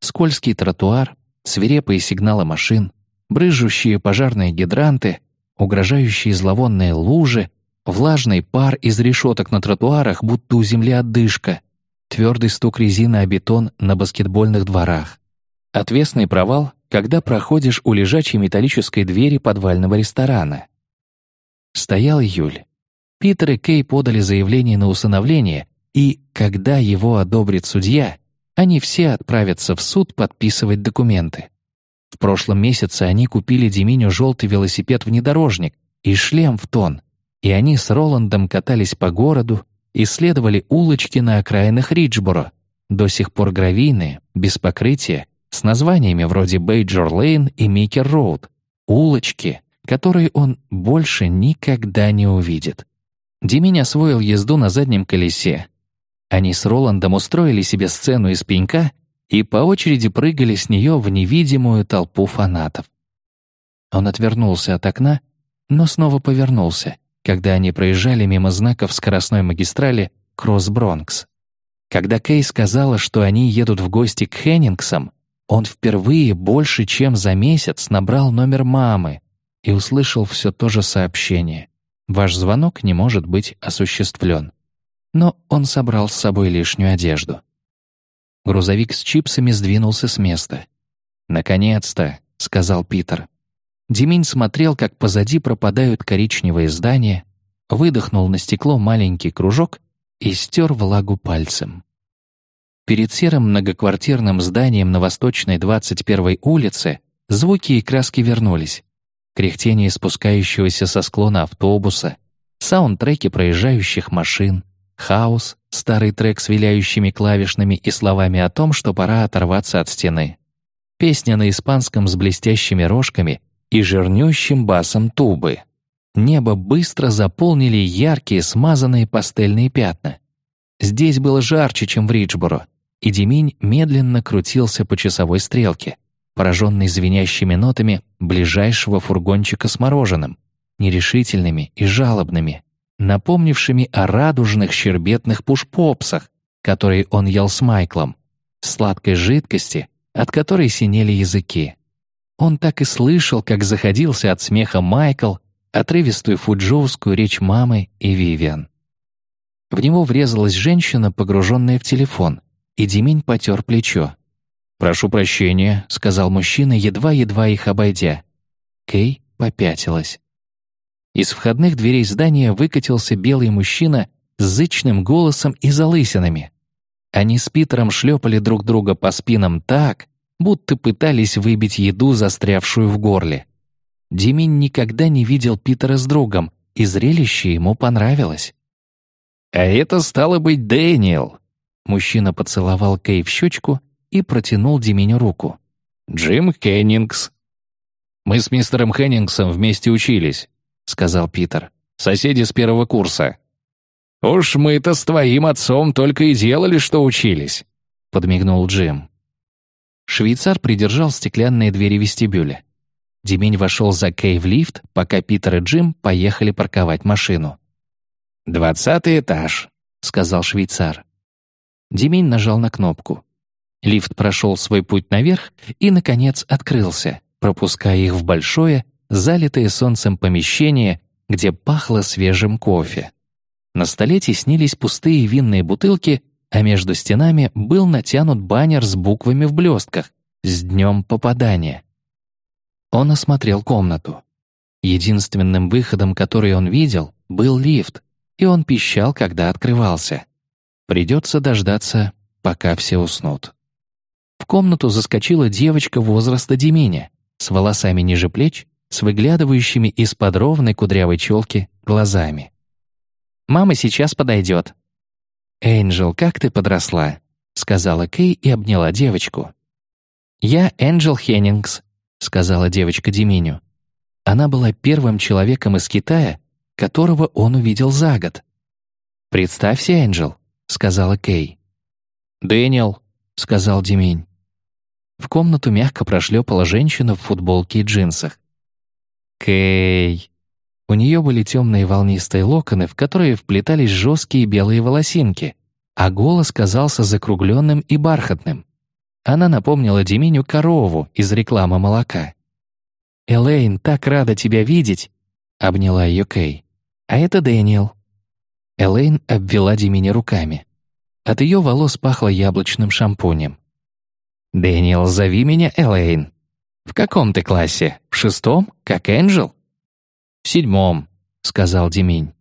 Скользкий тротуар, свирепые сигналы машин, брызжущие пожарные гидранты, угрожающие зловонные лужи, Влажный пар из решеток на тротуарах, будто у земли отдышка. Твердый стук резины о бетон на баскетбольных дворах. Отвесный провал, когда проходишь у лежачей металлической двери подвального ресторана. Стоял июль. Питер и Кей подали заявление на усыновление, и, когда его одобрит судья, Они все отправятся в суд подписывать документы. В прошлом месяце они купили Деминю желтый велосипед-внедорожник и шлем в тон, и они с Роландом катались по городу, исследовали улочки на окраинах Риджборо, до сих пор гравийные, без покрытия, с названиями вроде Бейджор Лейн и Микер Роуд, улочки, которые он больше никогда не увидит. Диминь освоил езду на заднем колесе. Они с Роландом устроили себе сцену из пенька и по очереди прыгали с нее в невидимую толпу фанатов. Он отвернулся от окна, но снова повернулся, когда они проезжали мимо знаков скоростной магистрали Кросс-Бронкс. Когда Кей сказала, что они едут в гости к Хеннингсам, он впервые больше, чем за месяц набрал номер мамы и услышал все то же сообщение. Ваш звонок не может быть осуществлен. Но он собрал с собой лишнюю одежду. Грузовик с чипсами сдвинулся с места. «Наконец-то», — сказал Питер. Демин смотрел, как позади пропадают коричневые здания, выдохнул на стекло маленький кружок и стер влагу пальцем. Перед серым многоквартирным зданием на Восточной 21-й улице звуки и краски вернулись кряхтение спускающегося со склона автобуса, саундтреки проезжающих машин, хаос, старый трек с виляющими клавишными и словами о том, что пора оторваться от стены. Песня на испанском с блестящими рожками и жирнющим басом тубы. Небо быстро заполнили яркие смазанные пастельные пятна. Здесь было жарче, чем в Риджборо, и Деминь медленно крутился по часовой стрелке — пораженный звенящими нотами ближайшего фургончика с мороженым, нерешительными и жалобными, напомнившими о радужных щербетных пушпопсах, которые он ел с Майклом, сладкой жидкости, от которой синели языки. Он так и слышал, как заходился от смеха Майкл, отрывистую фуджоускую речь мамы и Вивиан. В него врезалась женщина, погруженная в телефон, и Демень потер плечо. «Прошу прощения», — сказал мужчина, едва-едва их обойдя. Кей попятилась. Из входных дверей здания выкатился белый мужчина с зычным голосом и залысинами. Они с Питером шлепали друг друга по спинам так, будто пытались выбить еду, застрявшую в горле. Димин никогда не видел Питера с другом, и зрелище ему понравилось. «А это стало быть Дэниел!» Мужчина поцеловал Кей в щечку и протянул Диминю руку. «Джим Хеннингс». «Мы с мистером Хеннингсом вместе учились», — сказал Питер. «Соседи с первого курса». «Уж мы-то с твоим отцом только и делали, что учились», — подмигнул Джим. Швейцар придержал стеклянные двери вестибюля. Демень вошел за Кей в лифт, пока Питер и Джим поехали парковать машину. «Двадцатый этаж», — сказал швейцар. Демень нажал на кнопку. Лифт прошел свой путь наверх и, наконец, открылся, пропуская их в большое, залитое солнцем помещение, где пахло свежим кофе. На столе теснились пустые винные бутылки, а между стенами был натянут баннер с буквами в блестках «С днем попадания». Он осмотрел комнату. Единственным выходом, который он видел, был лифт, и он пищал, когда открывался. Придется дождаться, пока все уснут. В комнату заскочила девочка возраста Деминя, с волосами ниже плеч, с выглядывающими из-под ровной кудрявой челки глазами. «Мама сейчас подойдет». «Энджел, как ты подросла?» — сказала Кей и обняла девочку. «Я Энджел Хеннингс», — сказала девочка Деминю. Она была первым человеком из Китая, которого он увидел за год. «Представься, Энджел», — сказала Кей. «Дэниел», — сказал Деминь. В комнату мягко прошлепала женщина в футболке и джинсах. «Кэй!» У нее были темные волнистые локоны, в которые вплетались жесткие белые волосинки, а голос казался закругленным и бархатным. Она напомнила Деминю корову из рекламы молока. «Элейн, так рада тебя видеть!» — обняла ее Кэй. «А это Дэниел». Элейн обвела Деминя руками. От ее волос пахло яблочным шампунем. «Дэниел, зови меня Элейн. В каком ты классе? В шестом, как Энджел?» «В седьмом», — сказал Деминь.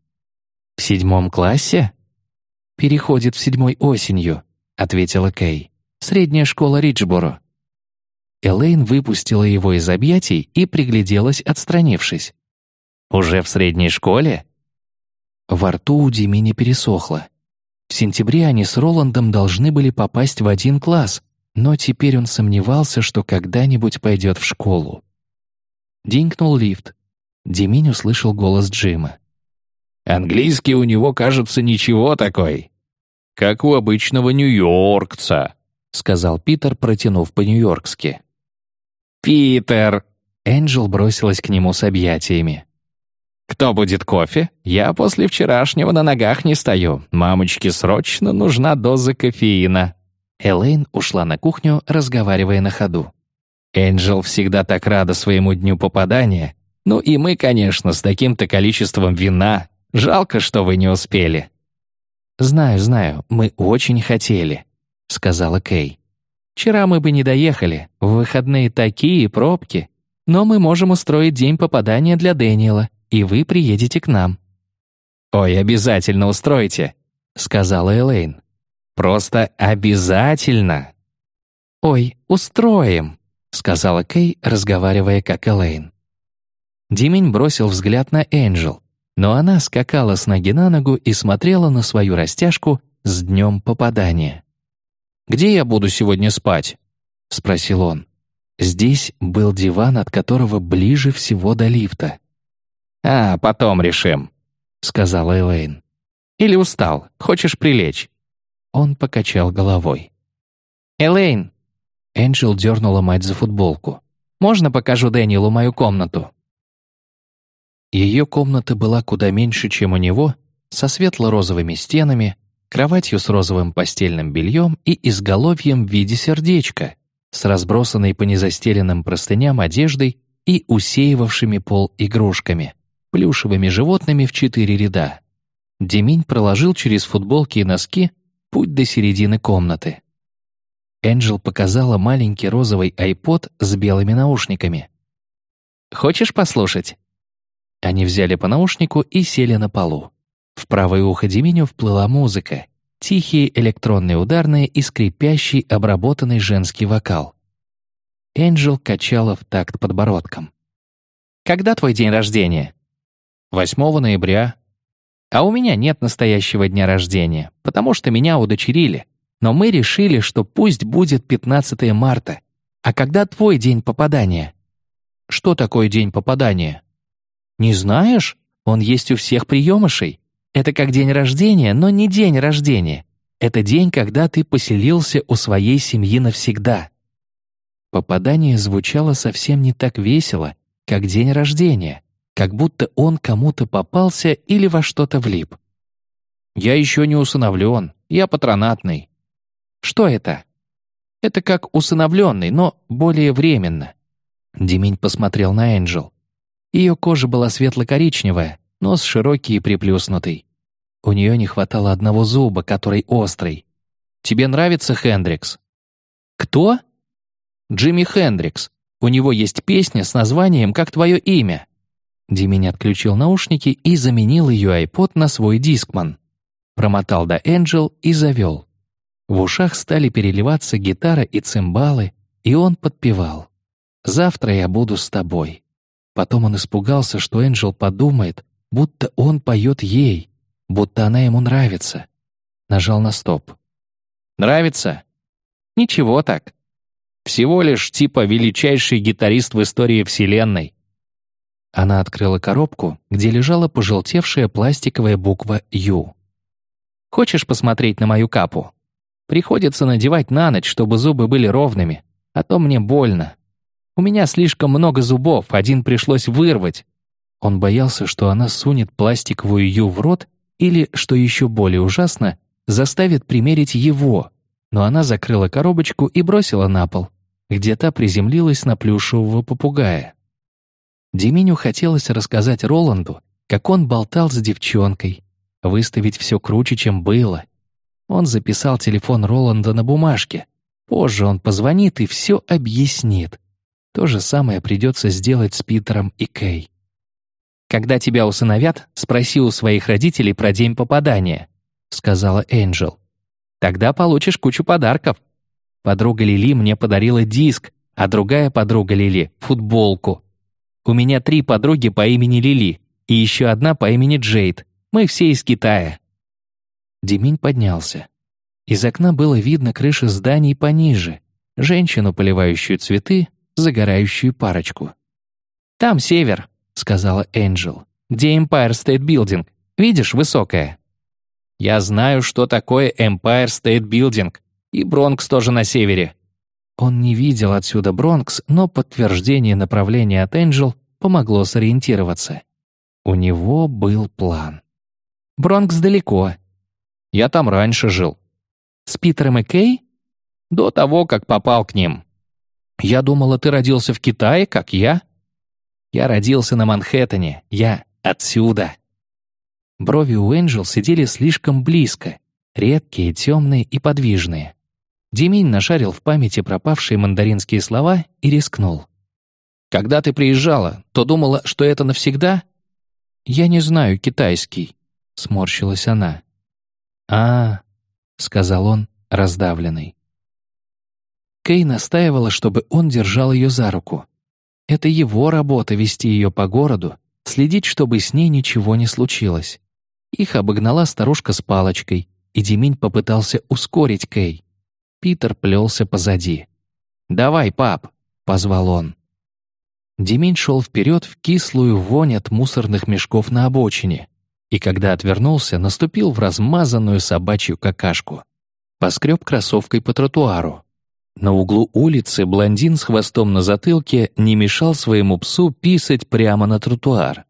«В седьмом классе?» «Переходит в седьмой осенью», — ответила Кей. Средняя школа Риджборо». Элейн выпустила его из объятий и пригляделась, отстранившись. «Уже в средней школе?» Во рту у Дими пересохло. В сентябре они с Роландом должны были попасть в один класс, но теперь он сомневался, что когда-нибудь пойдет в школу. Динкнул лифт. Деминь услышал голос Джима. «Английский у него, кажется, ничего такой. Как у обычного нью-йоркца», — сказал Питер, протянув по-нью-йоркски. «Питер!» Энджел бросилась к нему с объятиями. «Кто будет кофе? Я после вчерашнего на ногах не стою. Мамочке срочно нужна доза кофеина». Элейн ушла на кухню, разговаривая на ходу. Энджел всегда так рада своему дню попадания. Ну и мы, конечно, с таким-то количеством вина. Жалко, что вы не успели. «Знаю, знаю, мы очень хотели», — сказала Кей. «Вчера мы бы не доехали, в выходные такие пробки, но мы можем устроить день попадания для Дэниела, и вы приедете к нам». «Ой, обязательно устройте», — сказала Элейн. Просто обязательно!» «Ой, устроим!» — сказала Кей, разговаривая как Элейн. Димень бросил взгляд на Энджел, но она скакала с ноги на ногу и смотрела на свою растяжку с днем попадания. «Где я буду сегодня спать?» — спросил он. Здесь был диван, от которого ближе всего до лифта. «А, потом решим», — сказала Элейн. «Или устал, хочешь прилечь?» Он покачал головой. «Элейн!» Энджел дернула мать за футболку. «Можно покажу Дэниелу мою комнату?» Ее комната была куда меньше, чем у него, со светло-розовыми стенами, кроватью с розовым постельным бельем и изголовьем в виде сердечка, с разбросанной по незастеленным простыням одеждой и усеивавшими пол игрушками, плюшевыми животными в четыре ряда. Деминь проложил через футболки и носки путь до середины комнаты. Энджел показала маленький розовый айпод с белыми наушниками. «Хочешь послушать?» Они взяли по наушнику и сели на полу. В правое ухо Деминю вплыла музыка, тихие электронные ударные и скрипящий обработанный женский вокал. Энджел качала в такт подбородком. «Когда твой день рождения?» «8 ноября», а у меня нет настоящего дня рождения, потому что меня удочерили. Но мы решили, что пусть будет 15 марта. А когда твой день попадания? Что такое день попадания? Не знаешь? Он есть у всех приемышей. Это как день рождения, но не день рождения. Это день, когда ты поселился у своей семьи навсегда. Попадание звучало совсем не так весело, как день рождения как будто он кому-то попался или во что-то влип. «Я еще не усыновлен, я патронатный». «Что это?» «Это как усыновленный, но более временно». Демень посмотрел на Энджел. Ее кожа была светло-коричневая, нос широкий и приплюснутый. У нее не хватало одного зуба, который острый. «Тебе нравится Хендрикс?» «Кто?» «Джимми Хендрикс. У него есть песня с названием «Как твое имя». Димень отключил наушники и заменил ее iPod на свой дискман. Промотал до Angel и завел. В ушах стали переливаться гитара и цимбалы, и он подпевал. «Завтра я буду с тобой». Потом он испугался, что Энджел подумает, будто он поет ей, будто она ему нравится. Нажал на стоп. «Нравится?» «Ничего так. Всего лишь типа величайший гитарист в истории Вселенной. Она открыла коробку, где лежала пожелтевшая пластиковая буква «Ю». «Хочешь посмотреть на мою капу? Приходится надевать на ночь, чтобы зубы были ровными, а то мне больно. У меня слишком много зубов, один пришлось вырвать». Он боялся, что она сунет пластиковую «Ю» в рот или, что еще более ужасно, заставит примерить его, но она закрыла коробочку и бросила на пол, где та приземлилась на плюшевого попугая. Деминю хотелось рассказать Роланду, как он болтал с девчонкой, выставить все круче, чем было. Он записал телефон Роланда на бумажке. Позже он позвонит и все объяснит. То же самое придется сделать с Питером и Кей. «Когда тебя усыновят, спроси у своих родителей про день попадания», — сказала Энджел. «Тогда получишь кучу подарков». Подруга Лили мне подарила диск, а другая подруга Лили — футболку. У меня три подруги по имени Лили и еще одна по имени Джейд. Мы все из Китая». Деминь поднялся. Из окна было видно крыши зданий пониже, женщину, поливающую цветы, загорающую парочку. «Там север», — сказала Энджел, — «где Empire State Building. Видишь, высокая?» «Я знаю, что такое Empire State Building, и Бронкс тоже на севере». Он не видел отсюда Бронкс, но подтверждение направления от Энджел помогло сориентироваться. У него был план. «Бронкс далеко. Я там раньше жил». «С Питером и Кей?» «До того, как попал к ним». «Я думала, ты родился в Китае, как я?» «Я родился на Манхэттене. Я отсюда». Брови у Энджел сидели слишком близко, редкие, темные и подвижные. Деминь нашарил в памяти пропавшие мандаринские слова и рискнул. «Когда ты приезжала, то думала, что это навсегда?» «Я не знаю китайский», — сморщилась она. а, сказал он, раздавленный. Кей настаивала, чтобы он держал ее за руку. Это его работа вести ее по городу, следить, чтобы с ней ничего не случилось. Их обогнала старушка с палочкой, и Деминь попытался ускорить Кей. Питер плелся позади. «Давай, пап!» — позвал он. Деминь шел вперед в кислую вонь от мусорных мешков на обочине, и когда отвернулся, наступил в размазанную собачью какашку. Поскреб кроссовкой по тротуару. На углу улицы блондин с хвостом на затылке не мешал своему псу писать прямо на тротуар.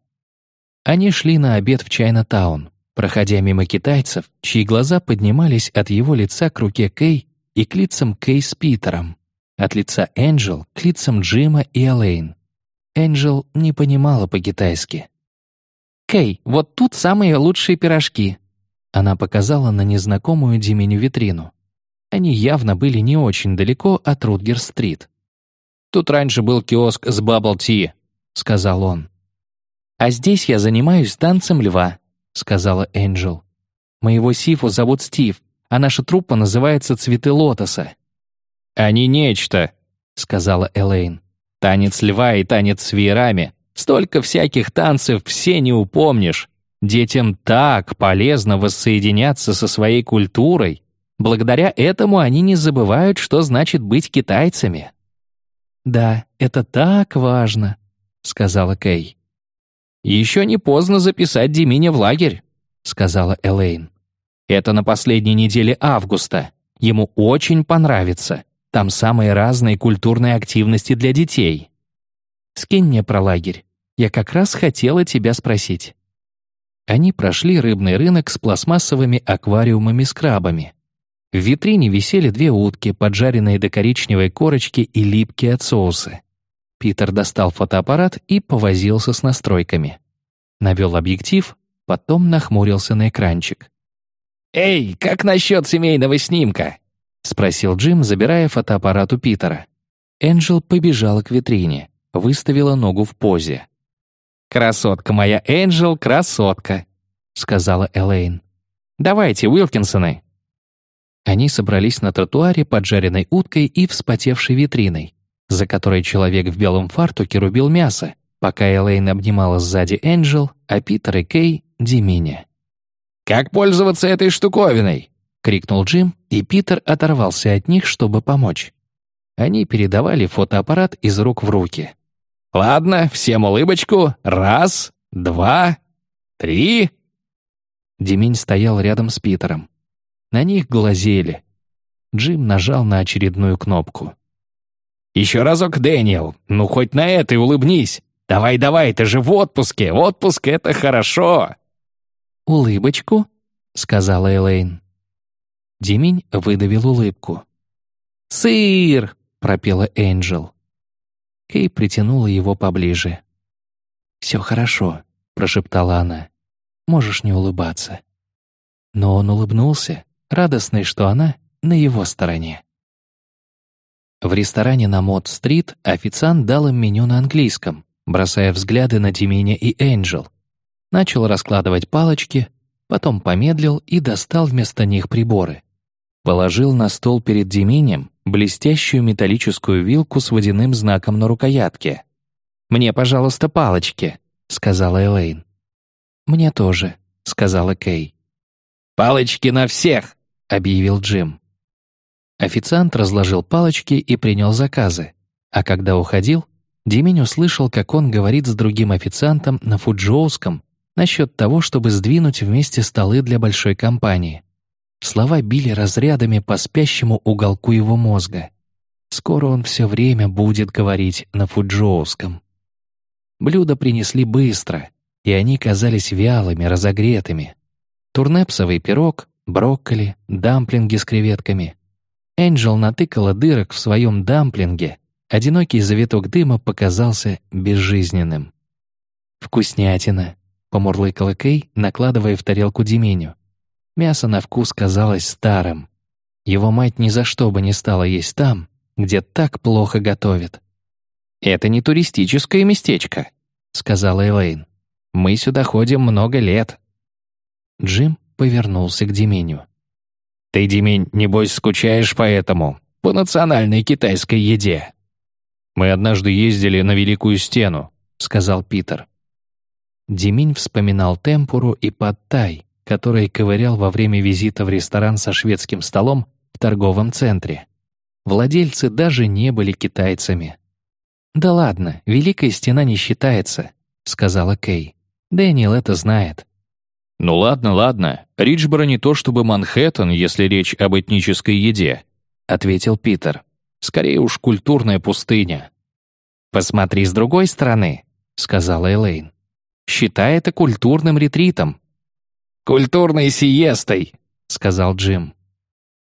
Они шли на обед в Чайна-таун, проходя мимо китайцев, чьи глаза поднимались от его лица к руке Кей и к лицам Кей с Питером, от лица Энджел к лицам Джима и Элейн. Энджел не понимала по-китайски. «Кей, вот тут самые лучшие пирожки». Она показала на незнакомую Диминю витрину. Они явно были не очень далеко от Рутгер-стрит. «Тут раньше был киоск с бабл-ти», — сказал он. «А здесь я занимаюсь танцем льва», — сказала Энджел. «Моего Сифу зовут Стив, а наша труппа называется «Цветы лотоса». «Они нечто», — сказала Элейн. Танец льва и танец с веерами. Столько всяких танцев все не упомнишь. Детям так полезно воссоединяться со своей культурой. Благодаря этому они не забывают, что значит быть китайцами. «Да, это так важно», — сказала Кей. «Еще не поздно записать Деминя в лагерь», — сказала Элейн. «Это на последней неделе августа. Ему очень понравится. Там самые разные культурные активности для детей. Скинь мне про лагерь. Я как раз хотела тебя спросить». Они прошли рыбный рынок с пластмассовыми аквариумами с крабами. В витрине висели две утки, поджаренные до коричневой корочки и липкие от соуса. Питер достал фотоаппарат и повозился с настройками. Навел объектив, потом нахмурился на экранчик. «Эй, как насчет семейного снимка?» — спросил Джим, забирая фотоаппарат у Питера. Энджел побежала к витрине, выставила ногу в позе. «Красотка моя, Энджел, красотка!» — сказала Элейн. «Давайте, Уилкинсоны!» Они собрались на тротуаре под жареной уткой и вспотевшей витриной, за которой человек в белом фартуке рубил мясо, пока Элейн обнимала сзади Энджел, а Питер и Кей — Диминя. «Как пользоваться этой штуковиной?» — крикнул Джим, и Питер оторвался от них, чтобы помочь. Они передавали фотоаппарат из рук в руки. «Ладно, всем улыбочку. Раз, два, три...» Демень стоял рядом с Питером. На них глазели. Джим нажал на очередную кнопку. «Еще разок, Дэниел. Ну, хоть на этой улыбнись. Давай-давай, ты же в отпуске. Отпуск — это хорошо!» «Улыбочку?» — сказала Элейн. Демень выдавил улыбку. «Сыр!» — пропела Энджел. Кей притянула его поближе. «Все хорошо», — прошептала она. «Можешь не улыбаться». Но он улыбнулся, радостный, что она на его стороне. В ресторане на Мод-стрит официант дал им меню на английском, бросая взгляды на Деминя и Энджел. Начал раскладывать палочки, потом помедлил и достал вместо них приборы. Положил на стол перед Деминем, блестящую металлическую вилку с водяным знаком на рукоятке. «Мне, пожалуйста, палочки», — сказала Элейн. «Мне тоже», — сказала Кей. «Палочки на всех!» — объявил Джим. Официант разложил палочки и принял заказы, а когда уходил, Димень услышал, как он говорит с другим официантом на фуджоуском насчет того, чтобы сдвинуть вместе столы для большой компании. Слова били разрядами по спящему уголку его мозга. Скоро он все время будет говорить на фуджоуском. Блюда принесли быстро, и они казались вялыми, разогретыми. Турнепсовый пирог, брокколи, дамплинги с креветками. Энджел натыкала дырок в своем дамплинге, одинокий завиток дыма показался безжизненным. «Вкуснятина», — помурлыкала Кей, накладывая в тарелку Деменю. Мясо на вкус казалось старым. Его мать ни за что бы не стала есть там, где так плохо готовят. «Это не туристическое местечко», — сказала Элейн. «Мы сюда ходим много лет». Джим повернулся к Деменю. «Ты, Демень, небось, скучаешь по этому, по национальной китайской еде?» «Мы однажды ездили на Великую Стену», — сказал Питер. Демень вспоминал темпуру и подтай, который ковырял во время визита в ресторан со шведским столом в торговом центре. Владельцы даже не были китайцами. «Да ладно, Великая Стена не считается», — сказала Кей. «Дэниел это знает». «Ну ладно, ладно. Риджборо не то чтобы Манхэттен, если речь об этнической еде», — ответил Питер. «Скорее уж культурная пустыня». «Посмотри с другой стороны», — сказала Элейн. «Считай это культурным ретритом, «Культурной сиестой», — сказал Джим.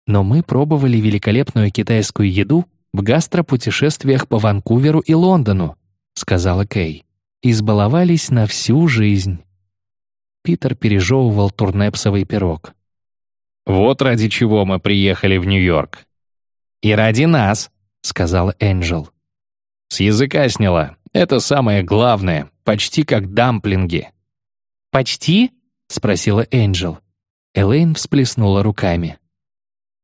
Но мы пробовали великолепную китайскую еду в гастропутешествиях по Ванкуверу и Лондону, сказала Кей. Избаловались на всю жизнь. Питер пережевывал турнепсовый пирог. «Вот ради чего мы приехали в Нью-Йорк». «И ради нас», — сказала Энджел. «С языка сняла. Это самое главное. Почти как дамплинги». «Почти?» — спросила Энджел. Элейн всплеснула руками.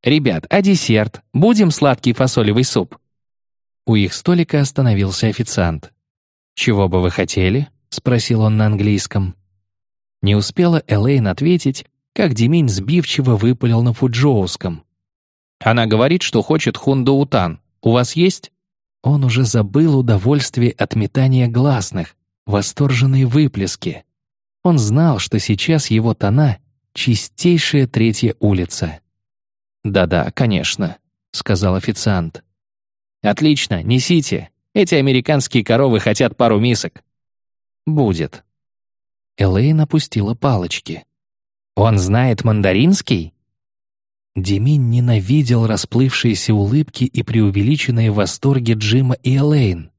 «Ребят, а десерт? Будем сладкий фасолевый суп?» У их столика остановился официант. «Чего бы вы хотели?» — спросил он на английском. Не успела Элейн ответить, как Демень сбивчиво выпалил на фуджоуском. «Она говорит, что хочет хундаутан. У вас есть?» Он уже забыл удовольствие от метания гласных, восторженные выплески. Он знал, что сейчас его тона — чистейшая третья улица. «Да-да, конечно», — сказал официант. «Отлично, несите. Эти американские коровы хотят пару мисок». «Будет». Элейн опустила палочки. «Он знает мандаринский?» Демин ненавидел расплывшиеся улыбки и преувеличенные восторги Джима и Элейн.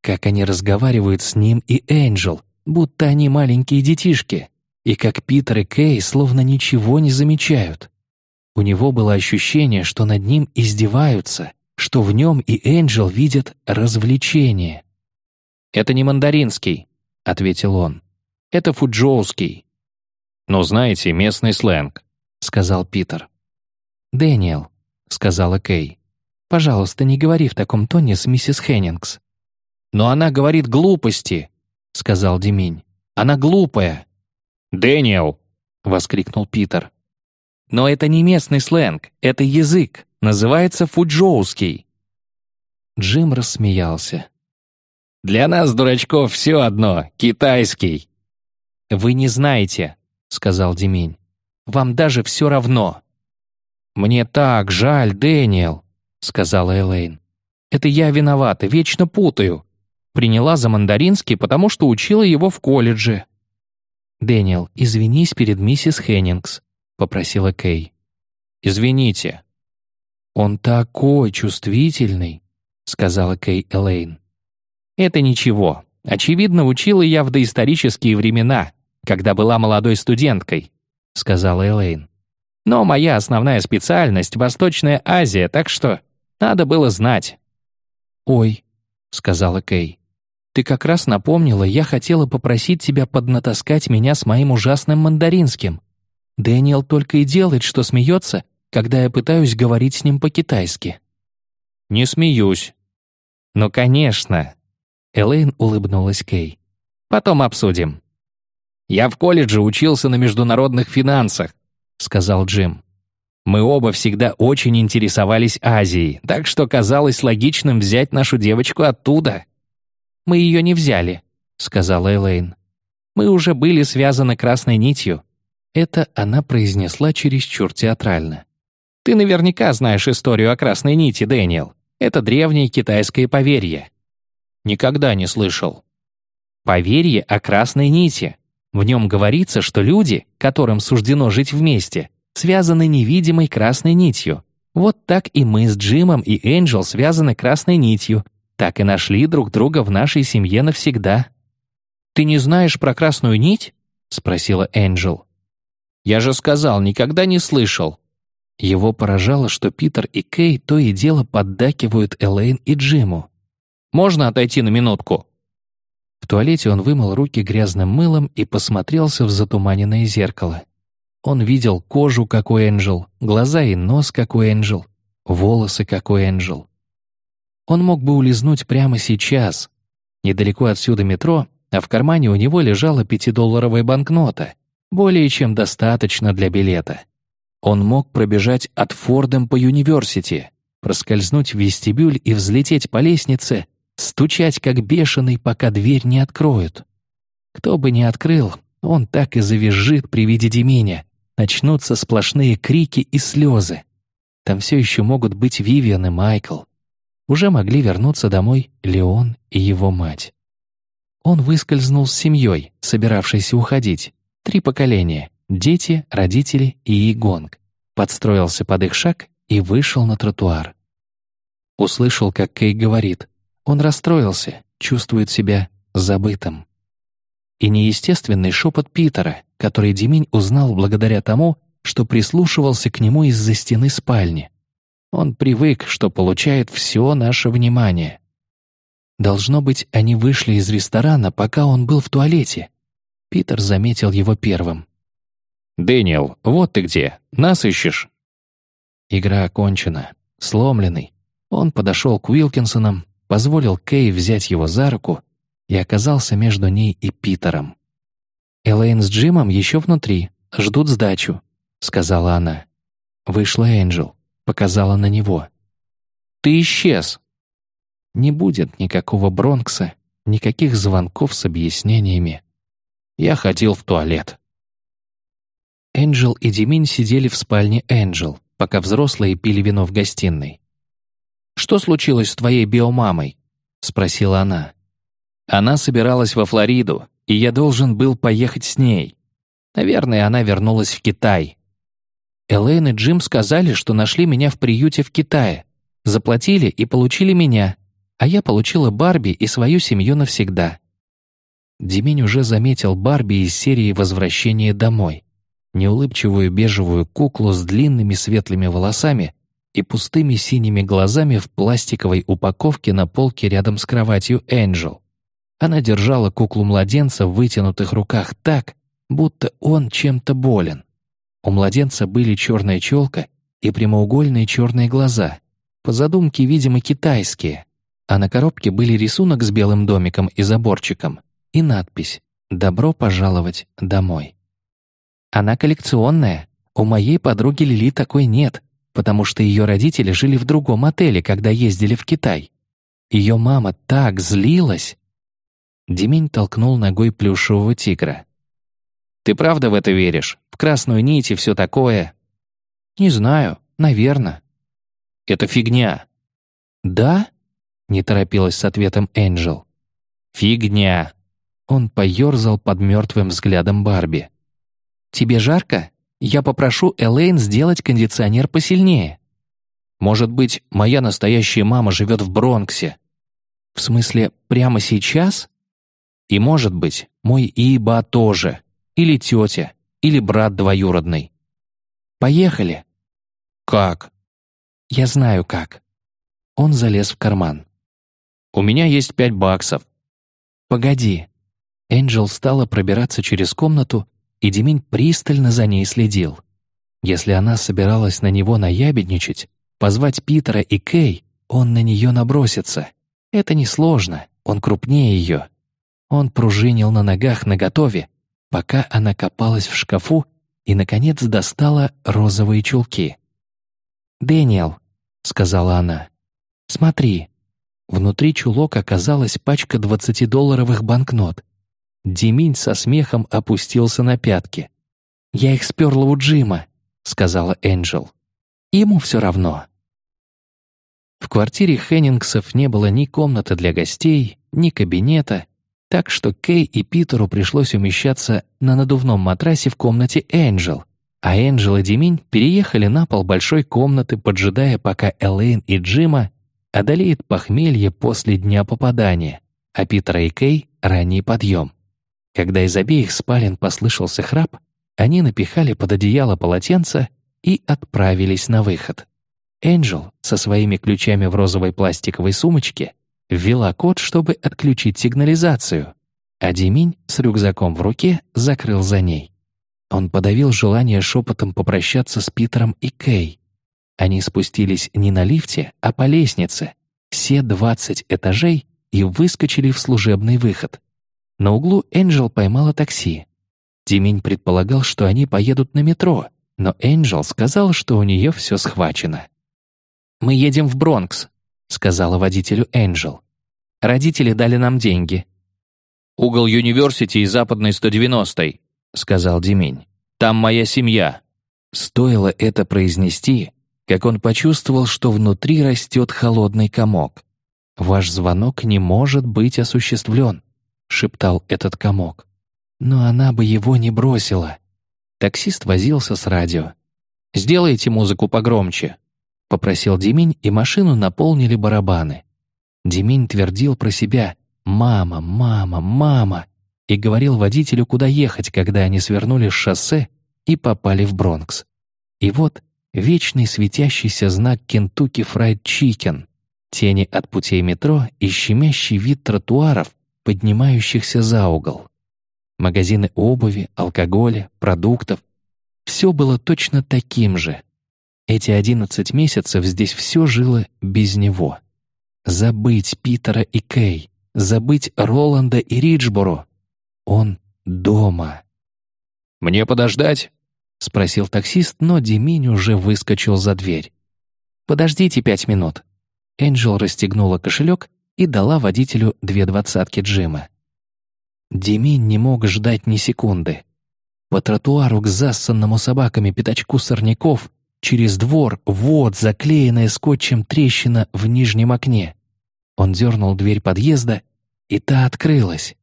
Как они разговаривают с ним и Энджел, будто они маленькие детишки, и как Питер и Кей словно ничего не замечают. У него было ощущение, что над ним издеваются, что в нем и Энджел видят развлечение. «Это не мандаринский», — ответил он. «Это фуджоуский». «Но знаете, местный сленг», — сказал Питер. «Дэниел», — сказала Кей, — «пожалуйста, не говори в таком тоне с миссис Хеннингс». «Но она говорит глупости», — сказал Демень. «Она глупая». «Дэниел!» — воскликнул Питер. «Но это не местный сленг, это язык, называется фуджоуский». Джим рассмеялся. «Для нас, дурачков, все одно, китайский». «Вы не знаете», — сказал Демень. «Вам даже все равно». «Мне так жаль, Дэниел», — сказала Элейн. «Это я виновата, вечно путаю. Приняла за мандаринский, потому что учила его в колледже». «Дэниел, извинись перед миссис Хеннингс», — попросила Кей. «Извините». «Он такой чувствительный», — сказала Кей Элейн. «Это ничего. Очевидно, учила я в доисторические времена, когда была молодой студенткой», — сказала Элейн. «Но моя основная специальность — Восточная Азия, так что надо было знать». «Ой», — сказала Кей. Ты как раз напомнила, я хотела попросить тебя поднатаскать меня с моим ужасным мандаринским. Дэниел только и делает, что смеется, когда я пытаюсь говорить с ним по-китайски». «Не смеюсь». «Ну, конечно». Элейн улыбнулась Кей. «Потом обсудим». «Я в колледже учился на международных финансах», — сказал Джим. «Мы оба всегда очень интересовались Азией, так что казалось логичным взять нашу девочку оттуда». «Мы ее не взяли», — сказала Элейн. «Мы уже были связаны красной нитью». Это она произнесла чересчур театрально. «Ты наверняка знаешь историю о красной нити, Дэниел. Это древнее китайское поверье». «Никогда не слышал». «Поверье о красной нити. В нем говорится, что люди, которым суждено жить вместе, связаны невидимой красной нитью. Вот так и мы с Джимом и Энджел связаны красной нитью, так и нашли друг друга в нашей семье навсегда. «Ты не знаешь про красную нить?» — спросила Энджел. «Я же сказал, никогда не слышал». Его поражало, что Питер и Кей то и дело поддакивают Элейн и Джиму. «Можно отойти на минутку?» В туалете он вымыл руки грязным мылом и посмотрелся в затуманенное зеркало. Он видел кожу, как у Энджел, глаза и нос, как у Энджел, волосы, как у Энджел. Он мог бы улизнуть прямо сейчас. Недалеко отсюда метро, а в кармане у него лежала пятидолларовая банкнота, более чем достаточно для билета. Он мог пробежать от Фордом по Юниверсити, проскользнуть в вестибюль и взлететь по лестнице, стучать как бешеный, пока дверь не откроют. Кто бы ни открыл, он так и завизжит при виде Деминя. Начнутся сплошные крики и слезы. Там все еще могут быть Вивиан и Майкл уже могли вернуться домой Леон и его мать. Он выскользнул с семьей, собиравшейся уходить. Три поколения — дети, родители и Игонг. Подстроился под их шаг и вышел на тротуар. Услышал, как Кей говорит. Он расстроился, чувствует себя забытым. И неестественный шепот Питера, который Деминь узнал благодаря тому, что прислушивался к нему из-за стены спальни. Он привык, что получает все наше внимание. Должно быть, они вышли из ресторана, пока он был в туалете. Питер заметил его первым. «Дэниел, вот ты где. Нас ищешь?» Игра окончена. Сломленный. Он подошел к Уилкинсонам, позволил Кей взять его за руку и оказался между ней и Питером. «Элейн с Джимом еще внутри, ждут сдачу», — сказала она. Вышла Энджел показала на него. «Ты исчез!» Не будет никакого Бронкса, никаких звонков с объяснениями. Я ходил в туалет. Энджел и Демин сидели в спальне Энджел, пока взрослые пили вино в гостиной. «Что случилось с твоей биомамой?» — спросила она. Она собиралась во Флориду, и я должен был поехать с ней. Наверное, она вернулась в Китай, Элейн и Джим сказали, что нашли меня в приюте в Китае, заплатили и получили меня, а я получила Барби и свою семью навсегда. Демень уже заметил Барби из серии «Возвращение домой», неулыбчивую бежевую куклу с длинными светлыми волосами и пустыми синими глазами в пластиковой упаковке на полке рядом с кроватью Энджел. Она держала куклу-младенца в вытянутых руках так, будто он чем-то болен. У младенца были черная челка и прямоугольные черные глаза, по задумке, видимо, китайские, а на коробке были рисунок с белым домиком и заборчиком и надпись «Добро пожаловать домой». Она коллекционная. У моей подруги Лили такой нет, потому что ее родители жили в другом отеле, когда ездили в Китай. Ее мама так злилась. Демень толкнул ногой плюшевого тигра. Ты правда в это веришь? В красную нить и все такое?» «Не знаю. Наверное». «Это фигня». «Да?» — не торопилась с ответом Энджел. «Фигня». Он поерзал под мертвым взглядом Барби. «Тебе жарко? Я попрошу Элейн сделать кондиционер посильнее. Может быть, моя настоящая мама живет в Бронксе. В смысле, прямо сейчас? И, может быть, мой Иба тоже или тетя, или брат двоюродный. Поехали. Как? Я знаю как. Он залез в карман. У меня есть пять баксов. Погоди. Энджел стала пробираться через комнату, и Демень пристально за ней следил. Если она собиралась на него наябедничать, позвать Питера и Кей, он на нее набросится. Это несложно, он крупнее ее. Он пружинил на ногах наготове, пока она копалась в шкафу и, наконец, достала розовые чулки. «Дэниел», — сказала она, — «смотри». Внутри чулок оказалась пачка двадцатидолларовых банкнот. Деминь со смехом опустился на пятки. «Я их сперла у Джима», — сказала Энджел. «Ему все равно». В квартире Хеннингсов не было ни комнаты для гостей, ни кабинета, так что Кей и Питеру пришлось умещаться на надувном матрасе в комнате Энджел, а Энджел и Деминь переехали на пол большой комнаты, поджидая, пока Элейн и Джима одолеет похмелье после дня попадания, а Питера и Кей — ранний подъем. Когда из обеих спален послышался храп, они напихали под одеяло полотенца и отправились на выход. Энджел со своими ключами в розовой пластиковой сумочке ввела код, чтобы отключить сигнализацию, а Деминь с рюкзаком в руке закрыл за ней. Он подавил желание шепотом попрощаться с Питером и Кей. Они спустились не на лифте, а по лестнице, все двадцать этажей, и выскочили в служебный выход. На углу Энджел поймала такси. Димень предполагал, что они поедут на метро, но Энджел сказал, что у нее все схвачено. «Мы едем в Бронкс», — сказала водителю Энджел. «Родители дали нам деньги». «Угол Юниверсити и Западной 190-й», — сказал Димень. «Там моя семья». Стоило это произнести, как он почувствовал, что внутри растет холодный комок. «Ваш звонок не может быть осуществлен», шептал этот комок. Но она бы его не бросила. Таксист возился с радио. «Сделайте музыку погромче», — попросил Деминь, и машину наполнили барабаны. Деминь твердил про себя «Мама, мама, мама!» и говорил водителю, куда ехать, когда они свернули с шоссе и попали в Бронкс. И вот вечный светящийся знак «Кентукки Фрайд Чикен», тени от путей метро и щемящий вид тротуаров, поднимающихся за угол. Магазины обуви, алкоголя, продуктов. Все было точно таким же. Эти одиннадцать месяцев здесь все жило без него. Забыть Питера и Кей, забыть Роланда и Риджборо. Он дома. «Мне подождать?» — спросил таксист, но Деминь уже выскочил за дверь. «Подождите пять минут». Энджел расстегнула кошелек и дала водителю две двадцатки Джима. Демин не мог ждать ни секунды. По тротуару к зассанному собаками пятачку сорняков, через двор, вот заклеенная скотчем трещина в нижнем окне. Он дернул дверь подъезда, и та открылась.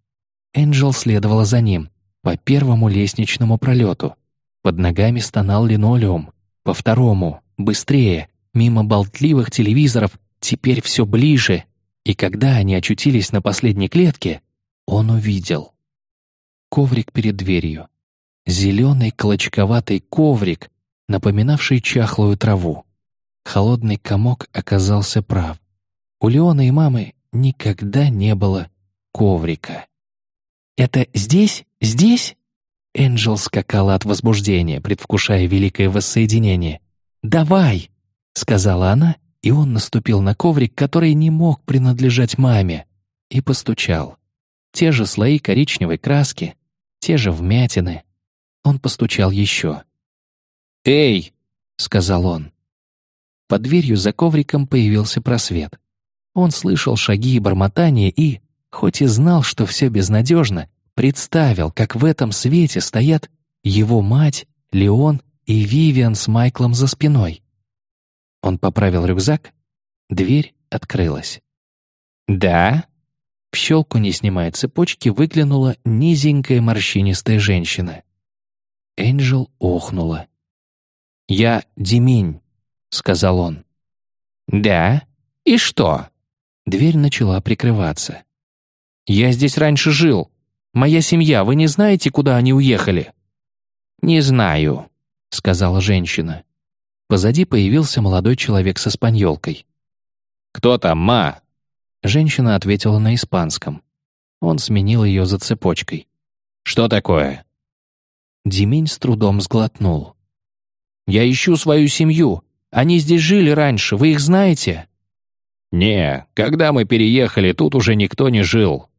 Энджел следовала за ним, по первому лестничному пролету. Под ногами стонал линолеум, по второму, быстрее, мимо болтливых телевизоров, теперь все ближе, и когда они очутились на последней клетке, он увидел. Коврик перед дверью. Зеленый клочковатый коврик, напоминавший чахлую траву. Холодный комок оказался прав. У Леона и мамы никогда не было коврика. «Это здесь? Здесь?» Энджел скакала от возбуждения, предвкушая великое воссоединение. «Давай!» — сказала она и он наступил на коврик, который не мог принадлежать маме, и постучал. Те же слои коричневой краски, те же вмятины. Он постучал еще. «Эй!» — сказал он. Под дверью за ковриком появился просвет. Он слышал шаги и бормотание и, хоть и знал, что все безнадежно, представил, как в этом свете стоят его мать, Леон и Вивиан с Майклом за спиной. Он поправил рюкзак. Дверь открылась. «Да?» В щелку, не снимая цепочки, выглянула низенькая морщинистая женщина. Энджел охнула. «Я Деминь», — сказал он. «Да? И что?» Дверь начала прикрываться. «Я здесь раньше жил. Моя семья, вы не знаете, куда они уехали?» «Не знаю», — сказала женщина. Позади появился молодой человек со спаньолкой. «Кто там, ма?» Женщина ответила на испанском. Он сменил ее за цепочкой. «Что такое?» Димень с трудом сглотнул. «Я ищу свою семью. Они здесь жили раньше, вы их знаете?» «Не, когда мы переехали, тут уже никто не жил».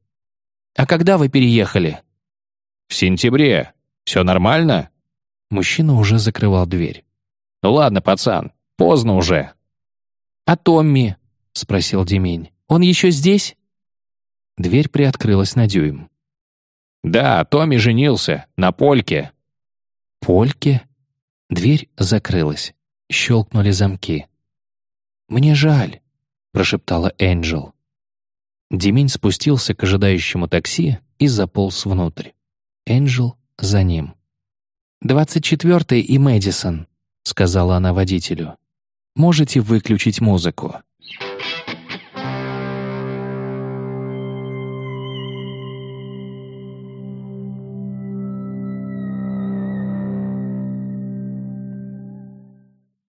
«А когда вы переехали?» «В сентябре. Все нормально?» Мужчина уже закрывал дверь. «Ну ладно, пацан, поздно уже». «А Томми?» — спросил Демень. «Он еще здесь?» Дверь приоткрылась на дюйм. «Да, Томми женился. На Польке». «Польке?» Дверь закрылась. Щелкнули замки. «Мне жаль», — прошептала Энджел. Демень спустился к ожидающему такси и заполз внутрь. Энджел за ним. «Двадцать четвертый и Мэдисон», — сказала она водителю. «Можете выключить музыку».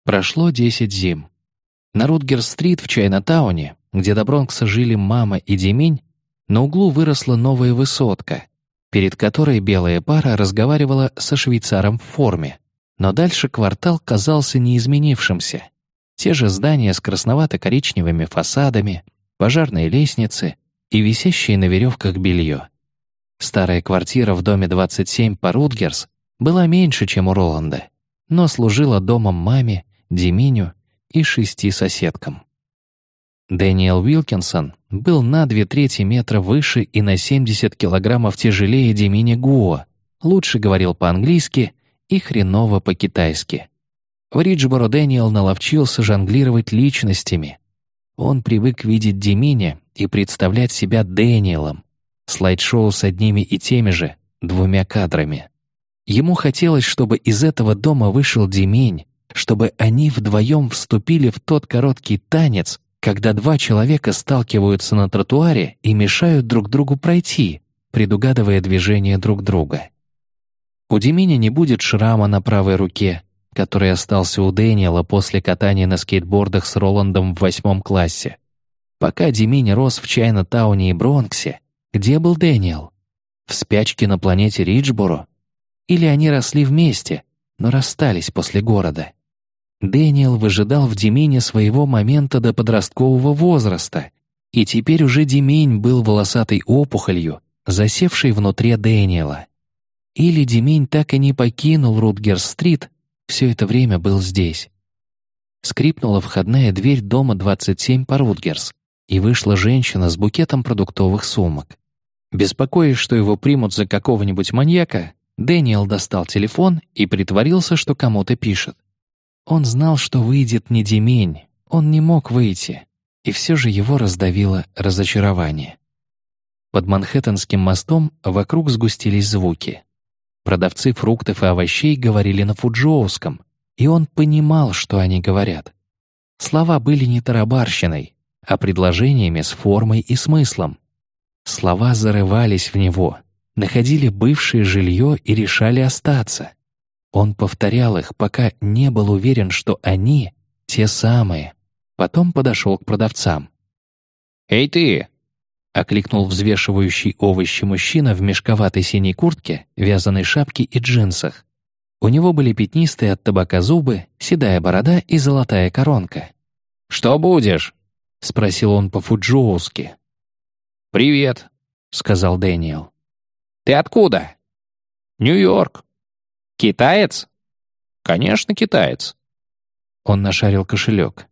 Прошло десять зим. На Рутгер-стрит в Чайна-тауне, где до Бронкса жили мама и Демень, на углу выросла новая высотка, перед которой белая пара разговаривала со швейцаром в форме. Но дальше квартал казался неизменившимся. Те же здания с красновато-коричневыми фасадами, пожарные лестницы и висящие на веревках белье. Старая квартира в доме 27 по Рутгерс была меньше, чем у Роланда, но служила домом маме, Деминю и шести соседкам. Дэниел Уилкинсон был на две трети метра выше и на 70 килограммов тяжелее Демини Гуо, лучше говорил по-английски и хреново по-китайски. В Риджборо Дэниел наловчился жонглировать личностями. Он привык видеть Деминя и представлять себя Дэниелом. Слайд-шоу с одними и теми же, двумя кадрами. Ему хотелось, чтобы из этого дома вышел Демень, чтобы они вдвоем вступили в тот короткий танец, когда два человека сталкиваются на тротуаре и мешают друг другу пройти, предугадывая движение друг друга. У Демини не будет шрама на правой руке, который остался у Дэниела после катания на скейтбордах с Роландом в восьмом классе. Пока Демини рос в Чайна-тауне и Бронксе, где был Дэниел? В спячке на планете Риджборо? Или они росли вместе, но расстались после города? Дэниел выжидал в Демине своего момента до подросткового возраста, и теперь уже Демень был волосатой опухолью, засевшей внутри Дэниела. Или Демень так и не покинул Рутгер-стрит, все это время был здесь. Скрипнула входная дверь дома 27 по Рутгерс, и вышла женщина с букетом продуктовых сумок. Беспокоясь, что его примут за какого-нибудь маньяка, Дэниел достал телефон и притворился, что кому-то пишет. Он знал, что выйдет не Демень, он не мог выйти, и все же его раздавило разочарование. Под Манхэттенским мостом вокруг сгустились звуки. Продавцы фруктов и овощей говорили на фуджоуском, и он понимал, что они говорят. Слова были не тарабарщиной, а предложениями с формой и смыслом. Слова зарывались в него, находили бывшее жилье и решали остаться. Он повторял их, пока не был уверен, что они — те самые. Потом подошел к продавцам. «Эй ты!» — окликнул взвешивающий овощи мужчина в мешковатой синей куртке, вязаной шапке и джинсах. У него были пятнистые от табака зубы, седая борода и золотая коронка. «Что будешь?» — спросил он по-фуджоуски. «Привет», — сказал Дэниел. «Ты откуда?» «Нью-Йорк», «Китаец?» «Конечно, китаец». Он нашарил кошелек.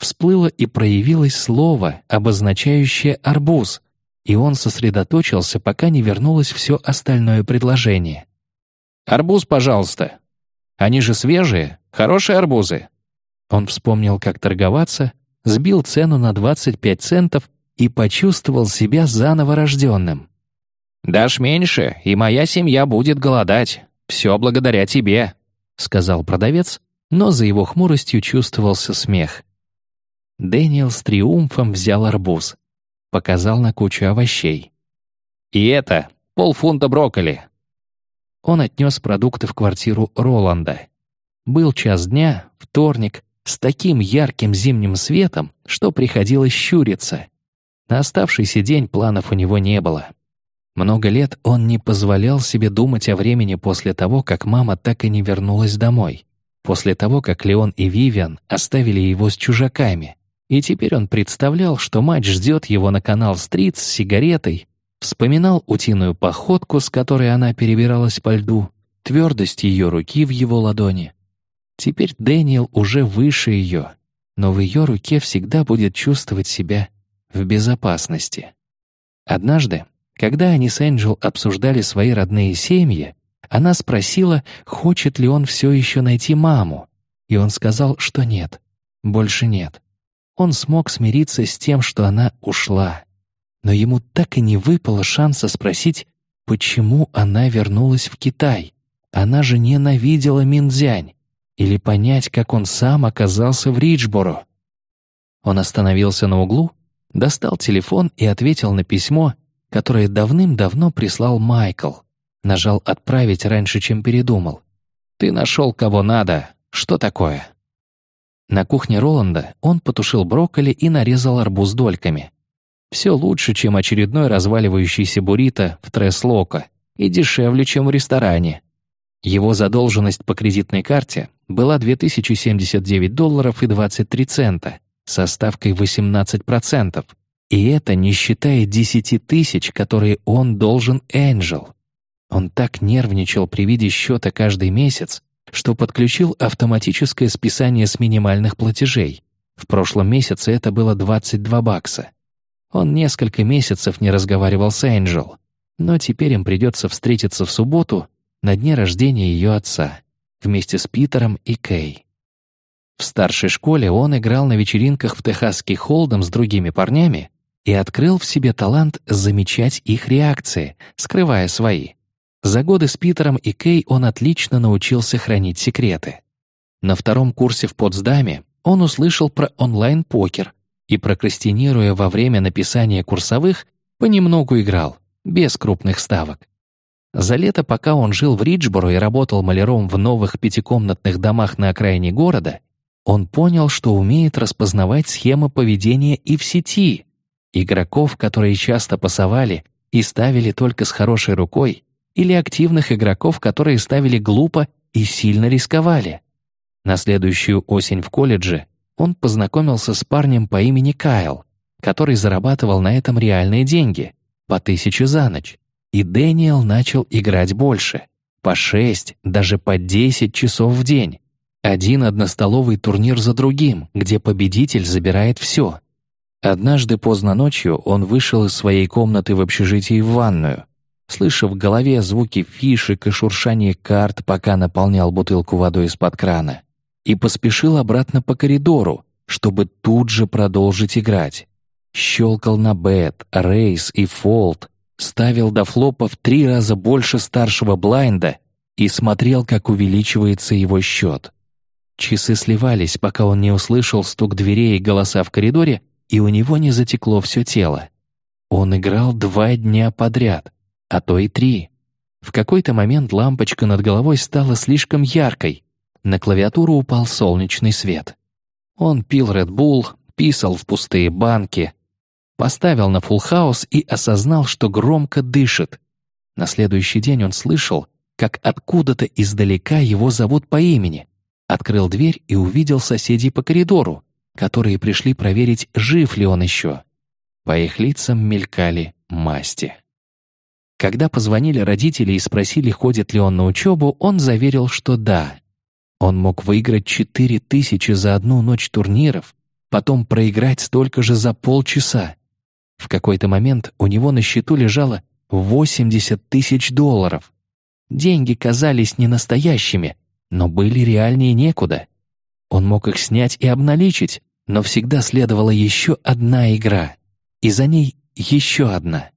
Всплыло и проявилось слово, обозначающее «арбуз», и он сосредоточился, пока не вернулось все остальное предложение. «Арбуз, пожалуйста. Они же свежие, хорошие арбузы». Он вспомнил, как торговаться, сбил цену на 25 центов и почувствовал себя заново рожденным. «Дашь меньше, и моя семья будет голодать. «Все благодаря тебе», — сказал продавец, но за его хмуростью чувствовался смех. Дэниел с триумфом взял арбуз, показал на кучу овощей. «И это полфунта брокколи». Он отнес продукты в квартиру Роланда. Был час дня, вторник, с таким ярким зимним светом, что приходилось щуриться. На оставшийся день планов у него не было. Много лет он не позволял себе думать о времени после того, как мама так и не вернулась домой, после того, как Леон и Вивиан оставили его с чужаками, И теперь он представлял, что матч ждет его на канал «Стрит» с сигаретой, вспоминал утиную походку, с которой она перебиралась по льду, твердость ее руки в его ладони. Теперь Дэниел уже выше ее, но в ее руке всегда будет чувствовать себя в безопасности. Однажды, когда они с Энджел обсуждали свои родные семьи, она спросила, хочет ли он все еще найти маму, и он сказал, что нет, больше нет он смог смириться с тем, что она ушла. Но ему так и не выпало шанса спросить, почему она вернулась в Китай. Она же ненавидела Минзянь. Или понять, как он сам оказался в Риджборо. Он остановился на углу, достал телефон и ответил на письмо, которое давным-давно прислал Майкл. Нажал «Отправить» раньше, чем передумал. «Ты нашел кого надо. Что такое?» На кухне Роланда он потушил брокколи и нарезал арбуз дольками. Все лучше, чем очередной разваливающийся буррито в Трес-Локо и дешевле, чем в ресторане. Его задолженность по кредитной карте была 2079 долларов и 23 цента со ставкой 18%, и это не считая 10 тысяч, которые он должен Энджел. Он так нервничал при виде счета каждый месяц, что подключил автоматическое списание с минимальных платежей. В прошлом месяце это было 22 бакса. Он несколько месяцев не разговаривал с Энджел, но теперь им придется встретиться в субботу на дне рождения ее отца, вместе с Питером и Кей. В старшей школе он играл на вечеринках в техасский холдом с другими парнями и открыл в себе талант замечать их реакции, скрывая свои. За годы с Питером и Кей он отлично научился хранить секреты. На втором курсе в Потсдаме он услышал про онлайн-покер и, прокрастинируя во время написания курсовых, понемногу играл, без крупных ставок. За лето, пока он жил в Риджборо и работал маляром в новых пятикомнатных домах на окраине города, он понял, что умеет распознавать схемы поведения и в сети. Игроков, которые часто пасовали и ставили только с хорошей рукой, или активных игроков, которые ставили глупо и сильно рисковали. На следующую осень в колледже он познакомился с парнем по имени Кайл, который зарабатывал на этом реальные деньги, по тысяче за ночь. И Дэниел начал играть больше, по шесть, даже по десять часов в день. Один одностоловый турнир за другим, где победитель забирает все. Однажды поздно ночью он вышел из своей комнаты в общежитии в ванную, слыша в голове звуки фишек и шуршание карт, пока наполнял бутылку водой из-под крана, и поспешил обратно по коридору, чтобы тут же продолжить играть. Щелкал на бет, рейс и фолд, ставил до флопа в три раза больше старшего блайнда и смотрел, как увеличивается его счет. Часы сливались, пока он не услышал стук дверей и голоса в коридоре, и у него не затекло все тело. Он играл два дня подряд — а то и три. В какой-то момент лампочка над головой стала слишком яркой. На клавиатуру упал солнечный свет. Он пил Red Bull, писал в пустые банки, поставил на фулл хаус и осознал, что громко дышит. На следующий день он слышал, как откуда-то издалека его зовут по имени. Открыл дверь и увидел соседей по коридору, которые пришли проверить, жив ли он еще. По их лицам мелькали масти. Когда позвонили родители и спросили, ходит ли он на учебу, он заверил, что да. Он мог выиграть четыре тысячи за одну ночь турниров, потом проиграть столько же за полчаса. В какой-то момент у него на счету лежало 80 тысяч долларов. Деньги казались ненастоящими, но были реальнее некуда. Он мог их снять и обналичить, но всегда следовала еще одна игра, и за ней еще одна.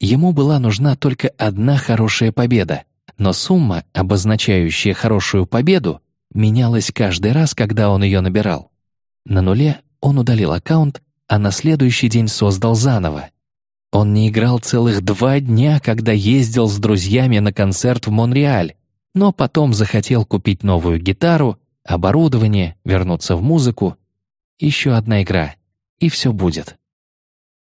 Ему была нужна только одна хорошая победа, но сумма, обозначающая хорошую победу, менялась каждый раз, когда он ее набирал. На нуле он удалил аккаунт, а на следующий день создал заново. Он не играл целых два дня, когда ездил с друзьями на концерт в Монреаль, но потом захотел купить новую гитару, оборудование, вернуться в музыку. Еще одна игра, и все будет.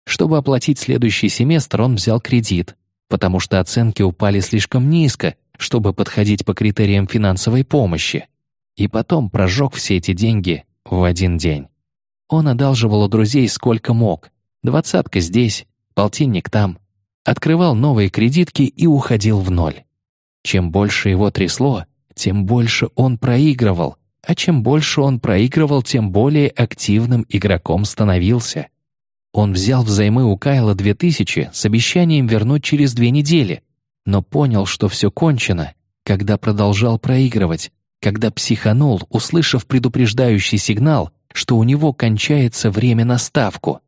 Чтобы оплатить следующий семестр, он взял кредит, потому что оценки упали слишком низко, чтобы подходить по критериям финансовой помощи, и потом прожег все эти деньги в один день. Он одалживал у друзей сколько мог. Двадцатка здесь, полтинник там. Открывал новые кредитки и уходил в ноль. Чем больше его трясло, тем больше он проигрывал, а чем больше он проигрывал, тем более активным игроком становился. Он взял взаймы у Кайла две тысячи с обещанием вернуть через две недели, но понял, что все кончено, когда продолжал проигрывать, когда психанул, услышав предупреждающий сигнал, что у него кончается время на ставку,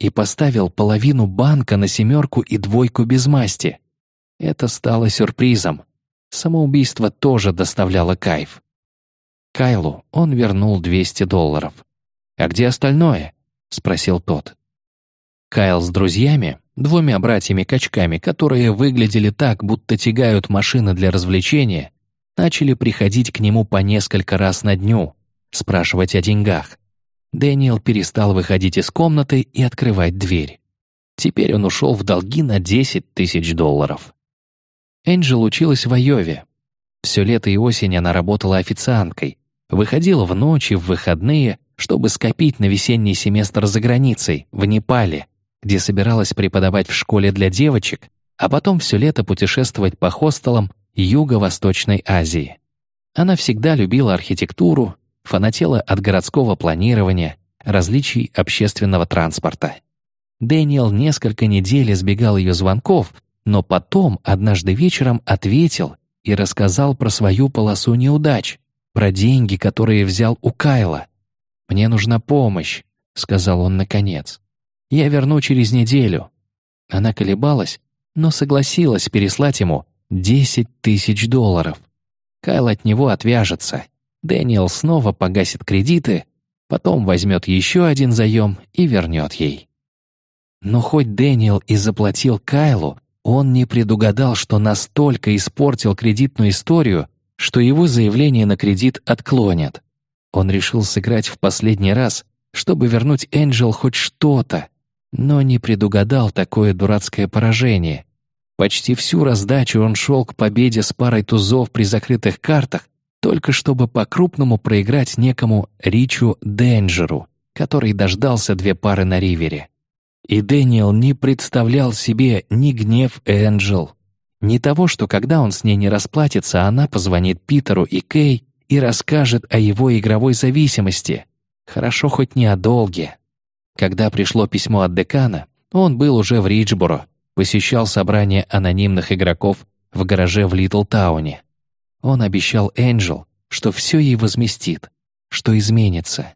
и поставил половину банка на семерку и двойку без масти. Это стало сюрпризом. Самоубийство тоже доставляло кайф. Кайлу он вернул 200 долларов. «А где остальное?» — спросил тот. Кайл с друзьями, двумя братьями-качками, которые выглядели так, будто тягают машины для развлечения, начали приходить к нему по несколько раз на дню, спрашивать о деньгах. Дэниел перестал выходить из комнаты и открывать дверь. Теперь он ушел в долги на 10 тысяч долларов. Энджел училась в Айове. Все лето и осень она работала официанткой, выходила в ночи, в выходные, чтобы скопить на весенний семестр за границей, в Непале, где собиралась преподавать в школе для девочек, а потом все лето путешествовать по хостелам Юго-Восточной Азии. Она всегда любила архитектуру, фанатела от городского планирования, различий общественного транспорта. Дэниел несколько недель избегал ее звонков, но потом, однажды вечером, ответил и рассказал про свою полосу неудач, про деньги, которые взял у Кайла. «Мне нужна помощь», — сказал он наконец. Я верну через неделю». Она колебалась, но согласилась переслать ему 10 тысяч долларов. Кайл от него отвяжется. Дэниел снова погасит кредиты, потом возьмет еще один заем и вернет ей. Но хоть Дэниел и заплатил Кайлу, он не предугадал, что настолько испортил кредитную историю, что его заявление на кредит отклонят. Он решил сыграть в последний раз, чтобы вернуть Энджел хоть что-то, но не предугадал такое дурацкое поражение. Почти всю раздачу он шел к победе с парой тузов при закрытых картах, только чтобы по-крупному проиграть некому Ричу Денджеру, который дождался две пары на ривере. И Дэниел не представлял себе ни гнев Энджел, ни того, что когда он с ней не расплатится, она позвонит Питеру и Кей и расскажет о его игровой зависимости. Хорошо хоть не о долге. Когда пришло письмо от декана, он был уже в Риджборо, посещал собрание анонимных игроков в гараже в Литлтауне. Он обещал Энджел, что все ей возместит, что изменится.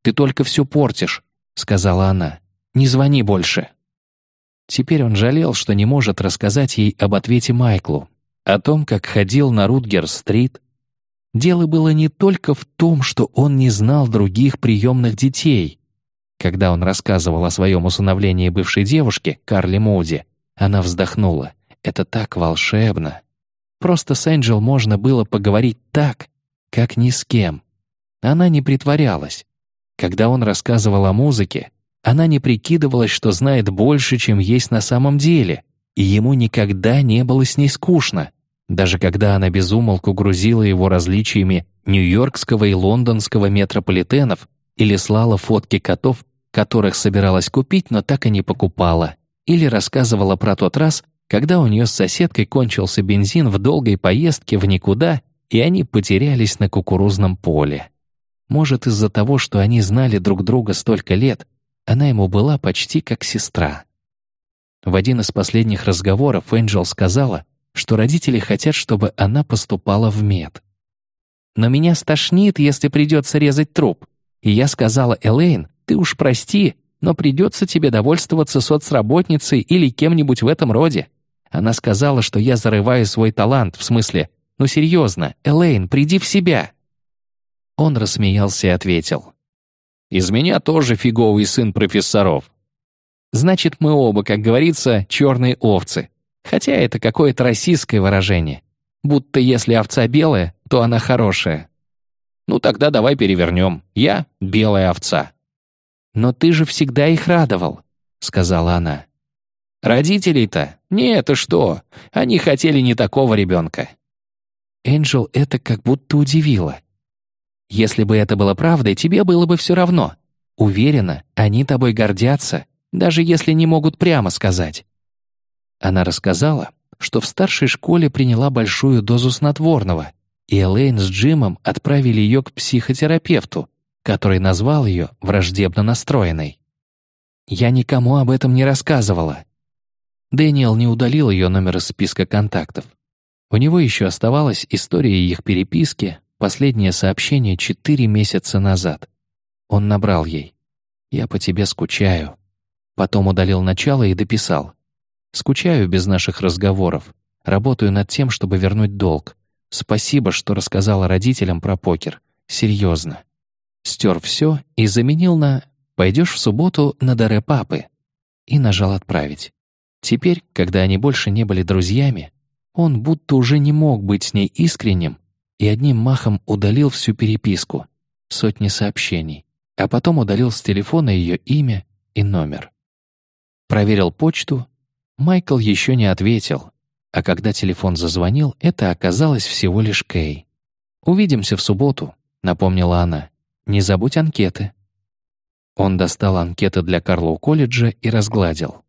«Ты только все портишь», — сказала она. «Не звони больше». Теперь он жалел, что не может рассказать ей об ответе Майклу, о том, как ходил на Рутгер-стрит. Дело было не только в том, что он не знал других приемных детей, когда он рассказывал о своем усыновлении бывшей девушки, Карли Моуди, она вздохнула. «Это так волшебно!» Просто с Энджел можно было поговорить так, как ни с кем. Она не притворялась. Когда он рассказывал о музыке, она не прикидывалась, что знает больше, чем есть на самом деле, и ему никогда не было с ней скучно, даже когда она безумолку грузила его различиями нью-йоркского и лондонского метрополитенов или слала фотки котов, которых собиралась купить, но так и не покупала, или рассказывала про тот раз, когда у нее с соседкой кончился бензин в долгой поездке в никуда, и они потерялись на кукурузном поле. Может, из-за того, что они знали друг друга столько лет, она ему была почти как сестра. В один из последних разговоров Энджел сказала, что родители хотят, чтобы она поступала в мед. «Но меня стошнит, если придется резать труп», и я сказала Элейн, ты уж прости, но придется тебе довольствоваться соцработницей или кем-нибудь в этом роде. Она сказала, что я зарываю свой талант, в смысле, ну серьезно, Элейн, приди в себя. Он рассмеялся и ответил. Из меня тоже фиговый сын профессоров. Значит, мы оба, как говорится, черные овцы. Хотя это какое-то российское выражение. Будто если овца белая, то она хорошая. Ну тогда давай перевернем. Я — белая овца». «Но ты же всегда их радовал», — сказала она. «Родителей-то? Нет, ты что? Они хотели не такого ребенка». Энджел это как будто удивило. «Если бы это было правдой, тебе было бы все равно. Уверена, они тобой гордятся, даже если не могут прямо сказать». Она рассказала, что в старшей школе приняла большую дозу снотворного, и Элейн с Джимом отправили ее к психотерапевту, который назвал ее враждебно настроенной. Я никому об этом не рассказывала. Дэниел не удалил ее номер из списка контактов. У него еще оставалась история их переписки, последнее сообщение четыре месяца назад. Он набрал ей. «Я по тебе скучаю». Потом удалил начало и дописал. «Скучаю без наших разговоров. Работаю над тем, чтобы вернуть долг. Спасибо, что рассказала родителям про покер. Серьезно». Стер все и заменил на «Пойдешь в субботу на даре папы» и нажал «Отправить». Теперь, когда они больше не были друзьями, он будто уже не мог быть с ней искренним и одним махом удалил всю переписку, сотни сообщений, а потом удалил с телефона ее имя и номер. Проверил почту, Майкл еще не ответил, а когда телефон зазвонил, это оказалось всего лишь Кей. «Увидимся в субботу», — напомнила она. «Не забудь анкеты». Он достал анкеты для Карлоу колледжа и разгладил.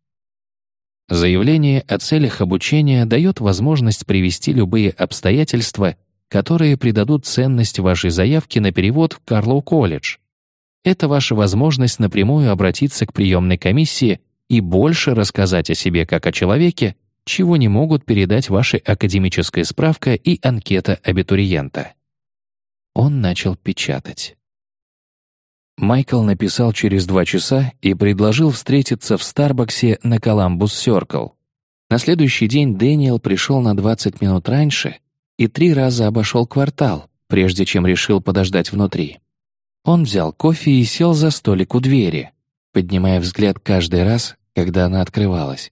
Заявление о целях обучения дает возможность привести любые обстоятельства, которые придадут ценность вашей заявке на перевод в Карлоу колледж. Это ваша возможность напрямую обратиться к приемной комиссии и больше рассказать о себе как о человеке, чего не могут передать ваша академическая справка и анкета абитуриента. Он начал печатать. Майкл написал через два часа и предложил встретиться в Старбаксе на Коламбус Сёркл. На следующий день Дэниел пришел на 20 минут раньше и три раза обошел квартал, прежде чем решил подождать внутри. Он взял кофе и сел за столик у двери, поднимая взгляд каждый раз, когда она открывалась.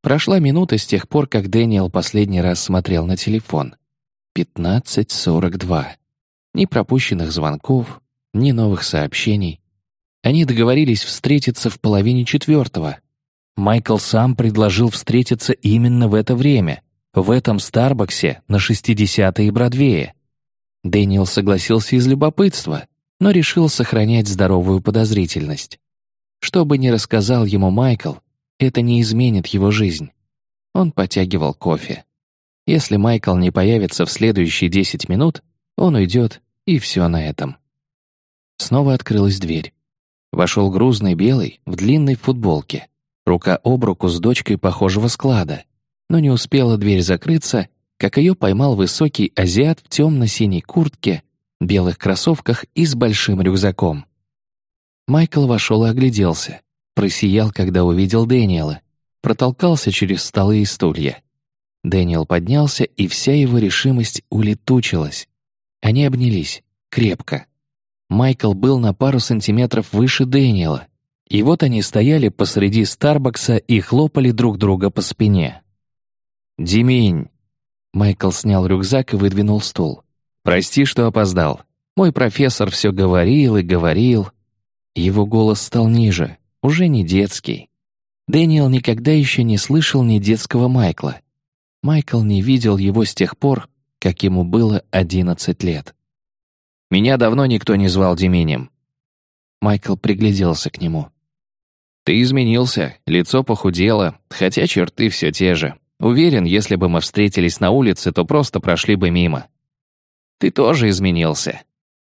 Прошла минута с тех пор, как Дэниел последний раз смотрел на телефон. 15.42. Ни пропущенных звонков, ни новых сообщений. Они договорились встретиться в половине четвертого. Майкл сам предложил встретиться именно в это время, в этом Старбаксе на 60-й Бродвее. Дэниел согласился из любопытства, но решил сохранять здоровую подозрительность. Что бы ни рассказал ему Майкл, это не изменит его жизнь. Он потягивал кофе. Если Майкл не появится в следующие 10 минут, он уйдет, и все на этом. Снова открылась дверь. Вошел грузный белый в длинной футболке, рука об руку с дочкой похожего склада. Но не успела дверь закрыться, как ее поймал высокий азиат в темно-синей куртке, белых кроссовках и с большим рюкзаком. Майкл вошел и огляделся, просиял, когда увидел Дэниела, протолкался через столы и стулья. Дэниел поднялся, и вся его решимость улетучилась. Они обнялись, крепко. Майкл был на пару сантиметров выше Дэниела, и вот они стояли посреди Старбакса и хлопали друг друга по спине. «Диминь!» Майкл снял рюкзак и выдвинул стул. «Прости, что опоздал. Мой профессор все говорил и говорил». Его голос стал ниже, уже не детский. Дэниел никогда еще не слышал ни детского Майкла. Майкл не видел его с тех пор, как ему было одиннадцать лет. Меня давно никто не звал Деминем». Майкл пригляделся к нему. «Ты изменился, лицо похудело, хотя черты все те же. Уверен, если бы мы встретились на улице, то просто прошли бы мимо. Ты тоже изменился.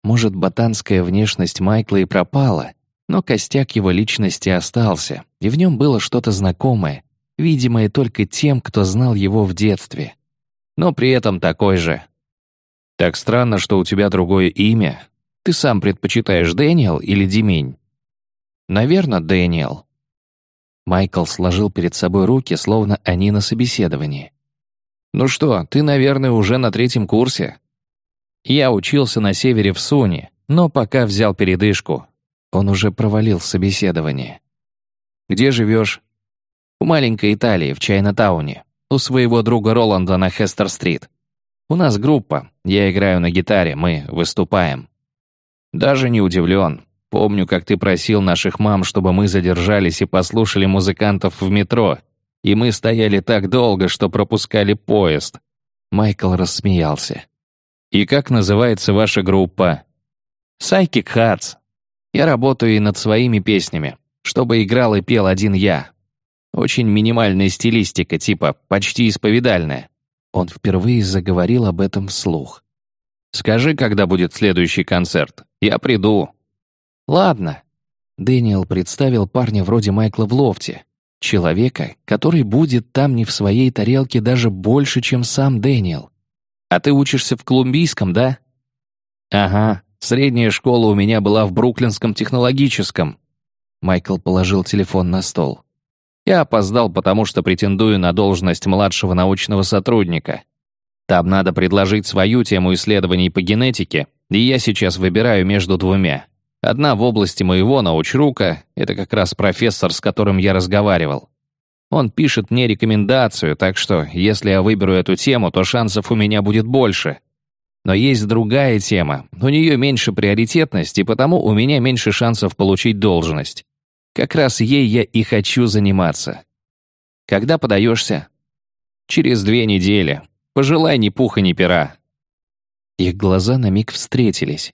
Может, ботанская внешность Майкла и пропала, но костяк его личности остался, и в нем было что-то знакомое, видимое только тем, кто знал его в детстве. Но при этом такой же, так странно, что у тебя другое имя. Ты сам предпочитаешь Дэниел или Димень? Наверное, Дэниел. Майкл сложил перед собой руки, словно они на собеседовании. «Ну что, ты, наверное, уже на третьем курсе?» «Я учился на севере в Суне, но пока взял передышку. Он уже провалил собеседование». «Где живешь?» «В маленькой Италии, в Чайна-тауне, у своего друга Роланда на Хестер-стрит. У нас группа, я играю на гитаре, мы выступаем. Даже не удивлен. Помню, как ты просил наших мам, чтобы мы задержались и послушали музыкантов в метро. И мы стояли так долго, что пропускали поезд. Майкл рассмеялся. «И как называется ваша группа?» «Psychic Hearts». Я работаю и над своими песнями, чтобы играл и пел один я. Очень минимальная стилистика, типа почти исповедальная. Он впервые заговорил об этом вслух. «Скажи, когда будет следующий концерт. Я приду». «Ладно». Дэниел представил парня вроде Майкла в лофте. Человека, который будет там не в своей тарелке даже больше, чем сам Дэниел. «А ты учишься в Колумбийском, да?» «Ага. Средняя школа у меня была в Бруклинском технологическом». Майкл положил телефон на стол. Я опоздал, потому что претендую на должность младшего научного сотрудника. Там надо предложить свою тему исследований по генетике, и я сейчас выбираю между двумя. Одна в области моего научрука, это как раз профессор, с которым я разговаривал. Он пишет мне рекомендацию, так что, если я выберу эту тему, то шансов у меня будет больше. Но есть другая тема, у нее меньше приоритетность, и потому у меня меньше шансов получить должность. Как раз ей я и хочу заниматься. Когда подаешься? Через две недели. Пожелай ни пуха, ни пера. Их глаза на миг встретились.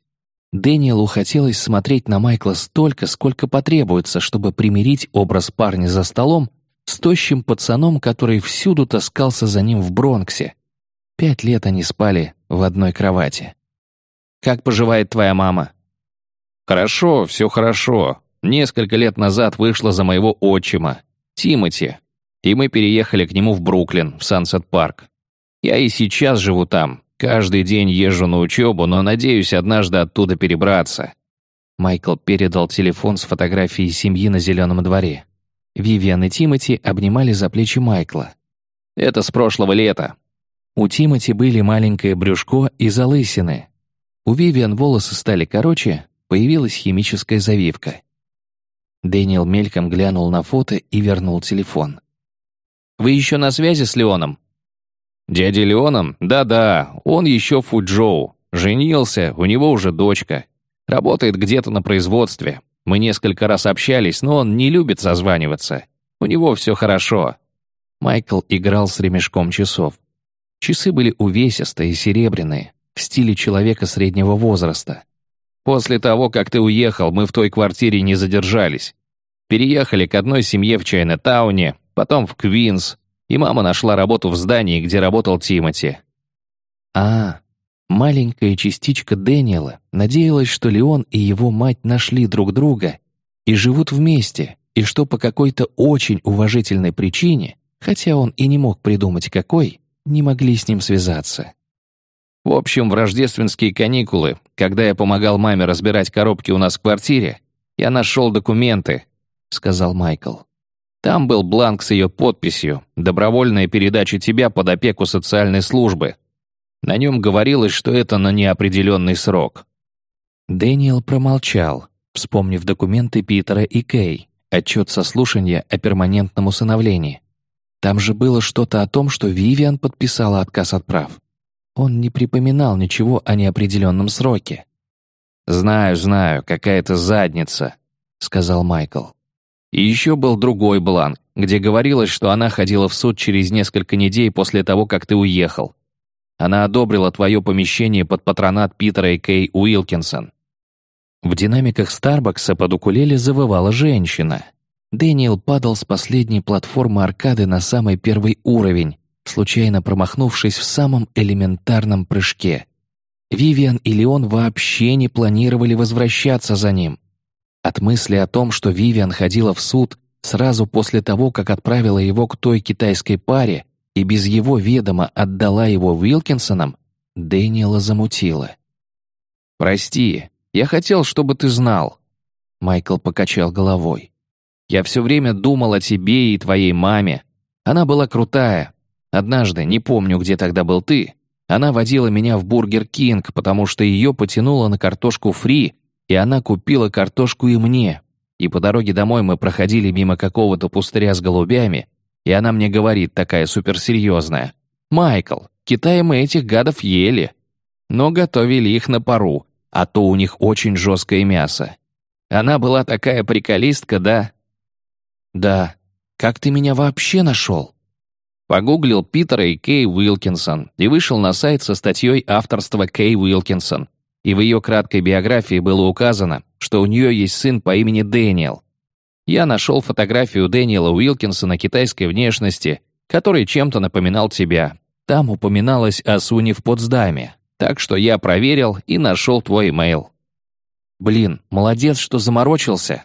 Дэниелу хотелось смотреть на Майкла столько, сколько потребуется, чтобы примирить образ парня за столом с тощим пацаном, который всюду таскался за ним в Бронксе. Пять лет они спали в одной кровати. «Как поживает твоя мама?» «Хорошо, все хорошо. Несколько лет назад вышла за моего отчима, Тимати, и мы переехали к нему в Бруклин, в Сансет-парк. Я и сейчас живу там, каждый день езжу на учебу, но надеюсь однажды оттуда перебраться». Майкл передал телефон с фотографией семьи на зеленом дворе. Вивиан и Тимати обнимали за плечи Майкла. «Это с прошлого лета». У Тимати были маленькое брюшко и залысины. У Вивиан волосы стали короче, появилась химическая завивка. Дэниел мельком глянул на фото и вернул телефон. «Вы еще на связи с Леоном?» «Дядя Леоном? Да-да, он еще Фуджоу. Женился, у него уже дочка. Работает где-то на производстве. Мы несколько раз общались, но он не любит созваниваться. У него все хорошо». Майкл играл с ремешком часов. Часы были увесистые и серебряные, в стиле человека среднего возраста. После того, как ты уехал, мы в той квартире не задержались. Переехали к одной семье в Чайна-тауне, потом в Квинс, и мама нашла работу в здании, где работал Тимати. А, маленькая частичка Дэниела надеялась, что Леон и его мать нашли друг друга и живут вместе, и что по какой-то очень уважительной причине, хотя он и не мог придумать какой, не могли с ним связаться. В общем, в рождественские каникулы, когда я помогал маме разбирать коробки у нас в квартире, я нашел документы, сказал Майкл. Там был бланк с ее подписью «Добровольная передача тебя под опеку социальной службы». На нем говорилось, что это на неопределенный срок. Дэниел промолчал, вспомнив документы Питера и Кей, отчет сослушания о перманентном усыновлении. Там же было что-то о том, что Вивиан подписала отказ от прав. Он не припоминал ничего о неопределенном сроке. «Знаю, знаю, какая-то задница», — сказал Майкл. И еще был другой бланк, где говорилось, что она ходила в суд через несколько недель после того, как ты уехал. Она одобрила твое помещение под патронат Питера и Кей Уилкинсон. В динамиках Старбакса под укулеле завывала женщина. Дэниел падал с последней платформы аркады на самый первый уровень, случайно промахнувшись в самом элементарном прыжке. Вивиан и Леон вообще не планировали возвращаться за ним. От мысли о том, что Вивиан ходила в суд сразу после того, как отправила его к той китайской паре и без его ведома отдала его Уилкинсонам, Дэниела замутила. «Прости, я хотел, чтобы ты знал». Майкл покачал головой. «Я все время думал о тебе и твоей маме. Она была крутая, Однажды, не помню, где тогда был ты, она водила меня в Бургер Кинг, потому что ее потянуло на картошку фри, и она купила картошку и мне. И по дороге домой мы проходили мимо какого-то пустыря с голубями, и она мне говорит, такая суперсерьезная, «Майкл, в Китае мы этих гадов ели, но готовили их на пару, а то у них очень жесткое мясо. Она была такая приколистка, да?» «Да. Как ты меня вообще нашел?» Погуглил Питера и Кей Уилкинсон и вышел на сайт со статьей авторства Кей Уилкинсон. И в ее краткой биографии было указано, что у нее есть сын по имени Дэниел. Я нашел фотографию Дэниела Уилкинсона китайской внешности, который чем-то напоминал тебя. Там упоминалось о Суне в Потсдаме, так что я проверил и нашел твой имейл. Блин, молодец, что заморочился.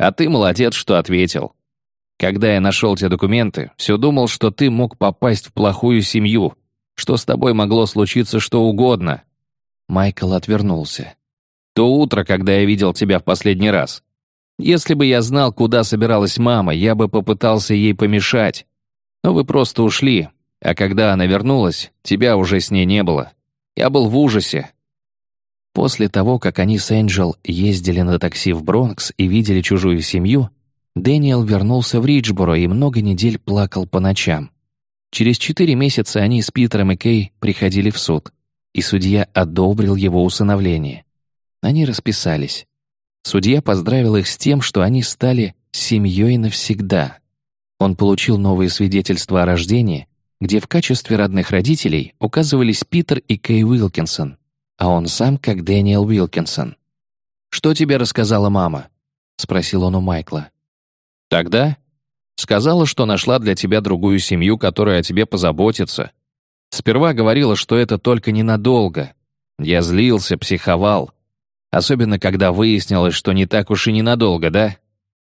А ты молодец, что ответил. Когда я нашел те документы, все думал, что ты мог попасть в плохую семью, что с тобой могло случиться что угодно. Майкл отвернулся. То утро, когда я видел тебя в последний раз. Если бы я знал, куда собиралась мама, я бы попытался ей помешать. Но вы просто ушли, а когда она вернулась, тебя уже с ней не было. Я был в ужасе. После того, как они с Энджел ездили на такси в Бронкс и видели чужую семью, Дэниел вернулся в Риджборо и много недель плакал по ночам. Через четыре месяца они с Питером и Кей приходили в суд, и судья одобрил его усыновление. Они расписались. Судья поздравил их с тем, что они стали семьей навсегда. Он получил новые свидетельства о рождении, где в качестве родных родителей указывались Питер и Кей Уилкинсон, а он сам как Дэниел Уилкинсон. «Что тебе рассказала мама?» — спросил он у Майкла. «Тогда?» «Сказала, что нашла для тебя другую семью, которая о тебе позаботится. Сперва говорила, что это только ненадолго. Я злился, психовал. Особенно, когда выяснилось, что не так уж и ненадолго, да?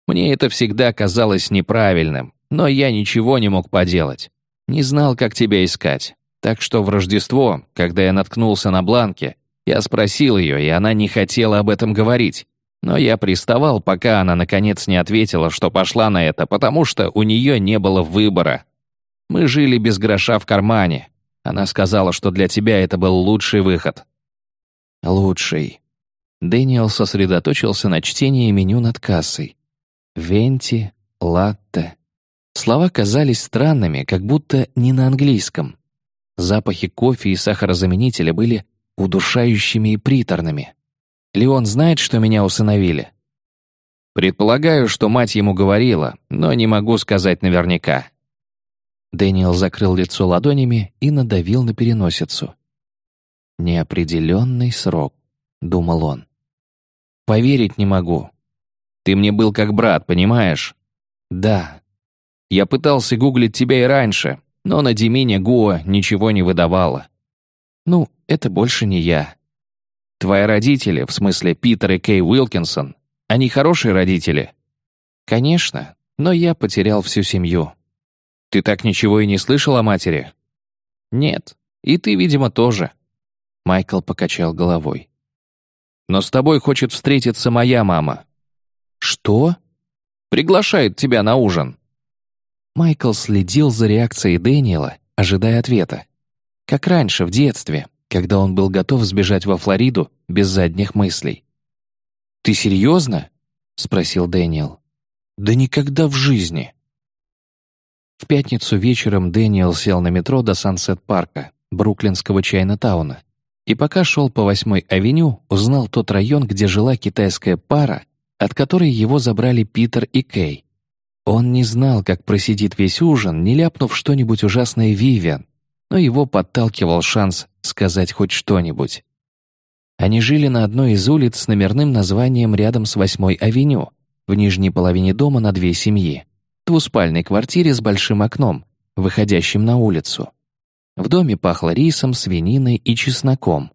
Мне это всегда казалось неправильным, но я ничего не мог поделать. Не знал, как тебя искать. Так что в Рождество, когда я наткнулся на бланке, я спросил ее, и она не хотела об этом говорить. Но я приставал, пока она наконец не ответила, что пошла на это, потому что у нее не было выбора. Мы жили без гроша в кармане. Она сказала, что для тебя это был лучший выход. Лучший. Дэниел сосредоточился на чтении меню над кассой. Венти, латте. Слова казались странными, как будто не на английском. Запахи кофе и сахарозаменителя были удушающими и приторными. Леон знает, что меня усыновили? Предполагаю, что мать ему говорила, но не могу сказать наверняка. Дэниел закрыл лицо ладонями и надавил на переносицу. «Неопределенный срок», — думал он. Поверить не могу. Ты мне был как брат, понимаешь? Да. Я пытался гуглить тебя и раньше, но на Демине Гуа ничего не выдавало. Ну, это больше не я. Твои родители, в смысле Питер и Кей Уилкинсон, они хорошие родители? Конечно, но я потерял всю семью. Ты так ничего и не слышал о матери? Нет, и ты, видимо, тоже. Майкл покачал головой. Но с тобой хочет встретиться моя мама». «Что?» «Приглашает тебя на ужин». Майкл следил за реакцией Дэниела, ожидая ответа. Как раньше, в детстве, когда он был готов сбежать во Флориду без задних мыслей. «Ты серьезно?» — спросил Дэниел. «Да никогда в жизни». В пятницу вечером Дэниел сел на метро до Сансет-парка, бруклинского Чайна-тауна, и пока шел по восьмой авеню, узнал тот район, где жила китайская пара, от которой его забрали Питер и Кей. Он не знал, как просидит весь ужин, не ляпнув что-нибудь ужасное Вивиан, но его подталкивал шанс сказать хоть что-нибудь. Они жили на одной из улиц с номерным названием рядом с восьмой авеню, в нижней половине дома на две семьи, двуспальной квартире с большим окном, выходящим на улицу. В доме пахло рисом, свининой и чесноком.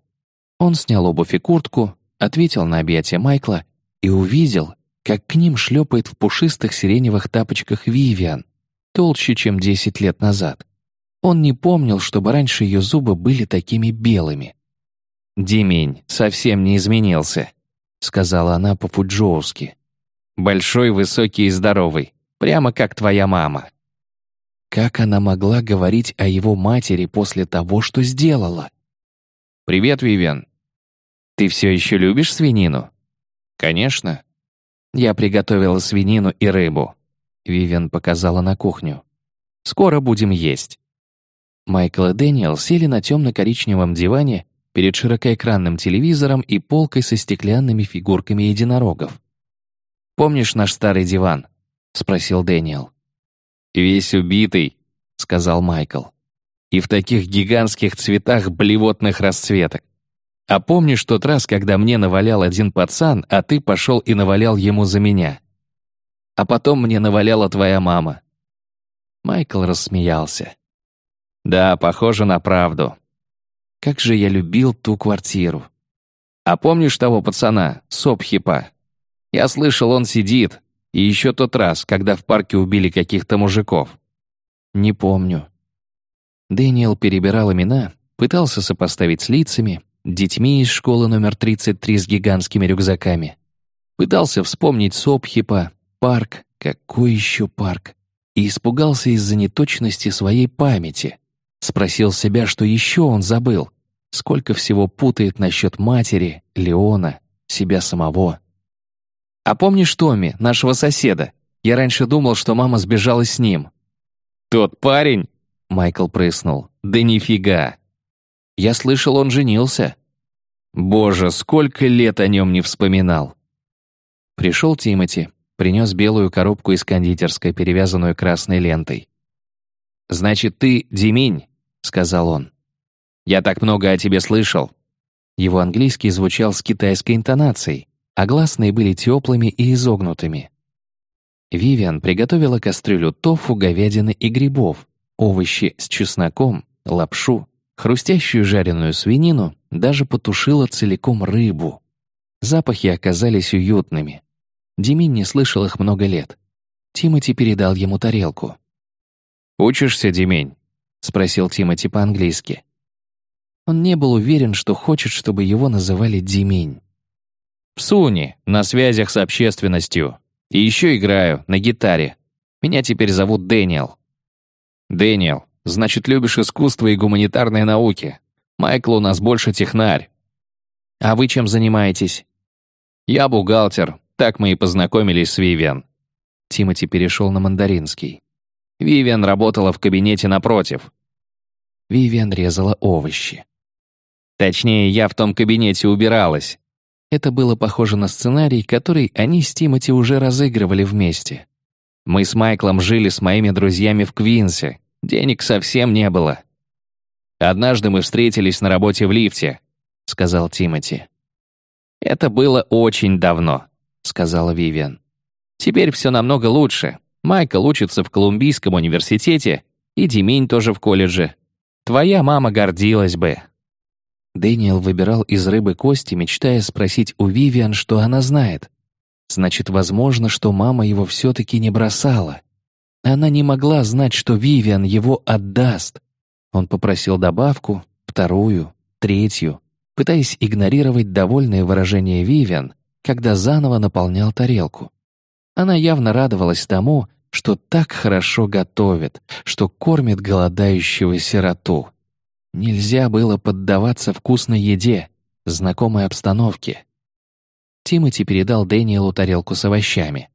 Он снял обувь и куртку, ответил на объятие Майкла и увидел, как к ним шлепает в пушистых сиреневых тапочках Вивиан, толще, чем десять лет назад. Он не помнил, чтобы раньше ее зубы были такими белыми. «Димень совсем не изменился», — сказала она по-фуджоуски. «Большой, высокий и здоровый, прямо как твоя мама». Как она могла говорить о его матери после того, что сделала? «Привет, Вивен. Ты все еще любишь свинину?» «Конечно». «Я приготовила свинину и рыбу». Вивен показала на кухню. «Скоро будем есть». Майкл и Дэниел сели на темно-коричневом диване перед широкоэкранным телевизором и полкой со стеклянными фигурками единорогов. «Помнишь наш старый диван?» — спросил Дэниел. «Весь убитый», — сказал Майкл. «И в таких гигантских цветах блевотных расцветок. А помнишь тот раз, когда мне навалял один пацан, а ты пошел и навалял ему за меня? А потом мне наваляла твоя мама». Майкл рассмеялся. «Да, похоже на правду. Как же я любил ту квартиру. А помнишь того пацана, Сопхипа? Я слышал, он сидит. И еще тот раз, когда в парке убили каких-то мужиков. Не помню. Дэниел перебирал имена, пытался сопоставить с лицами, детьми из школы номер 33 с гигантскими рюкзаками. Пытался вспомнить Сопхипа, парк, какой еще парк, и испугался из-за неточности своей памяти. Спросил себя, что еще он забыл, сколько всего путает насчет матери, Леона, себя самого. «А помнишь Томми, нашего соседа? Я раньше думал, что мама сбежала с ним». «Тот парень?» — Майкл прыснул. «Да нифига!» «Я слышал, он женился». «Боже, сколько лет о нем не вспоминал!» Пришел Тимати, принес белую коробку из кондитерской, перевязанную красной лентой. «Значит, ты Диминь?» — сказал он. «Я так много о тебе слышал». Его английский звучал с китайской интонацией а гласные были теплыми и изогнутыми. Вивиан приготовила кастрюлю тофу, говядины и грибов, овощи с чесноком, лапшу, хрустящую жареную свинину, даже потушила целиком рыбу. Запахи оказались уютными. Димин не слышал их много лет. Тимати передал ему тарелку. «Учишься, Димень?» — спросил Тимати по-английски. Он не был уверен, что хочет, чтобы его называли Димень. В Суни, на связях с общественностью. И еще играю, на гитаре. Меня теперь зовут Дэниел. Дэниел, значит, любишь искусство и гуманитарные науки. Майкл у нас больше технарь. А вы чем занимаетесь? Я бухгалтер. Так мы и познакомились с Вивиан. Тимати перешел на мандаринский. Вивиан работала в кабинете напротив. Вивиан резала овощи. Точнее, я в том кабинете убиралась. Это было похоже на сценарий, который они с Тимати уже разыгрывали вместе. Мы с Майклом жили с моими друзьями в Квинсе. Денег совсем не было. «Однажды мы встретились на работе в лифте», — сказал Тимати. «Это было очень давно», — сказала Вивиан. «Теперь все намного лучше. Майкл учится в Колумбийском университете, и Димень тоже в колледже. Твоя мама гордилась бы». Дэниел выбирал из рыбы кости, мечтая спросить у Вивиан, что она знает. Значит, возможно, что мама его все-таки не бросала. Она не могла знать, что Вивиан его отдаст. Он попросил добавку, вторую, третью, пытаясь игнорировать довольное выражение Вивиан, когда заново наполнял тарелку. Она явно радовалась тому, что так хорошо готовит, что кормит голодающего сироту. Нельзя было поддаваться вкусной еде, знакомой обстановке. Тимати передал Дэниелу тарелку с овощами.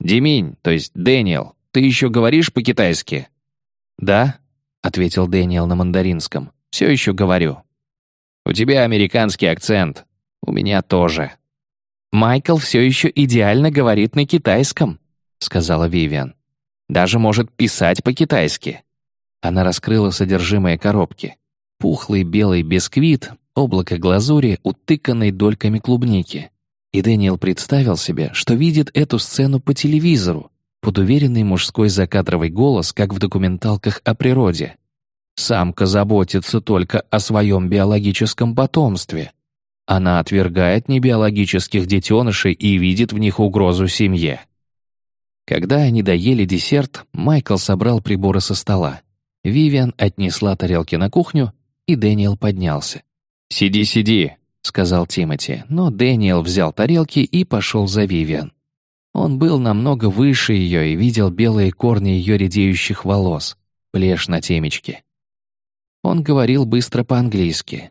«Диминь, то есть Дэниел, ты еще говоришь по-китайски?» «Да», — ответил Дэниел на мандаринском. «Все еще говорю». «У тебя американский акцент. У меня тоже». «Майкл все еще идеально говорит на китайском», — сказала Вивиан. «Даже может писать по-китайски». Она раскрыла содержимое коробки. Пухлый белый бисквит, облако глазури, утыканной дольками клубники. И Дэниел представил себе, что видит эту сцену по телевизору, под уверенный мужской закадровый голос, как в документалках о природе. Самка заботится только о своем биологическом потомстве. Она отвергает небиологических детенышей и видит в них угрозу семье. Когда они доели десерт, Майкл собрал приборы со стола. Вивиан отнесла тарелки на кухню, и Дэниел поднялся. «Сиди, сиди», — сказал Тимати, но Дэниел взял тарелки и пошел за Вивиан. Он был намного выше ее и видел белые корни ее редеющих волос, плешь на темечке. Он говорил быстро по-английски.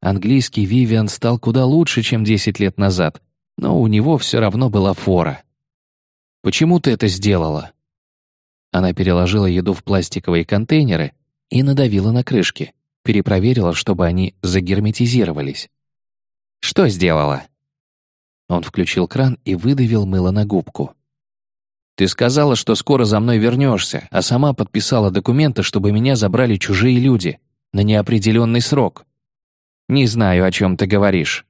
Английский Вивиан стал куда лучше, чем 10 лет назад, но у него все равно была фора. «Почему ты это сделала?» Она переложила еду в пластиковые контейнеры и надавила на крышки, перепроверила, чтобы они загерметизировались. «Что сделала?» Он включил кран и выдавил мыло на губку. «Ты сказала, что скоро за мной вернешься, а сама подписала документы, чтобы меня забрали чужие люди на неопределенный срок». «Не знаю, о чем ты говоришь».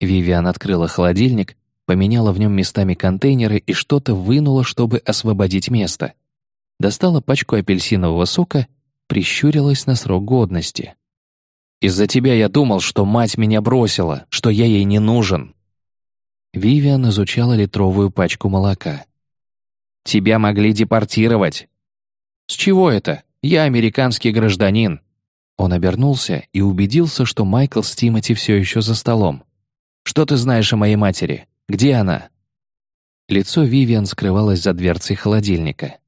Вивиан открыла холодильник, поменяла в нем местами контейнеры и что-то вынула, чтобы освободить место. Достала пачку апельсинового сока, прищурилась на срок годности. «Из-за тебя я думал, что мать меня бросила, что я ей не нужен». Вивиан изучала литровую пачку молока. «Тебя могли депортировать». «С чего это? Я американский гражданин». Он обернулся и убедился, что Майкл с Тимоти все еще за столом. «Что ты знаешь о моей матери? Где она?» Лицо Вивиан скрывалось за дверцей холодильника.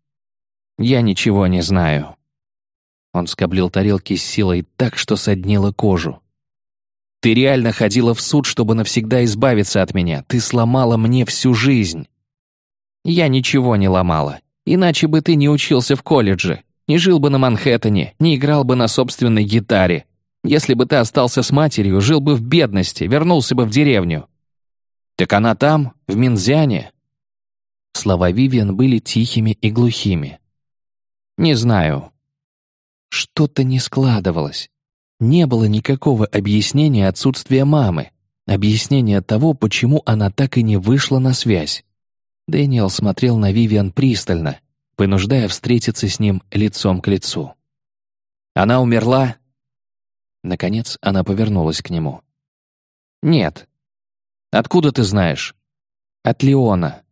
«Я ничего не знаю». Он скоблил тарелки с силой так, что соднило кожу. «Ты реально ходила в суд, чтобы навсегда избавиться от меня. Ты сломала мне всю жизнь». «Я ничего не ломала. Иначе бы ты не учился в колледже, не жил бы на Манхэттене, не играл бы на собственной гитаре. Если бы ты остался с матерью, жил бы в бедности, вернулся бы в деревню. Так она там, в Минзяне. Слова Вивиан были тихими и глухими. Не знаю. Что-то не складывалось. Не было никакого объяснения отсутствия мамы, объяснения того, почему она так и не вышла на связь. Дэниел смотрел на Вивиан пристально, понуждая встретиться с ним лицом к лицу. Она умерла Наконец она повернулась к нему. «Нет». «Откуда ты знаешь?» «От Леона».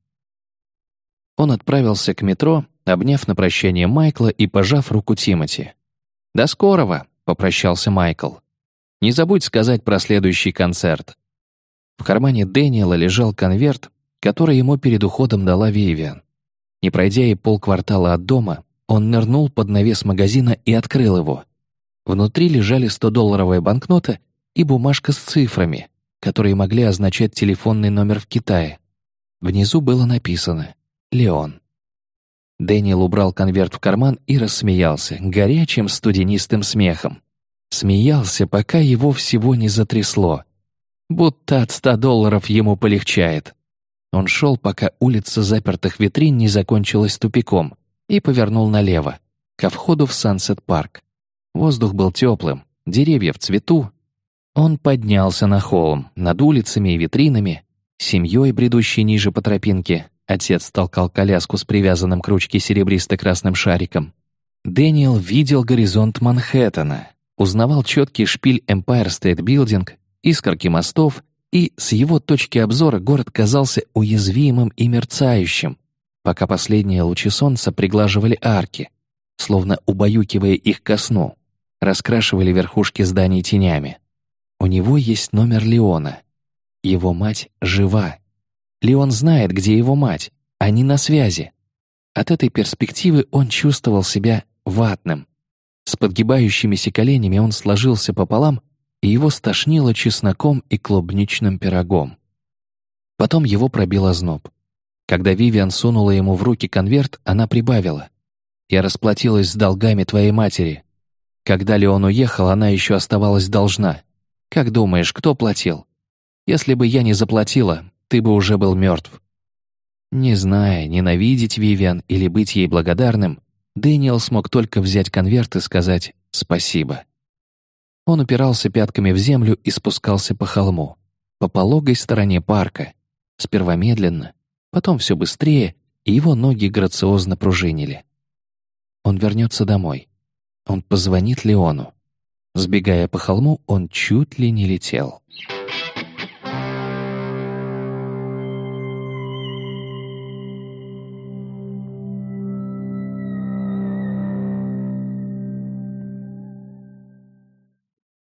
Он отправился к метро, обняв на прощание Майкла и пожав руку Тимати. «До скорого», — попрощался Майкл. «Не забудь сказать про следующий концерт». В кармане Дэниела лежал конверт, который ему перед уходом дала Вивиан. Не пройдя и полквартала от дома, он нырнул под навес магазина и открыл его — Внутри лежали 100-долларовая банкнота и бумажка с цифрами, которые могли означать телефонный номер в Китае. Внизу было написано «Леон». Дэниел убрал конверт в карман и рассмеялся горячим студенистым смехом. Смеялся, пока его всего не затрясло. Будто от ста долларов ему полегчает. Он шел, пока улица запертых витрин не закончилась тупиком, и повернул налево, ко входу в Сансет-парк. Воздух был теплым, деревья в цвету. Он поднялся на холм, над улицами и витринами, семьей, бредущей ниже по тропинке. Отец толкал коляску с привязанным к ручке серебристо-красным шариком. Дэниел видел горизонт Манхэттена, узнавал четкий шпиль Empire State Building, искорки мостов, и с его точки обзора город казался уязвимым и мерцающим, пока последние лучи солнца приглаживали арки, словно убаюкивая их ко сну раскрашивали верхушки зданий тенями. У него есть номер Леона. Его мать жива. Леон знает, где его мать. Они на связи. От этой перспективы он чувствовал себя ватным. С подгибающимися коленями он сложился пополам, и его стошнило чесноком и клубничным пирогом. Потом его пробил озноб. Когда Вивиан сунула ему в руки конверт, она прибавила. «Я расплатилась с долгами твоей матери. Когда Леон уехал, она еще оставалась должна. Как думаешь, кто платил? Если бы я не заплатила, ты бы уже был мертв. Не зная, ненавидеть Вивиан или быть ей благодарным, Дэниел смог только взять конверт и сказать «спасибо». Он упирался пятками в землю и спускался по холму, по пологой стороне парка, сперва медленно, потом все быстрее, и его ноги грациозно пружинили. Он вернется домой. Он позвонит Леону. Сбегая по холму, он чуть ли не летел.